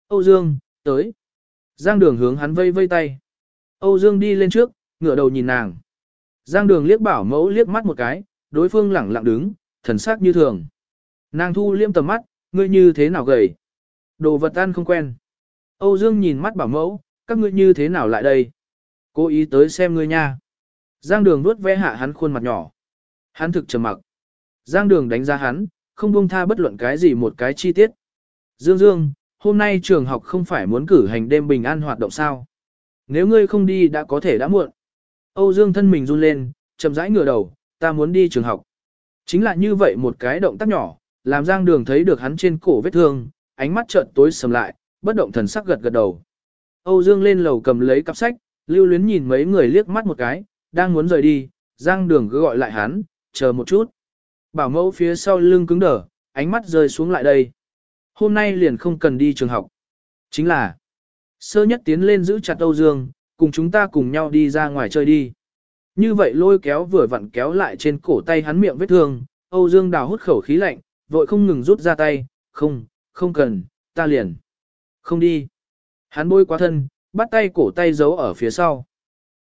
Âu Dương, tới. Giang đường hướng hắn vây vây tay. Âu Dương đi lên trước, ngửa đầu nhìn nàng. Giang đường liếc bảo mẫu liếc mắt một cái, đối phương lẳng lặng đứng, thần sắc như thường. Nàng thu liêm tầm mắt, ngươi như thế nào gầy. Đồ vật ăn không quen. Âu Dương nhìn mắt bảo mẫu, các ngươi như thế nào lại đây? Cố ý tới xem ngươi nha. Giang đường nuốt vẽ hạ hắn khuôn mặt nhỏ. Hắn thực trầm mặc. Giang đường đánh giá hắn, không buông tha bất luận cái gì một cái chi tiết. Dương Dương, hôm nay trường học không phải muốn cử hành đêm bình an hoạt động sao? Nếu ngươi không đi đã có thể đã muộn. Âu Dương thân mình run lên, chậm rãi ngửa đầu, ta muốn đi trường học. Chính là như vậy một cái động tác nhỏ, làm Giang Đường thấy được hắn trên cổ vết thương, ánh mắt trợn tối sầm lại, bất động thần sắc gật gật đầu. Âu Dương lên lầu cầm lấy cặp sách, lưu luyến nhìn mấy người liếc mắt một cái, đang muốn rời đi, Giang Đường cứ gọi lại hắn, chờ một chút. Bảo mẫu phía sau lưng cứng đờ, ánh mắt rơi xuống lại đây. Hôm nay liền không cần đi trường học. Chính là, sơ nhất tiến lên giữ chặt Âu Dương, cùng chúng ta cùng nhau đi ra ngoài chơi đi. Như vậy lôi kéo vừa vặn kéo lại trên cổ tay hắn miệng vết thương, Âu Dương đào hút khẩu khí lạnh, vội không ngừng rút ra tay, không, không cần, ta liền. Không đi. Hắn bôi quá thân, bắt tay cổ tay giấu ở phía sau.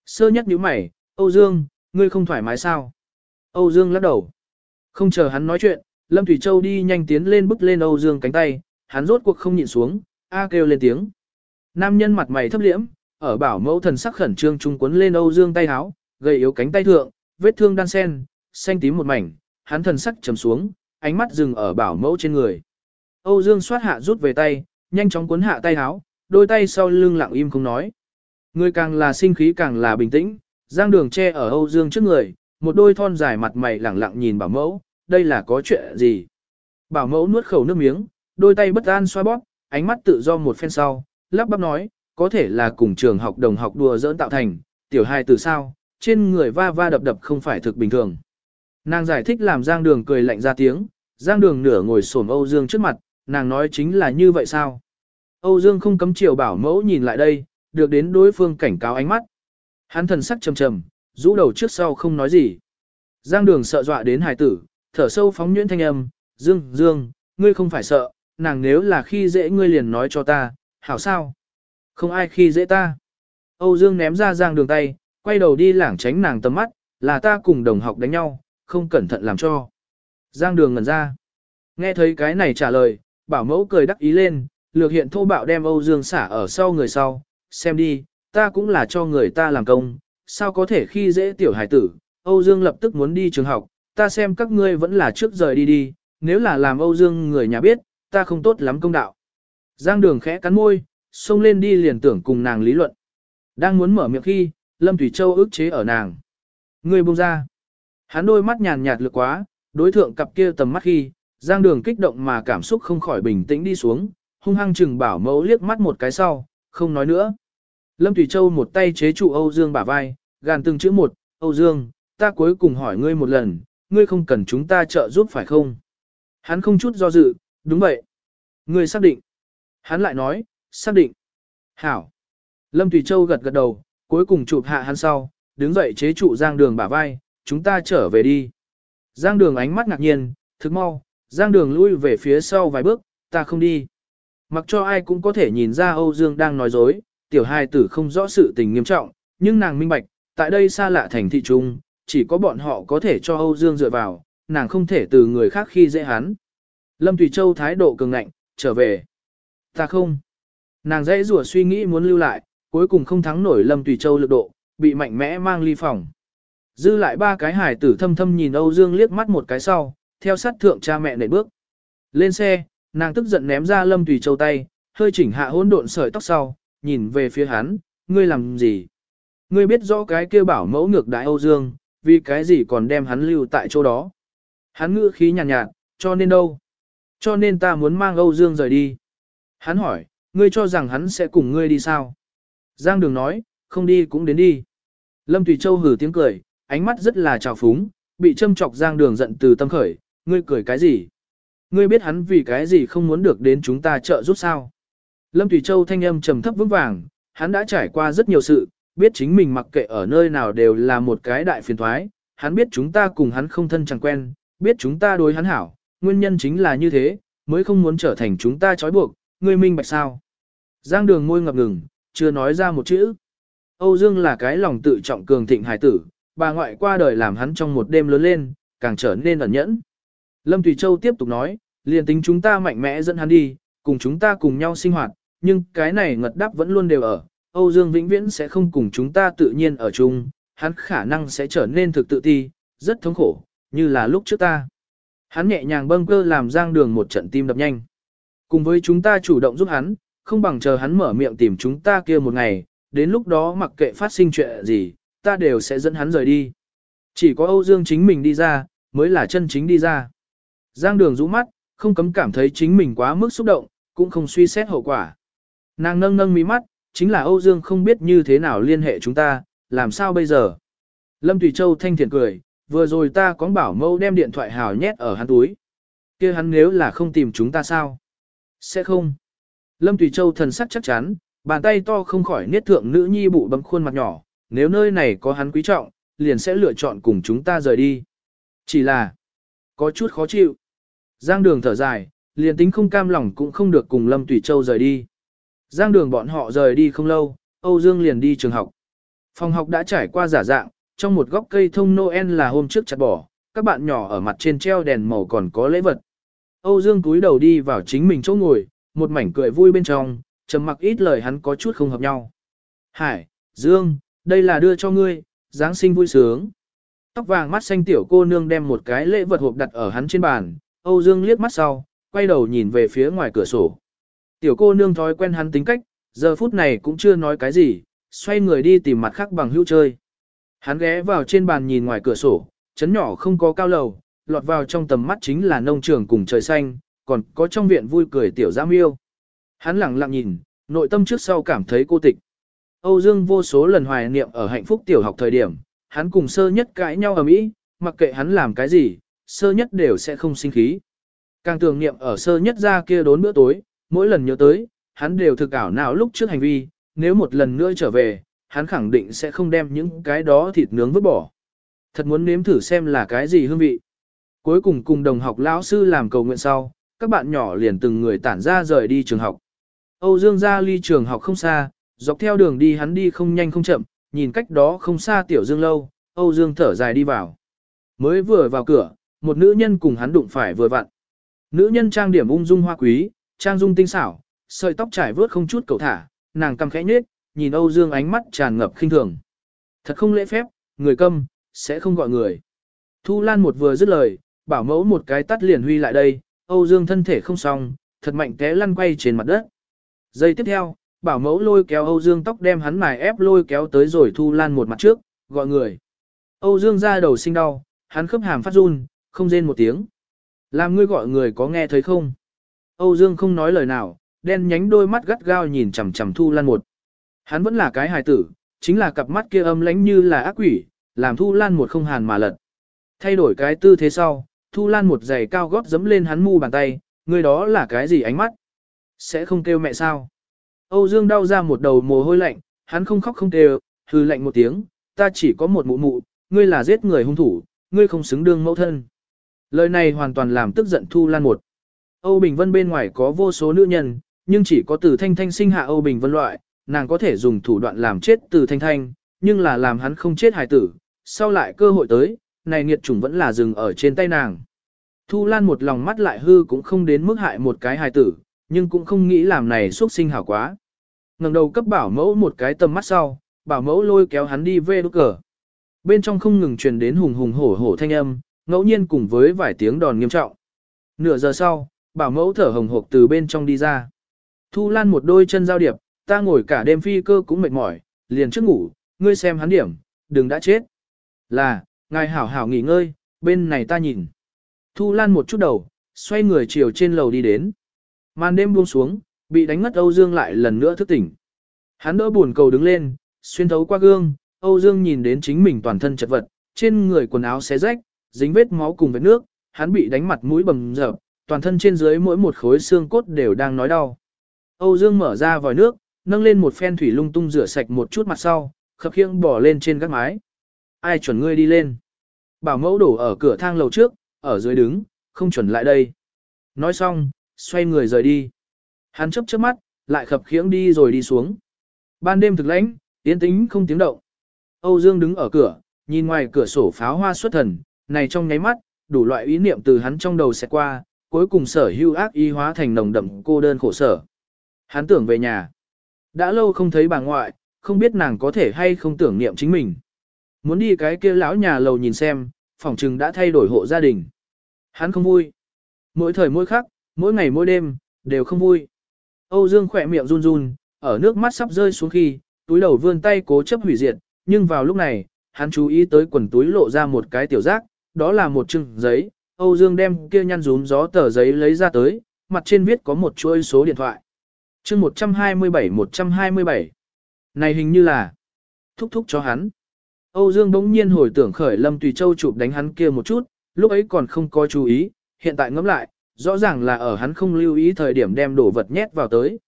Sơ nhất nhíu mày, Âu Dương, ngươi không thoải mái sao? Âu Dương lắc đầu. Không chờ hắn nói chuyện, Lâm Thủy Châu đi nhanh tiến lên bứt lên Âu Dương cánh tay, hắn rốt cuộc không nhịn xuống, a kêu lên tiếng. Nam nhân mặt mày thấp liễm, ở bảo mẫu thần sắc khẩn trương trung quấn lên Âu Dương tay háo, gầy yếu cánh tay thượng, vết thương đan sen, xanh tím một mảnh, hắn thần sắc trầm xuống, ánh mắt dừng ở bảo mẫu trên người. Âu Dương xoát hạ rút về tay, nhanh chóng cuốn hạ tay háo, đôi tay sau lưng lặng im không nói. Người càng là sinh khí càng là bình tĩnh, giang đường che ở Âu Dương trước người, một đôi thon dài mặt mày lẳng lặng nhìn bảo mẫu, đây là có chuyện gì? Bảo mẫu nuốt khẩu nước miếng, đôi tay bất an xoa bóp, ánh mắt tự do một phen sau, lắp bắp nói, có thể là cùng trường học đồng học đùa dỡn tạo thành, tiểu hai từ sao, trên người va va đập đập không phải thực bình thường. Nàng giải thích làm Giang Đường cười lạnh ra tiếng, Giang Đường nửa ngồi xổm Âu Dương trước mặt, nàng nói chính là như vậy sao? Âu Dương không cấm chiều bảo mẫu nhìn lại đây, được đến đối phương cảnh cáo ánh mắt. Hắn thần sắc trầm trầm, rũ đầu trước sau không nói gì. Giang Đường sợ dọa đến hài tử, thở sâu phóng nhuyễn thanh âm, Dương, Dương, ngươi không phải sợ, nàng nếu là khi dễ ngươi liền nói cho ta, hảo sao? Không ai khi dễ ta. Âu Dương ném ra Giang Đường tay, quay đầu đi lảng tránh nàng tầm mắt, là ta cùng đồng học đánh nhau, không cẩn thận làm cho. Giang đường ngẩn ra. Nghe thấy cái này trả lời, bảo mẫu cười đắc ý lên, lược hiện thô bạo đem Âu Dương xả ở sau người sau, xem đi, ta cũng là cho người ta làm công, sao có thể khi dễ tiểu hải tử, Âu Dương lập tức muốn đi trường học, ta xem các ngươi vẫn là trước rời đi đi, nếu là làm Âu Dương người nhà biết, ta không tốt lắm công đạo. Giang đường khẽ cắn môi, xông lên đi liền tưởng cùng nàng lý luận. Đang muốn mở miệng khi, Lâm Thủy Châu ức chế ở nàng. Ngươi buông ra. Hắn đôi mắt nhàn nhạt lực quá, đối thượng cặp kia tầm mắt khi, Giang Đường kích động mà cảm xúc không khỏi bình tĩnh đi xuống, hung hăng chừng bảo mẫu liếc mắt một cái sau, không nói nữa. Lâm Thủy Châu một tay chế trụ Âu Dương bả vai, gàn từng chữ một, Âu Dương, ta cuối cùng hỏi ngươi một lần, ngươi không cần chúng ta trợ giúp phải không? Hắn không chút do dự, đúng vậy. Ngươi xác định. Hắn lại nói, xác định. Hảo. Lâm Thủy Châu gật gật đầu, cuối cùng chụp hạ hắn sau, đứng dậy chế trụ Giang Đường bả vai, chúng ta trở về đi. Giang Đường ánh mắt ngạc nhiên, thức mau, Giang Đường lui về phía sau vài bước, ta không đi. Mặc cho ai cũng có thể nhìn ra Âu Dương đang nói dối, tiểu hai tử không rõ sự tình nghiêm trọng, nhưng nàng minh bạch, tại đây xa lạ thành thị trung, chỉ có bọn họ có thể cho Âu Dương dựa vào, nàng không thể từ người khác khi dễ hắn. Lâm Thủy Châu thái độ cường ngạnh, trở về. Ta không. Nàng dãy rủa suy nghĩ muốn lưu lại, cuối cùng không thắng nổi Lâm Tùy Châu lực độ, bị mạnh mẽ mang ly phòng. Dư lại ba cái hải tử thâm thâm nhìn Âu Dương liếc mắt một cái sau, theo sát thượng cha mẹ nệ bước. Lên xe, nàng tức giận ném ra Lâm Tùy Châu tay, hơi chỉnh hạ hỗn độn sợi tóc sau, nhìn về phía hắn, ngươi làm gì? ngươi biết rõ cái kia bảo mẫu ngược đại Âu Dương, vì cái gì còn đem hắn lưu tại chỗ đó. Hắn ngữ khí nhàn nhạt, nhạt, cho nên đâu? Cho nên ta muốn mang Âu Dương rời đi. Hắn hỏi, ngươi cho rằng hắn sẽ cùng ngươi đi sao? Giang Đường nói, không đi cũng đến đi. Lâm Tùy Châu hử tiếng cười, ánh mắt rất là trào phúng, bị châm chọc Giang Đường giận từ tâm khởi, ngươi cười cái gì? Ngươi biết hắn vì cái gì không muốn được đến chúng ta trợ giúp sao? Lâm Thủy Châu thanh âm trầm thấp vững vàng, hắn đã trải qua rất nhiều sự, biết chính mình mặc kệ ở nơi nào đều là một cái đại phiền thoái, hắn biết chúng ta cùng hắn không thân chẳng quen, biết chúng ta đối hắn hảo, nguyên nhân chính là như thế, mới không muốn trở thành chúng ta trói buộc, ngươi minh bạch sao. Giang đường môi ngập ngừng, chưa nói ra một chữ. Âu Dương là cái lòng tự trọng cường thịnh hải tử, bà ngoại qua đời làm hắn trong một đêm lớn lên, càng trở nên ẩn nhẫn. Lâm Tùy Châu tiếp tục nói, liền tính chúng ta mạnh mẽ dẫn hắn đi, cùng chúng ta cùng nhau sinh hoạt, nhưng cái này ngật đáp vẫn luôn đều ở, Âu Dương vĩnh viễn sẽ không cùng chúng ta tự nhiên ở chung, hắn khả năng sẽ trở nên thực tự ti, rất thống khổ, như là lúc trước ta. Hắn nhẹ nhàng bâng cơ làm giang đường một trận tim đập nhanh. Cùng với chúng ta chủ động giúp hắn, không bằng chờ hắn mở miệng tìm chúng ta kia một ngày, đến lúc đó mặc kệ phát sinh chuyện gì, ta đều sẽ dẫn hắn rời đi. Chỉ có Âu Dương chính mình đi ra, mới là chân chính đi ra. Giang đường rũ mắt, không cấm cảm thấy chính mình quá mức xúc động, cũng không suy xét hậu quả. Nàng nâng nâng mí mắt, chính là Âu Dương không biết như thế nào liên hệ chúng ta, làm sao bây giờ? Lâm Thủy Châu thanh thiện cười, vừa rồi ta có bảo mâu đem điện thoại hào nhét ở hắn túi. kia hắn nếu là không tìm chúng ta sao? Sẽ không. Lâm Thủy Châu thần sắc chắc chắn, bàn tay to không khỏi niết thượng nữ nhi bụ bấm khuôn mặt nhỏ, nếu nơi này có hắn quý trọng, liền sẽ lựa chọn cùng chúng ta rời đi. Chỉ là, có chút khó chịu. Giang đường thở dài, liền tính không cam lòng cũng không được cùng Lâm Tùy Châu rời đi. Giang đường bọn họ rời đi không lâu, Âu Dương liền đi trường học. Phòng học đã trải qua giả dạng, trong một góc cây thông Noel là hôm trước chặt bỏ, các bạn nhỏ ở mặt trên treo đèn màu còn có lễ vật. Âu Dương túi đầu đi vào chính mình chỗ ngồi, một mảnh cười vui bên trong, trầm mặc ít lời hắn có chút không hợp nhau. Hải, Dương, đây là đưa cho ngươi, Giáng sinh vui sướng. Tóc vàng mắt xanh tiểu cô nương đem một cái lễ vật hộp đặt ở hắn trên bàn, Âu Dương liếc mắt sau, quay đầu nhìn về phía ngoài cửa sổ. Tiểu cô nương thói quen hắn tính cách, giờ phút này cũng chưa nói cái gì, xoay người đi tìm mặt khác bằng hữu chơi. Hắn ghé vào trên bàn nhìn ngoài cửa sổ, chấn nhỏ không có cao lầu, lọt vào trong tầm mắt chính là nông trường cùng trời xanh, còn có trong viện vui cười tiểu giam yêu. Hắn lặng lặng nhìn, nội tâm trước sau cảm thấy cô tịch. Âu Dương vô số lần hoài niệm ở hạnh phúc tiểu học thời điểm, hắn cùng sơ nhất cãi nhau ở Mỹ, mặc kệ hắn làm cái gì, sơ nhất đều sẽ không sinh khí. Càng tưởng niệm ở sơ nhất ra kia đốn bữa tối, mỗi lần nhớ tới, hắn đều thực ảo nào lúc trước hành vi, nếu một lần nữa trở về, hắn khẳng định sẽ không đem những cái đó thịt nướng vứt bỏ. Thật muốn nếm thử xem là cái gì hương vị. Cuối cùng cùng đồng học lão sư làm cầu nguyện sau, các bạn nhỏ liền từng người tản ra rời đi trường học. Âu Dương ra ly trường học không xa, dọc theo đường đi hắn đi không nhanh không chậm, nhìn cách đó không xa tiểu Dương lâu, Âu Dương thở dài đi vào. Mới vừa vào cửa, một nữ nhân cùng hắn đụng phải vừa vặn. Nữ nhân trang điểm ung dung hoa quý, trang dung tinh xảo, sợi tóc trải vớt không chút cầu thả, nàng cằm khẽ nhếch, nhìn Âu Dương ánh mắt tràn ngập khinh thường. Thật không lễ phép, người câm, sẽ không gọi người. Thu Lan một vừa dứt lời, bảo mẫu một cái tắt liền huy lại đây, Âu Dương thân thể không xong, thật mạnh té lăn quay trên mặt đất. Giây tiếp theo, bảo mẫu lôi kéo Âu Dương tóc đem hắn mài ép lôi kéo tới rồi Thu Lan một mặt trước, gọi người. Âu Dương ra đầu sinh đau, hắn khớp hàm phát run, không rên một tiếng. Làm ngươi gọi người có nghe thấy không? Âu Dương không nói lời nào, đen nhánh đôi mắt gắt gao nhìn chằm chằm Thu Lan một. Hắn vẫn là cái hài tử, chính là cặp mắt kia âm lãnh như là ác quỷ, làm Thu Lan một không hàn mà lật. Thay đổi cái tư thế sau, Thu Lan một giày cao gót dẫm lên hắn mu bàn tay, người đó là cái gì ánh mắt? Sẽ không kêu mẹ sao? Âu Dương đau ra một đầu mồ hôi lạnh, hắn không khóc không kêu, hư lạnh một tiếng, ta chỉ có một mụ mụ, ngươi là giết người hung thủ, ngươi không xứng đương mẫu thân. Lời này hoàn toàn làm tức giận Thu Lan một. Âu Bình Vân bên ngoài có vô số nữ nhân, nhưng chỉ có từ thanh thanh sinh hạ Âu Bình Vân loại, nàng có thể dùng thủ đoạn làm chết từ thanh thanh, nhưng là làm hắn không chết hài tử, sau lại cơ hội tới, này nghiệt chủng vẫn là dừng ở trên tay nàng. Thu Lan một lòng mắt lại hư cũng không đến mức hại một cái hài tử, nhưng cũng không nghĩ làm này xuất sinh hảo quá. ngẩng đầu cấp bảo mẫu một cái tầm mắt sau, bảo mẫu lôi kéo hắn đi về đốt cờ. Bên trong không ngừng truyền đến hùng hùng hổ hổ thanh âm, ngẫu nhiên cùng với vài tiếng đòn nghiêm trọng. Nửa giờ sau, bảo mẫu thở hồng hộc từ bên trong đi ra. Thu Lan một đôi chân giao điệp, ta ngồi cả đêm phi cơ cũng mệt mỏi, liền trước ngủ, ngươi xem hắn điểm, đừng đã chết. Là, ngài hảo hảo nghỉ ngơi, bên này ta nhìn. Thu Lan một chút đầu, xoay người chiều trên lầu đi đến. Màn đêm buông xuống, bị đánh ngất Âu Dương lại lần nữa thức tỉnh. Hắn đỡ buồn cầu đứng lên, xuyên thấu qua gương, Âu Dương nhìn đến chính mình toàn thân chật vật, trên người quần áo xé rách, dính vết máu cùng vết nước, hắn bị đánh mặt mũi bầm dập, toàn thân trên dưới mỗi một khối xương cốt đều đang nói đau. Âu Dương mở ra vòi nước, nâng lên một phen thủy lung tung rửa sạch một chút mặt sau, khập khiễng bỏ lên trên gác mái. Ai chuẩn ngươi đi lên? Bảo mẫu đổ ở cửa thang lầu trước, ở dưới đứng, không chuẩn lại đây. Nói xong, xoay người rời đi. Hắn chấp chớp mắt, lại khập khiễng đi rồi đi xuống. Ban đêm thực lãnh, tiến tĩnh không tiếng động. Âu Dương đứng ở cửa, nhìn ngoài cửa sổ pháo hoa xuất thần, này trong nháy mắt, đủ loại ý niệm từ hắn trong đầu sẽ qua, cuối cùng sở hưu ác y hóa thành nồng đậm cô đơn khổ sở. Hắn tưởng về nhà. Đã lâu không thấy bà ngoại, không biết nàng có thể hay không tưởng niệm chính mình. Muốn đi cái kia lão nhà lầu nhìn xem, phòng trừng đã thay đổi hộ gia đình. Hắn không vui. Mỗi thời mỗi khắc, mỗi ngày mỗi đêm, đều không vui. Âu Dương khỏe miệng run run, ở nước mắt sắp rơi xuống khi, túi đầu vươn tay cố chấp hủy diệt, nhưng vào lúc này, hắn chú ý tới quần túi lộ ra một cái tiểu giác, đó là một chừng giấy, Âu Dương đem kia nhăn rúm gió tờ giấy lấy ra tới, mặt trên viết có một chuỗi số điện thoại. chương 127-127. Này hình như là thúc thúc cho hắn. Âu Dương bỗng nhiên hồi tưởng khởi Lâm Tùy Châu chụp đánh hắn kia một chút, lúc ấy còn không có chú ý, hiện tại ngẫm lại, rõ ràng là ở hắn không lưu ý thời điểm đem đồ vật nhét vào tới.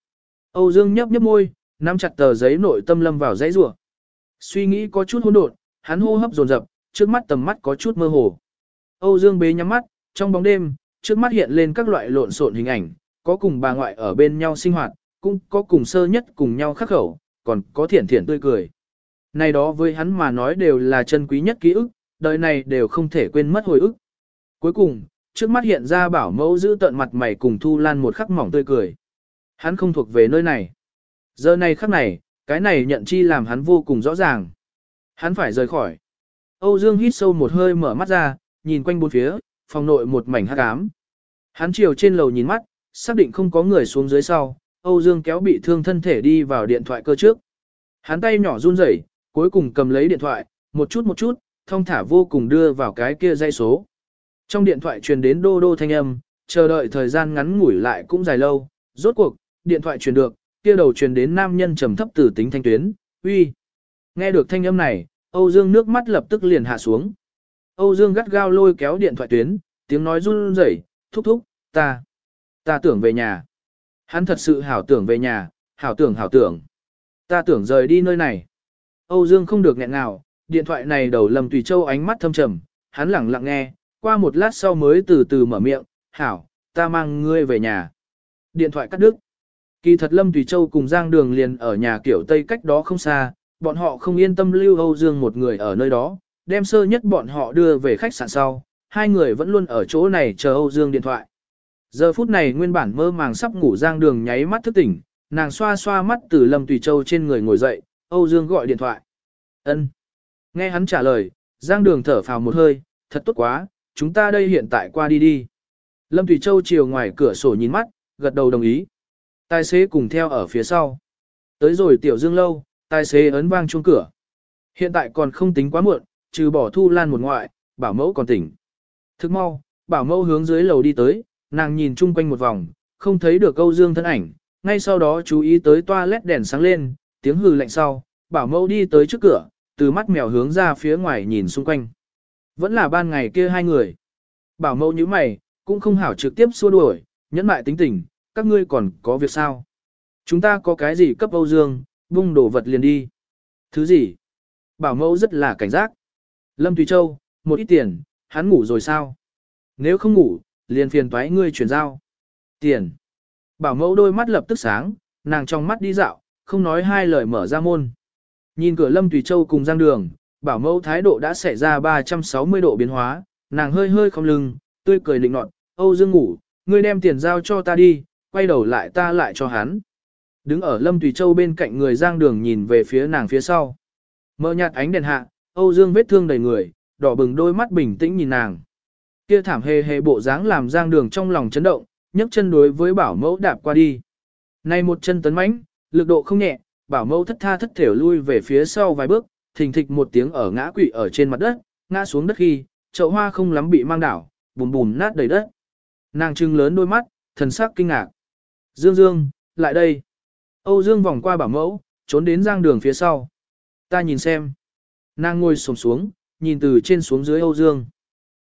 Âu Dương nhấp nhấp môi, nắm chặt tờ giấy nội tâm lâm vào dãy rủa. Suy nghĩ có chút hỗn độn, hắn hô hấp dồn dập, trước mắt tầm mắt có chút mơ hồ. Âu Dương bế nhắm mắt, trong bóng đêm, trước mắt hiện lên các loại lộn xộn hình ảnh, có cùng bà ngoại ở bên nhau sinh hoạt, cũng có cùng sơ nhất cùng nhau khắc khẩu, còn có thiển thiển tươi cười. Này đó với hắn mà nói đều là chân quý nhất ký ức, đời này đều không thể quên mất hồi ức. Cuối cùng, trước mắt hiện ra bảo mẫu giữ tận mặt mày cùng Thu Lan một khắc mỏng tươi cười. Hắn không thuộc về nơi này. Giờ này khắc này, cái này nhận chi làm hắn vô cùng rõ ràng. Hắn phải rời khỏi. Âu Dương hít sâu một hơi mở mắt ra, nhìn quanh bốn phía, phòng nội một mảnh hắc ám. Hắn chiều trên lầu nhìn mắt, xác định không có người xuống dưới sau, Âu Dương kéo bị thương thân thể đi vào điện thoại cơ trước. Hắn tay nhỏ run rẩy, cuối cùng cầm lấy điện thoại, một chút một chút, thông thả vô cùng đưa vào cái kia dây số. Trong điện thoại truyền đến đô đô thanh âm, chờ đợi thời gian ngắn ngủi lại cũng dài lâu, rốt cuộc, điện thoại truyền được, kia đầu truyền đến nam nhân trầm thấp từ tính thanh tuyến, uy. Nghe được thanh âm này, Âu Dương nước mắt lập tức liền hạ xuống. Âu Dương gắt gao lôi kéo điện thoại tuyến, tiếng nói run rẩy, thúc thúc, ta, ta tưởng về nhà. Hắn thật sự hảo tưởng về nhà, hảo tưởng hảo tưởng. Ta tưởng rời đi nơi này. Âu Dương không được nghẹn nào, điện thoại này đầu lầm tùy châu ánh mắt thâm trầm, hắn lẳng lặng nghe, qua một lát sau mới từ từ mở miệng, hảo, ta mang ngươi về nhà. Điện thoại cắt đứt. Kỳ thật Lâm Tùy Châu cùng Giang Đường liền ở nhà kiểu Tây cách đó không xa, bọn họ không yên tâm lưu Âu Dương một người ở nơi đó, đem sơ nhất bọn họ đưa về khách sạn sau, hai người vẫn luôn ở chỗ này chờ Âu Dương điện thoại. Giờ phút này nguyên bản mơ màng sắp ngủ Giang Đường nháy mắt thức tỉnh, nàng xoa xoa mắt từ Lâm Tùy Châu trên người ngồi dậy, Âu Dương gọi điện thoại. Ân. Nghe hắn trả lời, Giang Đường thở phào một hơi, thật tốt quá, chúng ta đây hiện tại qua đi đi. Lâm Thủy Châu chiều ngoài cửa sổ nhìn mắt, gật đầu đồng ý. Tài xế cùng theo ở phía sau. Tới rồi tiểu dương lâu, tài xế ấn vang chuông cửa. Hiện tại còn không tính quá muộn, trừ bỏ thu lan một ngoại, bảo mẫu còn tỉnh. Thức mau, bảo mẫu hướng dưới lầu đi tới, nàng nhìn chung quanh một vòng, không thấy được câu dương thân ảnh, ngay sau đó chú ý tới toilet đèn sáng lên, tiếng hừ lạnh sau, bảo mẫu đi tới trước cửa, từ mắt mèo hướng ra phía ngoài nhìn xung quanh. Vẫn là ban ngày kia hai người. Bảo mẫu như mày, cũng không hảo trực tiếp xua đuổi, nhẫn mại tính tình, các ngươi còn có việc sao? Chúng ta có cái gì cấp Âu Dương, vung đổ vật liền đi. Thứ gì? Bảo mẫu rất là cảnh giác. Lâm Tùy Châu, một ít tiền, hắn ngủ rồi sao? Nếu không ngủ, liền phiền toái ngươi chuyển giao. Tiền. Bảo mẫu đôi mắt lập tức sáng, nàng trong mắt đi dạo, không nói hai lời mở ra môn. Nhìn cửa Lâm Tùy Châu cùng giang đường, bảo mẫu thái độ đã xảy ra 360 độ biến hóa, nàng hơi hơi không lưng, tươi cười lịnh nọt, Âu Dương ngủ, ngươi đem tiền giao cho ta đi, quay đầu lại ta lại cho hắn. Đứng ở Lâm Tùy Châu bên cạnh người giang đường nhìn về phía nàng phía sau. Mơ nhạt ánh đèn hạ, Âu Dương vết thương đầy người, đỏ bừng đôi mắt bình tĩnh nhìn nàng. Kia thảm hề hề bộ dáng làm giang đường trong lòng chấn động, nhấc chân đối với bảo mẫu đạp qua đi. Này một chân tấn mãnh, lực độ không nhẹ, bảo mẫu thất tha thất thểu lui về phía sau vài bước, thình thịch một tiếng ở ngã quỵ ở trên mặt đất, ngã xuống đất khi, chậu hoa không lắm bị mang đảo, bùm bùm nát đầy đất. Nàng trưng lớn đôi mắt, thần sắc kinh ngạc. Dương Dương, lại đây. Âu Dương vòng qua bảo mẫu, trốn đến giang đường phía sau. Ta nhìn xem. Nàng ngồi sồm xuống, nhìn từ trên xuống dưới Âu Dương.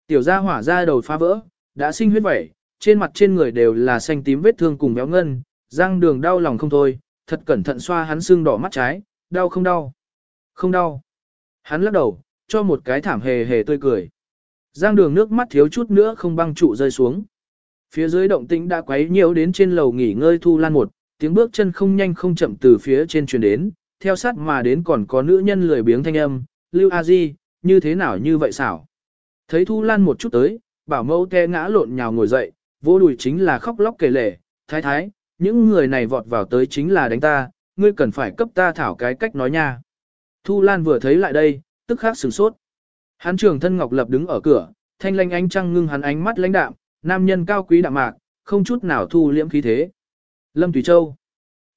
Tiểu gia hỏa ra đầu phá vỡ, đã sinh huyết vẩy, trên mặt trên người đều là xanh tím vết thương cùng béo ngân, giang đường đau lòng không thôi, thật cẩn thận xoa hắn xương đỏ mắt trái, đau không đau? Không đau. Hắn lắc đầu, cho một cái thảm hề hề tươi cười. Giang đường nước mắt thiếu chút nữa không băng trụ rơi xuống. Phía dưới động tĩnh đã quấy nhiều đến trên lầu nghỉ ngơi thu lan một, tiếng bước chân không nhanh không chậm từ phía trên truyền đến, theo sát mà đến còn có nữ nhân lười biếng thanh âm, Lưu A Di, như thế nào như vậy xảo. Thấy Thu Lan một chút tới, bảo mẫu te ngã lộn nhào ngồi dậy, vô đùi chính là khóc lóc kể lể, thái thái, những người này vọt vào tới chính là đánh ta, ngươi cần phải cấp ta thảo cái cách nói nha. Thu Lan vừa thấy lại đây, tức khắc sửng sốt. Hắn trường thân ngọc lập đứng ở cửa, thanh lanh ánh trăng ngưng hắn ánh mắt lãnh đạm, nam nhân cao quý đạm mạc, không chút nào thu liễm khí thế. Lâm Tùy Châu.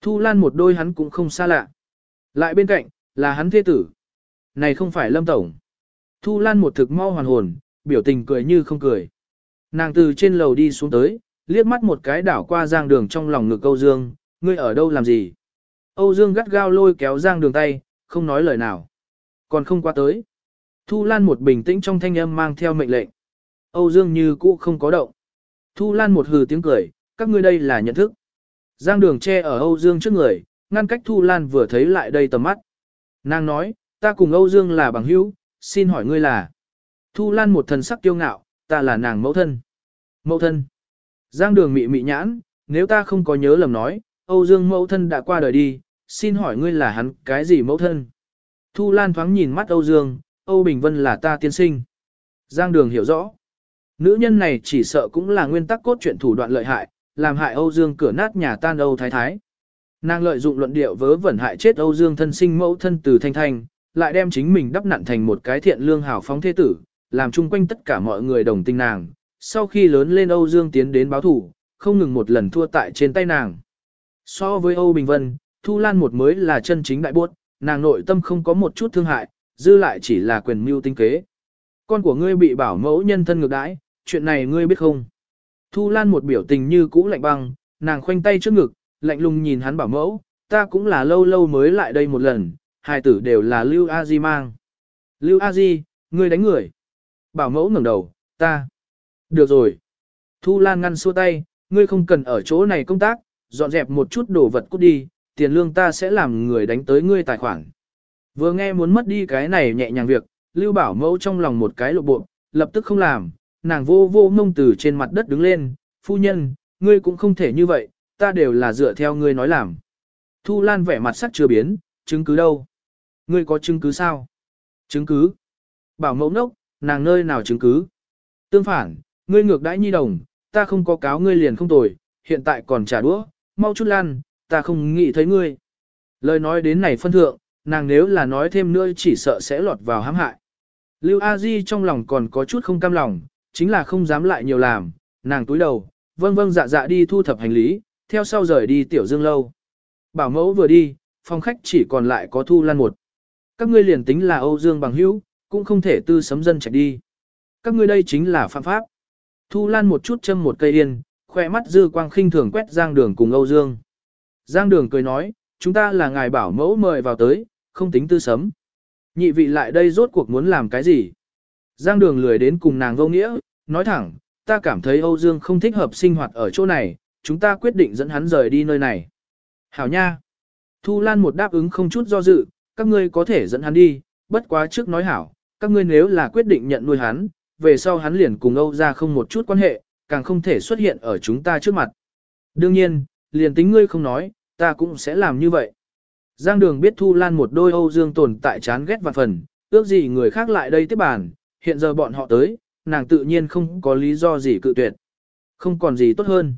Thu Lan một đôi hắn cũng không xa lạ. Lại bên cạnh, là hắn thế tử. Này không phải Lâm Tổng. Thu Lan một thực mau hoàn hồn, biểu tình cười như không cười. Nàng từ trên lầu đi xuống tới, liếc mắt một cái đảo qua giang đường trong lòng ngực Âu Dương, ngươi ở đâu làm gì? Âu Dương gắt gao lôi kéo giang đường tay, không nói lời nào. Còn không qua tới. Thu Lan một bình tĩnh trong thanh âm mang theo mệnh lệnh. Âu Dương như cũ không có động. Thu Lan một hừ tiếng cười, các ngươi đây là nhận thức. Giang đường che ở Âu Dương trước người, ngăn cách Thu Lan vừa thấy lại đây tầm mắt. Nàng nói, ta cùng Âu Dương là bằng hữu, xin hỏi ngươi là. Thu Lan một thần sắc kiêu ngạo, ta là nàng mẫu thân. Mẫu thân. Giang đường mị mị nhãn, nếu ta không có nhớ lầm nói, Âu Dương mẫu thân đã qua đời đi, xin hỏi ngươi là hắn cái gì mẫu thân. Thu Lan thoáng nhìn mắt Âu Dương, Âu Bình Vân là ta tiên sinh. Giang đường hiểu rõ. Nữ nhân này chỉ sợ cũng là nguyên tắc cốt truyện thủ đoạn lợi hại, làm hại Âu Dương cửa nát nhà tan Âu Thái Thái. Nàng lợi dụng luận điệu vớ vẩn hại chết Âu Dương thân sinh mẫu thân từ thanh thanh, lại đem chính mình đắp nặn thành một cái thiện lương hảo phóng thế tử, làm chung quanh tất cả mọi người đồng tình nàng. Sau khi lớn lên Âu Dương tiến đến báo thủ, không ngừng một lần thua tại trên tay nàng. So với Âu Bình Vân, Thu Lan một mới là chân chính đại buốt, nàng nội tâm không có một chút thương hại, dư lại chỉ là quyền mưu tinh kế. Con của ngươi bị bảo mẫu nhân thân ngược đãi, chuyện này ngươi biết không? Thu Lan một biểu tình như cũ lạnh băng, nàng khoanh tay trước ngực, lạnh lùng nhìn hắn bảo mẫu, ta cũng là lâu lâu mới lại đây một lần, hai tử đều là Lưu A Di mang. Lưu A Di, ngươi đánh người. Bảo mẫu ngẩng đầu, ta. Được rồi. Thu Lan ngăn xua tay, ngươi không cần ở chỗ này công tác, dọn dẹp một chút đồ vật cút đi, tiền lương ta sẽ làm người đánh tới ngươi tài khoản. Vừa nghe muốn mất đi cái này nhẹ nhàng việc, Lưu Bảo mẫu trong lòng một cái lộ bộ, lập tức không làm, nàng vô vô mông từ trên mặt đất đứng lên, phu nhân, ngươi cũng không thể như vậy, ta đều là dựa theo ngươi nói làm. Thu Lan vẻ mặt sắc chưa biến, chứng cứ đâu? Ngươi có chứng cứ sao? Chứng cứ? Bảo mẫu nốc, nàng nơi nào chứng cứ? Tương phản, ngươi ngược đãi nhi đồng, ta không có cáo ngươi liền không tồi, hiện tại còn trả đũa, mau chút lan, ta không nghĩ thấy ngươi. Lời nói đến này phân thượng, nàng nếu là nói thêm nữa chỉ sợ sẽ lọt vào hãm hại. Lưu A Di trong lòng còn có chút không cam lòng, chính là không dám lại nhiều làm, nàng túi đầu, vâng vâng dạ dạ đi thu thập hành lý, theo sau rời đi tiểu dương lâu. Bảo mẫu vừa đi, phòng khách chỉ còn lại có thu lan một. Các ngươi liền tính là Âu Dương bằng hữu, cũng không thể tư sấm dân chạy đi. Các ngươi đây chính là phạm pháp. Thu lan một chút châm một cây yên, khoe mắt dư quang khinh thường quét Giang Đường cùng Âu Dương. Giang Đường cười nói, chúng ta là ngài bảo mẫu mời vào tới, không tính tư sấm. Nhị vị lại đây rốt cuộc muốn làm cái gì? Giang Đường lười đến cùng nàng vô nghĩa, nói thẳng, ta cảm thấy Âu Dương không thích hợp sinh hoạt ở chỗ này, chúng ta quyết định dẫn hắn rời đi nơi này. Hảo nha! Thu Lan một đáp ứng không chút do dự, các ngươi có thể dẫn hắn đi, bất quá trước nói hảo, các ngươi nếu là quyết định nhận nuôi hắn, về sau hắn liền cùng Âu ra không một chút quan hệ, càng không thể xuất hiện ở chúng ta trước mặt. Đương nhiên, liền tính ngươi không nói, ta cũng sẽ làm như vậy. Giang đường biết Thu Lan một đôi Âu Dương tồn tại chán ghét vạn phần, ước gì người khác lại đây tiếp bàn, hiện giờ bọn họ tới, nàng tự nhiên không có lý do gì cự tuyệt. Không còn gì tốt hơn.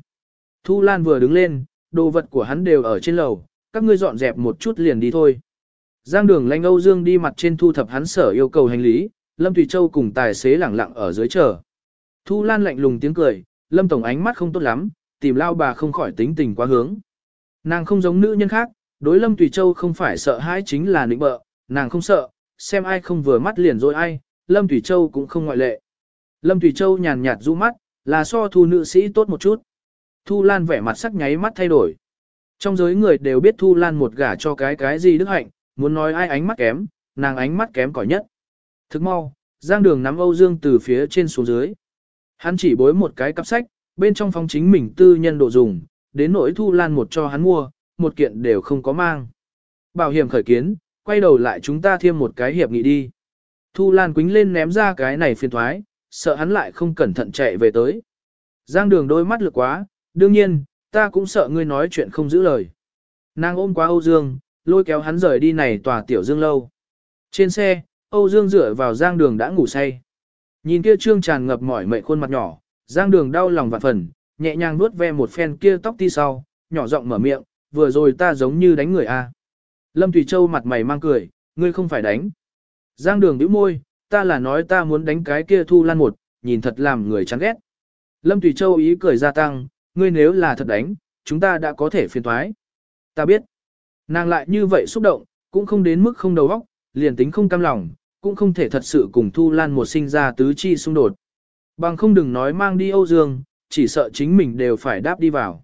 Thu Lan vừa đứng lên, đồ vật của hắn đều ở trên lầu, các ngươi dọn dẹp một chút liền đi thôi. Giang đường lanh Âu Dương đi mặt trên thu thập hắn sở yêu cầu hành lý, Lâm Thủy Châu cùng tài xế lẳng lặng ở dưới chờ. Thu Lan lạnh lùng tiếng cười, Lâm Tổng ánh mắt không tốt lắm, tìm lao bà không khỏi tính tình quá hướng. Nàng không giống nữ nhân khác, đối Lâm Thủy Châu không phải sợ hãi chính là nịnh bợ, nàng không sợ, xem ai không vừa mắt liền rồi ai, Lâm Thủy Châu cũng không ngoại lệ. Lâm Thủy Châu nhàn nhạt rũ mắt, là so thu nữ sĩ tốt một chút. Thu Lan vẻ mặt sắc nháy mắt thay đổi. Trong giới người đều biết Thu Lan một gả cho cái cái gì đức hạnh, muốn nói ai ánh mắt kém, nàng ánh mắt kém cỏi nhất. Thức mau, Giang Đường nắm Âu Dương từ phía trên xuống dưới. Hắn chỉ bối một cái cặp sách, bên trong phòng chính mình tư nhân đồ dùng, đến nỗi Thu Lan một cho hắn mua, một kiện đều không có mang. Bảo hiểm khởi kiến, quay đầu lại chúng ta thêm một cái hiệp nghị đi. Thu Lan quính lên ném ra cái này phiền thoái, sợ hắn lại không cẩn thận chạy về tới. Giang đường đôi mắt lực quá, đương nhiên, ta cũng sợ ngươi nói chuyện không giữ lời. Nàng ôm quá Âu Dương, lôi kéo hắn rời đi này tòa tiểu dương lâu. Trên xe, Âu Dương dựa vào giang đường đã ngủ say. Nhìn kia trương tràn ngập mỏi mệt khuôn mặt nhỏ, giang đường đau lòng vạn phần, nhẹ nhàng nuốt ve một phen kia tóc ti sau, nhỏ giọng mở miệng, vừa rồi ta giống như đánh người a. Lâm Thủy Châu mặt mày mang cười, ngươi không phải đánh. Giang đường bĩu môi, ta là nói ta muốn đánh cái kia thu lan một, nhìn thật làm người chán ghét. Lâm Thủy Châu ý cười gia tăng, ngươi nếu là thật đánh, chúng ta đã có thể phiền thoái. Ta biết, nàng lại như vậy xúc động, cũng không đến mức không đầu óc, liền tính không cam lòng, cũng không thể thật sự cùng Thu Lan một sinh ra tứ chi xung đột. Bằng không đừng nói mang đi Âu Dương, chỉ sợ chính mình đều phải đáp đi vào.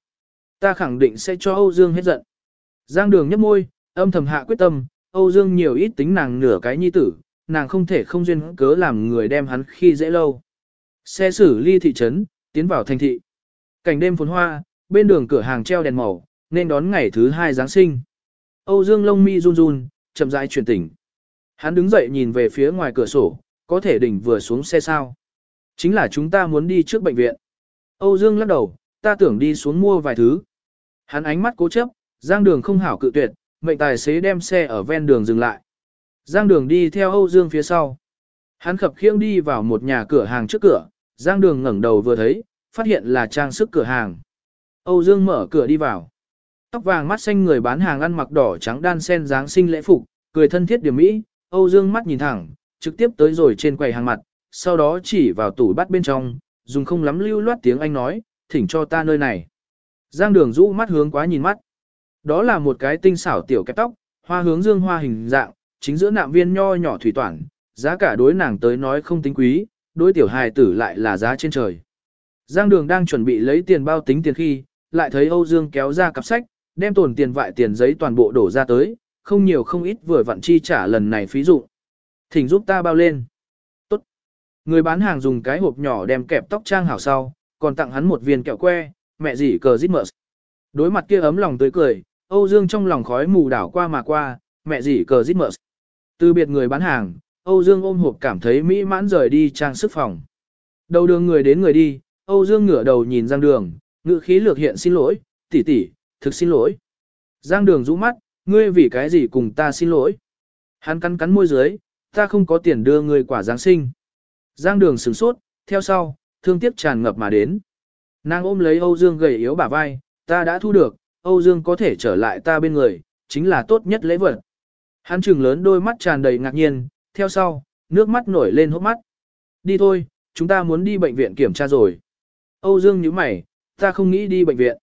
Ta khẳng định sẽ cho Âu Dương hết giận. Giang đường nhấp môi, âm thầm hạ quyết tâm, Âu Dương nhiều ít tính nàng nửa cái nhi tử, nàng không thể không duyên cớ làm người đem hắn khi dễ lâu. Xe xử ly thị trấn, tiến vào thành thị. Cảnh đêm phồn hoa, bên đường cửa hàng treo đèn màu, nên đón ngày thứ hai Giáng sinh. Âu Dương lông mi run run, chậm rãi chuyển tỉnh. Hắn đứng dậy nhìn về phía ngoài cửa sổ, có thể đỉnh vừa xuống xe sao. Chính là chúng ta muốn đi trước bệnh viện. Âu Dương lắc đầu, ta tưởng đi xuống mua vài thứ. Hắn ánh mắt cố chấp, giang đường không hảo cự tuyệt, mệnh tài xế đem xe ở ven đường dừng lại. Giang đường đi theo Âu Dương phía sau. Hắn khập khiễng đi vào một nhà cửa hàng trước cửa, Giang đường ngẩng đầu vừa thấy, phát hiện là trang sức cửa hàng. Âu Dương mở cửa đi vào. Tóc vàng mắt xanh người bán hàng ăn mặc đỏ trắng đan sen dáng sinh lễ phục, cười thân thiết điểm mỹ, Âu Dương mắt nhìn thẳng, trực tiếp tới rồi trên quầy hàng mặt, sau đó chỉ vào tủ bắt bên trong, dùng không lắm lưu loát tiếng Anh nói, thỉnh cho ta nơi này. Giang đường rũ mắt hướng quá nhìn mắt. Đó là một cái tinh xảo tiểu kẹp tóc, hoa hướng dương hoa hình dạng, chính giữa nạm viên nho nhỏ thủy toản, giá cả đối nàng tới nói không tính quý, đối tiểu hài tử lại là giá trên trời. Giang đường đang chuẩn bị lấy tiền bao tính tiền khi, lại thấy Âu Dương kéo ra cặp sách, đem tổn tiền vại tiền giấy toàn bộ đổ ra tới, không nhiều không ít vừa vặn chi trả lần này phí dụ. Thỉnh giúp ta bao lên. Người bán hàng dùng cái hộp nhỏ đem kẹp tóc trang hảo sau, còn tặng hắn một viên kẹo que, mẹ gì cờ giết mỡ. Đối mặt kia ấm lòng tươi cười, Âu Dương trong lòng khói mù đảo qua mà qua, mẹ gì cờ giết mỡ. Từ biệt người bán hàng, Âu Dương ôm hộp cảm thấy mỹ mãn rời đi trang sức phòng. Đầu đường người đến người đi, Âu Dương ngửa đầu nhìn Giang Đường, ngữ khí lược hiện xin lỗi, tỷ tỷ, thực xin lỗi. Giang Đường rũ mắt, ngươi vì cái gì cùng ta xin lỗi. Hắn cắn cắn môi dưới, ta không có tiền đưa ngươi quả Giáng sinh. Giang Đường sửng sốt, theo sau, thương tiếc tràn ngập mà đến. Nàng ôm lấy Âu Dương gầy yếu bả vai, ta đã thu được, Âu Dương có thể trở lại ta bên người, chính là tốt nhất lễ vật. Hắn trừng lớn đôi mắt tràn đầy ngạc nhiên, theo sau, nước mắt nổi lên hốc mắt. Đi thôi, chúng ta muốn đi bệnh viện kiểm tra rồi. Âu Dương nhíu mày, ta không nghĩ đi bệnh viện.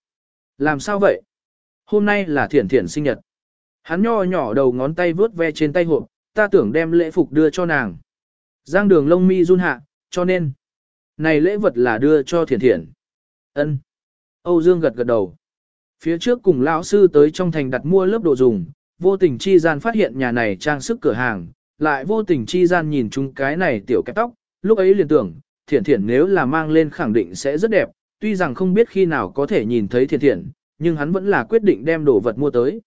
Làm sao vậy? Hôm nay là thiển thiển sinh nhật. Hắn nho nhỏ đầu ngón tay vướt ve trên tay hộp, ta tưởng đem lễ phục đưa cho nàng. Giang đường lông mi run hạ, cho nên. Này lễ vật là đưa cho thiển thiển. Ân. Âu Dương gật gật đầu. Phía trước cùng lão sư tới trong thành đặt mua lớp đồ dùng, vô tình chi gian phát hiện nhà này trang sức cửa hàng, lại vô tình chi gian nhìn chung cái này tiểu kẹp tóc, lúc ấy liền tưởng, thiển thiển nếu là mang lên khẳng định sẽ rất đẹp, tuy rằng không biết khi nào có thể nhìn thấy thiển thiển, nhưng hắn vẫn là quyết định đem đồ vật mua tới.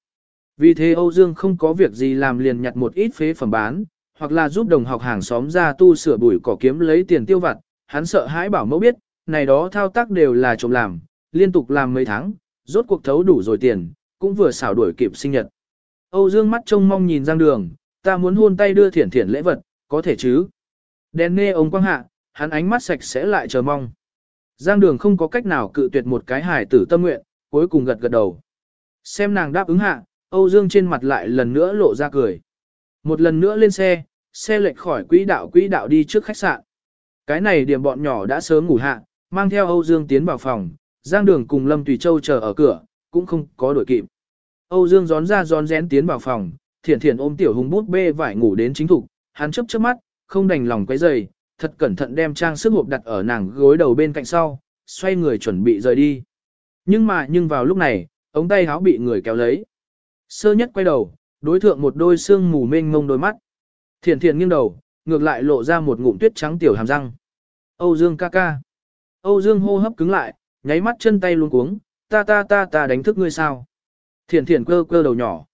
Vì thế Âu Dương không có việc gì làm liền nhặt một ít phế phẩm bán, hoặc là giúp đồng học hàng xóm ra tu sửa bụi cỏ kiếm lấy tiền tiêu vặt, hắn sợ hãi bảo mẫu biết, này đó thao tác đều là trộm làm, liên tục làm mấy tháng, rốt cuộc thấu đủ rồi tiền, cũng vừa xảo đuổi kịp sinh nhật. Âu Dương mắt trông mong nhìn Giang Đường, ta muốn hôn tay đưa thiển thiển lễ vật, có thể chứ? Đen nê ông quang hạ, hắn ánh mắt sạch sẽ lại chờ mong. Giang đường không có cách nào cự tuyệt một cái hài tử tâm nguyện, cuối cùng gật gật đầu. Xem nàng đáp ứng hạ, Âu Dương trên mặt lại lần nữa lộ ra cười. Một lần nữa lên xe, xe lệch khỏi quỹ đạo quỹ đạo đi trước khách sạn. Cái này điểm bọn nhỏ đã sớm ngủ hạ, mang theo Âu Dương tiến vào phòng, Giang đường cùng Lâm Tùy Châu chờ ở cửa, cũng không có đổi kịp. Âu Dương gión ra gión rén tiến vào phòng, thiển thiển ôm tiểu hùng bút bê vải ngủ đến chính thục, hắn chớp chớp mắt, không đành lòng quấy rầy, thật cẩn thận đem trang sức hộp đặt ở nàng gối đầu bên cạnh sau, xoay người chuẩn bị rời đi. Nhưng mà nhưng vào lúc này, ống tay áo bị người kéo lấy. Sơ nhất quay đầu, đối thượng một đôi xương mù mênh mông đôi mắt. Thiển thiển nghiêng đầu, ngược lại lộ ra một ngụm tuyết trắng tiểu hàm răng. Âu Dương ca ca. Âu Dương hô hấp cứng lại, nháy mắt chân tay luôn cuống, ta ta ta ta đánh thức ngươi sao. Thiển thiển cơ cơ đầu nhỏ.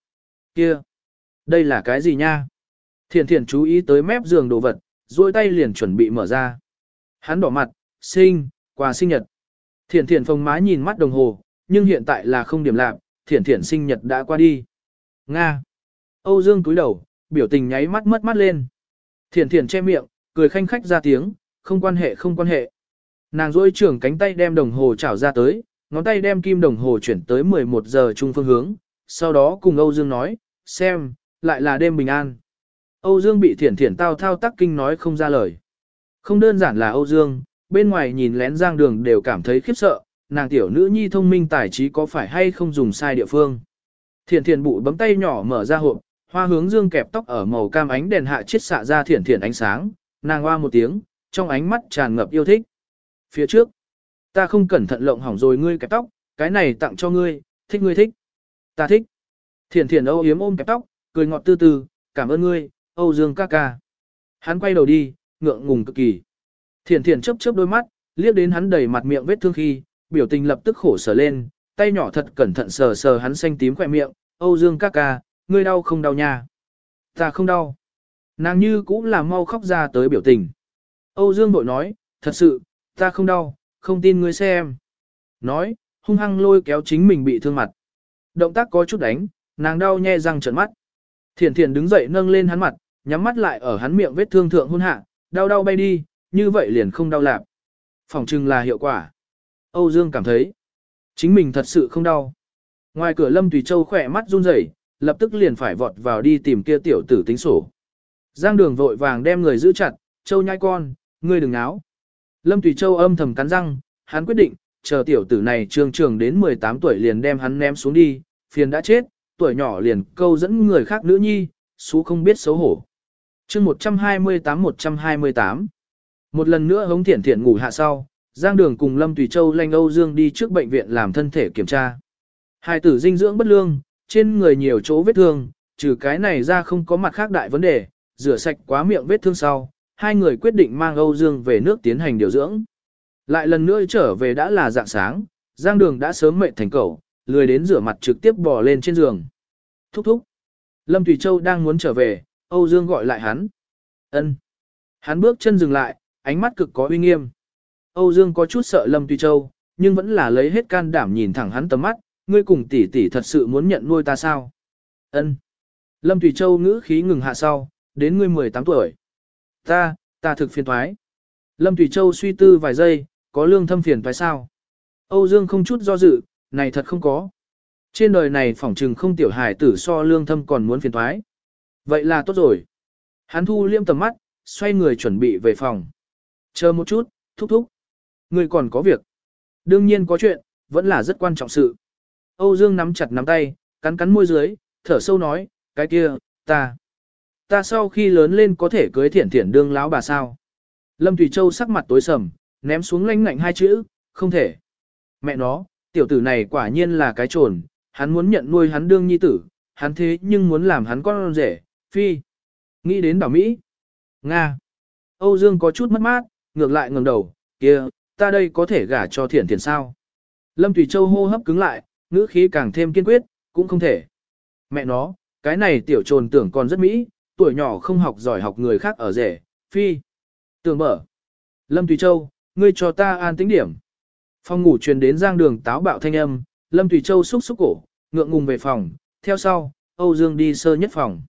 Kia. Đây là cái gì nha? Thiển thiển chú ý tới mép giường đồ vật, duỗi tay liền chuẩn bị mở ra. Hắn đỏ mặt, sinh, quà sinh nhật. Thiển thiển phồng má nhìn mắt đồng hồ, nhưng hiện tại là không điểm lạc, thiển thiển sinh nhật đã qua đi. Nga. Âu Dương túi đầu, biểu tình nháy mắt mất mắt lên. Thiển thiển che miệng, cười khanh khách ra tiếng, không quan hệ không quan hệ. Nàng duỗi trưởng cánh tay đem đồng hồ chảo ra tới, ngón tay đem kim đồng hồ chuyển tới 11 giờ trung phương hướng, sau đó cùng Âu Dương nói, xem, lại là đêm bình an. Âu Dương bị thiển thiển tao thao tác kinh nói không ra lời. Không đơn giản là Âu Dương, bên ngoài nhìn lén giang đường đều cảm thấy khiếp sợ, nàng tiểu nữ nhi thông minh tài trí có phải hay không dùng sai địa phương. Thiển thiển bụi bấm tay nhỏ mở ra hộp, hoa hướng dương kẹp tóc ở màu cam ánh đèn hạ chiết xạ ra thiển thiển ánh sáng, nàng hoa một tiếng, trong ánh mắt tràn ngập yêu thích. Phía trước, ta không cẩn thận lộng hỏng rồi ngươi kẹp tóc, cái này tặng cho ngươi, thích ngươi thích. Ta thích. Thiển thiển âu yếm ôm kẹp tóc, cười ngọt tư tư, cảm ơn ngươi, Âu Dương ca ca. Hắn quay đầu đi, ngượng ngùng cực kỳ. Thiển thiển chớp chớp đôi mắt, liếc đến hắn đầy mặt miệng vết thương khi, biểu tình lập tức khổ sở lên, tay nhỏ thật cẩn thận sờ sờ hắn xanh tím khỏe miệng, Âu Dương ca ca, ngươi đau không đau nha? Ta không đau. Nàng như cũng là mau khóc ra tới biểu tình. Âu Dương bội nói, thật sự, ta không đau, không tin ngươi xem. Nói, hung hăng lôi kéo chính mình bị thương mặt. Động tác có chút đánh, nàng đau nhe răng trợn mắt. Thiển thiển đứng dậy nâng lên hắn mặt, nhắm mắt lại ở hắn miệng vết thương thượng hôn hạ, đau đau bay đi, như vậy liền không đau lạp. Phòng trưng là hiệu quả. Âu Dương cảm thấy, chính mình thật sự không đau. Ngoài cửa Lâm Tùy Châu khỏe mắt run rẩy, lập tức liền phải vọt vào đi tìm kia tiểu tử tính sổ. Giang đường vội vàng đem người giữ chặt, Châu nhai con, ngươi đừng náo. Lâm Tùy Châu âm thầm cắn răng, hắn quyết định, chờ tiểu tử này trường trường đến 18 tuổi liền đem hắn ném xuống đi, phiền đã chết, tuổi nhỏ liền câu dẫn người khác nữ nhi, xú không biết xấu hổ. chương 128-128 Một lần nữa hống thiển thiển ngủ hạ sau, Giang Đường cùng Lâm Tùy Châu lanh Âu Dương đi trước bệnh viện làm thân thể kiểm tra. Hai tử dinh dưỡng bất lương, trên người nhiều chỗ vết thương, trừ cái này ra không có mặt khác đại vấn đề, rửa sạch quá miệng vết thương sau, hai người quyết định mang Âu Dương về nước tiến hành điều dưỡng. Lại lần nữa trở về đã là dạng sáng, Giang Đường đã sớm mệt thành cầu, lười đến rửa mặt trực tiếp bò lên trên giường. Thúc thúc. Lâm Thủy Châu đang muốn trở về, Âu Dương gọi lại hắn. Ân. Hắn bước chân dừng lại, ánh mắt cực có uy nghiêm. Âu Dương có chút sợ Lâm Thủy Châu, nhưng vẫn là lấy hết can đảm nhìn thẳng hắn tầm mắt, ngươi cùng tỷ tỷ thật sự muốn nhận nuôi ta sao? Ân. Lâm Thủy Châu ngữ khí ngừng hạ sau, đến ngươi 18 tuổi. Ta, ta thực phiền thoái. Lâm Thủy Châu suy tư vài giây, có lương thâm phiền thoái sao? Âu Dương không chút do dự, này thật không có. Trên đời này phỏng trừng không tiểu hài tử so lương thâm còn muốn phiền thoái. Vậy là tốt rồi. Hắn thu liêm tầm mắt, xoay người chuẩn bị về phòng. Chờ một chút, thúc thúc. Người còn có việc. Đương nhiên có chuyện, vẫn là rất quan trọng sự. Âu Dương nắm chặt nắm tay, cắn cắn môi dưới, thở sâu nói, cái kia, ta. Ta sau khi lớn lên có thể cưới thiển thiển đương lão bà sao. Lâm Thủy Châu sắc mặt tối sầm, ném xuống lanh ngạnh hai chữ, không thể. Mẹ nó, tiểu tử này quả nhiên là cái trồn, hắn muốn nhận nuôi hắn đương nhi tử, hắn thế nhưng muốn làm hắn con rể, phi. Nghĩ đến bảo Mỹ. Nga. Âu Dương có chút mất mát, ngược lại ngẩng đầu, kia, ta đây có thể gả cho thiển thiển sao. Lâm Thủy Châu hô hấp cứng lại, ngữ khí càng thêm kiên quyết, cũng không thể. Mẹ nó, cái này tiểu trồn tưởng còn rất Mỹ, tuổi nhỏ không học giỏi học người khác ở rể, phi. Tưởng mở. Lâm Thủy Châu, ngươi cho ta an tĩnh điểm. Phòng ngủ truyền đến giang đường táo bạo thanh âm, Lâm Thủy Châu xúc xúc cổ, ngượng ngùng về phòng, theo sau, Âu Dương đi sơ nhất phòng.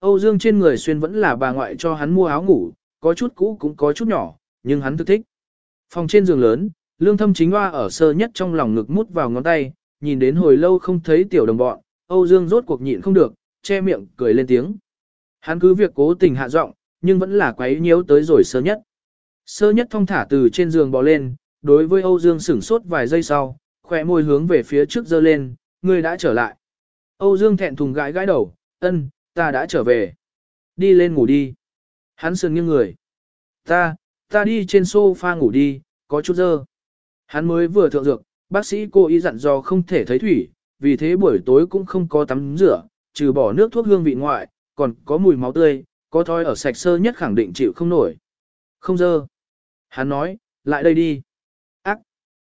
Âu Dương trên người xuyên vẫn là bà ngoại cho hắn mua áo ngủ, có chút cũ cũng có chút nhỏ, nhưng hắn thực thích. Phòng trên giường lớn, lương thâm chính hoa ở sơ nhất trong lòng ngực mút vào ngón tay, nhìn đến hồi lâu không thấy tiểu đồng bọn, Âu Dương rốt cuộc nhịn không được, che miệng cười lên tiếng. Hắn cứ việc cố tình hạ giọng, nhưng vẫn là quấy nhiễu tới rồi sơ nhất. Sơ nhất thong thả từ trên giường bò lên, đối với Âu Dương sửng sốt vài giây sau, khỏe môi hướng về phía trước giơ lên, ngươi đã trở lại. Âu Dương thẹn thùng gãi gãi đầu, ân, ta đã trở về. Đi lên ngủ đi. Hắn sườn nghiêng người. Ta, ta đi trên sofa ngủ đi, có chút dơ. Hắn mới vừa thượng dược, bác sĩ cô ý dặn do không thể thấy thủy, vì thế buổi tối cũng không có tắm rửa, trừ bỏ nước thuốc hương vị ngoại, còn có mùi máu tươi, có thói ở sạch sơ nhất khẳng định chịu không nổi. Không dơ. Hắn nói, lại đây đi. Ác.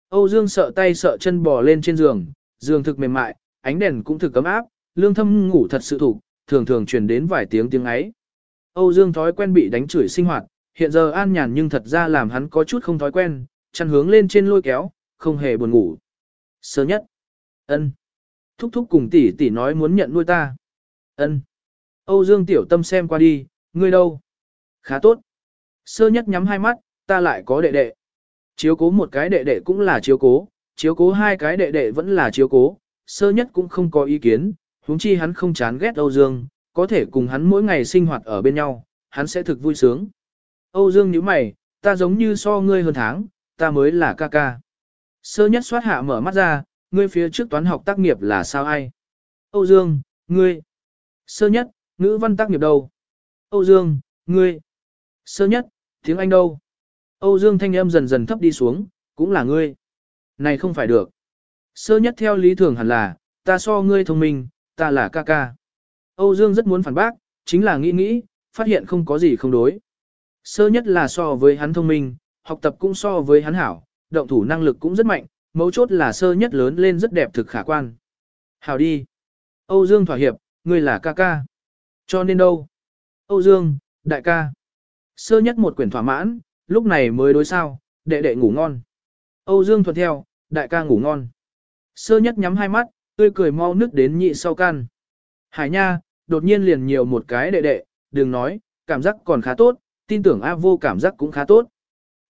Âu Dương sợ tay sợ chân bò lên trên giường, giường thực mềm mại, ánh đèn cũng thực cấm áp, lương thâm ngủ thật sự thủ, thường thường truyền đến vài tiếng tiếng ấy. Âu Dương thói quen bị đánh chửi sinh hoạt, hiện giờ an nhàn nhưng thật ra làm hắn có chút không thói quen, chăn hướng lên trên lôi kéo, không hề buồn ngủ. Sơ nhất. ân Thúc thúc cùng tỷ tỷ nói muốn nhận nuôi ta. ân Âu Dương tiểu tâm xem qua đi, ngươi đâu? Khá tốt. Sơ nhất nhắm hai mắt, ta lại có đệ đệ. Chiếu cố một cái đệ đệ cũng là chiếu cố, chiếu cố hai cái đệ đệ vẫn là chiếu cố, sơ nhất cũng không có ý kiến, huống chi hắn không chán ghét Âu Dương, có thể cùng hắn mỗi ngày sinh hoạt ở bên nhau, hắn sẽ thực vui sướng. Âu Dương nhíu mày, ta giống như so ngươi hơn tháng, ta mới là ca ca. Sơ nhất xoát hạ mở mắt ra, ngươi phía trước toán học tác nghiệp là sao ai? Âu Dương, ngươi. Sơ nhất, ngữ văn tác nghiệp đâu? Âu Dương, ngươi. Sơ nhất, tiếng Anh đâu? Âu Dương thanh âm dần dần thấp đi xuống, cũng là ngươi. Này không phải được. Sơ nhất theo lý thường hẳn là, ta so ngươi thông minh, ta là ca ca. Âu Dương rất muốn phản bác, chính là nghĩ nghĩ, phát hiện không có gì không đối. Sơ nhất là so với hắn thông minh, học tập cũng so với hắn hảo, động thủ năng lực cũng rất mạnh, mấu chốt là sơ nhất lớn lên rất đẹp thực khả quan. Hảo đi. Âu Dương thỏa hiệp, ngươi là ca ca. Cho nên đâu? Âu Dương, đại ca. Sơ nhất một quyển thỏa mãn, lúc này mới đối sao, đệ đệ ngủ ngon. Âu Dương thuận theo, đại ca ngủ ngon. Sơ nhất nhắm hai mắt, tươi cười mau nước đến nhị sau can. Hải nha, đột nhiên liền nhiều một cái đệ đệ, đừng nói, cảm giác còn khá tốt, tin tưởng A vô cảm giác cũng khá tốt.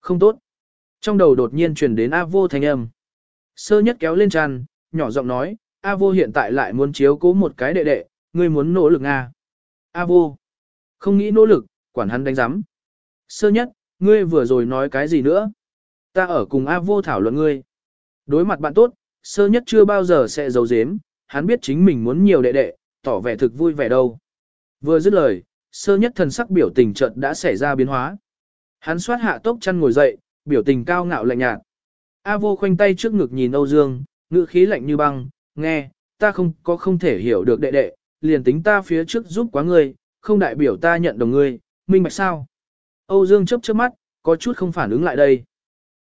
Không tốt. Trong đầu đột nhiên truyền đến A vô thanh âm. Sơ nhất kéo lên tràn, nhỏ giọng nói, A vô hiện tại lại muốn chiếu cố một cái đệ đệ, ngươi muốn nỗ lực à? A vô. Không nghĩ nỗ lực, quản hắn đánh giám. Sơ nhất, ngươi vừa rồi nói cái gì nữa? Ta ở cùng A vô thảo luận ngươi. Đối mặt bạn tốt, sơ nhất chưa bao giờ sẽ giấu giếm, hắn biết chính mình muốn nhiều đệ đệ, tỏ vẻ thực vui vẻ đâu. Vừa dứt lời, sơ nhất thần sắc biểu tình chợt đã xảy ra biến hóa. Hắn xoát hạ tốc chăn ngồi dậy, biểu tình cao ngạo lạnh nhạt. A vô khoanh tay trước ngực nhìn Âu Dương, ngữ khí lạnh như băng, nghe, ta không có không thể hiểu được đệ đệ, liền tính ta phía trước giúp quá ngươi, không đại biểu ta nhận đồng ngươi, minh bạch sao. Âu Dương chớp chớp mắt, có chút không phản ứng lại đây.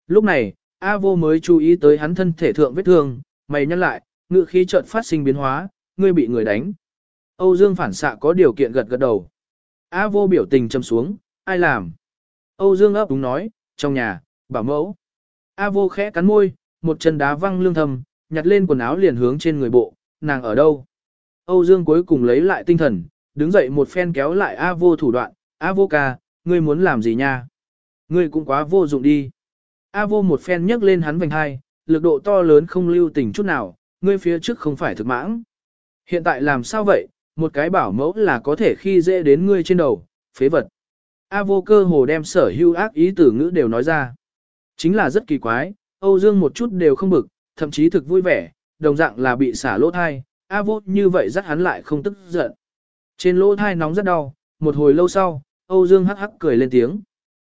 Lúc này, A vô mới chú ý tới hắn thân thể thượng vết thương, mày nhăn lại, ngữ khí chợt phát sinh biến hóa, ngươi bị người đánh. Âu Dương phản xạ có điều kiện gật gật đầu. A vô biểu tình châm xuống, ai làm? Âu Dương ấp đúng nói, trong nhà, bảo mẫu. A vô khẽ cắn môi, một chân đá văng lương thầm, nhặt lên quần áo liền hướng trên người bộ, nàng ở đâu? Âu Dương cuối cùng lấy lại tinh thần, đứng dậy một phen kéo lại A vô thủ đoạn, A vô ca, ngươi muốn làm gì nha? Ngươi cũng quá vô dụng đi. A vô một phen nhấc lên hắn vành hai, lực độ to lớn không lưu tình chút nào, ngươi phía trước không phải thực mãng. Hiện tại làm sao vậy, một cái bảo mẫu là có thể khi dễ đến ngươi trên đầu, phế vật. A vô cơ hồ đem sở hữu ác ý tử ngữ đều nói ra. Chính là rất kỳ quái, Âu Dương một chút đều không bực, thậm chí thực vui vẻ, đồng dạng là bị xả lỗ thai, A vô như vậy rất hắn lại không tức giận. Trên lỗ thai nóng rất đau, một hồi lâu sau, Âu Dương hắc hắc cười lên tiếng.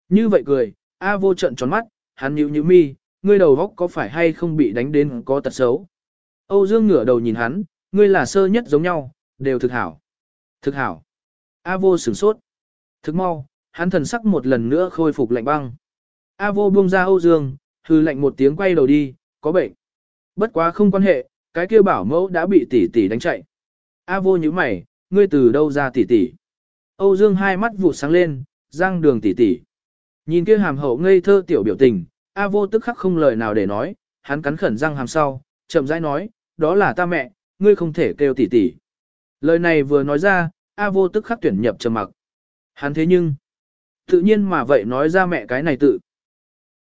Như vậy cười, A vô trận tròn mắt, hắn nhíu nhíu mi, ngươi đầu góc có phải hay không bị đánh đến có tật xấu. Âu Dương ngửa đầu nhìn hắn, ngươi là sơ nhất giống nhau, đều thực hảo. Thực hảo. A vô sửng sốt. Thực mau, hắn thần sắc một lần nữa khôi phục lạnh băng. A vô buông ra Âu Dương, hư lạnh một tiếng quay đầu đi, có bệnh. Bất quá không quan hệ, cái kia bảo mẫu đã bị tỷ tỷ đánh chạy. A vô như mày, ngươi từ đâu ra tỷ tỷ. Âu Dương hai mắt vụt sáng lên, răng đường tỷ tỷ. Nhìn kia hàm hậu ngây thơ tiểu biểu tình, A vô tức khắc không lời nào để nói, hắn cắn khẩn răng hàm sau, chậm rãi nói, đó là ta mẹ, ngươi không thể kêu tỷ tỷ. Lời này vừa nói ra, A vô tức khắc tuyển nhập trầm mặc. Hắn thế nhưng, tự nhiên mà vậy nói ra mẹ cái này tự.